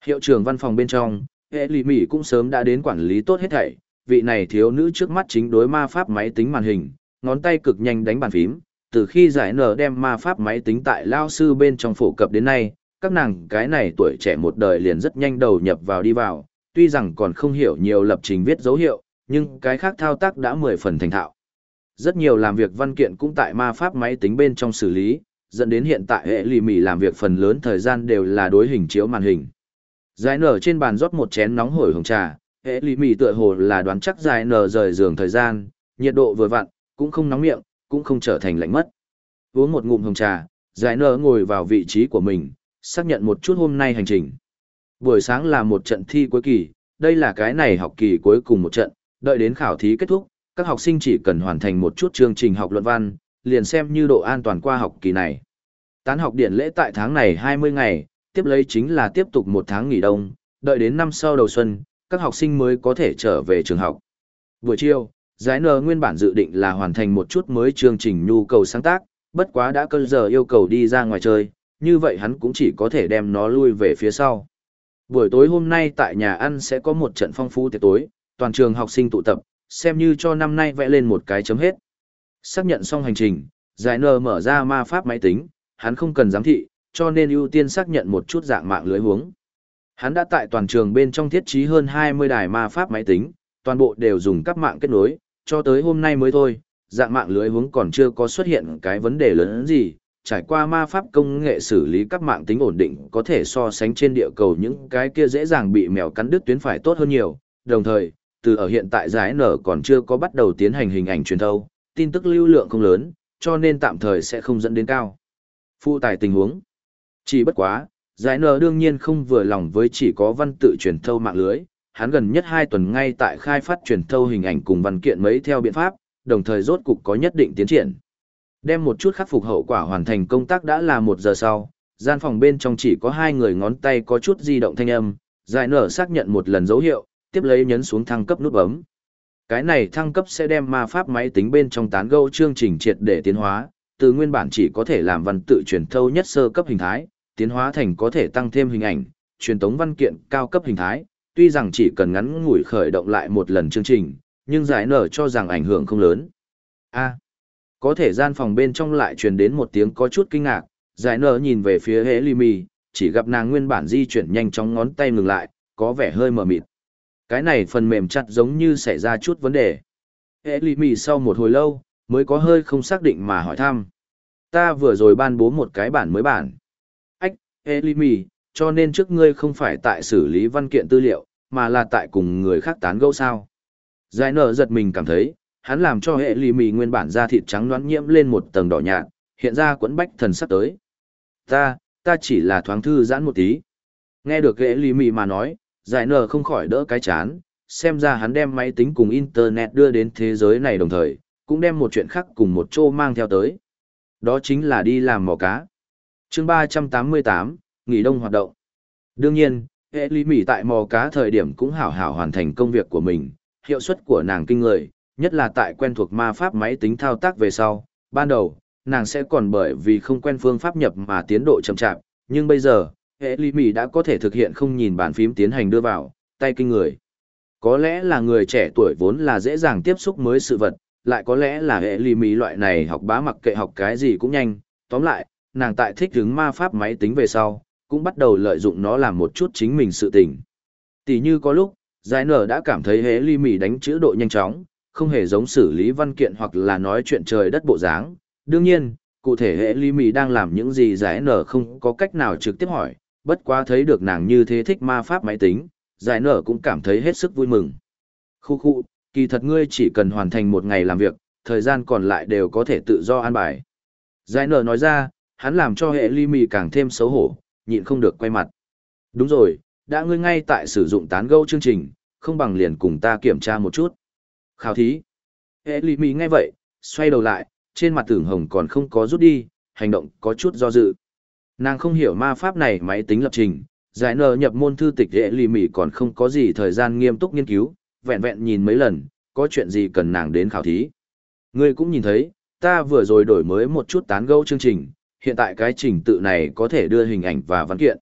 [SPEAKER 1] Hiệu trưởng văn phòng bên trong, hệ lì mỉ cũng sớm đã đến quản lý tốt hết thảy, vị này thiếu nữ trước mắt chính đối ma pháp máy tính màn hình, ngón tay cực nhanh đánh bàn phím, từ khi giải nở đem ma pháp máy tính tại lao sư bên trong phổ cập đến nay, các nàng cái này tuổi trẻ một đời liền rất nhanh đầu nhập vào đi vào, tuy rằng còn không hiểu nhiều lập trình viết dấu hiệu, nhưng cái khác thao tác đã mười phần thành thạo. Rất nhiều làm việc văn kiện cũng tại ma pháp máy tính bên trong xử lý, dẫn đến hiện tại hệ lì mì làm việc phần lớn thời gian đều là đối hình chiếu màn hình. Giải nở trên bàn rót một chén nóng hổi hồng trà, hệ lì mì tựa hồ là đoán chắc giải nở rời giường thời gian, nhiệt độ vừa vặn, cũng không nóng miệng, cũng không trở thành lạnh mất. Uống một ngụm hồng trà, giải nở ngồi vào vị trí của mình, xác nhận một chút hôm nay hành trình. Buổi sáng là một trận thi cuối kỳ, đây là cái này học kỳ cuối cùng một trận, đợi đến khảo thí kết thúc, các học sinh chỉ cần hoàn thành một chút chương trình học luận văn, liền xem như độ an toàn qua học kỳ này. Tán học điển lễ tại tháng này 20 ngày, tiếp lấy chính là tiếp tục một tháng nghỉ đông, đợi đến năm sau đầu xuân, các học sinh mới có thể trở về trường học. Buổi chiều, giải nờ nguyên bản dự định là hoàn thành một chút mới chương trình nhu cầu sáng tác, bất quá đã cơn giờ yêu cầu đi ra ngoài chơi, như vậy hắn cũng chỉ có thể đem nó lui về phía sau. Buổi tối hôm nay tại nhà ăn sẽ có một trận phong phú tiệc tối, toàn trường học sinh tụ tập, xem như cho năm nay vẽ lên một cái chấm hết. Xác nhận xong hành trình, giải nờ mở ra ma pháp máy tính, hắn không cần giám thị, cho nên ưu tiên xác nhận một chút dạng mạng lưới huống. Hắn đã tại toàn trường bên trong thiết trí hơn 20 đài ma pháp máy tính, toàn bộ đều dùng các mạng kết nối, cho tới hôm nay mới thôi, dạng mạng lưới hướng còn chưa có xuất hiện cái vấn đề lớn gì, trải qua ma pháp công nghệ xử lý các mạng tính ổn định có thể so sánh trên địa cầu những cái kia dễ dàng bị mèo cắn đứt tuyến phải tốt hơn nhiều, đồng thời, từ ở hiện tại giải nở còn chưa có bắt đầu tiến hành hình ảnh truyền thâu, tin tức lưu lượng không lớn, cho nên tạm thời sẽ không dẫn đến cao. Phụ tải tình huống. Chỉ bất quá, giải nở đương nhiên không vừa lòng với chỉ có văn tự truyền thâu mạng lưới, hắn gần nhất 2 tuần ngay tại khai phát truyền thâu hình ảnh cùng văn kiện mấy theo biện pháp, đồng thời rốt cục có nhất định tiến triển. Đem một chút khắc phục hậu quả hoàn thành công tác đã là một giờ sau, gian phòng bên trong chỉ có hai người ngón tay có chút di động thanh âm, giải nở xác nhận một lần dấu hiệu, tiếp lấy nhấn xuống thăng cấp nút bấm. Cái này thăng cấp sẽ đem ma pháp máy tính bên trong tán gẫu chương trình triệt để tiến hóa, từ nguyên bản chỉ có thể làm văn tự truyền thâu nhất sơ cấp hình thái, tiến hóa thành có thể tăng thêm hình ảnh, truyền tống văn kiện cao cấp hình thái, tuy rằng chỉ cần ngắn ngủi khởi động lại một lần chương trình, nhưng giải nở cho rằng ảnh hưởng không lớn. A. có thể gian phòng bên trong lại truyền đến một tiếng có chút kinh ngạc, giải nở nhìn về phía hệ lì mì, chỉ gặp nàng nguyên bản di chuyển nhanh chóng ngón tay ngừng lại, có vẻ hơi mờ mịt. Cái này phần mềm chặt giống như xảy ra chút vấn đề. Hệ lì mì sau một hồi lâu, mới có hơi không xác định mà hỏi thăm. Ta vừa rồi ban bố một cái bản mới bản. Ách, hệ lì mì, cho nên trước ngươi không phải tại xử lý văn kiện tư liệu, mà là tại cùng người khác tán gẫu sao. Giải nở giật mình cảm thấy, hắn làm cho hệ lì mì nguyên bản da thịt trắng đoán nhiễm lên một tầng đỏ nhạt, hiện ra quẫn bách thần sắp tới. Ta, ta chỉ là thoáng thư giãn một tí. Nghe được hệ lì mì mà nói, giải nở không khỏi đỡ cái chán, xem ra hắn đem máy tính cùng internet đưa đến thế giới này đồng thời, cũng đem một chuyện khác cùng một chỗ mang theo tới. Đó chính là đi làm mò cá. chương 388, nghỉ đông hoạt động. Đương nhiên, hệ lý mỉ tại mò cá thời điểm cũng hảo hảo hoàn thành công việc của mình, hiệu suất của nàng kinh người, nhất là tại quen thuộc ma pháp máy tính thao tác về sau. Ban đầu, nàng sẽ còn bởi vì không quen phương pháp nhập mà tiến độ chậm chạp, nhưng bây giờ, hệ lý mỉ đã có thể thực hiện không nhìn bàn phím tiến hành đưa vào, tay kinh người. Có lẽ là người trẻ tuổi vốn là dễ dàng tiếp xúc mới sự vật, lại có lẽ là hệ lý mỉ loại này học bá mặc kệ học cái gì cũng nhanh, tóm lại, nàng tại thích hứng ma pháp máy tính về sau, cũng bắt đầu lợi dụng nó làm một chút chính mình sự tình. Tỷ như có lúc, giải nở đã cảm thấy hế ly mì đánh chữ độ nhanh chóng, không hề giống xử lý văn kiện hoặc là nói chuyện trời đất bộ dáng. Đương nhiên, cụ thể hệ ly mì đang làm những gì giải nở không có cách nào trực tiếp hỏi, bất quá thấy được nàng như thế thích ma pháp máy tính, giải nở cũng cảm thấy hết sức vui mừng. Khu khu, kỳ thật ngươi chỉ cần hoàn thành một ngày làm việc, thời gian còn lại đều có thể tự do an bài. Giải nở nói ra, hắn làm cho hệ ly mì càng thêm xấu hổ, nhịn không được quay mặt. Đúng rồi, đã ngươi ngay tại sử dụng tán gẫu chương trình, không bằng liền cùng ta kiểm tra một chút. Khảo thí. Hệ lì mì ngay vậy, xoay đầu lại, trên mặt tưởng hồng còn không có rút đi, hành động có chút do dự. Nàng không hiểu ma pháp này máy tính lập trình, giải nờ nhập môn thư tịch hệ lì mì còn không có gì thời gian nghiêm túc nghiên cứu, vẹn vẹn nhìn mấy lần, có chuyện gì cần nàng đến khảo thí. Ngươi cũng nhìn thấy, ta vừa rồi đổi mới một chút tán gẫu chương trình, hiện tại cái trình tự này có thể đưa hình ảnh và văn kiện.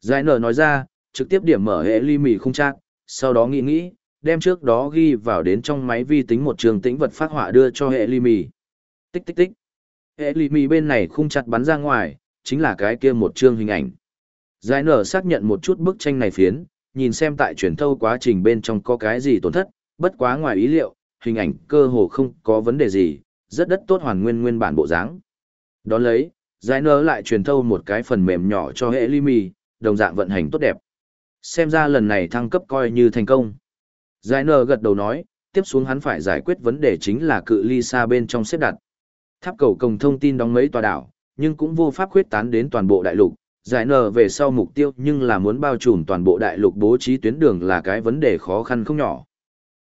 [SPEAKER 1] Giải nở nói ra, trực tiếp điểm mở hệ ly mì không chắc, sau đó nghĩ nghĩ, đem trước đó ghi vào đến trong máy vi tính một trường tĩnh vật phát họa đưa cho hệ ly mì. Tích tích tích. Hệ ly mì bên này khung chặt bắn ra ngoài, chính là cái kia một chương hình ảnh. Giải nở xác nhận một chút bức tranh này phiến, nhìn xem tại truyền thâu quá trình bên trong có cái gì tổn thất, bất quá ngoài ý liệu, hình ảnh cơ hồ không có vấn đề gì, rất đất tốt hoàn nguyên nguyên bản bộ dáng. Đón lấy, giải nở lại truyền thâu một cái phần mềm nhỏ cho hệ ly mì, đồng dạng vận hành tốt đẹp. Xem ra lần này thăng cấp coi như thành công. Giải nở gật đầu nói, tiếp xuống hắn phải giải quyết vấn đề chính là cự ly xa bên trong xếp đặt. Tháp cầu công thông tin đóng mấy tòa đảo, nhưng cũng vô pháp khuyết tán đến toàn bộ đại lục. Giải nở về sau mục tiêu nhưng là muốn bao trùm toàn bộ đại lục bố trí tuyến đường là cái vấn đề khó khăn không nhỏ.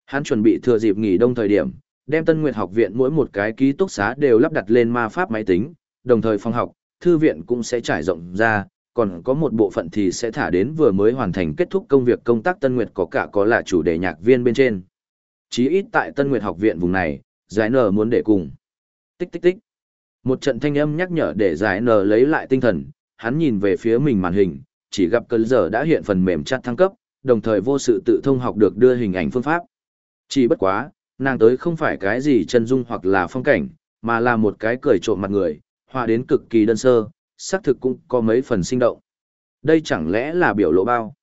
[SPEAKER 1] Hắn chuẩn bị thừa dịp nghỉ đông thời điểm, đem Tân Nguyệt học viện mỗi một cái ký túc xá đều lắp đặt lên ma pháp máy tính, đồng thời phòng học, thư viện cũng sẽ trải rộng ra, còn có một bộ phận thì sẽ thả đến vừa mới hoàn thành kết thúc công việc công tác Tân Nguyệt có cả có là chủ đề nhạc viên bên trên. Chí ít tại Tân Nguyệt học viện vùng này, giải nở muốn để cùng. Tích tích tích. Một trận thanh âm nhắc nhở để giải nở lấy lại tinh thần, hắn nhìn về phía mình màn hình, chỉ gặp cơn giờ đã hiện phần mềm chat thăng cấp, đồng thời vô sự tự thông học được đưa hình ảnh phương pháp. Chỉ bất quá, nàng tới không phải cái gì chân dung hoặc là phong cảnh, mà là một cái cười trộm mặt người, họa đến cực kỳ đơn sơ, xác thực cũng có mấy phần sinh động. Đây chẳng lẽ là biểu lộ bao?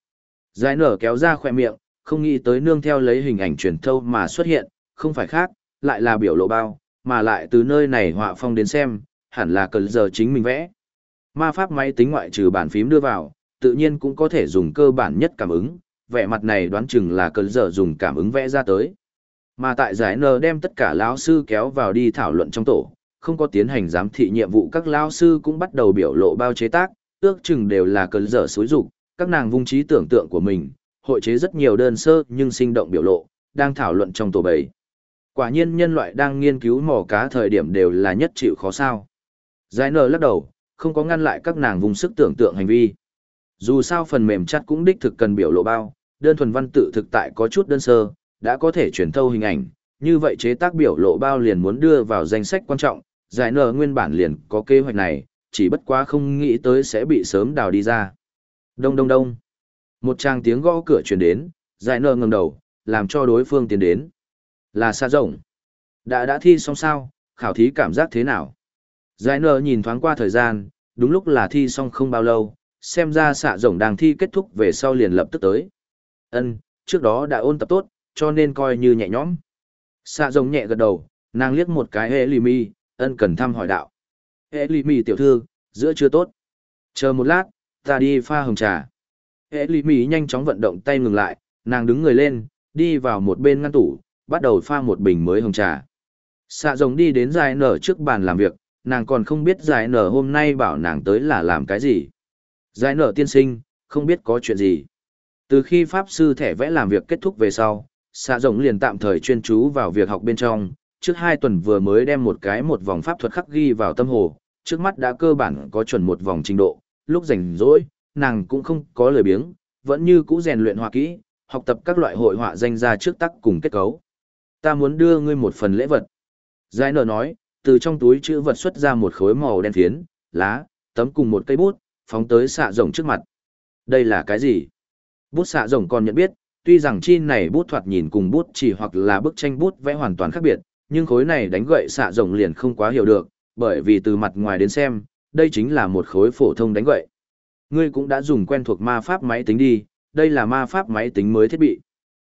[SPEAKER 1] Giải nở kéo ra khoe miệng, không nghĩ tới nương theo lấy hình ảnh truyền thâu mà xuất hiện, không phải khác, lại là biểu lộ bao, mà lại từ nơi này họa phong đến xem, hẳn là cần giờ chính mình vẽ. Ma pháp máy tính ngoại trừ bàn phím đưa vào, tự nhiên cũng có thể dùng cơ bản nhất cảm ứng, vẻ mặt này đoán chừng là cần giờ dùng cảm ứng vẽ ra tới. Mà tại giải nờ đem tất cả lão sư kéo vào đi thảo luận trong tổ, không có tiến hành giám thị nhiệm vụ các lao sư cũng bắt đầu biểu lộ bao chế tác, ước chừng đều là cơn dở xối rụng, các nàng vung trí tưởng tượng của mình, hội chế rất nhiều đơn sơ nhưng sinh động biểu lộ, đang thảo luận trong tổ bầy. Quả nhiên nhân loại đang nghiên cứu mò cá thời điểm đều là nhất chịu khó sao. Giải nở lắc đầu, không có ngăn lại các nàng vùng sức tưởng tượng hành vi. Dù sao phần mềm chat cũng đích thực cần biểu lộ bao, đơn thuần văn tự thực tại có chút đơn sơ, đã có thể truyền thâu hình ảnh, như vậy chế tác biểu lộ bao liền muốn đưa vào danh sách quan trọng, giải nở nguyên bản liền có kế hoạch này, chỉ bất quá không nghĩ tới sẽ bị sớm đào đi ra. Đông đông đông. Một trang tiếng gõ cửa truyền đến, giải nở ngẩng đầu, làm cho đối phương tiến đến. Là xa rộng. Đã đã thi xong sao, khảo thí cảm giác thế nào? Giải nở nhìn thoáng qua thời gian, đúng lúc là thi xong không bao lâu, xem ra xạ rộng đang thi kết thúc về sau liền lập tức tới. Ân, trước đó đã ôn tập tốt, cho nên coi như nhẹ nhõm. Xạ rồng nhẹ gật đầu, nàng liếc một cái hệ lì mi, ân cần thăm hỏi đạo. Hệ lì mì tiểu thư, giữa chưa tốt. Chờ một lát, ta đi pha hồng trà. Hệ lì mì nhanh chóng vận động tay ngừng lại, nàng đứng người lên, đi vào một bên ngăn tủ, bắt đầu pha một bình mới hồng trà. Xạ rồng đi đến dài nở trước bàn làm việc, nàng còn không biết dài nở hôm nay bảo nàng tới là làm cái gì. Giải nở tiên sinh, không biết có chuyện gì. Từ khi Pháp sư thẻ vẽ làm việc kết thúc về sau, xạ rồng liền tạm thời chuyên chú vào việc học bên trong, trước hai tuần vừa mới đem một cái một vòng pháp thuật khắc ghi vào tâm hồ, trước mắt đã cơ bản có chuẩn một vòng trình độ, lúc rảnh rỗi, nàng cũng không có lời biếng, vẫn như cũ rèn luyện họa kỹ, học tập các loại hội họa danh ra trước tắc cùng kết cấu. Ta muốn đưa ngươi một phần lễ vật. Giải nở nói, từ trong túi chữ vật xuất ra một khối màu đen phiến, lá, tấm cùng một cây bút, phóng tới xạ rồng trước mặt. Đây là cái gì? Bút xạ rồng còn nhận biết, tuy rằng chi này bút thoạt nhìn cùng bút chỉ hoặc là bức tranh bút vẽ hoàn toàn khác biệt, nhưng khối này đánh gậy xạ rồng liền không quá hiểu được, bởi vì từ mặt ngoài đến xem, đây chính là một khối phổ thông đánh gậy. Ngươi cũng đã dùng quen thuộc ma pháp máy tính đi, đây là ma pháp máy tính mới thiết bị.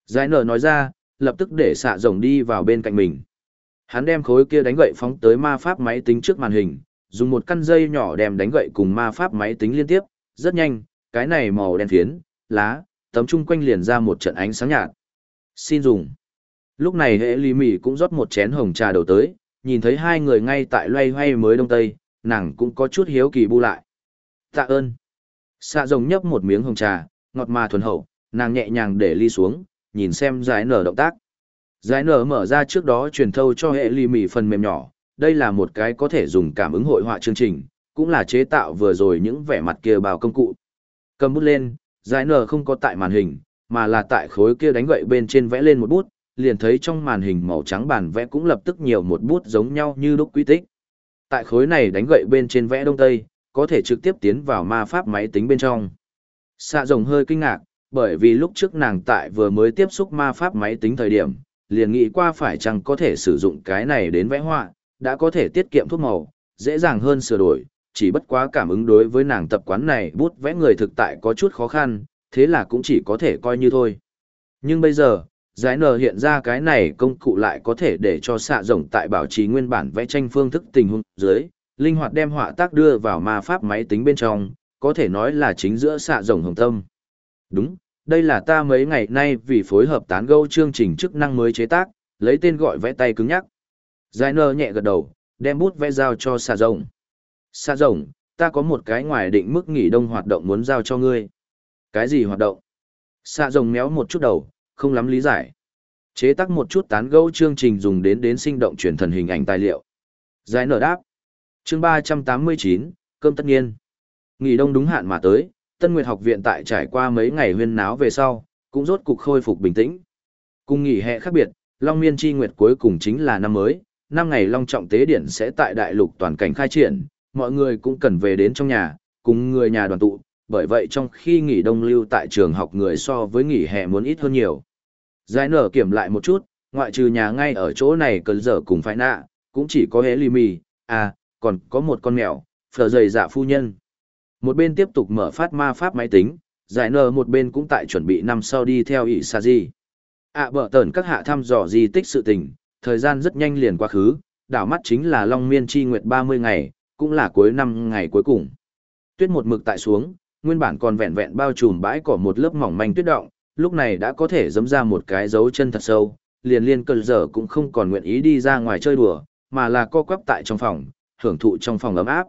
[SPEAKER 1] Giải nở nói ra, lập tức để xạ rồng đi vào bên cạnh mình. Hắn đem khối kia đánh gậy phóng tới ma pháp máy tính trước màn hình, dùng một căn dây nhỏ đem đánh gậy cùng ma pháp máy tính liên tiếp, rất nhanh, cái này màu đen phiến, lá, tấm chung quanh liền ra một trận ánh sáng nhạt. Xin dùng. Lúc này hệ lì mỉ cũng rót một chén hồng trà đầu tới, nhìn thấy hai người ngay tại loay hoay mới đông tây, nàng cũng có chút hiếu kỳ bu lại. Tạ ơn. Xạ rồng nhấp một miếng hồng trà, ngọt mà thuần hậu, nàng nhẹ nhàng để ly xuống, nhìn xem giải nở động tác. Giải nở mở ra trước đó truyền thâu cho hệ lì mỉ phần mềm nhỏ, đây là một cái có thể dùng cảm ứng hội họa chương trình, cũng là chế tạo vừa rồi những vẻ mặt kia bào công cụ. Cầm bút lên, giải nở không có tại màn hình, mà là tại khối kia đánh gậy bên trên vẽ lên một bút, liền thấy trong màn hình màu trắng bản vẽ cũng lập tức nhiều một bút giống nhau như đúc quy tích. Tại khối này đánh gậy bên trên vẽ đông tây, có thể trực tiếp tiến vào ma pháp máy tính bên trong. Xạ rồng hơi kinh ngạc, bởi vì lúc trước nàng tại vừa mới tiếp xúc ma pháp máy tính thời điểm, liền nghĩ qua phải chăng có thể sử dụng cái này đến vẽ họa, đã có thể tiết kiệm thuốc màu, dễ dàng hơn sửa đổi, chỉ bất quá cảm ứng đối với nàng tập quán này bút vẽ người thực tại có chút khó khăn, thế là cũng chỉ có thể coi như thôi. Nhưng bây giờ, giải nờ hiện ra cái này công cụ lại có thể để cho xạ rồng tại bảo trì nguyên bản vẽ tranh phương thức tình huống dưới, linh hoạt đem họa tác đưa vào ma pháp máy tính bên trong, có thể nói là chính giữa xạ rồng hồng tâm. Đúng, đây là ta mấy ngày nay vì phối hợp tán gẫu chương trình chức năng mới chế tác, lấy tên gọi vẽ tay cứng nhắc. Giải nờ nhẹ gật đầu, đem bút vẽ giao cho xạ rồng. xạ rồng, ta có một cái ngoài định mức nghỉ đông hoạt động muốn giao cho ngươi. Cái gì hoạt động? xạ rồng méo một chút đầu, không lắm lý giải. Chế tác một chút tán gẫu chương trình dùng đến đến sinh động truyền thần hình ảnh tài liệu. Giải nở đáp. chương ba trăm tám mươi chín, cơm tất nhiên. Nghỉ đông đúng hạn mà tới, Tân Nguyệt học viện tại trải qua mấy ngày huyên náo về sau, cũng rốt cục khôi phục bình tĩnh. Cùng nghỉ hè khác biệt, Long Miên Chi Nguyệt cuối cùng chính là năm mới, năm ngày Long Trọng Tế Điển sẽ tại đại lục toàn cảnh khai triển, mọi người cũng cần về đến trong nhà, cùng người nhà đoàn tụ, bởi vậy trong khi nghỉ đông lưu tại trường học người so với nghỉ hè muốn ít hơn nhiều. Giải nở kiểm lại một chút, ngoại trừ nhà ngay ở chỗ này cần dở cùng phải nạ, cũng chỉ có hế lì mì, à, còn có một con mèo, phở dày dạ phu nhân. Một bên tiếp tục mở phát ma pháp máy tính, giải nở một bên cũng tại chuẩn bị năm sau đi theo ỷ sa di. À bở tẩn các hạ thăm dò di tích sự tình, thời gian rất nhanh liền quá khứ, đảo mắt chính là Long Miên Chi Nguyệt 30 ngày, cũng là cuối năm ngày cuối cùng. Tuyết một mực tại xuống, nguyên bản còn vẹn vẹn bao trùm bãi cỏ một lớp mỏng manh tuyết động, lúc này đã có thể dấm ra một cái dấu chân thật sâu, liền liên cơn giờ cũng không còn nguyện ý đi ra ngoài chơi đùa, mà là co quắp tại trong phòng, hưởng thụ trong phòng ấm áp.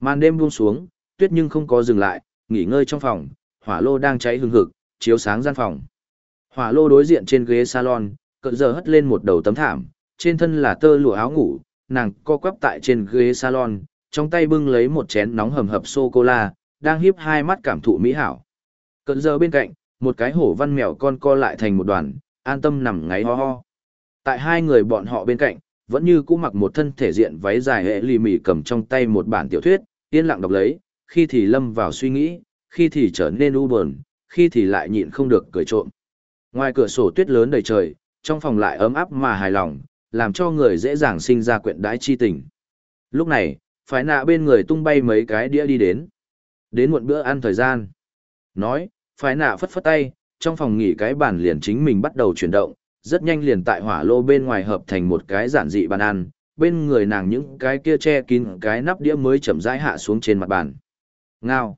[SPEAKER 1] Màn đêm buông xuống, tuyết nhưng không có dừng lại, nghỉ ngơi trong phòng, hỏa lô đang cháy hừng hực, chiếu sáng gian phòng. Hỏa lô đối diện trên ghế salon, cơn giờ hất lên một đầu tấm thảm, trên thân là tơ lụa áo ngủ, nàng co quắp tại trên ghế salon, trong tay bưng lấy một chén nóng hầm hập sô-cô-la, đang hiếp hai mắt cảm thụ mỹ hảo. Cận giờ bên cạnh, một cái hổ văn mèo con co lại thành một đoàn, an tâm nằm ngáy ho ho. Tại hai người bọn họ bên cạnh, vẫn như cũ mặc một thân thể diện váy dài hệ lì mỉ cầm trong tay một bản tiểu thuyết, yên lặng đọc lấy, khi thì lâm vào suy nghĩ, khi thì trở nên u buồn, khi thì lại nhịn không được cười trộm. Ngoài cửa sổ tuyết lớn đầy trời, trong phòng lại ấm áp mà hài lòng, làm cho người dễ dàng sinh ra quyện đái chi tình. Lúc này, phải nạ bên người tung bay mấy cái đĩa đi đến. Đến muộn bữa ăn thời gian. Nói, Phái nạ phất phất tay, trong phòng nghỉ cái bàn liền chính mình bắt đầu chuyển động, rất nhanh liền tại hỏa lô bên ngoài hợp thành một cái giản dị bàn ăn, bên người nàng những cái kia che kín cái nắp đĩa mới chậm rãi hạ xuống trên mặt bàn. Ngao.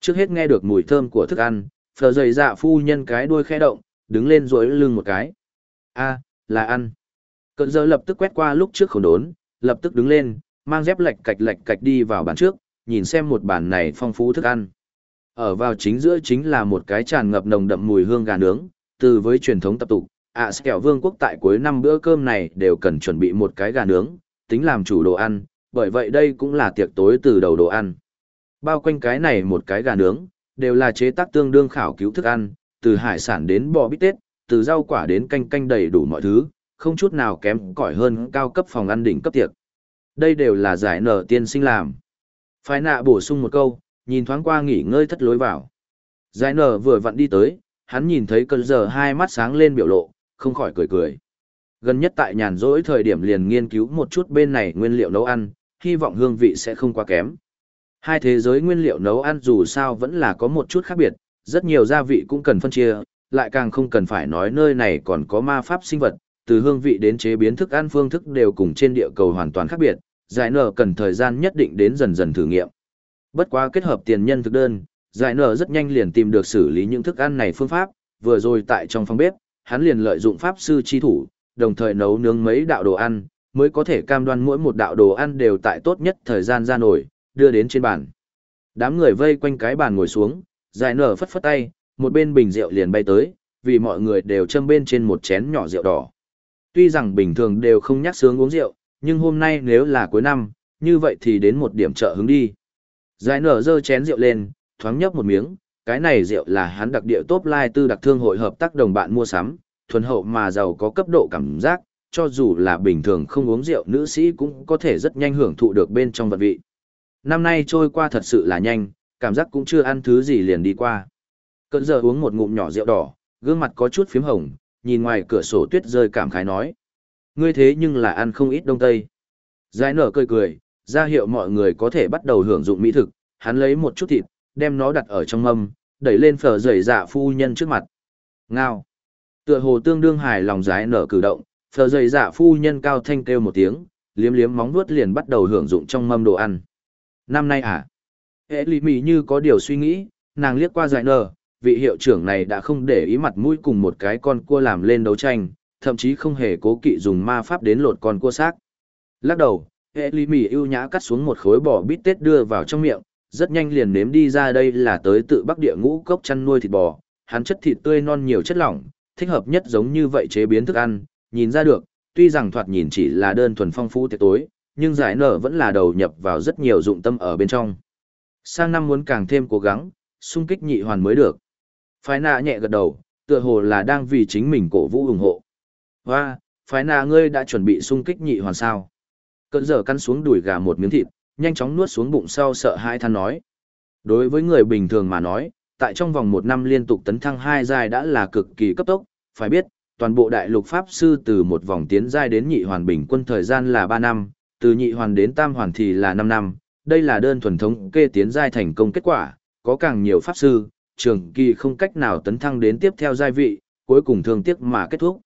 [SPEAKER 1] Trước hết nghe được mùi thơm của thức ăn, phờ dày dạ phu nhân cái đuôi khẽ động, đứng lên rối lưng một cái. a là ăn. Cận giờ lập tức quét qua lúc trước khổ đốn, lập tức đứng lên, mang dép lệch cạch lệch cạch đi vào bàn trước, nhìn xem một bàn này phong phú thức ăn. Ở vào chính giữa chính là một cái tràn ngập nồng đậm mùi hương gà nướng, từ với truyền thống tập tục, ạ à, vương quốc tại cuối năm bữa cơm này đều cần chuẩn bị một cái gà nướng, tính làm chủ đồ ăn, bởi vậy đây cũng là tiệc tối từ đầu đồ ăn. Bao quanh cái này một cái gà nướng, đều là chế tác tương đương khảo cứu thức ăn, từ hải sản đến bò bít tết, từ rau quả đến canh canh đầy đủ mọi thứ, không chút nào kém cỏi hơn cao cấp phòng ăn đỉnh cấp tiệc. Đây đều là giải nở tiên sinh làm. Phái nạ bổ sung một câu, nhìn thoáng qua nghỉ ngơi thất lối vào. Giải nở vừa vặn đi tới, hắn nhìn thấy cơn giờ hai mắt sáng lên biểu lộ, không khỏi cười cười. Gần nhất tại nhàn rỗi thời điểm liền nghiên cứu một chút bên này nguyên liệu nấu ăn, hy vọng hương vị sẽ không quá kém. Hai thế giới nguyên liệu nấu ăn dù sao vẫn là có một chút khác biệt, rất nhiều gia vị cũng cần phân chia, lại càng không cần phải nói nơi này còn có ma pháp sinh vật, từ hương vị đến chế biến thức ăn phương thức đều cùng trên địa cầu hoàn toàn khác biệt, giải nở cần thời gian nhất định đến dần dần thử nghiệm. Bất quá kết hợp tiền nhân thực đơn, giải nở rất nhanh liền tìm được xử lý những thức ăn này phương pháp, vừa rồi tại trong phòng bếp, hắn liền lợi dụng pháp sư chi thủ, đồng thời nấu nướng mấy đạo đồ ăn, mới có thể cam đoan mỗi một đạo đồ ăn đều tại tốt nhất thời gian ra nổi, đưa đến trên bàn. Đám người vây quanh cái bàn ngồi xuống, giải nở phất phất tay, một bên bình rượu liền bay tới, vì mọi người đều châm bên trên một chén nhỏ rượu đỏ. Tuy rằng bình thường đều không nhắc sướng uống rượu, nhưng hôm nay nếu là cuối năm, như vậy thì đến một điểm trợ hứng đi. Giải nở dơ chén rượu lên, thoáng nhấp một miếng, cái này rượu là hắn đặc địa top lai tư đặc thương hội hợp tác đồng bạn mua sắm, thuần hậu mà giàu có cấp độ cảm giác, cho dù là bình thường không uống rượu nữ sĩ cũng có thể rất nhanh hưởng thụ được bên trong vật vị. Năm nay trôi qua thật sự là nhanh, cảm giác cũng chưa ăn thứ gì liền đi qua. Cận giờ uống một ngụm nhỏ rượu đỏ, gương mặt có chút phím hồng, nhìn ngoài cửa sổ tuyết rơi cảm khái nói. Ngươi thế nhưng là ăn không ít đông tây. Giải nở cười cười, ra hiệu mọi người có thể bắt đầu hưởng dụng mỹ thực, hắn lấy một chút thịt, đem nó đặt ở trong mâm, đẩy lên phở rời dạ phu nhân trước mặt. Ngao. Tựa hồ tương đương hài lòng giái nở cử động, phở rời dạ phu nhân cao thanh kêu một tiếng, liếm liếm móng vuốt liền bắt đầu hưởng dụng trong mâm đồ ăn. Năm nay à? Hệ lì mì như có điều suy nghĩ, nàng liếc qua giải nở, vị hiệu trưởng này đã không để ý mặt mũi cùng một cái con cua làm lên đấu tranh, thậm chí không hề cố kỵ dùng ma pháp đến lột con cua xác. Lắc đầu, hệ lì mì ưu nhã cắt xuống một khối bò bít tết đưa vào trong miệng, rất nhanh liền nếm đi ra đây là tới tự bắc địa ngũ cốc chăn nuôi thịt bò, hắn chất thịt tươi non nhiều chất lỏng, thích hợp nhất giống như vậy chế biến thức ăn, nhìn ra được, tuy rằng thoạt nhìn chỉ là đơn thuần phong phú tiệc tối, nhưng giải nở vẫn là đầu nhập vào rất nhiều dụng tâm ở bên trong. Sang năm muốn càng thêm cố gắng, sung kích nhị hoàn mới được. Phái nạ nhẹ gật đầu, tựa hồ là đang vì chính mình cổ vũ ủng hộ. Và, phái nạ ngươi đã chuẩn bị sung kích nhị hoàn sao. Cơn giờ căn xuống đùi gà một miếng thịt, nhanh chóng nuốt xuống bụng sau sợ hai than nói. Đối với người bình thường mà nói, tại trong vòng một năm liên tục tấn thăng hai giai đã là cực kỳ cấp tốc, phải biết, toàn bộ đại lục pháp sư từ một vòng tiến giai đến nhị hoàn bình quân thời gian là ba năm, từ nhị hoàn đến tam hoàn thì là năm năm, đây là đơn thuần thống kê tiến giai thành công kết quả, có càng nhiều pháp sư, trường kỳ không cách nào tấn thăng đến tiếp theo giai vị, cuối cùng thương tiếc mà kết thúc.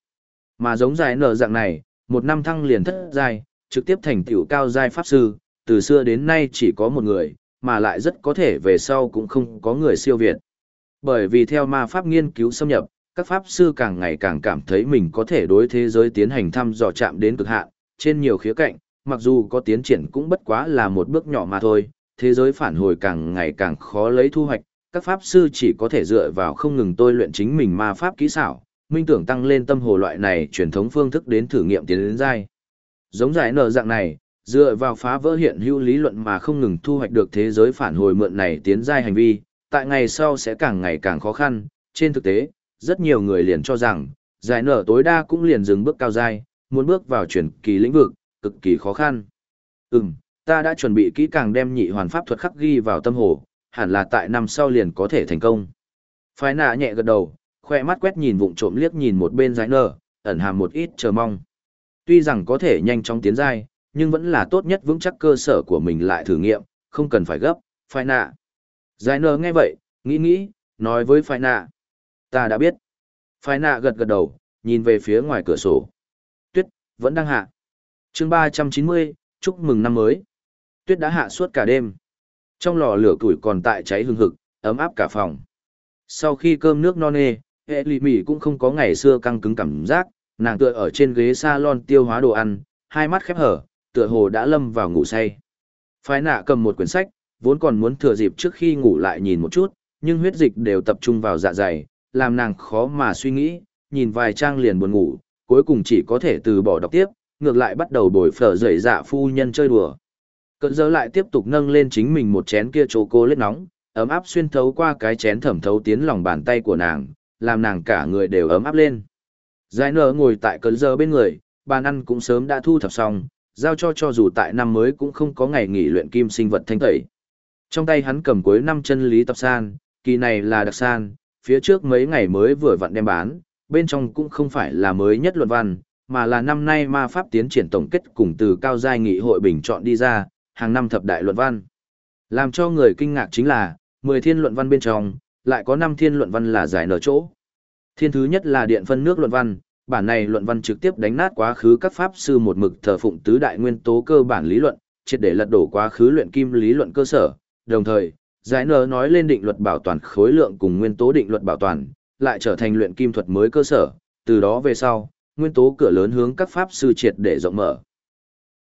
[SPEAKER 1] Mà giống giai nở dạng này, một năm thăng liền thất giai, trực tiếp thành tiểu cao giai pháp sư, từ xưa đến nay chỉ có một người, mà lại rất có thể về sau cũng không có người siêu việt. Bởi vì theo ma pháp nghiên cứu xâm nhập, các pháp sư càng ngày càng cảm thấy mình có thể đối thế giới tiến hành thăm dò chạm đến cực hạn, trên nhiều khía cạnh, mặc dù có tiến triển cũng bất quá là một bước nhỏ mà thôi, thế giới phản hồi càng ngày càng khó lấy thu hoạch, các pháp sư chỉ có thể dựa vào không ngừng tôi luyện chính mình ma pháp kỹ xảo, minh tưởng tăng lên tâm hồ loại này truyền thống phương thức đến thử nghiệm tiến đến giai. Giống giải nở dạng này, dựa vào phá vỡ hiện hữu lý luận mà không ngừng thu hoạch được thế giới phản hồi mượn này tiến giai hành vi, tại ngày sau sẽ càng ngày càng khó khăn, trên thực tế, rất nhiều người liền cho rằng, giải nở tối đa cũng liền dừng bước cao giai, muốn bước vào chuyển kỳ lĩnh vực, cực kỳ khó khăn. Ừm, ta đã chuẩn bị kỹ càng đem nhị hoàn pháp thuật khắc ghi vào tâm hồ, hẳn là tại năm sau liền có thể thành công. Phái nạ nhẹ gật đầu, khoe mắt quét nhìn vụng trộm liếc nhìn một bên giải nở, ẩn hàm một ít chờ mong. Tuy rằng có thể nhanh chóng tiến giai, nhưng vẫn là tốt nhất vững chắc cơ sở của mình lại thử nghiệm, không cần phải gấp, Phải nạ. Giải nờ nghe vậy, nghĩ nghĩ, nói với Phải nạ. Ta đã biết. Phải nạ gật gật đầu, nhìn về phía ngoài cửa sổ. Tuyết, vẫn đang hạ. chương ba trăm chín mươi, chúc mừng năm mới. Tuyết đã hạ suốt cả đêm. Trong lò lửa củi còn tại cháy hừng hực, ấm áp cả phòng. Sau khi cơm nước no nê, hệ lì mỉ cũng không có ngày xưa căng cứng cảm giác, nàng tựa ở trên ghế salon tiêu hóa đồ ăn, hai mắt khép hở, tựa hồ đã lâm vào ngủ say. Phái nạ cầm một quyển sách, vốn còn muốn thừa dịp trước khi ngủ lại nhìn một chút, nhưng huyết dịch đều tập trung vào dạ dày, làm nàng khó mà suy nghĩ, nhìn vài trang liền buồn ngủ, cuối cùng chỉ có thể từ bỏ đọc tiếp, ngược lại bắt đầu bồi phở dậy dạ phu nhân chơi đùa. Cận giờ lại tiếp tục nâng lên chính mình một chén kia chô cô lết nóng, ấm áp xuyên thấu qua cái chén thẩm thấu tiến lòng bàn tay của nàng, làm nàng cả người đều ấm áp lên. Giải nở ngồi tại cơn giờ bên người, bàn ăn cũng sớm đã thu thập xong, giao cho cho dù tại năm mới cũng không có ngày nghỉ luyện kim sinh vật thanh tẩy. Trong tay hắn cầm cuối năm chân lý tập san, kỳ này là đặc san, phía trước mấy ngày mới vừa vặn đem bán, bên trong cũng không phải là mới nhất luận văn, mà là năm nay ma pháp tiến triển tổng kết cùng từ cao giai nghị hội bình chọn đi ra, hàng năm thập đại luận văn. Làm cho người kinh ngạc chính là, 10 thiên luận văn bên trong, lại có 5 thiên luận văn là giải nở chỗ. Thiên thứ nhất là điện phân nước luận văn, bản này luận văn trực tiếp đánh nát quá khứ các pháp sư một mực thờ phụng tứ đại nguyên tố cơ bản lý luận, triệt để lật đổ quá khứ luyện kim lý luận cơ sở, đồng thời, giải nở nói lên định luật bảo toàn khối lượng cùng nguyên tố định luật bảo toàn, lại trở thành luyện kim thuật mới cơ sở, từ đó về sau, nguyên tố cửa lớn hướng các pháp sư triệt để rộng mở.